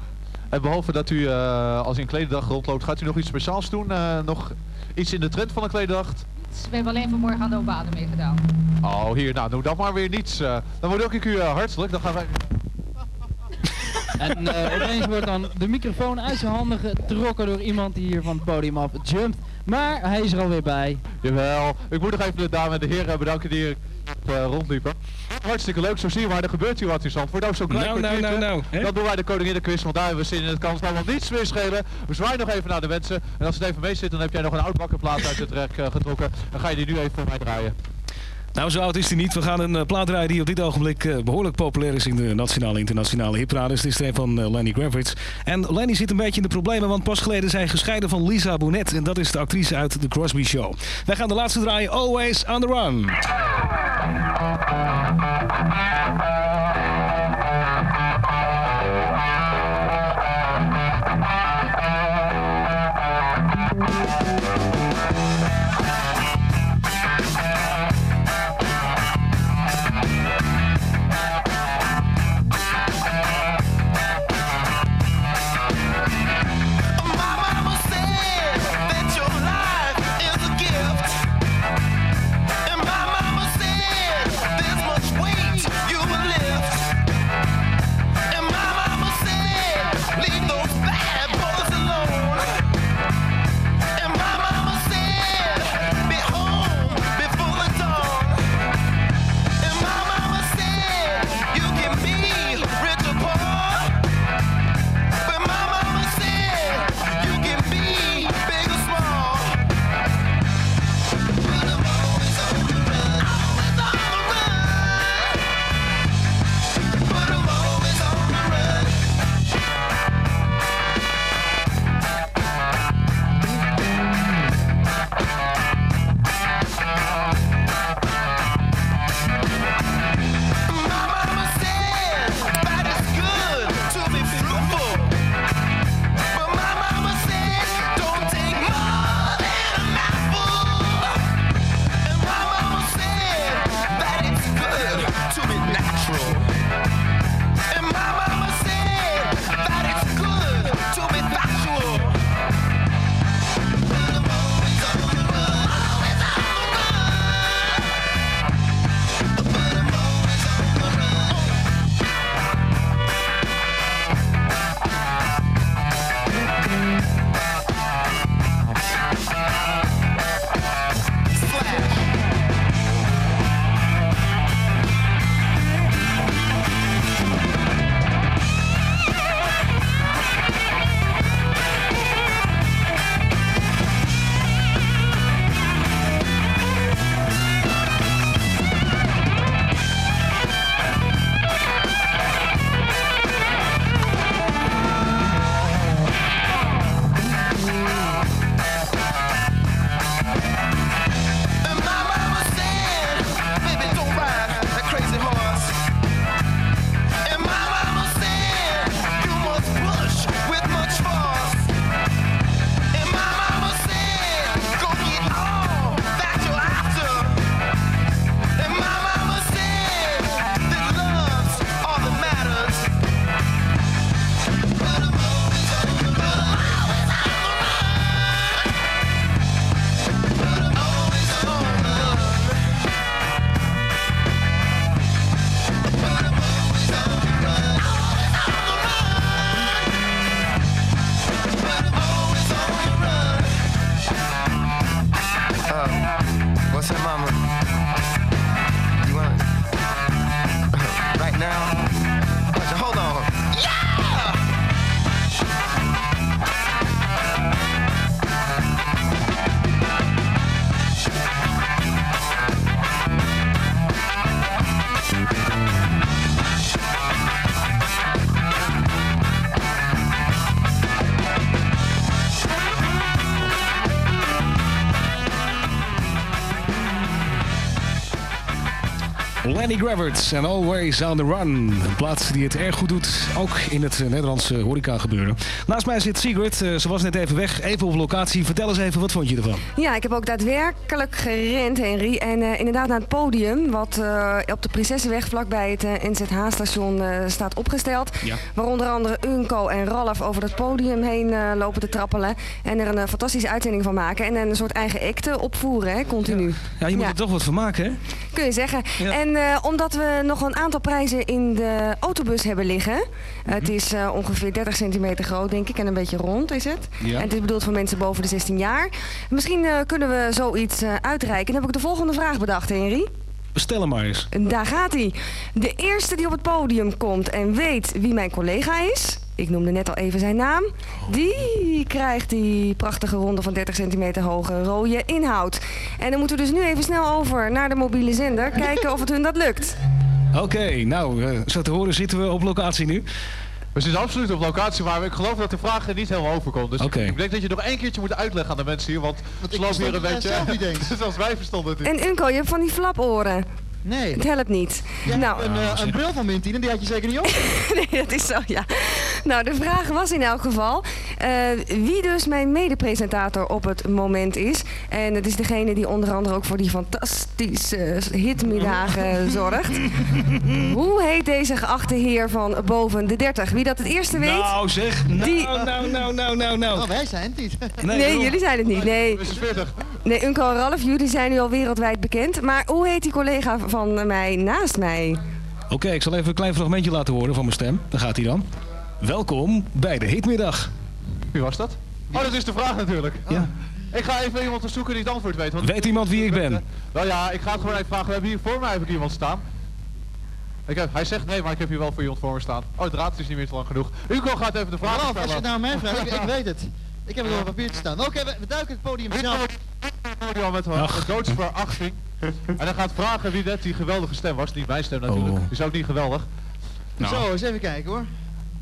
En behalve dat u eh, als u een klederdag rondloopt, gaat u nog iets speciaals doen? Eh, nog iets in de trend van een klederdacht? Dus we hebben alleen vanmorgen aan de Obade meegedaan. Oh, hier, nou, doe dan maar weer niets. dan bedank ik u hartelijk. Dan gaan wij... En eh, opeens wordt dan de microfoon uit zijn handen getrokken door iemand die hier van het podium af jumpt. Maar hij is er alweer bij. Jawel, ik moet nog even de dame en de heren bedanken die hier eh, rondliepen. Hartstikke leuk, zo zie je maar, er gebeurt hier wat in Zandvoort. Ook zo'n klein Nou, nou, nou, nou, hè? Dan doen wij de koninginnenquiz, want daar hebben we zin in. Het kan ons allemaal niets meer schelen. We zwaaien nog even naar de mensen. En als het even mee zit, dan heb jij nog een oud plaat uit het rek eh, getrokken. Dan ga je die nu even voor mij draaien. Nou, zo oud is hij niet. We gaan een eh, plaat draaien die op dit ogenblik eh, behoorlijk populair is in de nationale internationale hitparades. Dit is een van eh, Lenny Kravitz. En Lenny zit een beetje in de problemen, want pas geleden zijn gescheiden van Lisa Bonet. En dat is de actrice uit The Crosby Show. Wij gaan de laatste draaien, Always on the Run. Lenny Gravert en Always on the Run. Een plaats die het erg goed doet, ook in het eh, Nederlandse horeca gebeuren. Naast mij zit Sigrid, Eh, ze was net even weg, even op locatie. Vertel eens even, wat vond je ervan? Ja, ik heb ook daadwerkelijk gerend, Henry. En eh, inderdaad naar het podium, wat op de Prinsessenweg vlakbij het NZH-station staat opgesteld. Ja. Waar onder andere Unco en Ralf over het podium heen lopen te trappelen. En er een fantastische uitzending van maken. En een soort eigen acte opvoeren, hè, continu. Ja, je moet er toch wat van maken, hè? Kun je zeggen. En eh, omdat we nog een aantal prijzen in de autobus hebben liggen. Het is eh, ongeveer 30 centimeter groot, denk ik. En een beetje rond is het. Ja. En het is bedoeld voor mensen boven de 16 jaar. Misschien eh, kunnen we zoiets uitreiken. Dan heb ik de volgende vraag bedacht, Henry. Bestel hem maar eens. Daar gaat hij. De eerste die op het podium komt en weet wie mijn collega is. Ik noemde net al even zijn naam. Die krijgt die prachtige ronde van 30 centimeter hoge rode inhoud. En dan moeten we dus nu even snel over naar de mobiele zender. Kijken of het hun dat lukt. Oké, nou, eh, zo te horen zitten we op locatie nu. We zitten absoluut op locatie, maar ik geloof dat de vraag er niet helemaal overkomt. Dus ik denk dat je nog één keertje moet uitleggen aan de mensen hier, want ze lopen hier een beetje... zelf niet eens. [laughs] Zoals wij verstonden het. En Unco, je hebt van die flaporen. Nee. Het helpt niet. Jij nou, hebt een, eh, een bril van Mintine, die had je zeker niet op. [laughs] nee, dat is zo, ja. Nou, de vraag was in elk geval eh, wie dus mijn medepresentator op het moment is. En het is degene die onder andere ook voor die fantastische hitmiddagen zorgt. [laughs] Hoe heet deze geachte heer van boven de 30? Wie dat het eerste weet? Nou zeg, nou, die... nou, nou, nou, nou, nou. Oh, wij zijn het niet. Nee, jullie zijn het niet. Nee. Is 40. Nee, Unco en Ralf, jullie zijn nu al wereldwijd bekend. Maar hoe heet die collega van mij naast mij? Oké, ik zal even een klein fragmentje laten horen van mijn stem. Daar gaat hij dan. Welkom bij de Hitmiddag. Wie was dat? Oh, dat is de vraag natuurlijk. Ja. Ik ga even iemand zoeken die het antwoord weet. Want Weet iemand wie ik ben? Wel ja, ik ga het gewoon even vragen. We hebben hier voor mij heb ik iemand staan. Ik heb, hij zegt nee, maar ik heb hier wel voor iemand voor me staan. Oh, de draad is niet meer te lang genoeg. Hugo gaat even de vraag stellen. als je het nou mij vraagt, ik, ik weet het. Ik heb het op een papiertje staan. Oké, we, we duiken het podium zelf. Podium met een doodsverachting. En hij gaat vragen wie net die geweldige stem was. Niet mijn stem natuurlijk. Oh. Die is ook niet geweldig. Zo, eens even kijken hoor.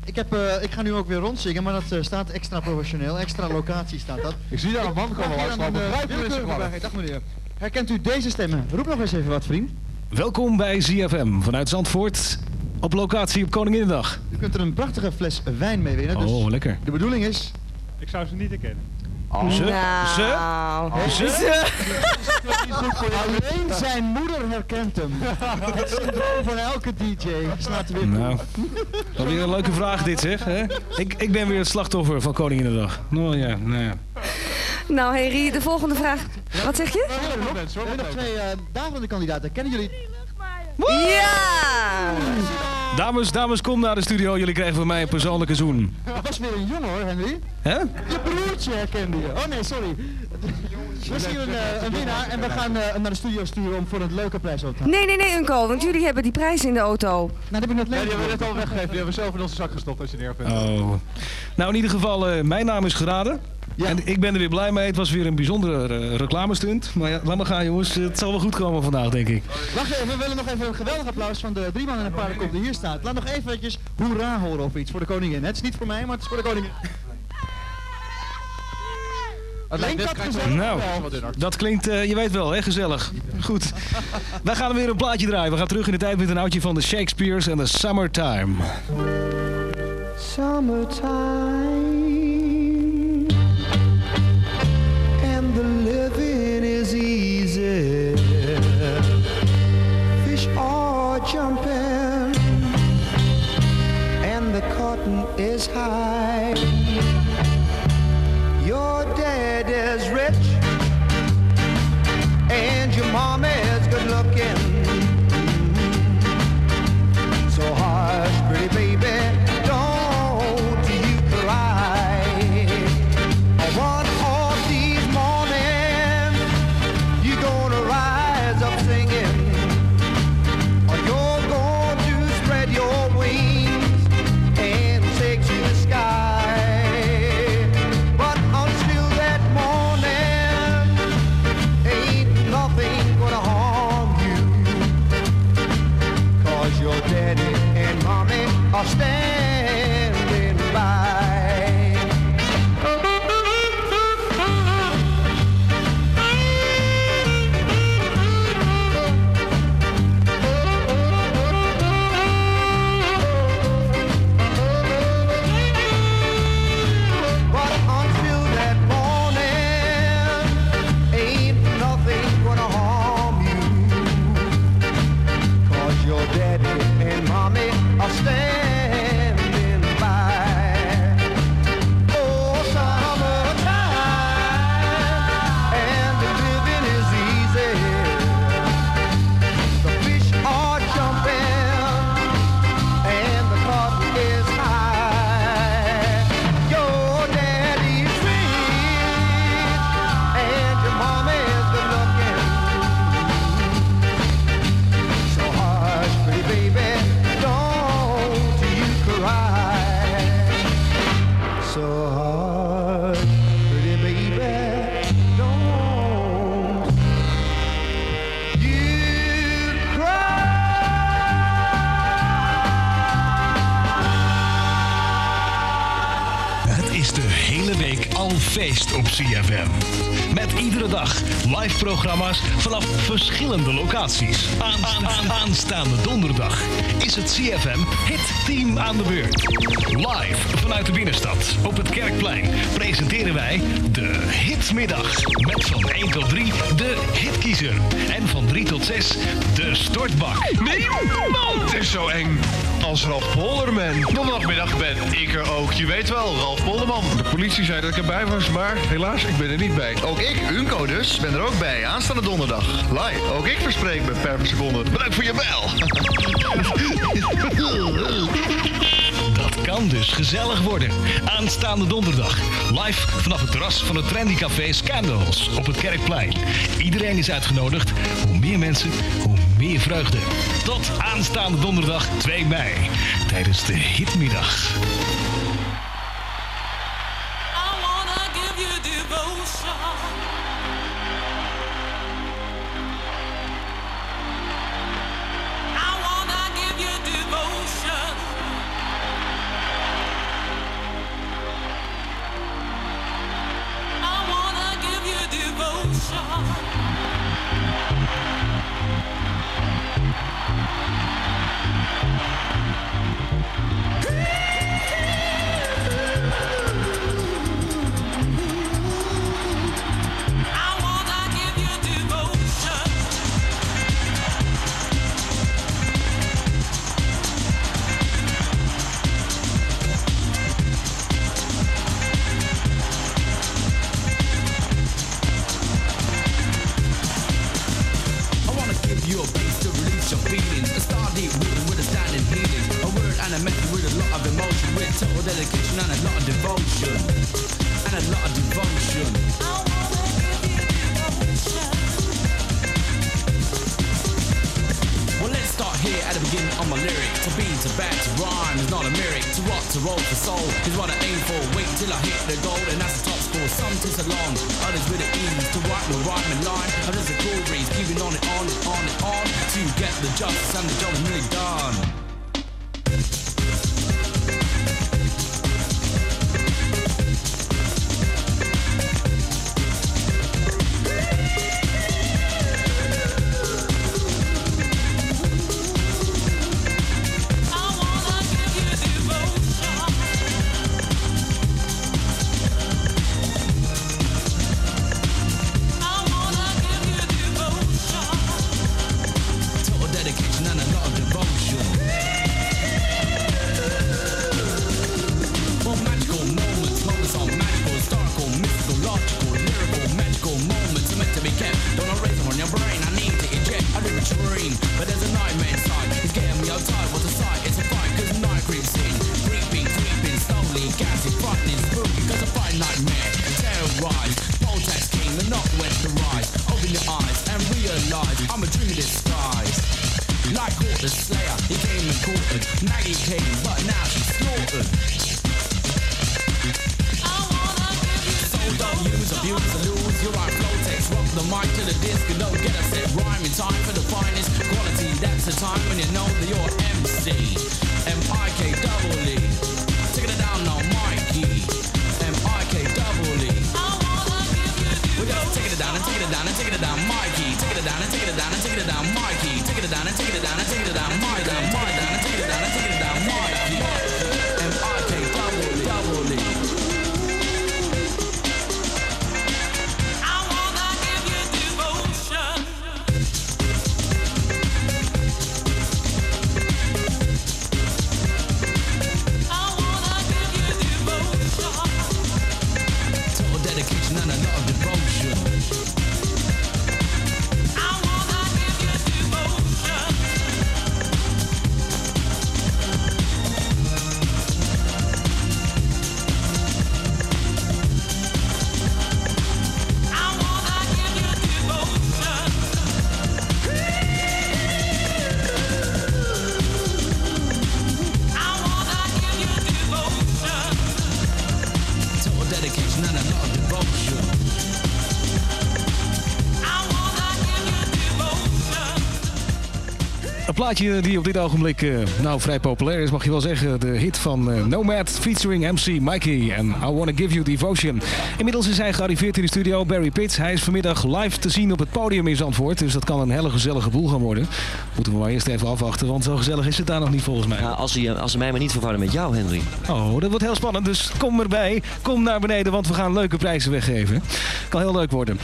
Ik, heb, eh, ik ga nu ook weer rondzingen, maar dat eh, staat extra professioneel. Extra locatie staat dat. Ik zie daar een man komen langs lopen. Grijp hem in zijn kwallen. Dag meneer. Herkent u deze stemmen? Roep nog eens even wat, vriend. Welkom bij ZFM vanuit Zandvoort op locatie op Koninginnedag. U kunt er een prachtige fles wijn mee winnen. Dus Oh, lekker. de bedoeling is... Ik zou ze niet herkennen. Ze? Ze? Nou. Ze? Alleen zijn moeder herkent hem. Het syndroom van elke DJ. Slaat weer. Nou, dat is weer een leuke vraag dit zeg. Hè? Ik, ik ben weer het slachtoffer van Koninginnedag. Nou ja, nou ja. Nou, Henry, de volgende vraag. Wat zeg je? We hebben nog twee uh, daverende kandidaten. Kennen jullie... Ja! Dames, dames, kom naar de studio. Jullie krijgen van mij een persoonlijke zoen. Dat was weer een jongen hoor, Henry. Hè? Je broertje herkende je. Oh nee, sorry. We zien een, eh, een winnaar en we gaan hem naar de studio sturen om voor een leuke prijs op te halen. Nee, nee, nee, Unco, want jullie hebben die prijs in de auto. Nou, dat heb ik net Ja, die hebben we net al weggegeven. Die hebben we zelf in onze zak gestopt als je neer vindt. Oh. Nou, in ieder geval, eh, mijn naam is geraden. En ik ben er weer blij mee. Het was weer een bijzondere eh, reclamestunt. Maar ja, laat maar gaan jongens. Het zal wel goed komen vandaag, denk ik. Wacht even, we willen nog even een geweldig applaus van de drie man en een paardenkop die hier staat. Laat nog eventjes hoera horen of iets voor de koningin. Het is niet voor mij, maar het is voor de koningin. Nou, dat klinkt, eh, je weet wel, hè, gezellig. Goed. Wij gaan weer een plaatje draaien. We gaan terug in de tijd met een oudje van de Shakespeare's en de Summertime. Summertime jumping and the cotton is high. Your dad is rich and your mom is good looking. So hush, pretty baby, CFM. Met iedere dag live programma's vanaf verschillende locaties. Aanstaande donderdag is het CFM Hit Team aan de beurt. Live vanuit de binnenstad op het Kerkplein presenteren wij de Hitmiddag. Met van 1 tot 3 de Hitkiezer. En van 3 tot 6 de Stortbak. Nee, man, het is zo eng als Ralf Polderman. Donderdagmiddag ben ik er ook. Je weet wel, Ralf Polderman. De politie zei dat ik erbij was, maar helaas, ik ben er niet bij. Ook ik, Unco dus, ben er ook bij. Aanstaande donderdag. Live. Ook ik verspreek met per seconde. Bedankt voor je bel. Dat kan dus gezellig worden. Aanstaande donderdag. Live vanaf het terras van het trendy café Scandals op het Kerkplein. Iedereen is uitgenodigd. Hoe meer mensen, hoe meer vreugde. Tot aanstaande donderdag 2 mei tijdens de Hitmiddag. Plaatje die op dit ogenblik eh, nou vrij populair is, mag je wel zeggen. De hit van eh, Nomad featuring MC Mikey en I Wanna Give You Devotion. Inmiddels is hij gearriveerd in de studio, Barry Pitt. Hij is vanmiddag live te zien op het podium in Zandvoort. Dus dat kan een hele gezellige boel gaan worden. Moeten we maar eerst even afwachten, want zo gezellig is het daar nog niet volgens mij. als, hij, als ze mij maar niet vervangen met jou, Henry. Oh, dat wordt heel spannend. Dus kom erbij. Kom naar beneden, want we gaan leuke prijzen weggeven. Kan heel leuk worden.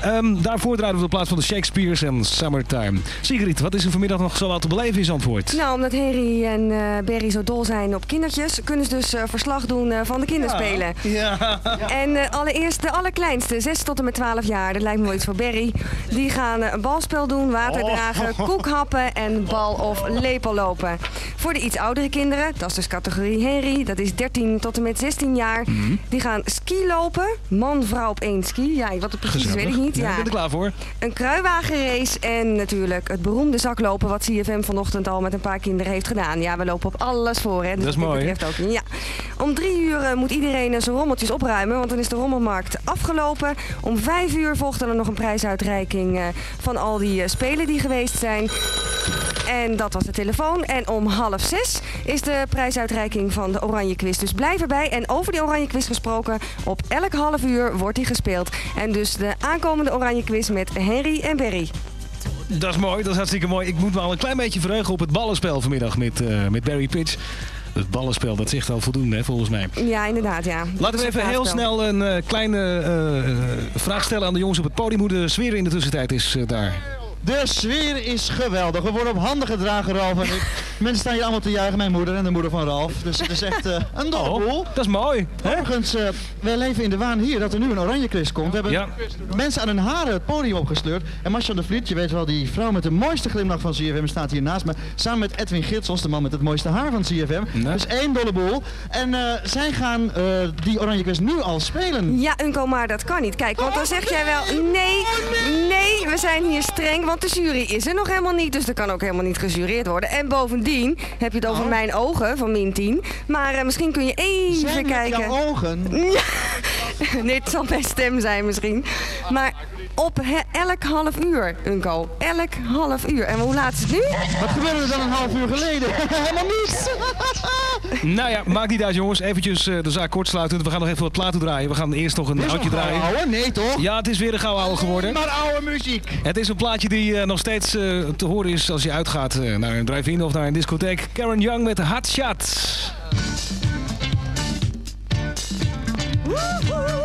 Ehm, daarvoor draaien we de plaats van de Shakespeare's en Summertime. Sigrid, wat is er vanmiddag nog zo te beleven in Zandvoort? Nou, omdat Henry en eh Berry zo dol zijn op kindertjes, kunnen ze dus eh, verslag doen eh, van de kinderspelen. Ja. En eh, allereerst de allerkleinste, 6 tot en met 12 jaar, dat lijkt me wel iets voor Berry. Die gaan een balspel doen, water Oh. dragen, [laughs] koek happen en bal of lepel lopen. Voor de iets oudere kinderen, dat is dus categorie Henry, dat is 13 tot en met 16 jaar. Mhm. Die gaan ski lopen, man, vrouw op één ski. Ja, wat het precies is, weet ik niet. Ja, Ja. ik ben er klaar voor. Een kruiwagenrace en natuurlijk het beroemde zaklopen wat CFM vanochtend al met een paar kinderen heeft gedaan. Ja, we lopen op alles voor. Hè. Dus Dat is mooi, betreft ook. Ja. Om drie uur eh, moet iedereen eh, zijn rommeltjes opruimen, want dan is de rommelmarkt afgelopen. Om vijf uur volgt er nog een prijsuitreiking eh, van al die spelen die geweest zijn. En dat was de telefoon. En om half zes is de prijsuitreiking van de Oranje Quiz. Dus blijf erbij. En over die Oranje Quiz gesproken, op elk half uur wordt die gespeeld. En dus de aankomende Oranje Quiz met Henry en Berry. Dat is mooi, dat is hartstikke mooi. Ik moet me al een klein beetje verheugen op het ballenspel vanmiddag met, eh, met Barry Pitch. Het ballenspel, dat zegt al voldoende, hè, volgens mij. Ja, inderdaad, ja. Laten we even heel snel een eh, kleine eh, vraag stellen aan de jongens op het podium. Hoe de sfeer in de tussentijd is daar. De sfeer is geweldig. We worden op handen gedragen, Ralf en ik. [laughs] Mensen staan hier allemaal te juichen, mijn moeder en de moeder van Ralf. Dus het is echt eh, een dolle Oh, boel. Dat is mooi. Overigens, eh, wij leven in de waan hier dat er nu een oranje quiz komt. We hebben Ja. mensen aan hun haren het podium opgesleurd. En Marcel de Vliet, je weet wel, die vrouw met de mooiste glimlach van CFM staat hier naast me. Samen met Edwin Gitsels, de man met het mooiste haar van CFM. Dus één dolle boel. En eh, zij gaan eh, die oranje quiz nu al spelen. Ja, Unco, maar dat kan niet. Kijk, want dan zeg jij wel, nee, nee, we zijn hier streng, want de jury is er nog helemaal niet. Dus er kan ook helemaal niet gejureerd worden. En bovendien heb je het over mijn ogen van min 10. Maar eh, misschien kun je even Zijn kijken. jouw ogen? [laughs] Nee, het zal mijn stem zijn misschien. Maar op he- elk half uur, Unco. Elk half uur. En hoe laat is het nu? Wat gebeurde er dan een half uur geleden? [laughs] helemaal niets. [laughs] Nou ja, maakt niet uit jongens. Eventjes eh, de zaak kortsluiten. We gaan nog even wat platen draaien. We gaan eerst nog een oudje draaien. ouwe? Nee toch? Ja, het is weer een gouden ouwe geworden. Maar oude muziek. Het is een plaatje die eh, nog steeds eh, te horen is als je uitgaat eh, naar een drive-in of naar een discotheek. Karen Young met Hot Shot. Burning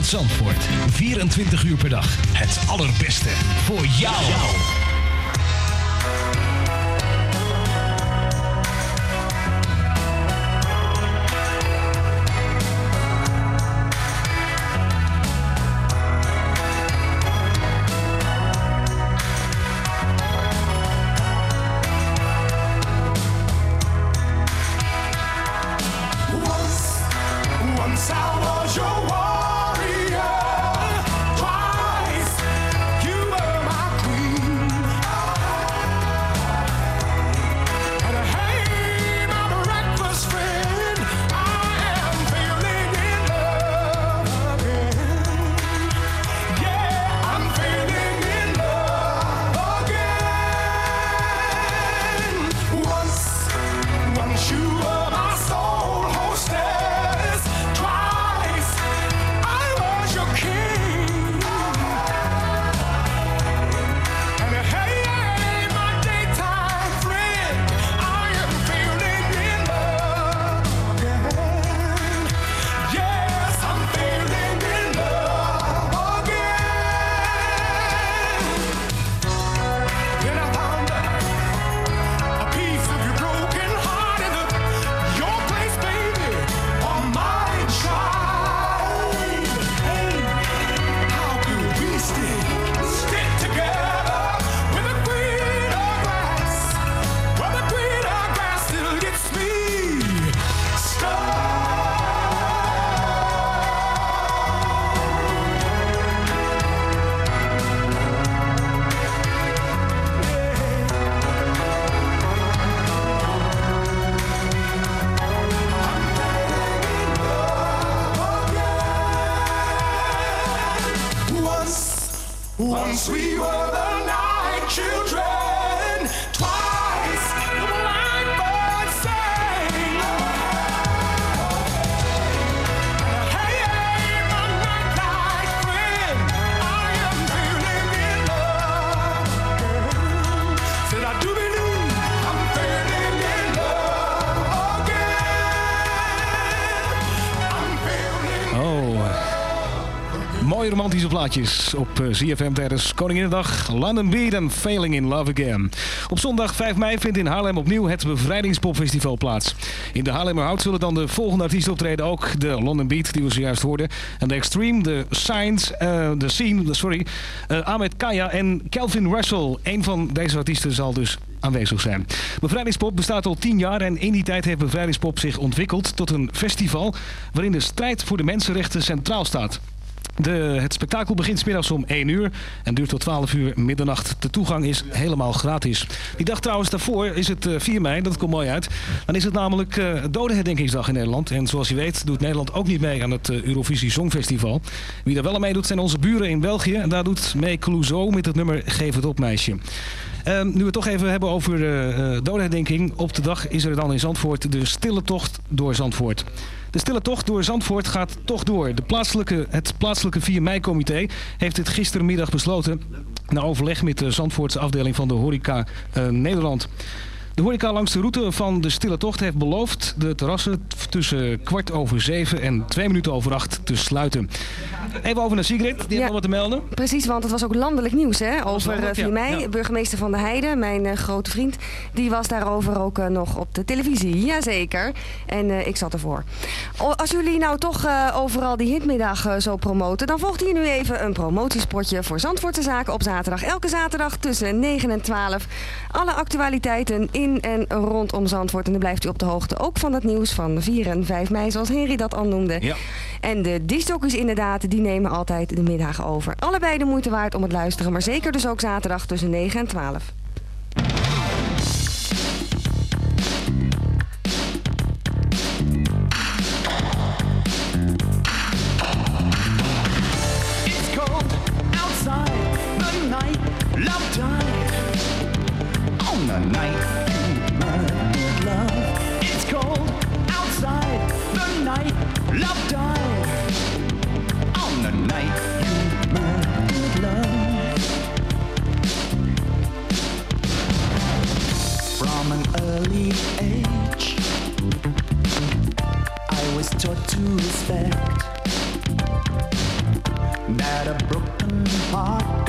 vanuit Zandvoort. 24 uur per dag. Plaatjes op eh, ZFM tijdens Koninginnedag. London Beat en Failing in Love Again. Op zondag 5 mei vindt in Haarlem opnieuw het Bevrijdingspopfestival plaats. In de Haarlemmerhout zullen dan de volgende artiesten optreden. Ook de London Beat, die we zojuist hoorden. En de Extreme, de Science, eh, de Scene, sorry. eh, Ahmed Kaya en Kelvin Russell. Een van deze artiesten zal dus aanwezig zijn. Bevrijdingspop bestaat al 10 jaar en in die tijd heeft Bevrijdingspop zich ontwikkeld tot een festival waarin de strijd voor de mensenrechten centraal staat. De, het spektakel begint middags om 1 uur en duurt tot 12 uur middernacht. De toegang is helemaal gratis. Die dag trouwens daarvoor is het eh, 4 mei, dat komt mooi uit. Dan is het namelijk eh, dodenherdenkingsdag in Nederland. En zoals je weet doet Nederland ook niet mee aan het eh, Eurovisie Songfestival. Wie daar wel aan meedoet zijn onze buren in België. En daar doet mee Clouseau met het nummer Geef het op meisje. Ehm, nu we het toch even hebben over uh, dodenherdenking. Op de dag is er dan in Zandvoort de stille tocht door Zandvoort. De stille tocht door Zandvoort gaat toch door. De plaatselijke, het plaatselijke 4 mei-comité heeft dit gistermiddag besloten... na overleg met de Zandvoortse afdeling van de Horeca uh, Nederland. De horeca langs de route van de stille tocht heeft beloofd de terrassen tussen kwart over zeven en twee minuten over acht te sluiten. Even over naar Sigrid, die heeft nog wat te melden. Precies, want het was ook landelijk nieuws hè, over landelijk, eh, 4 ja. mei. Ja. Burgemeester Van der Heijden, mijn eh, grote vriend, die was daarover ook eh, nog op de televisie. Jazeker. En eh, ik zat ervoor. O, als jullie nou toch eh, overal die hitmiddag eh, zo promoten, dan volgt hier nu even een promotiespotje voor Zandvoortse Zaken op zaterdag. Elke zaterdag tussen 9 en 12. Alle actualiteiten in en rondom Zandvoort. En dan blijft u op de hoogte ook van het nieuws van 4 en 5 mei, zoals Henry dat al noemde. Ja. En de discjockeys inderdaad, die nemen altijd de middagen over. Allebei de moeite waard om het luisteren, maar zeker dus ook zaterdag tussen 9 en 12. Taught to respect. That a broken heart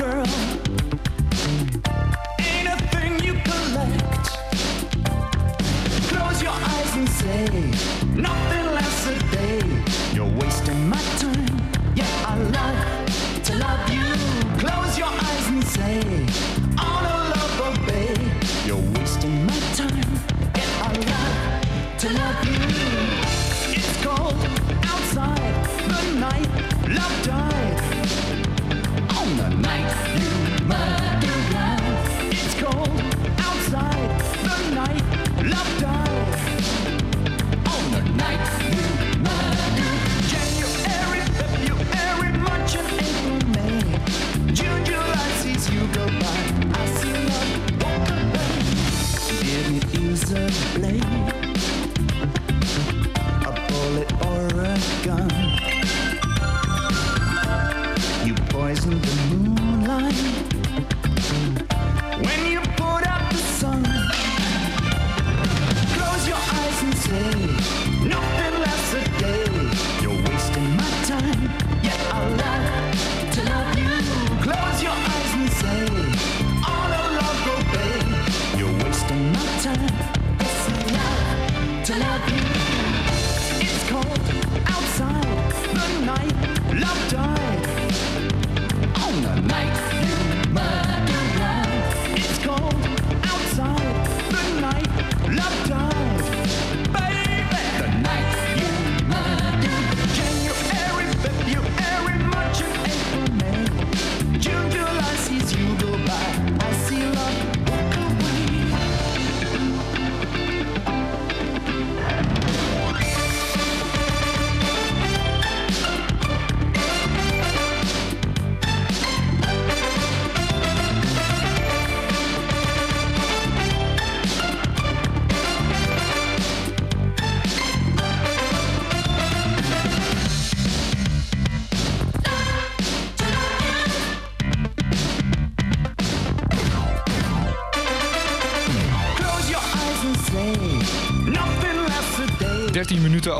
say,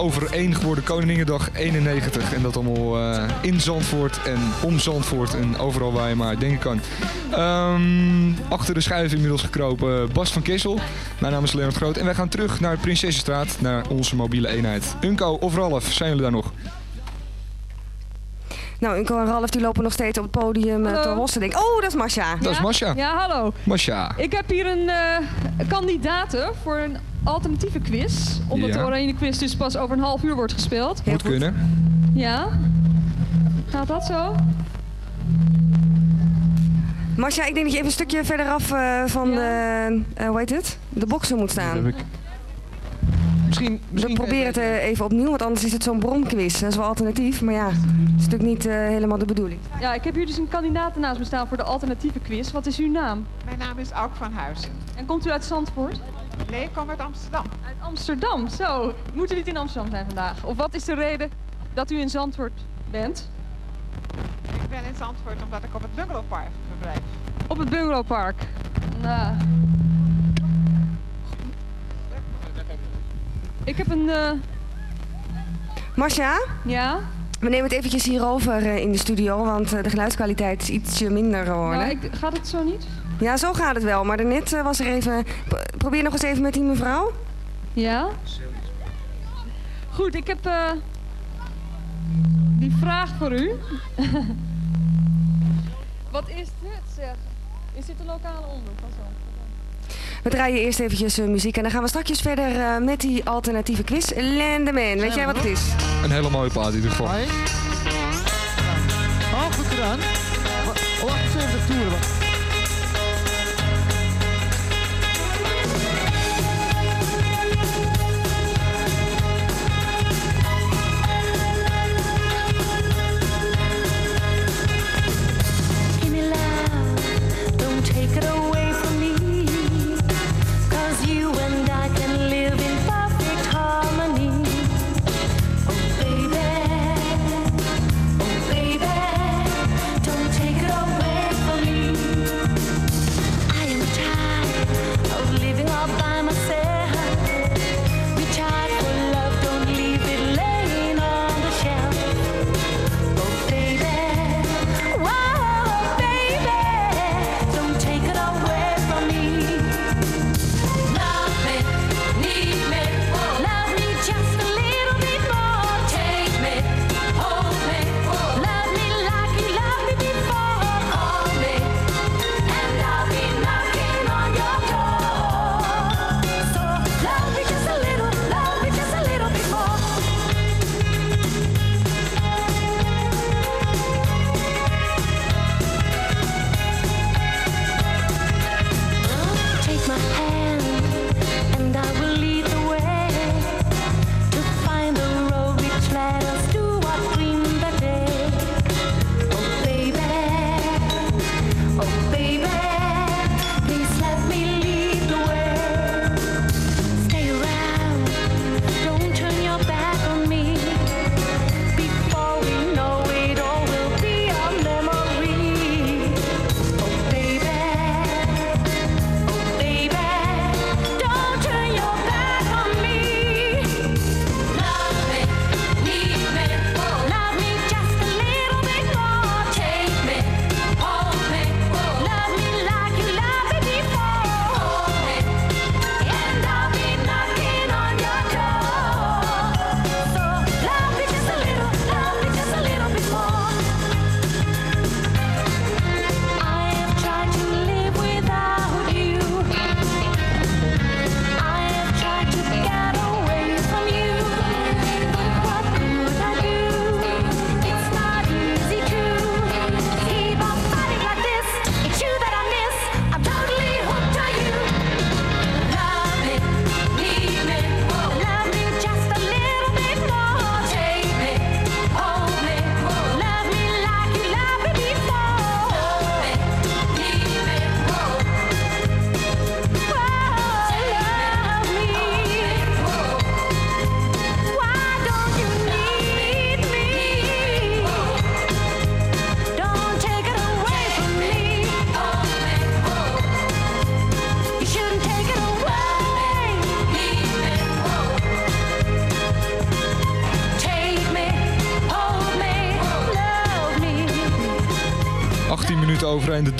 over 1 geworden Koninginnedag 91. En dat allemaal eh, in Zandvoort en om Zandvoort en overal waar je maar denken kan. Ehm, achter de schuif inmiddels gekropen Bas van Kessel. Mijn naam is Leonard Groot en wij gaan terug naar Prinsessenstraat, naar onze mobiele eenheid. Unco of Ralf, zijn jullie daar nog? Nou, Unco en Ralf die lopen nog steeds op het podium eh, te Hallo. hossen. Denk, oh, dat is Masha. Dat is Masha. Ja, hallo. Masha. Ik heb hier een eh kandidaten voor een alternatieve quiz. Omdat Ja. de Oranje Quiz dus pas over een half uur wordt gespeeld. Moet kunnen. Ja. Gaat dat zo? Masha, ik denk dat je even een stukje verderaf eh, van de, eh, hoe heet het? De boksen moet staan. Misschien, We proberen het eh, even opnieuw, want anders is het zo'n bromquiz. Dat is wel alternatief, maar ja, dat is natuurlijk niet helemaal de bedoeling. Ja, ik heb hier dus een kandidaat naast me staan voor de alternatieve quiz. Wat is uw naam? Mijn naam is Auk van Huizen. En komt u uit Zandvoort? Nee, ik kom uit Amsterdam. Uit Amsterdam, zo. Moet u niet in Amsterdam zijn vandaag? Of wat is de reden dat u in Zandvoort bent? Ik ben in Zandvoort omdat ik op het Bungalowpark verblijf. Op het Bungalowpark. Nou. Ik heb een... eh, Masha? Ja? We nemen het eventjes hierover eh, in de studio, want eh, de geluidskwaliteit is ietsje minder geworden. Nou, ik, gaat het zo niet? Ja, zo gaat het wel, maar daarnet eh, was er even... Probeer nog eens even met die mevrouw. Ja? Goed, ik heb eh, die vraag voor u. [laughs] Wat is dit zeg? Is dit de lokale omroep van? We draaien eerst eventjes eh, muziek en dan gaan we straks verder eh, met die alternatieve quiz. Lendeman, weet jij wat het is? Een hele mooie plaat in ieder geval. Oh, goed gedaan. Wa- Wacht eens even de toeren.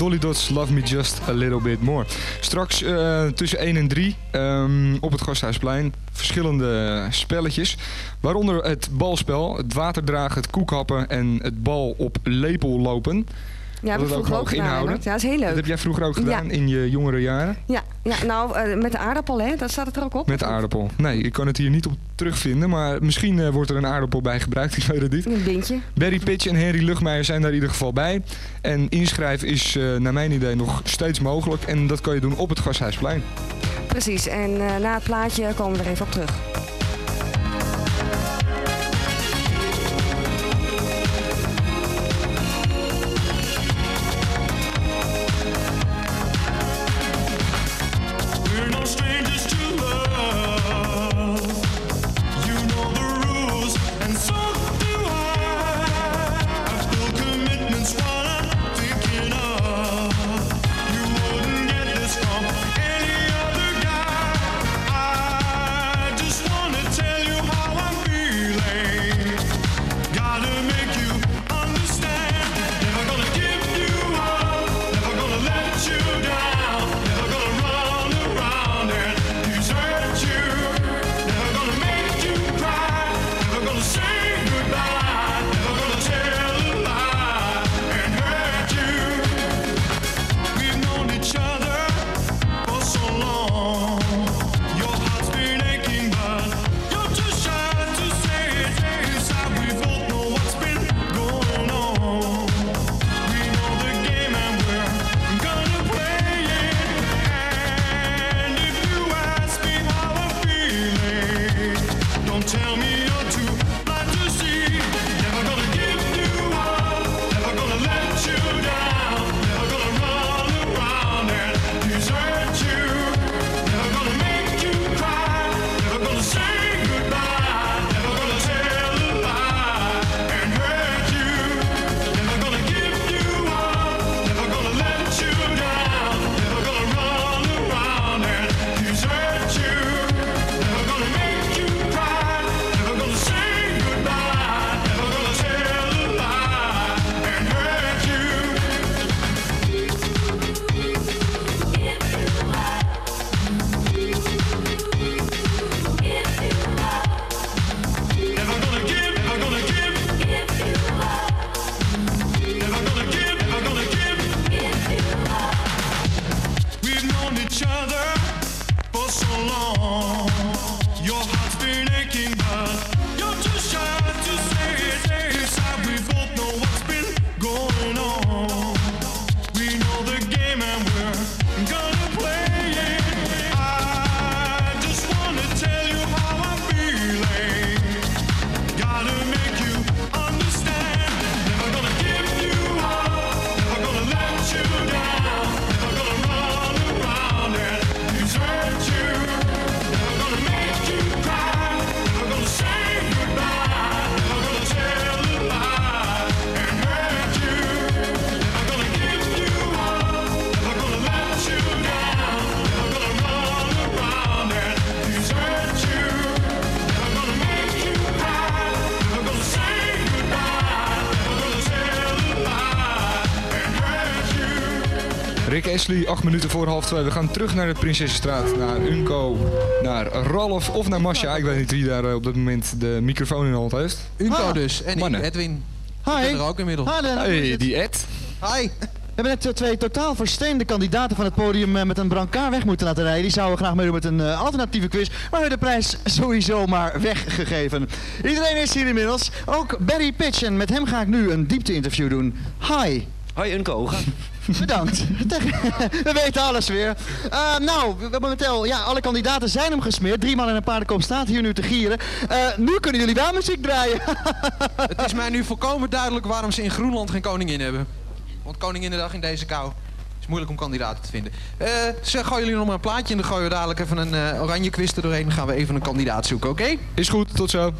Dolly Love Me Just A Little Bit More. Straks eh, tussen 1 en 3 ehm, op het Gasthuisplein verschillende spelletjes. Waaronder het balspel, het waterdragen, het koekhappen en het bal op lepel lopen. Ja, dat, vroeger ook. Ja, dat is heel leuk. Dat heb jij vroeger ook gedaan in je jongere jaren? Ja, nou, nou eh, met de aardappel, hè? Dat staat het er ook op. Met de aardappel. Nee, ik kan het hier niet op terugvinden, maar misschien eh, wordt er een aardappel bij gebruikt. [laughs] Ik weet het niet. Een bintje. Barry Pitch en Henry Lugmeijer zijn daar in ieder geval bij. En inschrijven is eh, naar mijn idee nog steeds mogelijk. En dat kan je doen op het Gashuisplein. Precies. En na het plaatje komen we er even op terug. Rick Ashley, 8 minuten voor half 2. We gaan terug naar de Prinsessenstraat, naar Unco, naar Ralf of naar Masha. Ik weet niet wie daar eh, op dit moment de microfoon in de hand heeft. Unco Ah. dus. En ik, Mannen. Edwin. Hi. Ik ben er ook inmiddels. Hi, Dan. Hey, die Ed. Hi. We hebben net eh, twee totaal versteende kandidaten van het podium eh, met een brancard weg moeten laten rijden. Die zouden graag meedoen met een alternatieve quiz, maar we hebben de prijs sowieso maar weggegeven. Iedereen is hier inmiddels, ook Barry Pitch en met hem ga ik nu een diepte-interview doen. Hi. Hoi Unco, hoe gaat het? Bedankt. [laughs] we weten alles weer. Eh, nou, momenteel, ja, alle kandidaten zijn hem gesmeerd. Drie man en een paardenkoop staat hier nu te gieren. Eh, nu kunnen jullie wel muziek draaien. [laughs] Het is mij nu volkomen duidelijk waarom ze in Groenland geen koningin hebben. Want Koninginnedag in deze kou is moeilijk om kandidaten te vinden. Eh zeg, gooien jullie nog maar een plaatje en dan gooien we dadelijk even een eh, oranje quiz er doorheen. Dan gaan we even een kandidaat zoeken, oké? Is goed, tot zo.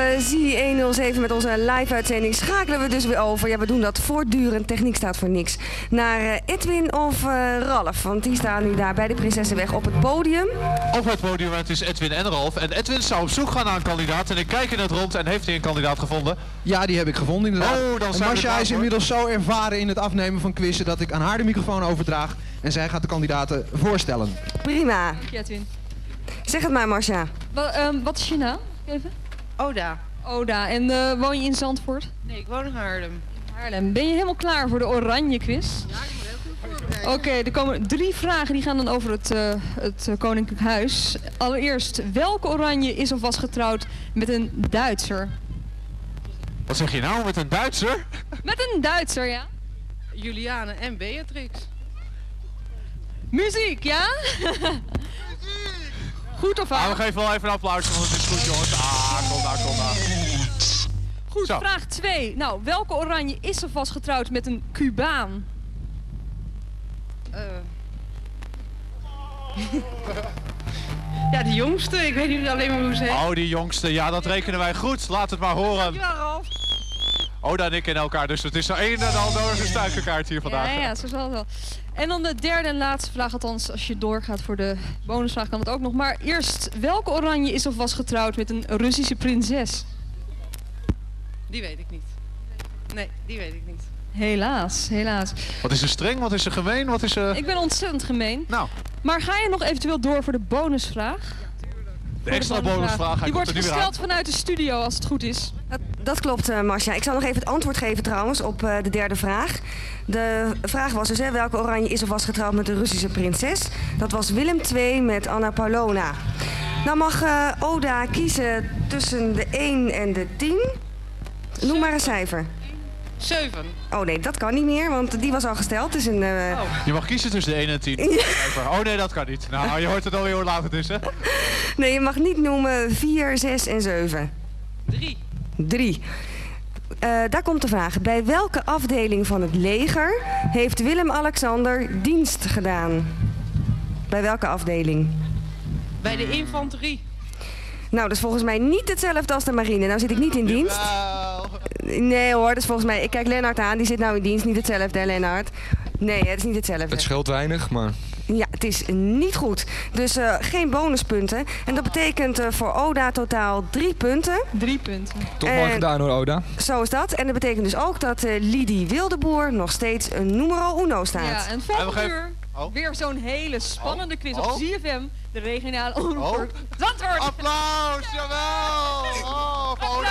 Z107 met onze live-uitzending schakelen we dus weer over. Ja, we doen dat voortdurend. Techniek staat voor niks. Naar eh, Edwin of eh, Ralf. Want die staan nu daar bij de Prinsessenweg op het podium. Op het podium, het is Edwin en Ralf. En Edwin zou op zoek gaan naar een kandidaat. En ik kijk in het rond en heeft hij een kandidaat gevonden? Ja, die heb ik gevonden inderdaad. Oh, dan zijn klaar is voor. inmiddels zo ervaren in het afnemen van quizzen dat ik aan haar de microfoon overdraag. En zij gaat de kandidaten voorstellen. Prima. Edwin. Zeg het maar, Marcia. Wa- ehm, wat is je naam? Even. Oda. Oda. En eh, woon je in Zandvoort? Nee, ik woon in Haarlem. Haarlem. Ben je helemaal klaar voor de oranje quiz? Ja, Oké, er komen drie vragen die gaan dan over het, eh, het eh, Koninklijk Huis. Allereerst, welke oranje is of was getrouwd met een Duitser? Wat zeg je nou met een Duitser? Met een Duitser, ja? Juliane en Beatrix. Muziek, ja? Goed of Ah, fout? we geven wel even een applaus, want het is goed jongens. Ah, kom daar, kom daar. Goed, Zo. vraag 2. Nou, welke oranje is of was getrouwd met een Cubaan? Eh. [laughs] ja, de jongste. Ik weet niet alleen maar hoe ze heet. Oh, die jongste. Ja, dat rekenen wij goed. Laat het maar horen. Dankjewel, Ralf. Oda en ik kennen elkaar, dus het is er een en al door een stuikenkaart hier vandaag. Ja, ja, zo zal het wel. En dan de derde en laatste vraag, althans als je doorgaat voor de bonusvraag kan het ook nog. Maar eerst, welke oranje is of was getrouwd met een Russische prinses? Die weet ik niet. Nee, die weet ik niet. Helaas, helaas. Wat is er streng, wat is er gemeen, wat is er... Ik ben ontzettend gemeen. Nou. Maar ga je nog eventueel door voor de bonusvraag? De extra bonusvraag, Die wordt gesteld vanuit de studio als het goed is. Dat klopt, eh, Marcia. Ik zal nog even het antwoord geven trouwens op eh, de derde vraag. De vraag was dus, hè, welke oranje is of was getrouwd met de Russische prinses? Dat was Willem II met Anna Paulona. Nou mag eh, Oda kiezen tussen de 1 en de 10. Noem maar een cijfer. 7. Oh nee, dat kan niet meer, want die was al gesteld. Is een... eh, Je mag kiezen tussen de 1 en 10. [laughs] Oh nee, dat kan niet. Nou, [laughs] je hoort het alweer hoe laat het is, hè? Nee, je mag niet noemen 4, 6 en 7. 3. 3. daar komt de vraag. Bij welke afdeling van het leger heeft Willem-Alexander dienst gedaan? Bij welke afdeling? Bij de infanterie. Nou, dat is volgens mij niet hetzelfde als de marine. Nou zit ik niet in dienst. Nee hoor, dat is volgens mij... Ik kijk Lennart aan, die zit nou in dienst. Niet hetzelfde, hè, Lennart? Nee, het is niet hetzelfde. Het scheelt weinig, maar... Ja, het is niet goed. Dus eh, geen bonuspunten. En dat betekent eh, voor Oda totaal drie punten. Drie punten. Toch mooi gedaan hoor, Oda. Zo is dat. En dat betekent dus ook dat eh Lidie Wildeboer nog steeds een numero uno staat. Ja, en volgende uur weer zo'n hele spannende quiz op Oh. ZFM, de regionale omroep. Zandvoort! Applaus, jawel! Oh, voor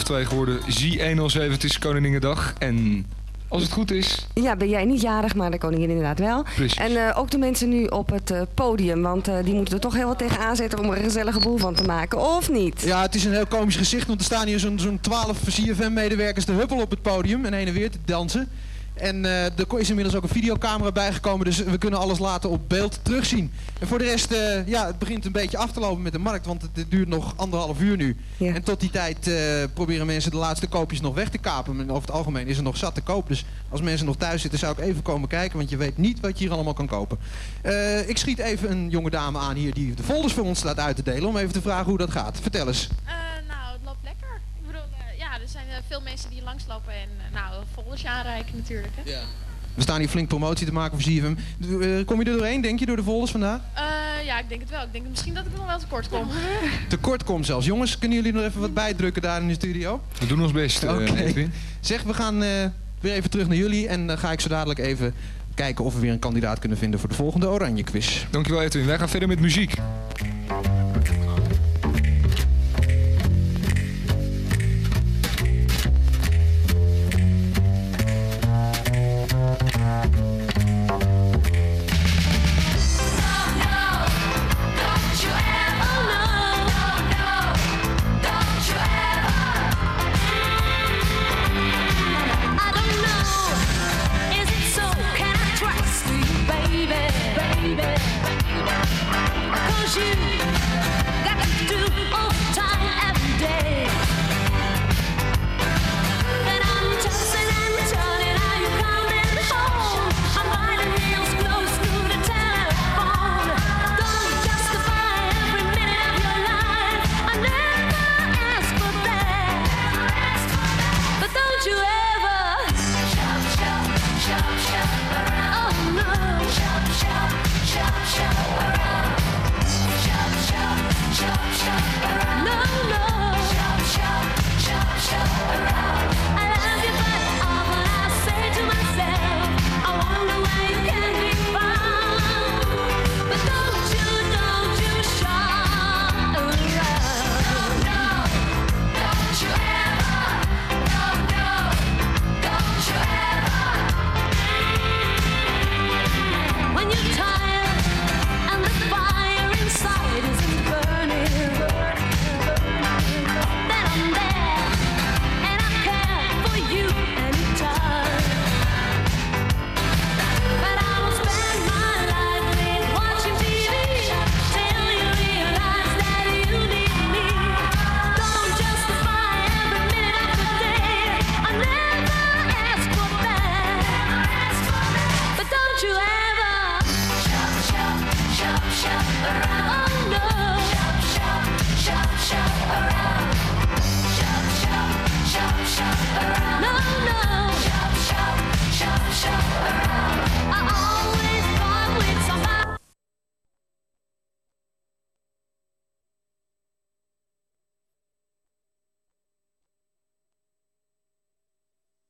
half twee geworden. Z107, het is Koninginnedag. En als het goed is, Ja, ben jij niet jarig, maar de koningin inderdaad wel. Precies. En eh, ook de mensen nu op het eh, podium, want eh, die moeten er toch heel wat tegen aanzetten om er een gezellige boel van te maken, of niet? Ja, het is een heel komisch gezicht, want er staan hier zo'n zo'n 12 CFM-medewerkers te huppel op het podium en heen en weer te dansen. En eh, er is inmiddels ook een videocamera bijgekomen, dus we kunnen alles laten op beeld terugzien. En voor de rest, eh, ja, het begint een beetje af te lopen met de markt, want het, het duurt nog anderhalf uur nu. En tot die tijd eh, proberen mensen de laatste koopjes nog weg te kapen. En over het algemeen is er nog zat te koop, dus als mensen nog thuis zitten zou ik even komen kijken, want je weet niet wat je hier allemaal kan kopen. Eh, ik schiet even een jonge dame aan hier die de folders voor ons staat uit te delen, om even te vragen hoe dat gaat. Vertel eens. Eh, nou, het loopt lekker. Ik bedoel, eh, ja, er zijn eh, veel mensen die langslopen en uh, nou, folders aanreiken natuurlijk. Hè. We staan hier flink promotie te maken voor. Eh, kom je er doorheen, denk je, door de folders vandaag? Eh, ik denk het wel. Ik denk misschien dat ik nog wel tekort kom. [laughs] Tekort komt zelfs. Jongens, kunnen jullie nog even wat bijdrukken daar in de studio? we doen ons best. eh, Oké. Edwin. Zeg, we gaan eh, weer even terug naar jullie en dan ga ik zo dadelijk even kijken of we weer een kandidaat kunnen vinden voor de volgende Oranje Quiz. Dankjewel Edwin. Wij gaan verder met muziek.